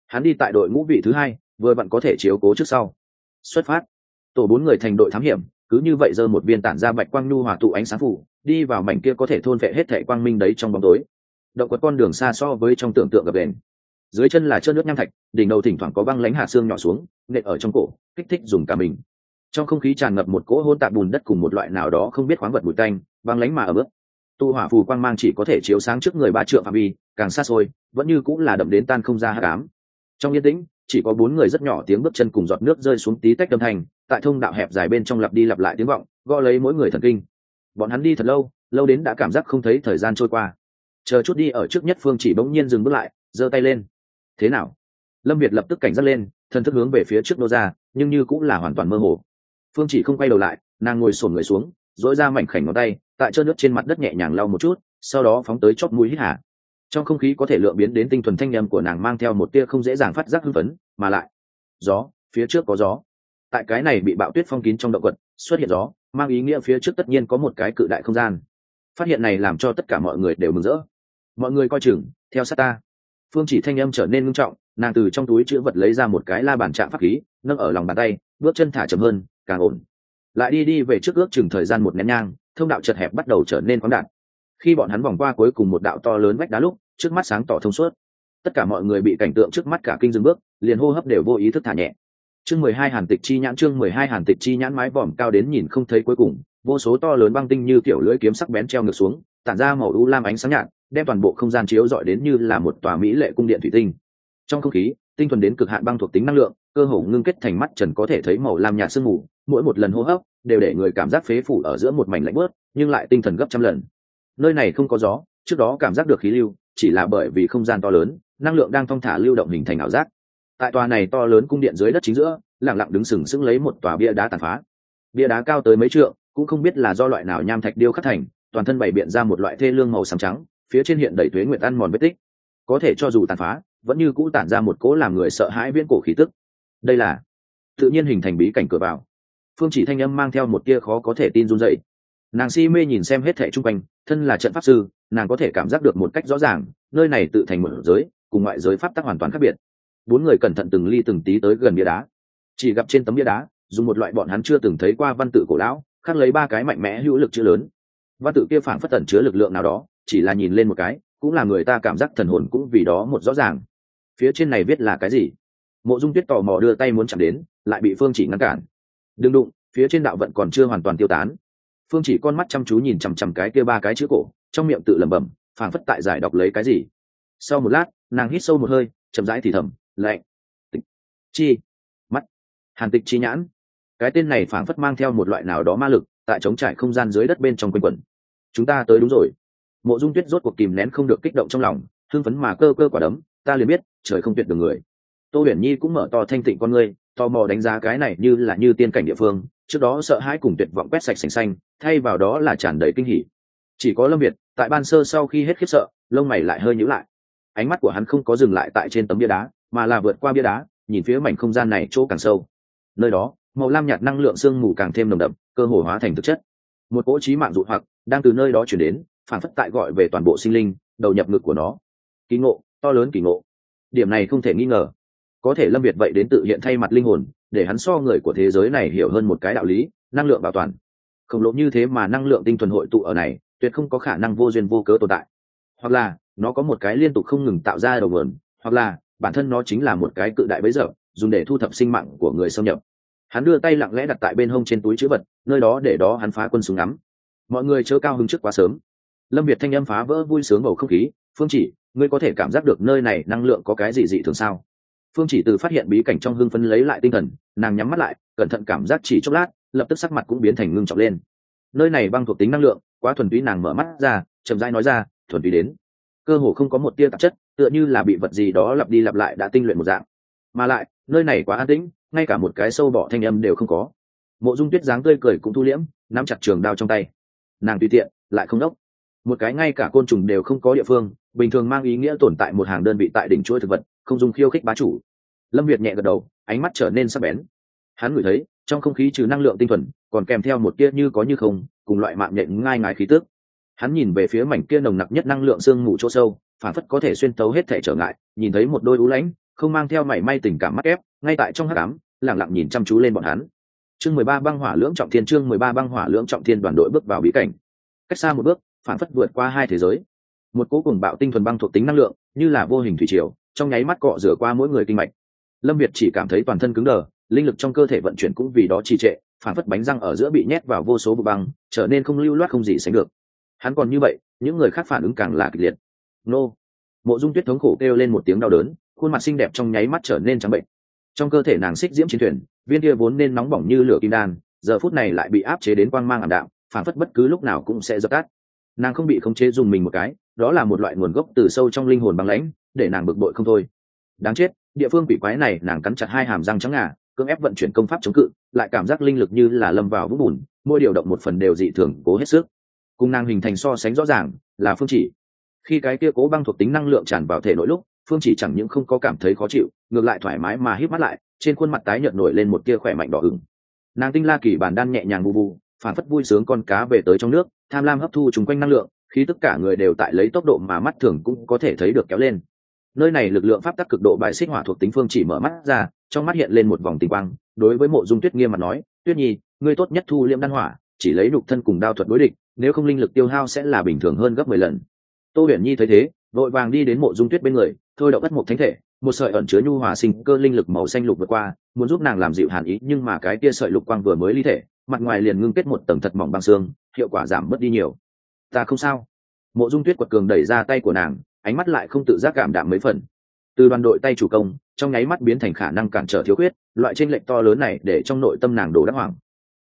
Hắn đi tại đội ngũ vị thứ hai, vừa vặn có thể chiếu cố trước sau. Xuất phát. Tổ bốn người thành đội thám hiểm cứ như vậy giơ một viên tản ra bạch quang nhu hòa tụ ánh sáng phủ, đi vào mảnh kia có thể thôn vệ hết thệ quang minh đấy trong bóng tối. Động quật con đường xa so với trong tưởng tượng gập đền dưới chân là chân nước nham thạch, đỉnh đầu thỉnh thoảng có băng lánh hạ xương nhỏ xuống, nện ở trong cổ, kích thích dùng cả mình. Trong không khí tràn ngập một cỗ hôn tạp bùn đất cùng một loại nào đó không biết khoáng vật bụi tanh, băng lánh mà ở bước tu hỏa phù quang mang chỉ có thể chiếu sáng trước người ba trượng phạm vi, càng xa xôi, vẫn như cũng là đậm đến tan không ra hát cám trong yên tĩnh chỉ có bốn người rất nhỏ tiếng bước chân cùng giọt nước rơi xuống tí tách âm thanh tại thông đạo hẹp dài bên trong lặp đi lặp lại tiếng vọng, gõ lấy mỗi người thần kinh. Bọn hắn đi thật lâu lâu đến đã cảm giác không thấy thời gian trôi qua. Chờ chút đi ở trước nhất phương chỉ bỗng nhiên dừng bước lại, giơ tay lên. Thế nào? Lâm việt lập tức cảnh giác lên, thân thức hướng về phía trước nô ra, nhưng như cũng là hoàn toàn mơ hồ. Phương chỉ không quay đầu lại, nàng ngồi sổn người xuống, dỗi ra mảnh khảnh ngón tay, tại trơn nước trên mặt đất nhẹ nhàng lau một chút, sau đó phóng tới chóp mũi hít hà trong không khí có thể lượng biến đến tinh thuần thanh â của nàng mang theo một tia không dễ dàng phát giác hưng phấn, mà lại, gió, phía trước có gió. Tại cái này bị bạo tuyết phong kín trong động vật, xuất hiện gió, mang ý nghĩa phía trước tất nhiên có một cái cự đại không gian. Phát hiện này làm cho tất cả mọi người đều mừng rỡ. Mọi người coi chừng, theo sát ta. Phương chỉ thanh âm trở nên ngưng trọng, nàng từ trong túi chữ vật lấy ra một cái la bàn trạng pháp khí, nâng ở lòng bàn tay, bước chân thả chậm hơn, càng ổn. Lại đi đi về trước ước chừng thời gian một nén nhang, thông đạo chật hẹp bắt đầu trở nên khoáng đạt khi bọn hắn vòng qua cuối cùng một đạo to lớn vách đá lúc, trước mắt sáng tỏ thông suốt. Tất cả mọi người bị cảnh tượng trước mắt cả kinh dừng bước, liền hô hấp đều vô ý thức thả nhẹ. Chương mười hai hàn tịch chi nhãn, chương mười hai hàn tịch chi nhãn mái vòm cao đến nhìn không thấy cuối cùng, vô số to lớn băng tinh như kiểu lưỡi kiếm sắc bén treo ngược xuống, tản ra màu u lam ánh sáng nhạt, đem toàn bộ không gian chiếu rọi đến như là một tòa mỹ lệ cung điện thủy tinh. Trong không khí, tinh thuần đến cực hạn băng thuộc tính năng lượng, cơ hồ ngưng kết thành mắt trần có thể thấy màu lam nhạt sương mù, mỗi một lần hô hấp đều để người cảm giác phế phủ ở giữa một mảnh lạnh bớt nhưng lại tinh thần gấp trăm lần nơi này không có gió, trước đó cảm giác được khí lưu, chỉ là bởi vì không gian to lớn, năng lượng đang thong thả lưu động hình thành ảo giác. Tại tòa này to lớn cung điện dưới đất chính giữa lẳng lặng đứng sừng sững lấy một tòa bia đá tàn phá. Bia đá cao tới mấy trượng, cũng không biết là do loại nào nham thạch điêu khắc thành, toàn thân bày biện ra một loại thê lương màu xám trắng, phía trên hiện đầy thuế nguyện ăn mòn vết tích. Có thể cho dù tàn phá, vẫn như cũ tản ra một cỗ làm người sợ hãi viễn cổ khí tức. Đây là tự nhiên hình thành bí cảnh cửa vào. Phương chỉ thanh âm mang theo một tia khó có thể tin run dậy nàng si mê nhìn xem hết thẻ chung quanh, thân là trận pháp sư, nàng có thể cảm giác được một cách rõ ràng, nơi này tự thành một giới, cùng ngoại giới pháp tắc hoàn toàn khác biệt. Bốn người cẩn thận từng ly từng tí tới gần bia đá. Chỉ gặp trên tấm bia đá, dùng một loại bọn hắn chưa từng thấy qua văn tự cổ lão khắc lấy ba cái mạnh mẽ hữu lực chữ lớn. Văn tự kia phản phất tẩn chứa lực lượng nào đó, chỉ là nhìn lên một cái, cũng là người ta cảm giác thần hồn cũng vì đó một rõ ràng. Phía trên này viết là cái gì? Mộ dung tuyết tò mò đưa tay muốn chạm đến, lại bị phương chỉ ngăn cản. Đừng đụng, phía trên đạo vận còn chưa hoàn toàn tiêu tán phương chỉ con mắt chăm chú nhìn chằm chằm cái kia ba cái chữ cổ, trong miệng tự lẩm bẩm, phảng phất tại giải đọc lấy cái gì. Sau một lát, nàng hít sâu một hơi, chậm rãi thì thầm, lạnh, tịch, chi, mắt, hàn tịch chi nhãn. Cái tên này phảng phất mang theo một loại nào đó ma lực, tại chống trải không gian dưới đất bên trong quanh quẩn. Chúng ta tới đúng rồi. Mộ dung tuyết rốt cuộc kìm nén không được kích động trong lòng hưng phấn mà cơ cơ quả đấm, ta liền biết, trời không tuyệt được người. Tô huyền nhi cũng mở to thanh tịnh con ngươi tò mò đánh giá cái này như là như tiên cảnh địa phương, trước đó sợ hãi cùng tuyệt vọng quét sạch sành xanh, thay vào đó là tràn đầy kinh hỉ. Chỉ có lâm việt, tại ban sơ sau khi hết khiếp sợ, lông mày lại hơi nhữ lại. Ánh mắt của hắn không có dừng lại tại trên tấm bia đá, mà là vượt qua bia đá, nhìn phía mảnh không gian này chỗ càng sâu. Nơi đó, màu lam nhạt năng lượng sương mù càng thêm nồng đậm, cơ hồ hóa thành thực chất. Một cỗ trí mạng dụ hoặc đang từ nơi đó chuyển đến, phản phất tại gọi về toàn bộ sinh linh, đầu nhập ngực của nó. Kỳ ngộ, to lớn kỳ ngộ. Điểm này không thể nghi ngờ có thể lâm việt vậy đến tự hiện thay mặt linh hồn, để hắn so người của thế giới này hiểu hơn một cái đạo lý, năng lượng bảo toàn. Khổng lồ như thế mà năng lượng tinh thuần hội tụ ở này, tuyệt không có khả năng vô duyên vô cớ tồn tại. Hoặc là, nó có một cái liên tục không ngừng tạo ra đầu vườn hoặc là, bản thân nó chính là một cái cự đại bấy giờ, dùng để thu thập sinh mạng của người xâm nhập. Hắn đưa tay lặng lẽ đặt tại bên hông trên túi chữ vật, nơi đó để đó hắn phá quân súng ngắm. Mọi người chớ cao hứng trước quá sớm. Lâm việt thanh âm phá vỡ vui sướng bầu không khí, phương chỉ, ngươi có thể cảm giác được nơi này năng lượng có cái gì dị thường sao? Phương chỉ từ phát hiện bí cảnh trong hưng phấn lấy lại tinh thần, nàng nhắm mắt lại, cẩn thận cảm giác chỉ chốc lát, lập tức sắc mặt cũng biến thành ngưng trọng lên. Nơi này băng thuộc tính năng lượng, quá thuần túy nàng mở mắt ra, chậm rãi nói ra, thuần túy đến. Cơ hồ không có một tia tạp chất, tựa như là bị vật gì đó lặp đi lặp lại đã tinh luyện một dạng. Mà lại, nơi này quá an tĩnh, ngay cả một cái sâu bọ thanh âm đều không có. Mộ dung tuyết dáng tươi cười cũng thu liễm, nắm chặt trường đao trong tay. Nàng tùy tiện, lại không đốc. Một cái ngay cả côn trùng đều không có địa phương, bình thường mang ý nghĩa tồn tại một hàng đơn vị tại đỉnh chuỗi thực vật không dùng khiêu khích bá chủ. Lâm việt nhẹ gật đầu, ánh mắt trở nên sắc bén. Hắn ngửi thấy, trong không khí trừ năng lượng tinh thuần, còn kèm theo một tia như có như không, cùng loại mạng nhện ngai ngái khí tước hắn nhìn về phía mảnh kia nồng nặc nhất năng lượng sương mù chỗ sâu phản phất có thể xuyên tấu hết thể trở ngại, nhìn thấy một đôi ú lãnh, không mang theo mảy may tình cảm mắt ép, ngay tại trong hát cám lẳng lặng nhìn chăm chú lên bọn hắn. Chương mười ba băng hỏa lưỡng trọng thiên, chương mười ba băng hỏa lưỡng trọng thiên đoàn đội bước vào bí cảnh. Cách xa một bước phản phất vượt qua hai thế giới. Một cố cùng bạo tinh thuần băng thuộc tính năng lượng, như là vô hình thủy triều trong nháy mắt cọ rửa qua mỗi người kinh mạch. Lâm việt chỉ cảm thấy toàn thân cứng đờ, linh lực trong cơ thể vận chuyển cũng vì đó trì trệ, phản phất bánh răng ở giữa bị nhét vào vô số bụi băng, trở nên không lưu loát không gì sánh được. Hắn còn như vậy, những người khác phản ứng càng là kịch liệt. Nô. Mộ dung tuyết thống khổ kêu lên một tiếng đau đớn, khuôn mặt xinh đẹp trong nháy mắt trở nên trắng bệnh. Trong cơ thể nàng xích diễm chiến thuyền, viên kia vốn nên nóng bỏng như lửa kim đan, giờ phút này lại bị áp chế đến quang mang ảm đạm, phản phất bất cứ lúc nào cũng sẽ dập tắt. Nàng không bị khống chế dùng mình một cái, đó là một loại nguồn gốc từ sâu trong linh hồn băng lãnh để nàng bực bội không thôi. Đáng chết, địa phương quỷ quái này nàng cắn chặt hai hàm răng trắng ngà, cưỡng ép vận chuyển công pháp chống cự, lại cảm giác linh lực như là lâm vào vũng bùn, mỗi điều động một phần đều dị thường, cố hết sức. Cùng nàng hình thành so sánh rõ ràng là phương chỉ. Khi cái kia cố băng thuộc tính năng lượng tràn vào thể nội lúc, phương chỉ chẳng những không có cảm thấy khó chịu, ngược lại thoải mái mà hít mắt lại, trên khuôn mặt tái nhợt nổi lên một tia khỏe mạnh đỏ ửng. Nàng tinh la kỳ bàn đan nhẹ nhàng bù bù phản phất vui sướng con cá về tới trong nước, tham lam hấp thu chung quanh năng lượng khi tất cả người đều tại lấy tốc độ mà mắt thường cũng có thể thấy được kéo lên nơi này lực lượng pháp tắc cực độ bài xích hỏa thuộc tính phương chỉ mở mắt ra, trong mắt hiện lên một vòng tinh quang, đối với mộ dung tuyết nghiêm mặt nói, tuyết nhi, ngươi tốt nhất thu liễm đan hỏa, chỉ lấy đục thân cùng đao thuật đối địch, nếu không linh lực tiêu hao sẽ là bình thường hơn gấp mười lần. Tô huyền nhi thấy thế, vội vàng đi đến mộ dung tuyết bên người, thôi động ất một thánh thể, một sợi ẩn chứa nhu hòa sinh cơ linh lực màu xanh lục vượt qua, muốn giúp nàng làm dịu hàn ý, nhưng mà cái kia sợi lục quang vừa mới ly thể, mặt ngoài liền ngưng kết một tầng thật mỏng băng xương, hiệu quả giảm mất đi nhiều. Ta không sao. Mộ dung tuyết quật cường đẩy ra tay của nàng ánh mắt lại không tự giác cảm đạm mấy phần. Từ đoàn đội tay chủ công, trong nháy mắt biến thành khả năng cản trở thiếu khuyết, loại tranh lệch to lớn này để trong nội tâm nàng đổ đắc hoàng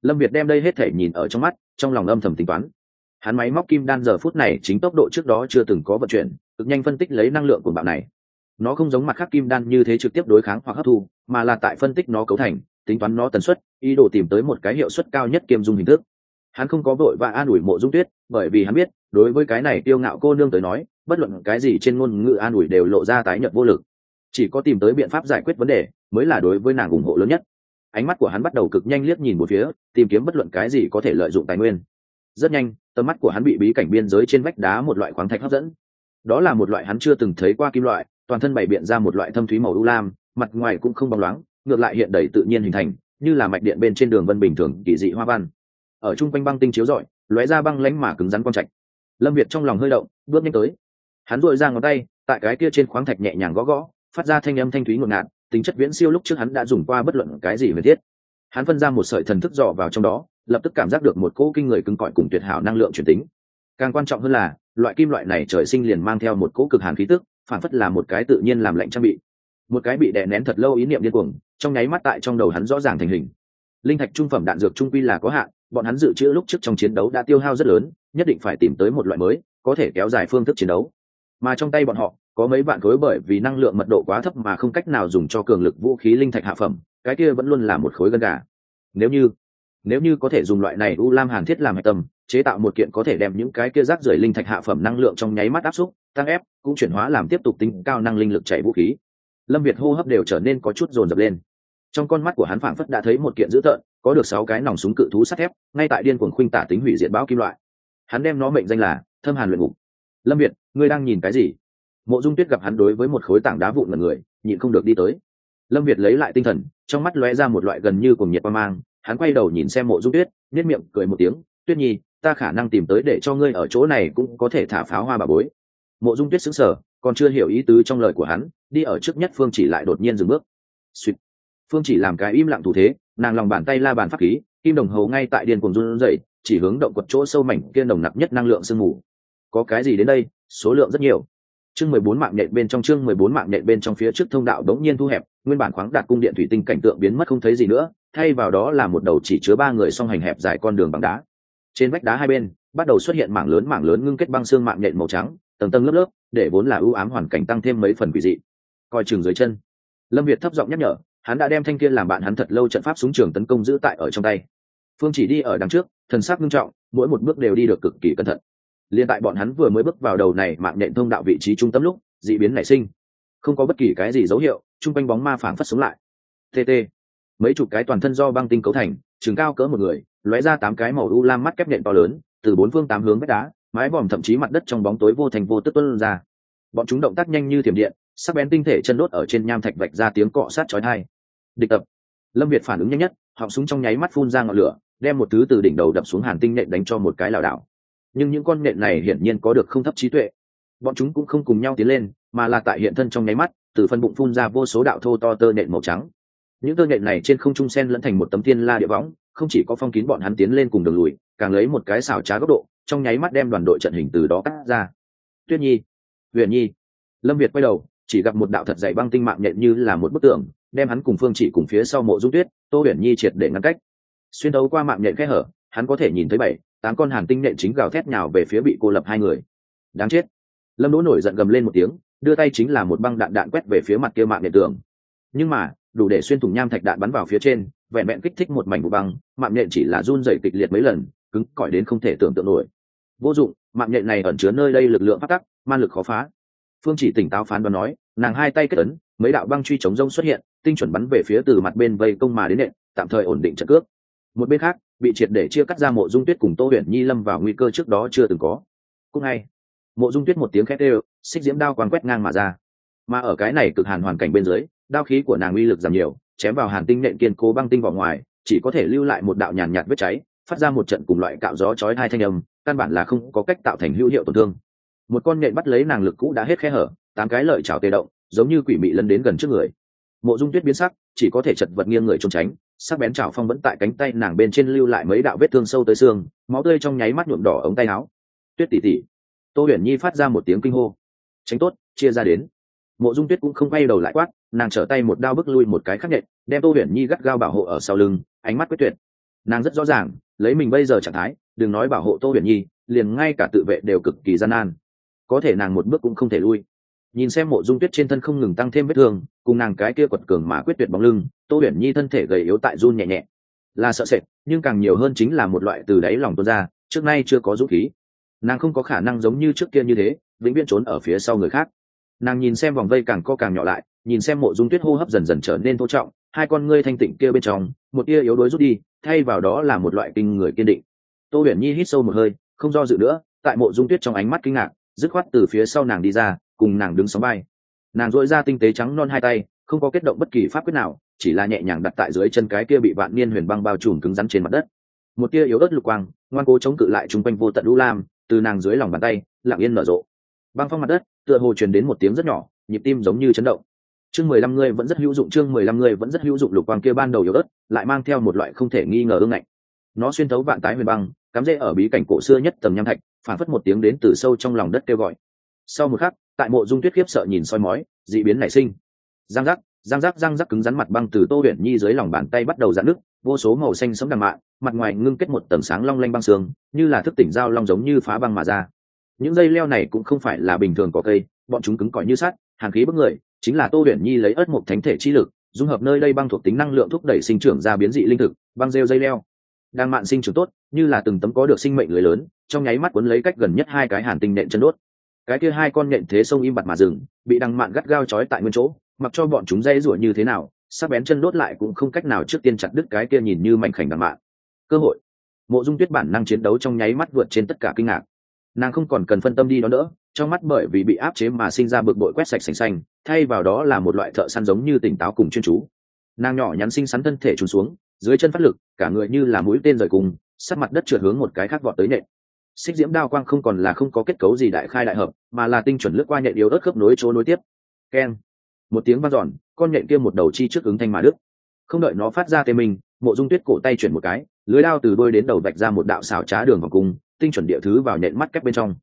lâm việt đem đây hết thể nhìn ở trong mắt, trong lòng âm thầm tính toán. Hắn máy móc kim đan giờ phút này chính tốc độ trước đó chưa từng có vận chuyển, cực nhanh phân tích lấy năng lượng của bạo này. Nó không giống mặt khác kim đan như thế trực tiếp đối kháng hoặc hấp thu, mà là tại phân tích nó cấu thành, tính toán nó tần suất, ý đồ tìm tới một cái hiệu suất cao nhất kiêm dung hình thức. Hắn không có vội và an ủi mộ dung tuyết bởi vì hắn biết, đối với cái này tiêu ngạo cô nương tới nói, bất luận cái gì trên ngôn ngữ an ủi đều lộ ra tái nhợt vô lực. Chỉ có tìm tới biện pháp giải quyết vấn đề, mới là đối với nàng ủng hộ lớn nhất. Ánh mắt của hắn bắt đầu cực nhanh liếc nhìn một phía, tìm kiếm bất luận cái gì có thể lợi dụng tài nguyên. Rất nhanh, tầm mắt của hắn bị bí cảnh biên giới trên vách đá một loại khoáng thạch hấp dẫn. Đó là một loại hắn chưa từng thấy qua kim loại, toàn thân bày biện ra một loại thâm thúy màu u lam, mặt ngoài cũng không bóng loáng, ngược lại hiện đầy tự nhiên hình thành, như là mạch điện bên trên đường vân bình thường kỳ dị hoa văn. Ở chung quanh băng tinh chiếu rọi lóe ra băng lánh mà cứng rắn quang trạch. Lâm việt trong lòng hơi động, bước nhanh tới. Hắn dội ra ngón tay, tại cái kia trên khoáng thạch nhẹ nhàng gõ gõ, phát ra thanh âm thanh thúy ngột ngạt, tính chất viễn siêu lúc trước hắn đã dùng qua bất luận cái gì về thiết. Hắn phân ra một sợi thần thức dò vào trong đó, lập tức cảm giác được một cỗ kinh người cứng cỏi cùng tuyệt hảo năng lượng truyền tính. Càng quan trọng hơn là, loại kim loại này trời sinh liền mang theo một cỗ cực hàn khí tức, phản phất là một cái tự nhiên làm lạnh trang bị. Một cái bị đè nén thật lâu ý niệm điên cuồng, trong nháy mắt tại trong đầu hắn rõ ràng thành hình. Linh thạch trung phẩm đạn dược trung quy là có hạn bọn hắn dự trữ lúc trước trong chiến đấu đã tiêu hao rất lớn, nhất định phải tìm tới một loại mới, có thể kéo dài phương thức chiến đấu. Mà trong tay bọn họ, có mấy bạn khối bởi vì năng lượng mật độ quá thấp mà không cách nào dùng cho cường lực vũ khí linh thạch hạ phẩm, cái kia vẫn luôn là một khối gân gà. Nếu như nếu như có thể dùng loại này u lam hàn thiết làm hạch tâm, chế tạo một kiện có thể đem những cái kia rác rưởi linh thạch hạ phẩm năng lượng trong nháy mắt áp xúc, tăng ép, cũng chuyển hóa làm tiếp tục tính cao năng linh lực chạy vũ khí. Lâm việt hô hấp đều trở nên có chút dồn dập lên. Trong con mắt của hắn phảng phất đã thấy một kiện dữ tợn có được sáu cái nòng súng cự thú sắt thép, ngay tại điên cuồng khuynh tả tính hủy diệt bão kim loại. Hắn đem nó mệnh danh là thâm hàn luyện ngục. Lâm việt, ngươi đang nhìn cái gì? Mộ dung tuyết gặp hắn đối với một khối tảng đá vụn mật người, nhịn không được đi tới. Lâm việt lấy lại tinh thần, trong mắt lóe ra một loại gần như cùng nhiệt qua mang. Hắn quay đầu nhìn xem mộ dung tuyết nết miệng cười một tiếng, tuyết nhi, ta khả năng tìm tới để cho ngươi ở chỗ này cũng có thể thả pháo hoa bà bối. Mộ dung tuyết xứng sở còn chưa hiểu ý tứ trong lời của hắn, đi ở trước nhất phương chỉ lại đột nhiên dừng bước. Suýt. Phương chỉ làm cái im lặng thủ thế nàng lòng bàn tay la bàn pháp khí, kim đồng hồ ngay tại điên cuồng run rẩy, chỉ hướng động quật chỗ sâu mảnh kia nồng nặc nhất năng lượng sương mù. Có cái gì đến đây? Số lượng rất nhiều. Chương mười bốn mạng nhện bên trong chương mười bốn mạng nhện bên trong phía trước thông đạo đống nhiên thu hẹp, nguyên bản khoáng đạt cung điện thủy tinh cảnh tượng biến mất không thấy gì nữa, thay vào đó là một đầu chỉ chứa ba người song hành hẹp dài con đường bằng đá. Trên vách đá hai bên, bắt đầu xuất hiện mảng lớn mảng lớn ngưng kết băng xương mạng nhện màu trắng, tầng tầng lớp lớp, để vốn là ưu ám hoàn cảnh tăng thêm mấy phần quỷ dị. Coi chừng dưới chân. Lâm việt thấp giọng nhắc nhở hắn đã đem thanh kia làm bạn hắn thật lâu trận pháp súng trường tấn công giữ tại ở trong tay. Phương chỉ đi ở đằng trước, thần sắc nghiêm trọng, mỗi một bước đều đi được cực kỳ cẩn thận. Liên tại bọn hắn vừa mới bước vào đầu này mạng nhện thông đạo vị trí trung tâm lúc, d ị biến nảy sinh. Không có bất kỳ cái gì dấu hiệu, chung quanh bóng ma phảng phất sống lại. Tt mấy chục cái toàn thân do băng tinh cấu thành chừng cao cỡ một người, lóe ra tám cái màu u lam mắt kép nhện to lớn, từ bốn phương tám hướng vách đá, mái vòm thậm chí mặt đất trong bóng tối vô thành vô tức tuân ra. Bọn chúng động tác nhanh như thiểm điện, sắc bén tinh thể chân đốt ở trên nham thạch vạch ra tiếng cọ sát chói tai địch tập. Lâm việt phản ứng nhanh nhất, họng súng trong nháy mắt phun ra ngọn lửa, đem một thứ từ đỉnh đầu đập xuống hàn tinh nện đánh cho một cái lảo đảo. Nhưng những con nện này hiển nhiên có được không thấp trí tuệ. Bọn chúng cũng không cùng nhau tiến lên, mà là tại hiện thân trong nháy mắt, từ phân bụng phun ra vô số đạo thô to tơ nện màu trắng. Những tơ nện này trên không trung sen lẫn thành một tấm thiên la địa võng, không chỉ có phong kín bọn hắn tiến lên cùng đường lùi, càng lấy một cái xào trá góc độ, trong nháy mắt đem đoàn đội trận hình từ đó cắt ra. Tuyết nhi, huyền nhi. Lâm việt quay đầu, chỉ gặp một đạo thật dày băng tinh mạng nhện như là một bức tượng đem hắn cùng phương chỉ cùng phía sau mộ dung tuyết, tô huyền nhi triệt để ngăn cách. Xuyên đấu qua mạng nhện khe hở, hắn có thể nhìn thấy bảy, tám con hàn tinh nhện chính gào thét nhào về phía bị cô lập hai người. Đáng chết. Lâm đỗ nổi giận gầm lên một tiếng, đưa tay chính là một băng đạn đạn quét về phía mặt kia mạng nhện tường. Nhưng mà, đủ để xuyên thủng nham thạch đạn bắn vào phía trên, vẹn vẹn kích thích một mảnh vụ băng, mạng nhện chỉ là run rẩy kịch liệt mấy lần, cứng cỏi đến không thể tưởng tượng nổi. Vô dụng, mạng nhện này ẩn chứa nơi đây lực lượng phát tắc man lực khó phá. Phương chỉ tỉnh táo phán đoán nói, nàng hai tay kết ấn mấy đạo băng truy chống rông xuất hiện, tinh chuẩn bắn về phía từ mặt bên vây công mà đến nện, tạm thời ổn định trận cước. Một bên khác, bị triệt để chia cắt ra mộ dung tuyết cùng tô huyền nhi lâm vào nguy cơ trước đó chưa từng có. Cũng ngay, mộ dung tuyết một tiếng khét ê xích diễm đao quán quét ngang mà ra. Mà ở cái này cực hàn hoàn cảnh bên dưới, đao khí của nàng uy lực giảm nhiều, chém vào hàn tinh nện kiên cố băng tinh vào ngoài, chỉ có thể lưu lại một đạo nhàn nhạt vết cháy, phát ra một trận cùng loại cạo gió chói hai thanh âm, căn bản là không có cách tạo thành hữu hiệu tổn thương. Một con nhện bắt lấy nàng lực cũ đã hết khe hở, tám cái lợi chảo tê động giống như quỷ mị lân đến gần trước người. Mộ dung tuyết biến sắc, chỉ có thể chật vật nghiêng người trốn tránh, sắc bén chảo phong vẫn tại cánh tay nàng bên trên lưu lại mấy đạo vết thương sâu tới xương, máu tươi trong nháy mắt nhuộm đỏ ống tay áo. Tuyết tỉ tỉ tô huyền nhi phát ra một tiếng kinh hô. Tránh tốt, chia ra đến. Mộ dung tuyết cũng không quay đầu lại quát, nàng trở tay một đao bước lui một cái khắc nhện đem tô huyền nhi gắt gao bảo hộ ở sau lưng, ánh mắt quyết tuyệt. Nàng rất rõ ràng, lấy mình bây giờ trạng thái, đừng nói bảo hộ tô huyền nhi, liền ngay cả tự vệ đều cực kỳ gian nan. Có thể nàng một bước cũng không thể lui nhìn xem mộ dung tuyết trên thân không ngừng tăng thêm vết thương, cùng nàng cái kia quật cường mà quyết tuyệt bóng lưng, tô huyền nhi thân thể gầy yếu tại run nhẹ nhẹ. Là sợ sệt, nhưng càng nhiều hơn chính là một loại từ đáy lòng tuôn ra, trước nay chưa có dũng khí. Nàng không có khả năng giống như trước kia như thế, vĩnh viễn trốn ở phía sau người khác. Nàng nhìn xem vòng vây càng co càng nhỏ lại, nhìn xem mộ dung tuyết hô hấp dần dần trở nên thô trọng, hai con ngươi thanh tịnh kia bên trong, một tia yếu đuối rút đi, thay vào đó là một loại kinh người kiên định. Tô huyền nhi hít sâu một hơi, không do dự nữa, tại mộ dung tuyết trong ánh mắt kinh ngạc dứt khoát từ phía sau nàng đi ra, cùng nàng đứng sóng bay nàng dội ra tinh tế trắng non hai tay, không có kết động bất kỳ pháp quyết nào, chỉ là nhẹ nhàng đặt tại dưới chân cái kia bị vạn niên huyền băng bao trùm cứng rắn trên mặt đất. Một tia yếu ớt lục quang, ngoan cố chống cự lại chung quanh vô tận lũ lam, từ nàng dưới lòng bàn tay, lặng yên nở rộ. Băng phong mặt đất, tựa hồ truyền đến một tiếng rất nhỏ, nhịp tim giống như chấn động. Chương mười lăm ngươi vẫn rất hữu dụng, chương mười lăm ngươi vẫn rất hữu dụng lục quang kia ban đầu yếu ớt, lại mang theo một loại không thể nghi ngờ ương ngạnh. Nó xuyên thấu vạn tái huyền băng, cắm rễ ở bí cảnh cổ xưa nhất tầng nham thạch phản phất một tiếng đến từ sâu trong lòng đất kêu gọi. Sau một khắc, tại mộ dung tuyết khiếp sợ nhìn soi mói, dị biến nảy sinh. Giang giác giang giác giang giác cứng rắn mặt băng từ tô huyện nhi dưới lòng bàn tay bắt đầu dạn nước vô số màu xanh sống đằng mạ mặt ngoài ngưng kết một tầng sáng long lanh băng sương, như là thức tỉnh dao long giống như phá băng mà ra. Những dây leo này cũng không phải là bình thường có cây, bọn chúng cứng cỏi như sắt hàng khí bức người, chính là tô huyện nhi lấy ớt một thánh thể chi lực, dung hợp nơi đây băng thuộc tính năng lượng thúc đẩy sinh trưởng ra biến dị linh thực, băng rêu dây leo đang mạn sinh trưởng tốt, như là từng tấm có được sinh mệnh lưới lớn, trong nháy mắt cuốn lấy cách gần nhất hai cái hàn tinh nện chân đốt. Cái kia hai con nện thế sông im bặt mà dừng, bị đằng mạn gắt gao trói tại nguyên chỗ, mặc cho bọn chúng dây rủa như thế nào, sắc bén chân đốt lại cũng không cách nào trước tiên chặt đứt cái kia nhìn như mạnh khảnh đằng mạn. Cơ hội. Mộ dung tuyết bản năng chiến đấu trong nháy mắt vượt trên tất cả kinh ngạc. Nàng không còn cần phân tâm đi đó nữa, trong mắt bởi vì bị áp chế mà sinh ra bực bội quét sạch sành xanh, thay vào đó là một loại thợ săn giống như tỉnh táo cùng chuyên chú. Nàng nhỏ nhắn xinh xắn thân thể trùn xuống dưới chân phát lực, cả người như là mũi tên rời cùng sát mặt đất trượt hướng một cái khác vọt tới nện xích diễm đao quang không còn là không có kết cấu gì đại khai đại hợp, mà là tinh chuẩn lướt qua nhện yếu ớt khớp nối chỗ nối tiếp. Keng một tiếng vang dọn, con nhện kia một đầu chi trước ứng thanh mà đức không đợi nó phát ra tê mình, mộ dung tuyết cổ tay chuyển một cái, lưới đao từ đôi đến đầu vạch ra một đạo xào trá đường vào cung, tinh chuẩn địa thứ vào nhện mắt kép bên trong.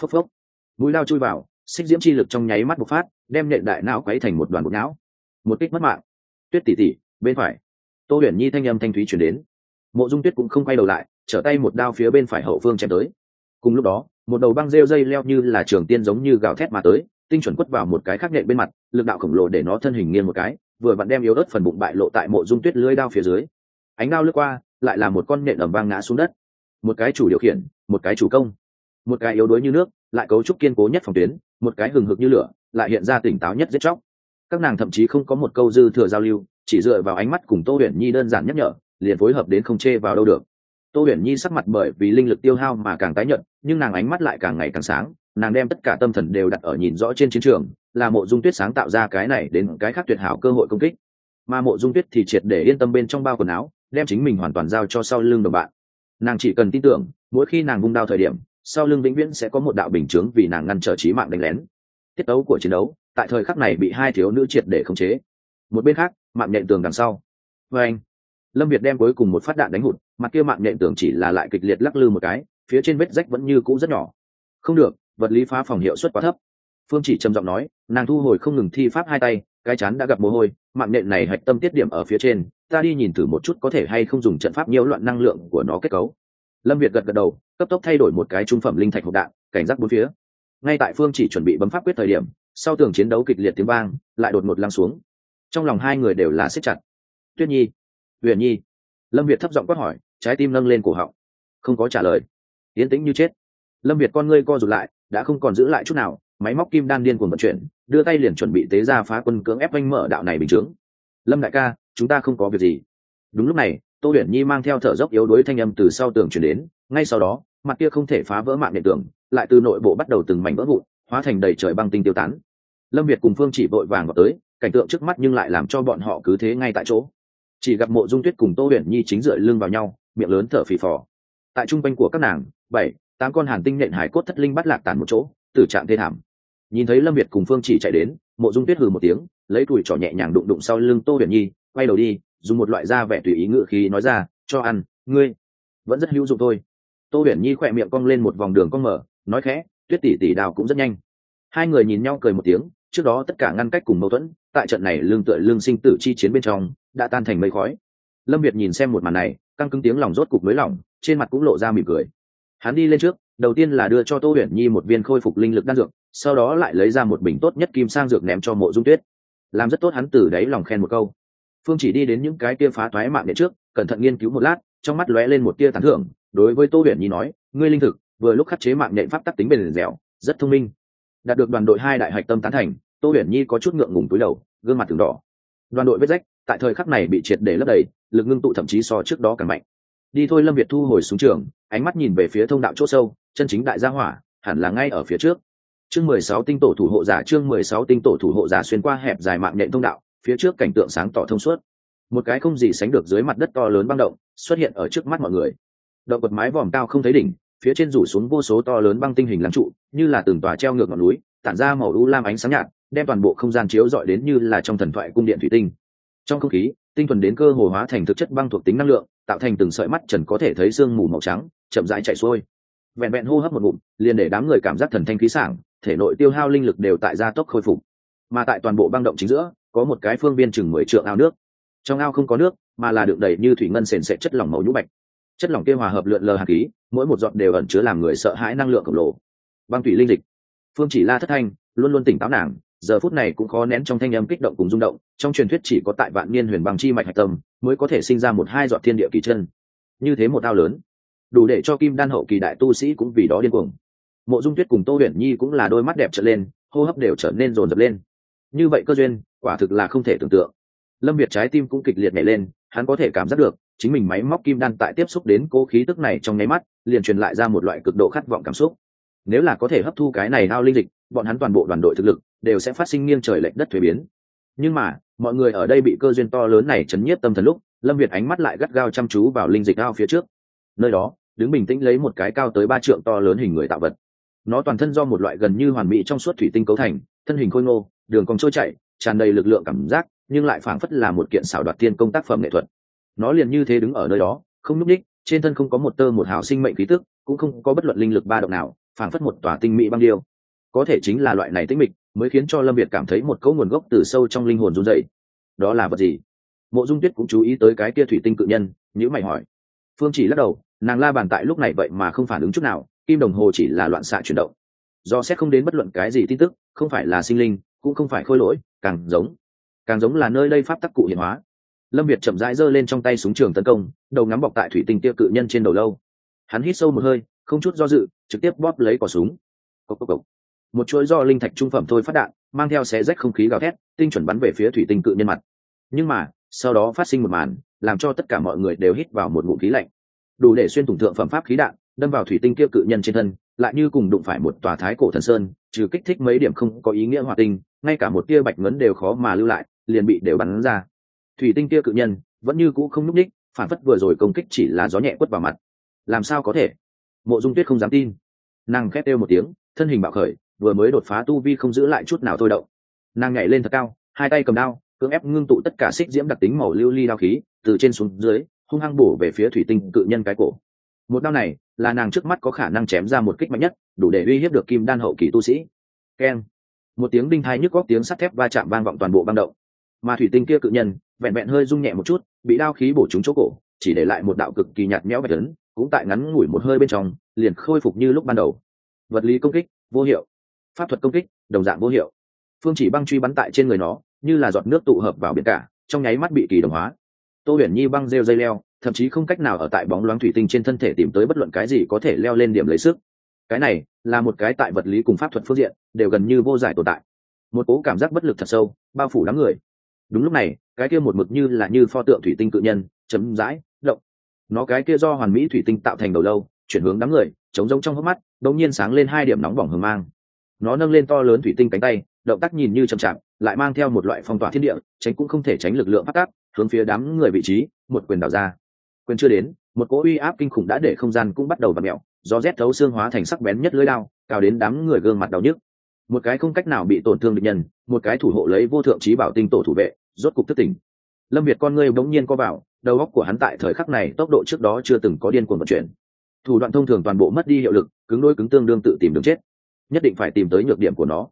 Phốc phốc. Mũi đao chui vào, xích diễm chi lực trong nháy mắt bộc phát, đem nhện đại não quấy thành một đoàn bột não. Một kích mất mạng. Tuyết tỉ tỉ, bên phải tô huyền nhi thanh âm thanh thúy chuyển đến. Mộ dung tuyết cũng không quay đầu lại, trở tay một đao phía bên phải hậu phương chém tới. Cùng lúc đó, một đầu băng rêu dây leo như là trường tiên giống như gào thét mà tới, tinh chuẩn quất vào một cái khắc nhện bên mặt, lực đạo khổng lồ để nó thân hình nghiêng một cái, vừa vặn đem yếu ớt phần bụng bại lộ tại mộ dung tuyết lưới đao phía dưới. Ánh đao lướt qua, lại là một con nện ẩm vang ngã xuống đất. Một cái chủ điều khiển, một cái chủ công. Một cái yếu đuối như nước, lại cấu trúc kiên cố nhất phòng tuyến, một cái hừng hực như lửa, lại hiện ra tỉnh táo nhất giết chóc. Các nàng thậm chí không có một câu dư thừa giao lưu chỉ dựa vào ánh mắt cùng tô huyền nhi đơn giản nhắc nhở, liền phối hợp đến không chê vào đâu được. Tô huyền nhi sắc mặt bởi vì linh lực tiêu hao mà càng tái nhợt, nhưng nàng ánh mắt lại càng ngày càng sáng, nàng đem tất cả tâm thần đều đặt ở nhìn rõ trên chiến trường, là mộ dung tuyết sáng tạo ra cái này đến cái khác tuyệt hảo cơ hội công kích. Mà mộ dung tuyết thì triệt để yên tâm bên trong bao quần áo, đem chính mình hoàn toàn giao cho sau lưng đồng bạn. Nàng chỉ cần tin tưởng, mỗi khi nàng vung đao thời điểm, sau lưng vĩnh viễn sẽ có một đạo bình chướng vì nàng ngăn trở trí mạng đánh lén. Tiết tấu của chiến đấu, tại thời khắc này bị hai thiếu nữ triệt để khống chế một bên khác, mạng nhện tường đằng sau. Vê anh, lâm việt đem cuối cùng một phát đạn đánh hụt, mặt kia mạng nhện tường chỉ là lại kịch liệt lắc lư một cái, phía trên vết rách vẫn như cũ rất nhỏ. Không được, vật lý phá phòng hiệu suất quá thấp. Phương chỉ trầm giọng nói, nàng thu hồi không ngừng thi pháp hai tay, cái chán đã gặp mồ hôi, mạng nhện này hạch tâm tiết điểm ở phía trên, ta đi nhìn thử một chút có thể hay không dùng trận pháp nhiễu loạn năng lượng của nó kết cấu. Lâm việt gật gật đầu, cấp tốc thay đổi một cái trung phẩm linh thạch hộp đạn, cảnh giác bốn phía. Ngay tại phương chỉ chuẩn bị bấm pháp quyết thời điểm, sau tường chiến đấu kịch liệt tiếng vang, lại đột ngột lăng xuống trong lòng hai người đều là siết chặt. Tuyết nhi huyền nhi. Lâm việt thấp giọng quát hỏi, trái tim nâng lên cổ họng. Không có trả lời. Yến tĩnh như chết. Lâm việt con ngươi co rụt lại, đã không còn giữ lại chút nào, máy móc kim đan điên cuồng vận chuyển, đưa tay liền chuẩn bị tế ra phá quân cưỡng ép anh mở đạo này bình chướng. Lâm đại ca, chúng ta không có việc gì. Đúng lúc này, tô huyền nhi mang theo thở dốc yếu đuối thanh âm từ sau tường chuyển đến, ngay sau đó, mặt kia không thể phá vỡ mạng nền tường, lại từ nội bộ bắt đầu từng mảnh vỡ vụn, hóa thành đầy trời băng tinh tiêu tán. Lâm việt cùng phương chỉ vội vàng vào tới cảnh tượng trước mắt nhưng lại làm cho bọn họ cứ thế ngay tại chỗ. Chỉ gặp mộ dung tuyết cùng tô huyền nhi chính dựa lưng vào nhau, miệng lớn thở phì phò. Tại trung quanh của các nàng, bảy, tám con hàn tinh nhện hải cốt thất linh bắt lạc tàn một chỗ, tử trạng thê thảm. Nhìn thấy lâm việt cùng phương chỉ chạy đến, mộ dung tuyết hừ một tiếng, lấy tuổi trỏ nhẹ nhàng đụng đụng sau lưng tô huyền nhi, quay đầu đi, dùng một loại da vẻ tùy ý ngự khí nói ra, cho ăn, ngươi vẫn rất hữu dụng thôi. Tô huyền nhi khỏe miệng cong lên một vòng đường cong mở, nói khẽ, tuyết tỷ tỷ đào cũng rất nhanh. Hai người nhìn nhau cười một tiếng trước đó tất cả ngăn cách cùng mâu thuẫn, tại trận này lương tựa lương sinh tử chi chiến bên trong, đã tan thành mây khói. Lâm việt nhìn xem một màn này, căng cứng tiếng lòng rốt cục mới lỏng, trên mặt cũng lộ ra mỉm cười. Hắn đi lên trước, đầu tiên là đưa cho tô huyền nhi một viên khôi phục linh lực đan dược, sau đó lại lấy ra một bình tốt nhất kim sang dược ném cho mộ dung tuyết. Làm rất tốt hắn từ đáy lòng khen một câu. Phương chỉ đi đến những cái kia phá toái mạng điện trước, cẩn thận nghiên cứu một lát, trong mắt lóe lên một tia tán thưởng, đối với tô huyền nhi nói, ngươi linh thực, vừa lúc khắc chế mạng nhện pháp tắc tính bền dẻo, rất thông minh đạt được đoàn đội hai đại hạch tâm tán thành, tô huyền nhi có chút ngượng ngùng túi đầu, gương mặt từng đỏ. Đoàn đội vết rách, tại thời khắc này bị triệt để lấp đầy, lực ngưng tụ thậm chí so trước đó càng mạnh. Đi thôi lâm việt thu hồi xuống trường, ánh mắt nhìn về phía thông đạo c h ỗ sâu, chân chính đại gia hỏa, hẳn là ngay ở phía trước. Chương mười sáu tinh tổ thủ hộ giả, chương mười sáu tinh tổ thủ hộ giả xuyên qua hẹp dài mạng nhện thông đạo, phía trước cảnh tượng sáng tỏ thông suốt. Một cái không gì sánh được dưới mặt đất to lớn băng động, xuất hiện ở trước mắt mọi người. Động vật mái vòm cao không thấy đỉnh phía trên rủ xuống vô số to lớn băng tinh hình lăng trụ, như là từng tòa treo ngược ngọn núi, tản ra màu u lam ánh sáng nhạt, đem toàn bộ không gian chiếu rọi đến như là trong thần thoại cung điện thủy tinh. Trong không khí, tinh thuần đến cơ hồ hóa thành thực chất băng thuộc tính năng lượng, tạo thành từng sợi mắt trần có thể thấy sương mù màu trắng, chậm rãi chạy xuôi. Vẹn vẹn hô hấp một ngụm, liền để đám người cảm giác thần thanh khí sảng, thể nội tiêu hao linh lực đều tại gia tốc khôi phục. Mà tại toàn bộ băng động chính giữa, có một cái phương viên chừng mười trượng ao nước. Trong ao không có nước, mà là được đầy như thủy ngân sền sệt chất lỏng màu nhũ bạch. Chất lỏng kia hòa hợp lượn lờ hạt khí mỗi một giọt đều ẩn chứa làm người sợ hãi năng lượng khổng lồ. Băng thủy linh dịch. Phương chỉ la thất thanh, luôn luôn tỉnh táo nàng, giờ phút này cũng khó nén trong thanh âm kích động cùng rung động, trong truyền thuyết chỉ có tại vạn niên huyền bằng chi mạch hạch tâm, mới có thể sinh ra một hai giọt thiên địa kỳ chân. Như thế một ao lớn, đủ để cho kim đan hậu kỳ đại tu sĩ cũng vì đó điên cuồng. Mộ dung tuyết cùng tô huyền nhi cũng là đôi mắt đẹp trở lên, hô hấp đều trở nên rồn rập lên. Như vậy cơ duyên, quả thực là không thể tưởng tượng. Lâm việt trái tim cũng kịch liệt nhảy lên hắn có thể cảm giác được, chính mình máy móc kim đan tại tiếp xúc đến cố khí tức này trong nháy mắt, liền truyền lại ra một loại cực độ khát vọng cảm xúc. Nếu là có thể hấp thu cái này ao linh dịch, bọn hắn toàn bộ đoàn đội thực lực đều sẽ phát sinh nghiêng trời lệch đất thuế biến. Nhưng mà, mọi người ở đây bị cơ duyên to lớn này chấn nhiếp tâm thần lúc, lâm việt ánh mắt lại gắt gao chăm chú vào linh dịch ao phía trước. Nơi đó, đứng bình tĩnh lấy một cái cao tới ba trượng to lớn hình người tạo vật. Nó toàn thân do một loại gần như hoàn mỹ trong suốt thủy tinh cấu thành, thân hình khôi ngô, đường cong trôi chảy, tràn đầy lực lượng cảm giác nhưng lại phảng phất là một kiện xảo đoạt tiên công tác phẩm nghệ thuật. Nó liền như thế đứng ở nơi đó, không núp đích trên thân không có một tơ một hào sinh mệnh khí tức, cũng không có bất luận linh lực ba động nào, phảng phất một tòa tinh mỹ băng điêu. Có thể chính là loại này tinh mịch, mới khiến cho lâm việt cảm thấy một cấu nguồn gốc từ sâu trong linh hồn run dậy đó là vật gì? Mộ dung tuyết cũng chú ý tới cái kia thủy tinh cự nhân nhữ mày hỏi. Phương chỉ lắc đầu, nàng la bàn tại lúc này vậy mà không phản ứng chút nào, kim đồng hồ chỉ là loạn xạ chuyển động. Do xét không đến bất luận cái gì tin tức, không phải là sinh linh, cũng không phải khôi lỗi, càng giống càng giống là nơi đây pháp tắc cụ hiện hóa. Lâm việt chậm rãi giơ lên trong tay súng trường tấn công, đầu ngắm bọc tại thủy tinh tiêu cự nhân trên đầu lâu. Hắn hít sâu một hơi, không chút do dự, trực tiếp bóp lấy cỏ súng. Cốc cốc cốc. một chuỗi do linh thạch trung phẩm thôi phát đạn, mang theo xé rách không khí gào thét, tinh chuẩn bắn về phía thủy tinh cự nhân mặt. Nhưng mà, sau đó phát sinh một màn, làm cho tất cả mọi người đều hít vào một ngụm khí lạnh. Đủ để xuyên thủng thượng phẩm pháp khí đạn, đâm vào thủy tinh kia cự nhân trên thân, lại như cùng đụng phải một tòa thái cổ thần sơn, trừ kích thích mấy điểm không có ý nghĩa hòa tinh, ngay cả một tia bạch ngấn đều khó mà lưu lại liền bị đều bắn ra. Thủy tinh kia cự nhân vẫn như cũ không nhúc ních phản phất vừa rồi công kích chỉ là gió nhẹ quất vào mặt. Làm sao có thể? Mộ dung tuyết không dám tin. Nàng khét kêu một tiếng, thân hình bạo khởi, vừa mới đột phá tu vi không giữ lại chút nào thôi động. Nàng nhảy lên thật cao, hai tay cầm đao, cưỡng ép ngưng tụ tất cả xích diễm đặc tính màu lưu ly đao khí, từ trên xuống dưới, hung hăng bổ về phía thủy tinh cự nhân cái cổ. Một đao này là nàng trước mắt có khả năng chém ra một kích mạnh nhất, đủ để uy hiếp được kim đan hậu kỳ tu sĩ. Keng. Một tiếng đinh thai nhức góc tiếng sắt thép va chạm vang vọng toàn bộ băng động mà thủy tinh kia cự nhân, vẹn vẹn hơi rung nhẹ một chút, bị đao khí bổ trúng chỗ cổ, chỉ để lại một đạo cực kỳ nhạt nhẽo bạch lớn cũng tại ngắn ngủi một hơi bên trong, liền khôi phục như lúc ban đầu. Vật lý công kích, vô hiệu. Pháp thuật công kích, đồng dạng vô hiệu. Phương chỉ băng truy bắn tại trên người nó, như là giọt nước tụ hợp vào biển cả, trong nháy mắt bị kỳ đồng hóa. Tô huyền nhi băng rêu dây leo, thậm chí không cách nào ở tại bóng loáng thủy tinh trên thân thể tìm tới bất luận cái gì có thể leo lên điểm lấy sức. Cái này, là một cái tại vật lý cùng pháp thuật phương diện, đều gần như vô giải tồn tại. Một cố cảm giác bất lực thật sâu, bao phủ đám người đúng lúc này, cái kia một mực như là như pho tượng thủy tinh cự nhân, chấm dãi, động. Nó cái kia do hoàn mỹ thủy tinh tạo thành đầu lâu, chuyển hướng đám người chống rông trong hốc mắt, đột nhiên sáng lên hai điểm nóng bỏng hừng mang. Nó nâng lên to lớn thủy tinh cánh tay, động tác nhìn như chậm chạp, lại mang theo một loại phong tỏa thiên địa, tránh cũng không thể tránh lực lượng phát tác, hướng phía đám người vị trí, một quyền đảo ra. Quyền chưa đến, một cỗ uy áp kinh khủng đã để không gian cũng bắt đầu v ặ mẹo do rét thấu xương hóa thành sắc bén nhất lưới lao cao đến đám người gương mặt đau nhức. Một cái không cách nào bị tổn thương địch nhân, một cái thủ hộ lấy vô thượng trí bảo tinh tổ thủ vệ rốt cục thức tỉnh. Lâm việt con ngươi bỗng nhiên co vào, đầu óc của hắn tại thời khắc này tốc độ trước đó chưa từng có điên cuồng vận chuyển. Thủ đoạn thông thường toàn bộ mất đi hiệu lực, cứng đôi cứng tương đương tự tìm đường chết. Nhất định phải tìm tới nhược điểm của nó.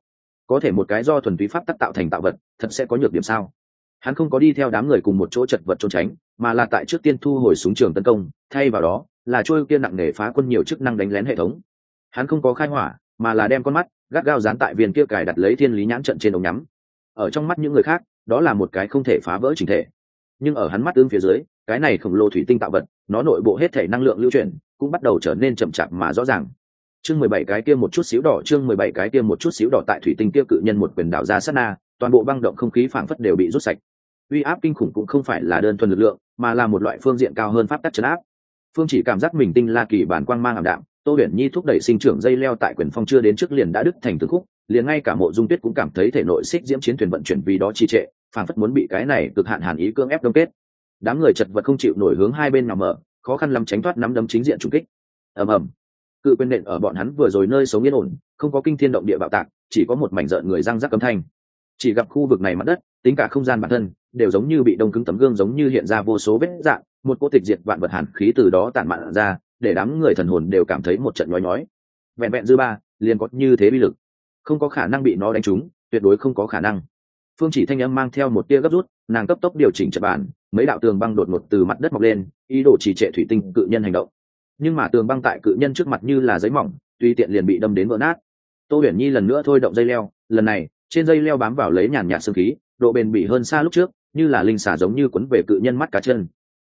Có thể một cái do thuần túy pháp tắc tạo thành tạo vật, thật sẽ có nhược điểm sao? Hắn không có đi theo đám người cùng một chỗ chật vật trốn tránh, mà là tại trước tiên thu hồi súng trường tấn công, thay vào đó là trôi kia nặng nề phá quân nhiều chức năng đánh lén hệ thống. Hắn không có khai hỏa, mà là đem con mắt gắt gao dán tại viên kia cài đặt lấy thiên lý nhãn trận trên ống nhắm. Ở trong mắt những người khác đó là một cái không thể phá vỡ trình thể. Nhưng ở hắn mắt tương phía dưới, cái này khổng lồ thủy tinh tạo vật, nó nội bộ hết thể năng lượng lưu chuyển, cũng bắt đầu trở nên chậm chạp mà rõ ràng. Chương mười bảy cái kia một chút xíu đỏ, chương mười bảy cái kia một chút xíu đỏ tại thủy tinh kia cự nhân một quyền đảo ra sát na, toàn bộ băng động không khí phảng phất đều bị rút sạch. Uy áp kinh khủng cũng không phải là đơn thuần lực lượng, mà là một loại phương diện cao hơn pháp tắc chấn áp. Phương chỉ cảm giác mình tinh la kỳ bản quang mang ảm đạm, tô huyền nhi thúc đẩy sinh trưởng dây leo tại quyền phong chưa đến trước liền đã đứt thành từng khúc, liền ngay cả mộ dung tuyết cũng cảm thấy thể nội xích diễm chiến thuyền vận chuyển vì đó trì trệ phản phất muốn bị cái này cực hạn hàn ý cương ép đông kết. Đám người chật vật không chịu nổi hướng hai bên nào mở, khó khăn lắm tránh thoát nắm đấm chính diện trung kích. Ầm ầm. Cự quyền nện ở bọn hắn vừa rồi nơi sống yên ổn, không có kinh thiên động địa bạo tạc, chỉ có một mảnh rợn người răng rắc cấm thanh. Chỉ gặp khu vực này mặt đất, tính cả không gian bản thân, đều giống như bị đông cứng tấm gương giống như hiện ra vô số vết dạng, một cô tịch diệt vạn vật hàn khí từ đó tản mạn ra, để đám người thần hồn đều cảm thấy một trận nhói nhói. Vẹn vẹn dư ba, liền có như thế bi lực. Không có khả năng bị nó đánh trúng, tuyệt đối không có khả năng phương chỉ thanh âm mang theo một tia gấp rút, nàng cấp tốc điều chỉnh trật bản mấy đạo tường băng đột ngột từ mặt đất mọc lên, ý đồ chỉ trệ thủy tinh cự nhân hành động. Nhưng mà tường băng tại cự nhân trước mặt như là giấy mỏng, tuy tiện liền bị đâm đến vỡ nát. Tô huyền nhi lần nữa thôi động dây leo, lần này, trên dây leo bám vào lấy nhàn nhạt sương khí, độ bền bỉ hơn xa lúc trước, như là linh xả giống như quấn về cự nhân mắt cá chân.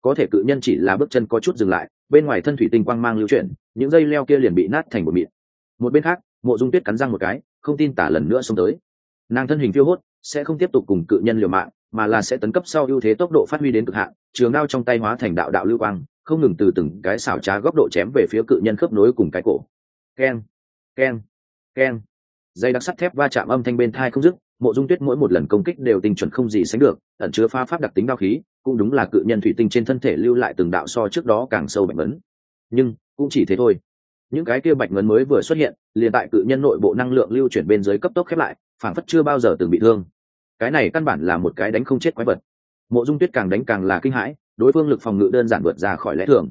Có thể cự nhân chỉ là bước chân có chút dừng lại, bên ngoài thân thủy tinh quang mang lưu chuyển, những dây leo kia liền bị nát thành một mịn. Một bên khác, mộ dung tuyết cắn răng một cái, không tin tả lần nữa xông tới. Nàng thân hình phiêu hốt sẽ không tiếp tục cùng cự nhân liều mạng, mà là sẽ tấn cấp sau ưu thế tốc độ phát huy đến cực hạn, trường đao trong tay hóa thành đạo đạo lưu quang, không ngừng từ từng cái xảo trá góc độ chém về phía cự nhân khớp nối cùng cái cổ. Keng keng keng. Dây đặc sắt thép va chạm âm thanh bên thai không dứt, mộ dung tuyết mỗi một lần công kích đều tinh chuẩn không gì sánh được, ẩn chứa pha pháp đặc tính đao khí, cũng đúng là cự nhân thủy tinh trên thân thể lưu lại từng đạo so trước đó càng sâu bạch vấn nhưng, cũng chỉ thế thôi. Những cái kia bạch ngấn mới vừa xuất hiện, liền tại cự nhân nội bộ năng lượng lưu chuyển bên dưới cấp tốc khép lại phản phất chưa bao giờ từng bị thương. Cái này căn bản là một cái đánh không chết quái vật. Mộ dung tuyết càng đánh càng là kinh hãi đối phương lực phòng ngự đơn giản vượt ra khỏi lẽ thường.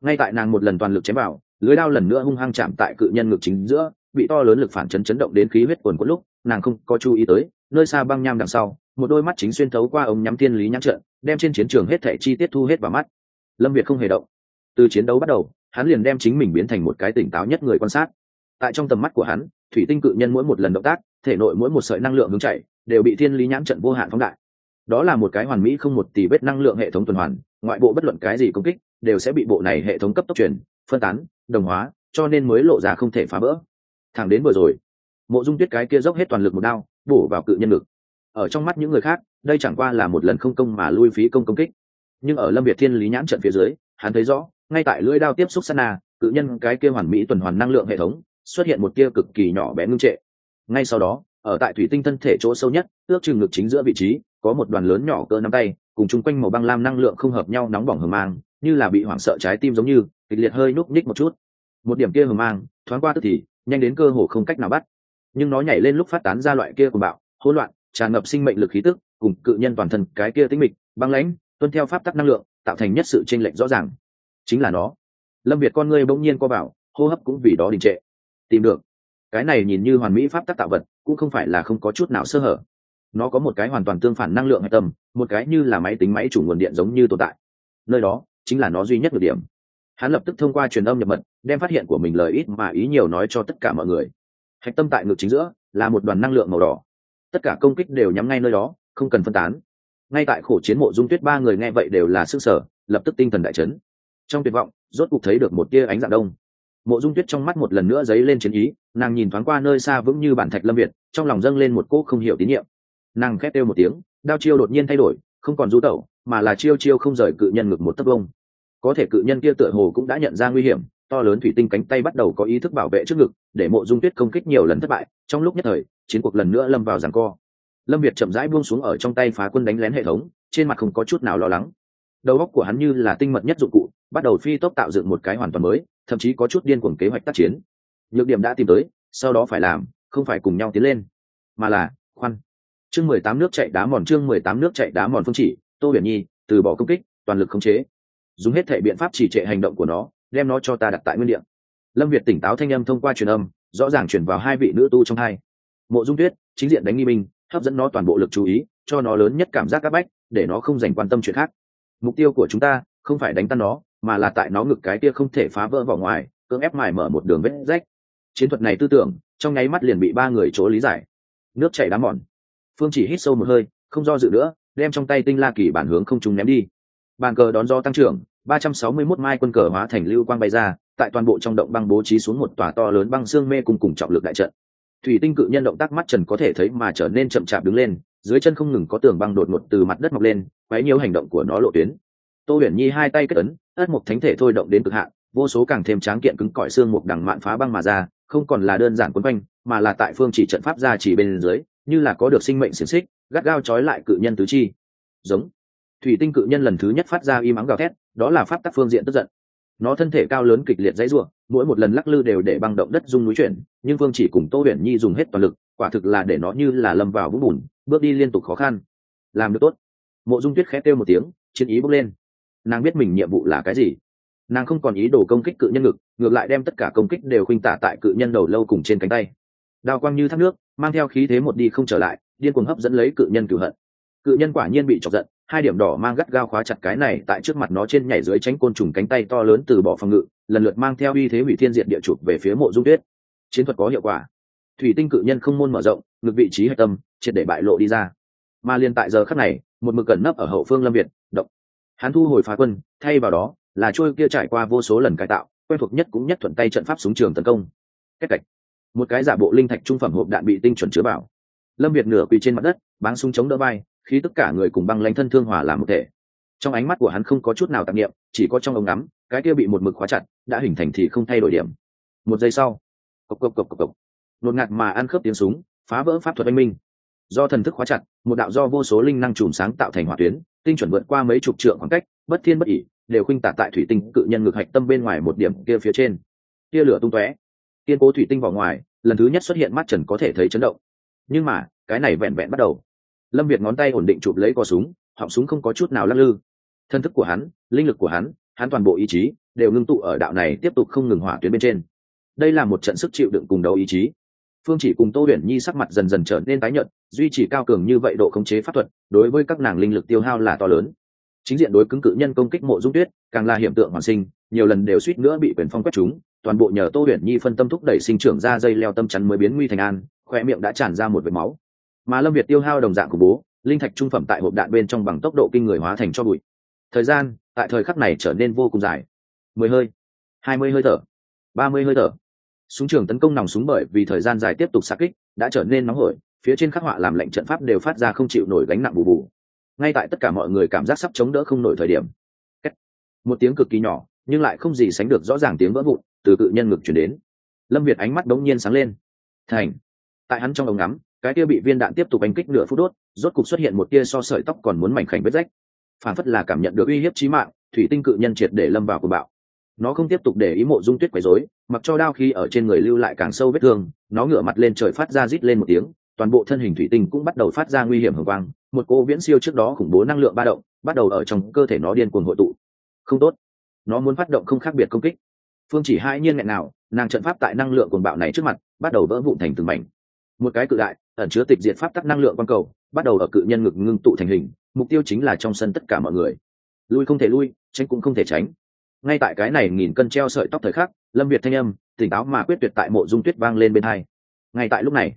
Ngay tại nàng một lần toàn lực chém vào lưới đao lần nữa hung hăng chạm tại cự nhân ngực chính giữa bị to lớn lực phản chấn chấn động đến khí huyết quần quất lúc nàng không có chú ý tới nơi xa băng nham đằng sau một đôi mắt chính xuyên thấu qua ống nhắm thiên lý nhãn trợn, đem trên chiến trường hết thẻ chi tiết thu hết vào mắt. Lâm việt không hề động. Từ chiến đấu bắt đầu hắn liền đem chính mình biến thành một cái tỉnh táo nhất người quan sát. Tại trong tầm mắt của hắn thủy tinh cự nhân mỗi một lần động tác thể nội mỗi một sợi năng lượng hướng chạy, đều bị thiên lý nhãn trận vô hạn phóng đại. Đó là một cái hoàn mỹ không một tỷ vết năng lượng hệ thống tuần hoàn, ngoại bộ bất luận cái gì công kích, đều sẽ bị bộ này hệ thống cấp tốc truyền, phân tán, đồng hóa, cho nên mới lộ ra không thể phá vỡ. Thẳng đến vừa rồi, mộ dung tuyết cái kia dốc hết toàn lực một đao, bổ vào cự nhân lực ở trong mắt những người khác, đây chẳng qua là một lần không công mà lui phí công công kích. Nhưng ở lâm việt thiên lý nhãn trận phía dưới, hắn thấy rõ, ngay tại lưỡi đao tiếp xúc sana cự nhân cái kia hoàn mỹ tuần hoàn năng lượng hệ thống, xuất hiện một kia cực kỳ nhỏ bé ngưng trệ ngay sau đó, ở tại thủy tinh thân thể chỗ sâu nhất, ước chừng ngực chính giữa vị trí, có một đoàn lớn nhỏ cỡ nắm tay, cùng chung quanh màu băng lam năng lượng không hợp nhau nóng bỏng hờ mang, như là bị hoảng sợ trái tim giống như, kịch liệt hơi núp ních một chút. Một điểm kia hờ mang, thoáng qua tức thì, nhanh đến cơ hồ không cách nào bắt. Nhưng nó nhảy lên lúc phát tán ra loại kia của bạo, hỗn loạn, tràn ngập sinh mệnh lực khí tức, cùng cự nhân toàn thân cái kia tính mịch, băng lãnh, tuân theo pháp tắc năng lượng, tạo thành nhất sự chênh lệch rõ ràng. Chính là nó. Lâm việt con ngươi bỗng nhiên co vào, hô hấp cũng vì đó đình trệ. Tìm được cái này nhìn như hoàn mỹ pháp tắc tạo vật, cũng không phải là không có chút nào sơ hở. Nó có một cái hoàn toàn tương phản năng lượng hạch tâm, một cái như là máy tính máy chủ nguồn điện giống như tồn tại. Nơi đó, chính là nó duy nhất được điểm. Hắn lập tức thông qua truyền âm nhập mật, đem phát hiện của mình lời ít mà ý nhiều nói cho tất cả mọi người. Hạch tâm tại ngực chính giữa, là một đoàn năng lượng màu đỏ. Tất cả công kích đều nhắm ngay nơi đó, không cần phân tán. Ngay tại khổ chiến mộ dung tuyết ba người nghe vậy đều là sức sở, lập tức tinh thần đại chấn. Trong tuyệt vọng, rốt cục thấy được một tia ánh dạng đông mộ dung tuyết trong mắt một lần nữa dấy lên chiến ý, nàng nhìn thoáng qua nơi xa vững như bản thạch lâm việt, trong lòng dâng lên một cỗ không hiểu tín nhiệm. Nàng khét kêu một tiếng, đao chiêu đột nhiên thay đổi, không còn du tẩu, mà là chiêu chiêu không rời cự nhân ngực một tấc vông có thể cự nhân kia tựa hồ cũng đã nhận ra nguy hiểm, to lớn thủy tinh cánh tay bắt đầu có ý thức bảo vệ trước ngực, để mộ dung tuyết công kích nhiều lần thất bại, trong lúc nhất thời, chiến cuộc lần nữa lâm vào giằng co. Lâm việt chậm rãi buông xuống ở trong tay phá quân đánh lén hệ thống, trên mặt không có chút nào lo lắng đầu óc của hắn như là tinh mật nhất dụng cụ, bắt đầu phi tốc tạo dựng một cái hoàn toàn mới, thậm chí có chút điên cuồng kế hoạch tác chiến. Nhược điểm đã tìm tới, sau đó phải làm, không phải cùng nhau tiến lên, mà là, khoan. Chương mười tám nước chạy đá mòn, chương mười tám nước chạy đá mòn phương chỉ, tô huyền nhi, từ bỏ công kích, toàn lực khống chế. Dùng hết thể biện pháp chỉ trệ hành động của nó, đem nó cho ta đặt tại nguyên điểm lâm việt tỉnh táo thanh âm thông qua truyền âm, rõ ràng chuyển vào hai vị nữ tu trong hai. Mộ dung tuyết, chính diện đánh nghi minh hấp dẫn nó toàn bộ lực chú ý, cho nó lớn nhất cảm giác áp bách, để nó không dành quan tâm chuyện khác mục tiêu của chúng ta không phải đánh tan nó, mà là tại nó ngực cái kia không thể phá vỡ vào ngoài, cưỡng ép mài mở một đường vết rách. Chiến thuật này tư tưởng, trong nháy mắt liền bị ba người chỗ lý giải. Nước chảy đá mòn. Phương chỉ hít sâu một hơi, không do dự nữa, đem trong tay tinh la kỳ bản hướng không trúng ném đi. Bàn cờ đón do tăng trưởng, ba trăm sáu mươi 361 mai quân cờ hóa thành lưu quang bay ra, tại toàn bộ trong động băng bố trí xuống một tòa to lớn băng xương mê cùng cùng trọng lực đại trận. Thủy tinh cự nhân động tác mắt trần có thể thấy mà trở nên chậm chạp đứng lên dưới chân không ngừng có tường băng đột ngột từ mặt đất mọc lên, quấy nhiều hành động của nó lộ tuyến. Tô huyền nhi hai tay kết ấn, ất một thánh thể thôi động đến cực hạn, vô số càng thêm tráng kiện cứng cỏi xương mục đằng mạn phá băng mà ra, không còn là đơn giản quấn quanh, mà là tại phương chỉ trận pháp ra chỉ bên dưới, như là có được sinh mệnh xiềng xích, gắt gao trói lại cự nhân tứ chi. Giống. Thủy tinh cự nhân lần thứ nhất phát ra y mắng gào thét, đó là pháp tắc phương diện tức giận. Nó thân thể cao lớn kịch liệt dãy ruộng mỗi một lần lắc lư đều để băng động đất rung núi chuyển, nhưng vương chỉ cùng tô huyền nhi dùng hết toàn lực, quả thực là để nó như là lâm vào vũng bùn bước đi liên tục khó khăn. Làm được tốt. Mộ dung tuyết khẽ kêu một tiếng, chiến ý bước lên. Nàng biết mình nhiệm vụ là cái gì. Nàng không còn ý đồ công kích cự nhân ngực, ngược lại đem tất cả công kích đều khuynh tả tại cự nhân đầu lâu cùng trên cánh tay. Đao quang như thác nước, mang theo khí thế một đi không trở lại, điên cuồng hấp dẫn lấy cự nhân cửu hận. Cự nhân quả nhiên bị chọc giận, hai điểm đỏ mang gắt gao khóa chặt cái này tại trước mặt nó trên nhảy dưới tránh côn trùng cánh tay to lớn từ bỏ phòng ngự, lần lượt mang theo uy thế hủy thiên diện địa chụp về phía mộ dung tuyết. Chiến thuật có hiệu quả thủy tinh cự nhân không môn mở rộng ngược vị trí hạch tâm, triệt để bại lộ đi ra. Mà liền tại giờ khắc này, một mực cẩn nấp ở hậu phương lâm việt, động. Hắn thu hồi phá quân, thay vào đó là trôi kia trải qua vô số lần cải tạo, quen thuộc nhất cũng nhất thuận tay trận pháp súng trường tấn công. Cách cạch một cái giả bộ linh thạch trung phẩm hộp đạn bị tinh chuẩn chứa vào lâm việt nửa quỳ trên mặt đất, báng súng chống đỡ vai khi tất cả người cùng băng lanh thân thương hòa làm một thể. Trong ánh mắt của hắn không có chút nào tạp nghiệm chỉ có trong ống ngắm, cái kia bị một mực khóa chặt, đã hình thành thì không thay đổi điểm. Một giây sau, cộc cộc cộc cộc cộc đột ngạt mà ăn khớp tiếng súng, phá vỡ pháp thuật anh minh. Do thần thức khóa chặt, một đạo do vô số linh năng chùm sáng tạo thành hỏa tuyến, tinh chuẩn vượt qua mấy chục trượng khoảng cách, bất thiên bất ỉ đều khuynh tả tại thủy tinh cự nhân ngược hạch tâm bên ngoài một điểm kia phía trên. Tia lửa tung tóe. Kiên cố thủy tinh vào ngoài, lần thứ nhất xuất hiện mắt trần có thể thấy chấn động. Nhưng mà, cái này vẹn vẹn bắt đầu. Lâm việt ngón tay ổn định chụp lấy cò súng, họng súng không có chút nào lắc lư. Thân thức của hắn, linh lực của hắn hắn toàn bộ ý chí, đều ngưng tụ ở đạo này tiếp tục không ngừng hỏa tuyến bên trên. Đây là một trận sức chịu đựng cùng đấu ý chí phương chỉ cùng tô huyền nhi sắc mặt dần dần trở nên tái nhợt, duy trì cao cường như vậy độ khống chế pháp thuật, đối với các nàng linh lực tiêu hao là to lớn. Chính diện đối cứng cự nhân công kích mộ dung tuyết, càng là hiện tượng hoàn sinh, nhiều lần đều suýt nữa bị quyền phong quét chúng toàn bộ nhờ tô huyền nhi phân tâm thúc đẩy sinh trưởng ra dây leo tâm chắn mới biến nguy thành an khoe miệng đã tràn ra một vệt máu. Mà lâm việt tiêu hao đồng dạng của bố, linh thạch trung phẩm tại hộp đạn bên trong bằng tốc độ kinh người hóa thành cho bụi. Thời gian, tại thời khắc này trở nên vô cùng dài. Mười hơi, hai mươi hơi thở, ba mươi hơi thở súng trường tấn công nòng súng bởi vì thời gian dài tiếp tục xa kích, đã trở nên nóng hổi, phía trên khắc họa làm lệnh trận pháp đều phát ra không chịu nổi gánh nặng bù bù. Ngay tại tất cả mọi người cảm giác sắp chống đỡ không nổi thời điểm một tiếng cực kỳ nhỏ, nhưng lại không gì sánh được rõ ràng tiếng vỡ vụn từ cự nhân ngực chuyển đến. Lâm việt ánh mắt đống nhiên sáng lên. Thành, tại hắn trong ống ngắm, cái tia bị viên đạn tiếp tục đánh kích nửa phút đốt, rốt cục xuất hiện một tia so sợi tóc còn muốn mảnh khảnh vết rách. Phản phất là cảm nhận được uy hiếp chí mạng, thủy tinh cự nhân triệt để lâm vào của bạo nó không tiếp tục để ý mộ dung tuyết quấy rối, mặc cho đao khi ở trên người lưu lại càng sâu vết thương, nó ngửa mặt lên trời phát ra rít lên một tiếng, toàn bộ thân hình thủy tinh cũng bắt đầu phát ra nguy hiểm hưởng quang, một cô viễn siêu trước đó khủng bố năng lượng ba động, bắt đầu ở trong cơ thể nó điên cuồng hội tụ. Không tốt. Nó muốn phát động không khác biệt công kích. Phương chỉ hai nhiên nghẹn nào, nàng trận pháp tại năng lượng cuồng bạo này trước mặt, bắt đầu vỡ vụn thành từng mảnh. Một cái cự đại, ẩn chứa tịch diệt pháp tắc năng lượng quang cầu, bắt đầu ở cự nhân ngực ngưng tụ thành hình, mục tiêu chính là trong sân tất cả mọi người. Lui không thể lui, tránh cũng không thể tránh ngay tại cái này nghìn cân treo sợi tóc thời khắc, lâm việt thanh âm, tỉnh táo mà quyết tuyệt tại mộ dung tuyết vang lên bên hai. Ngay tại lúc này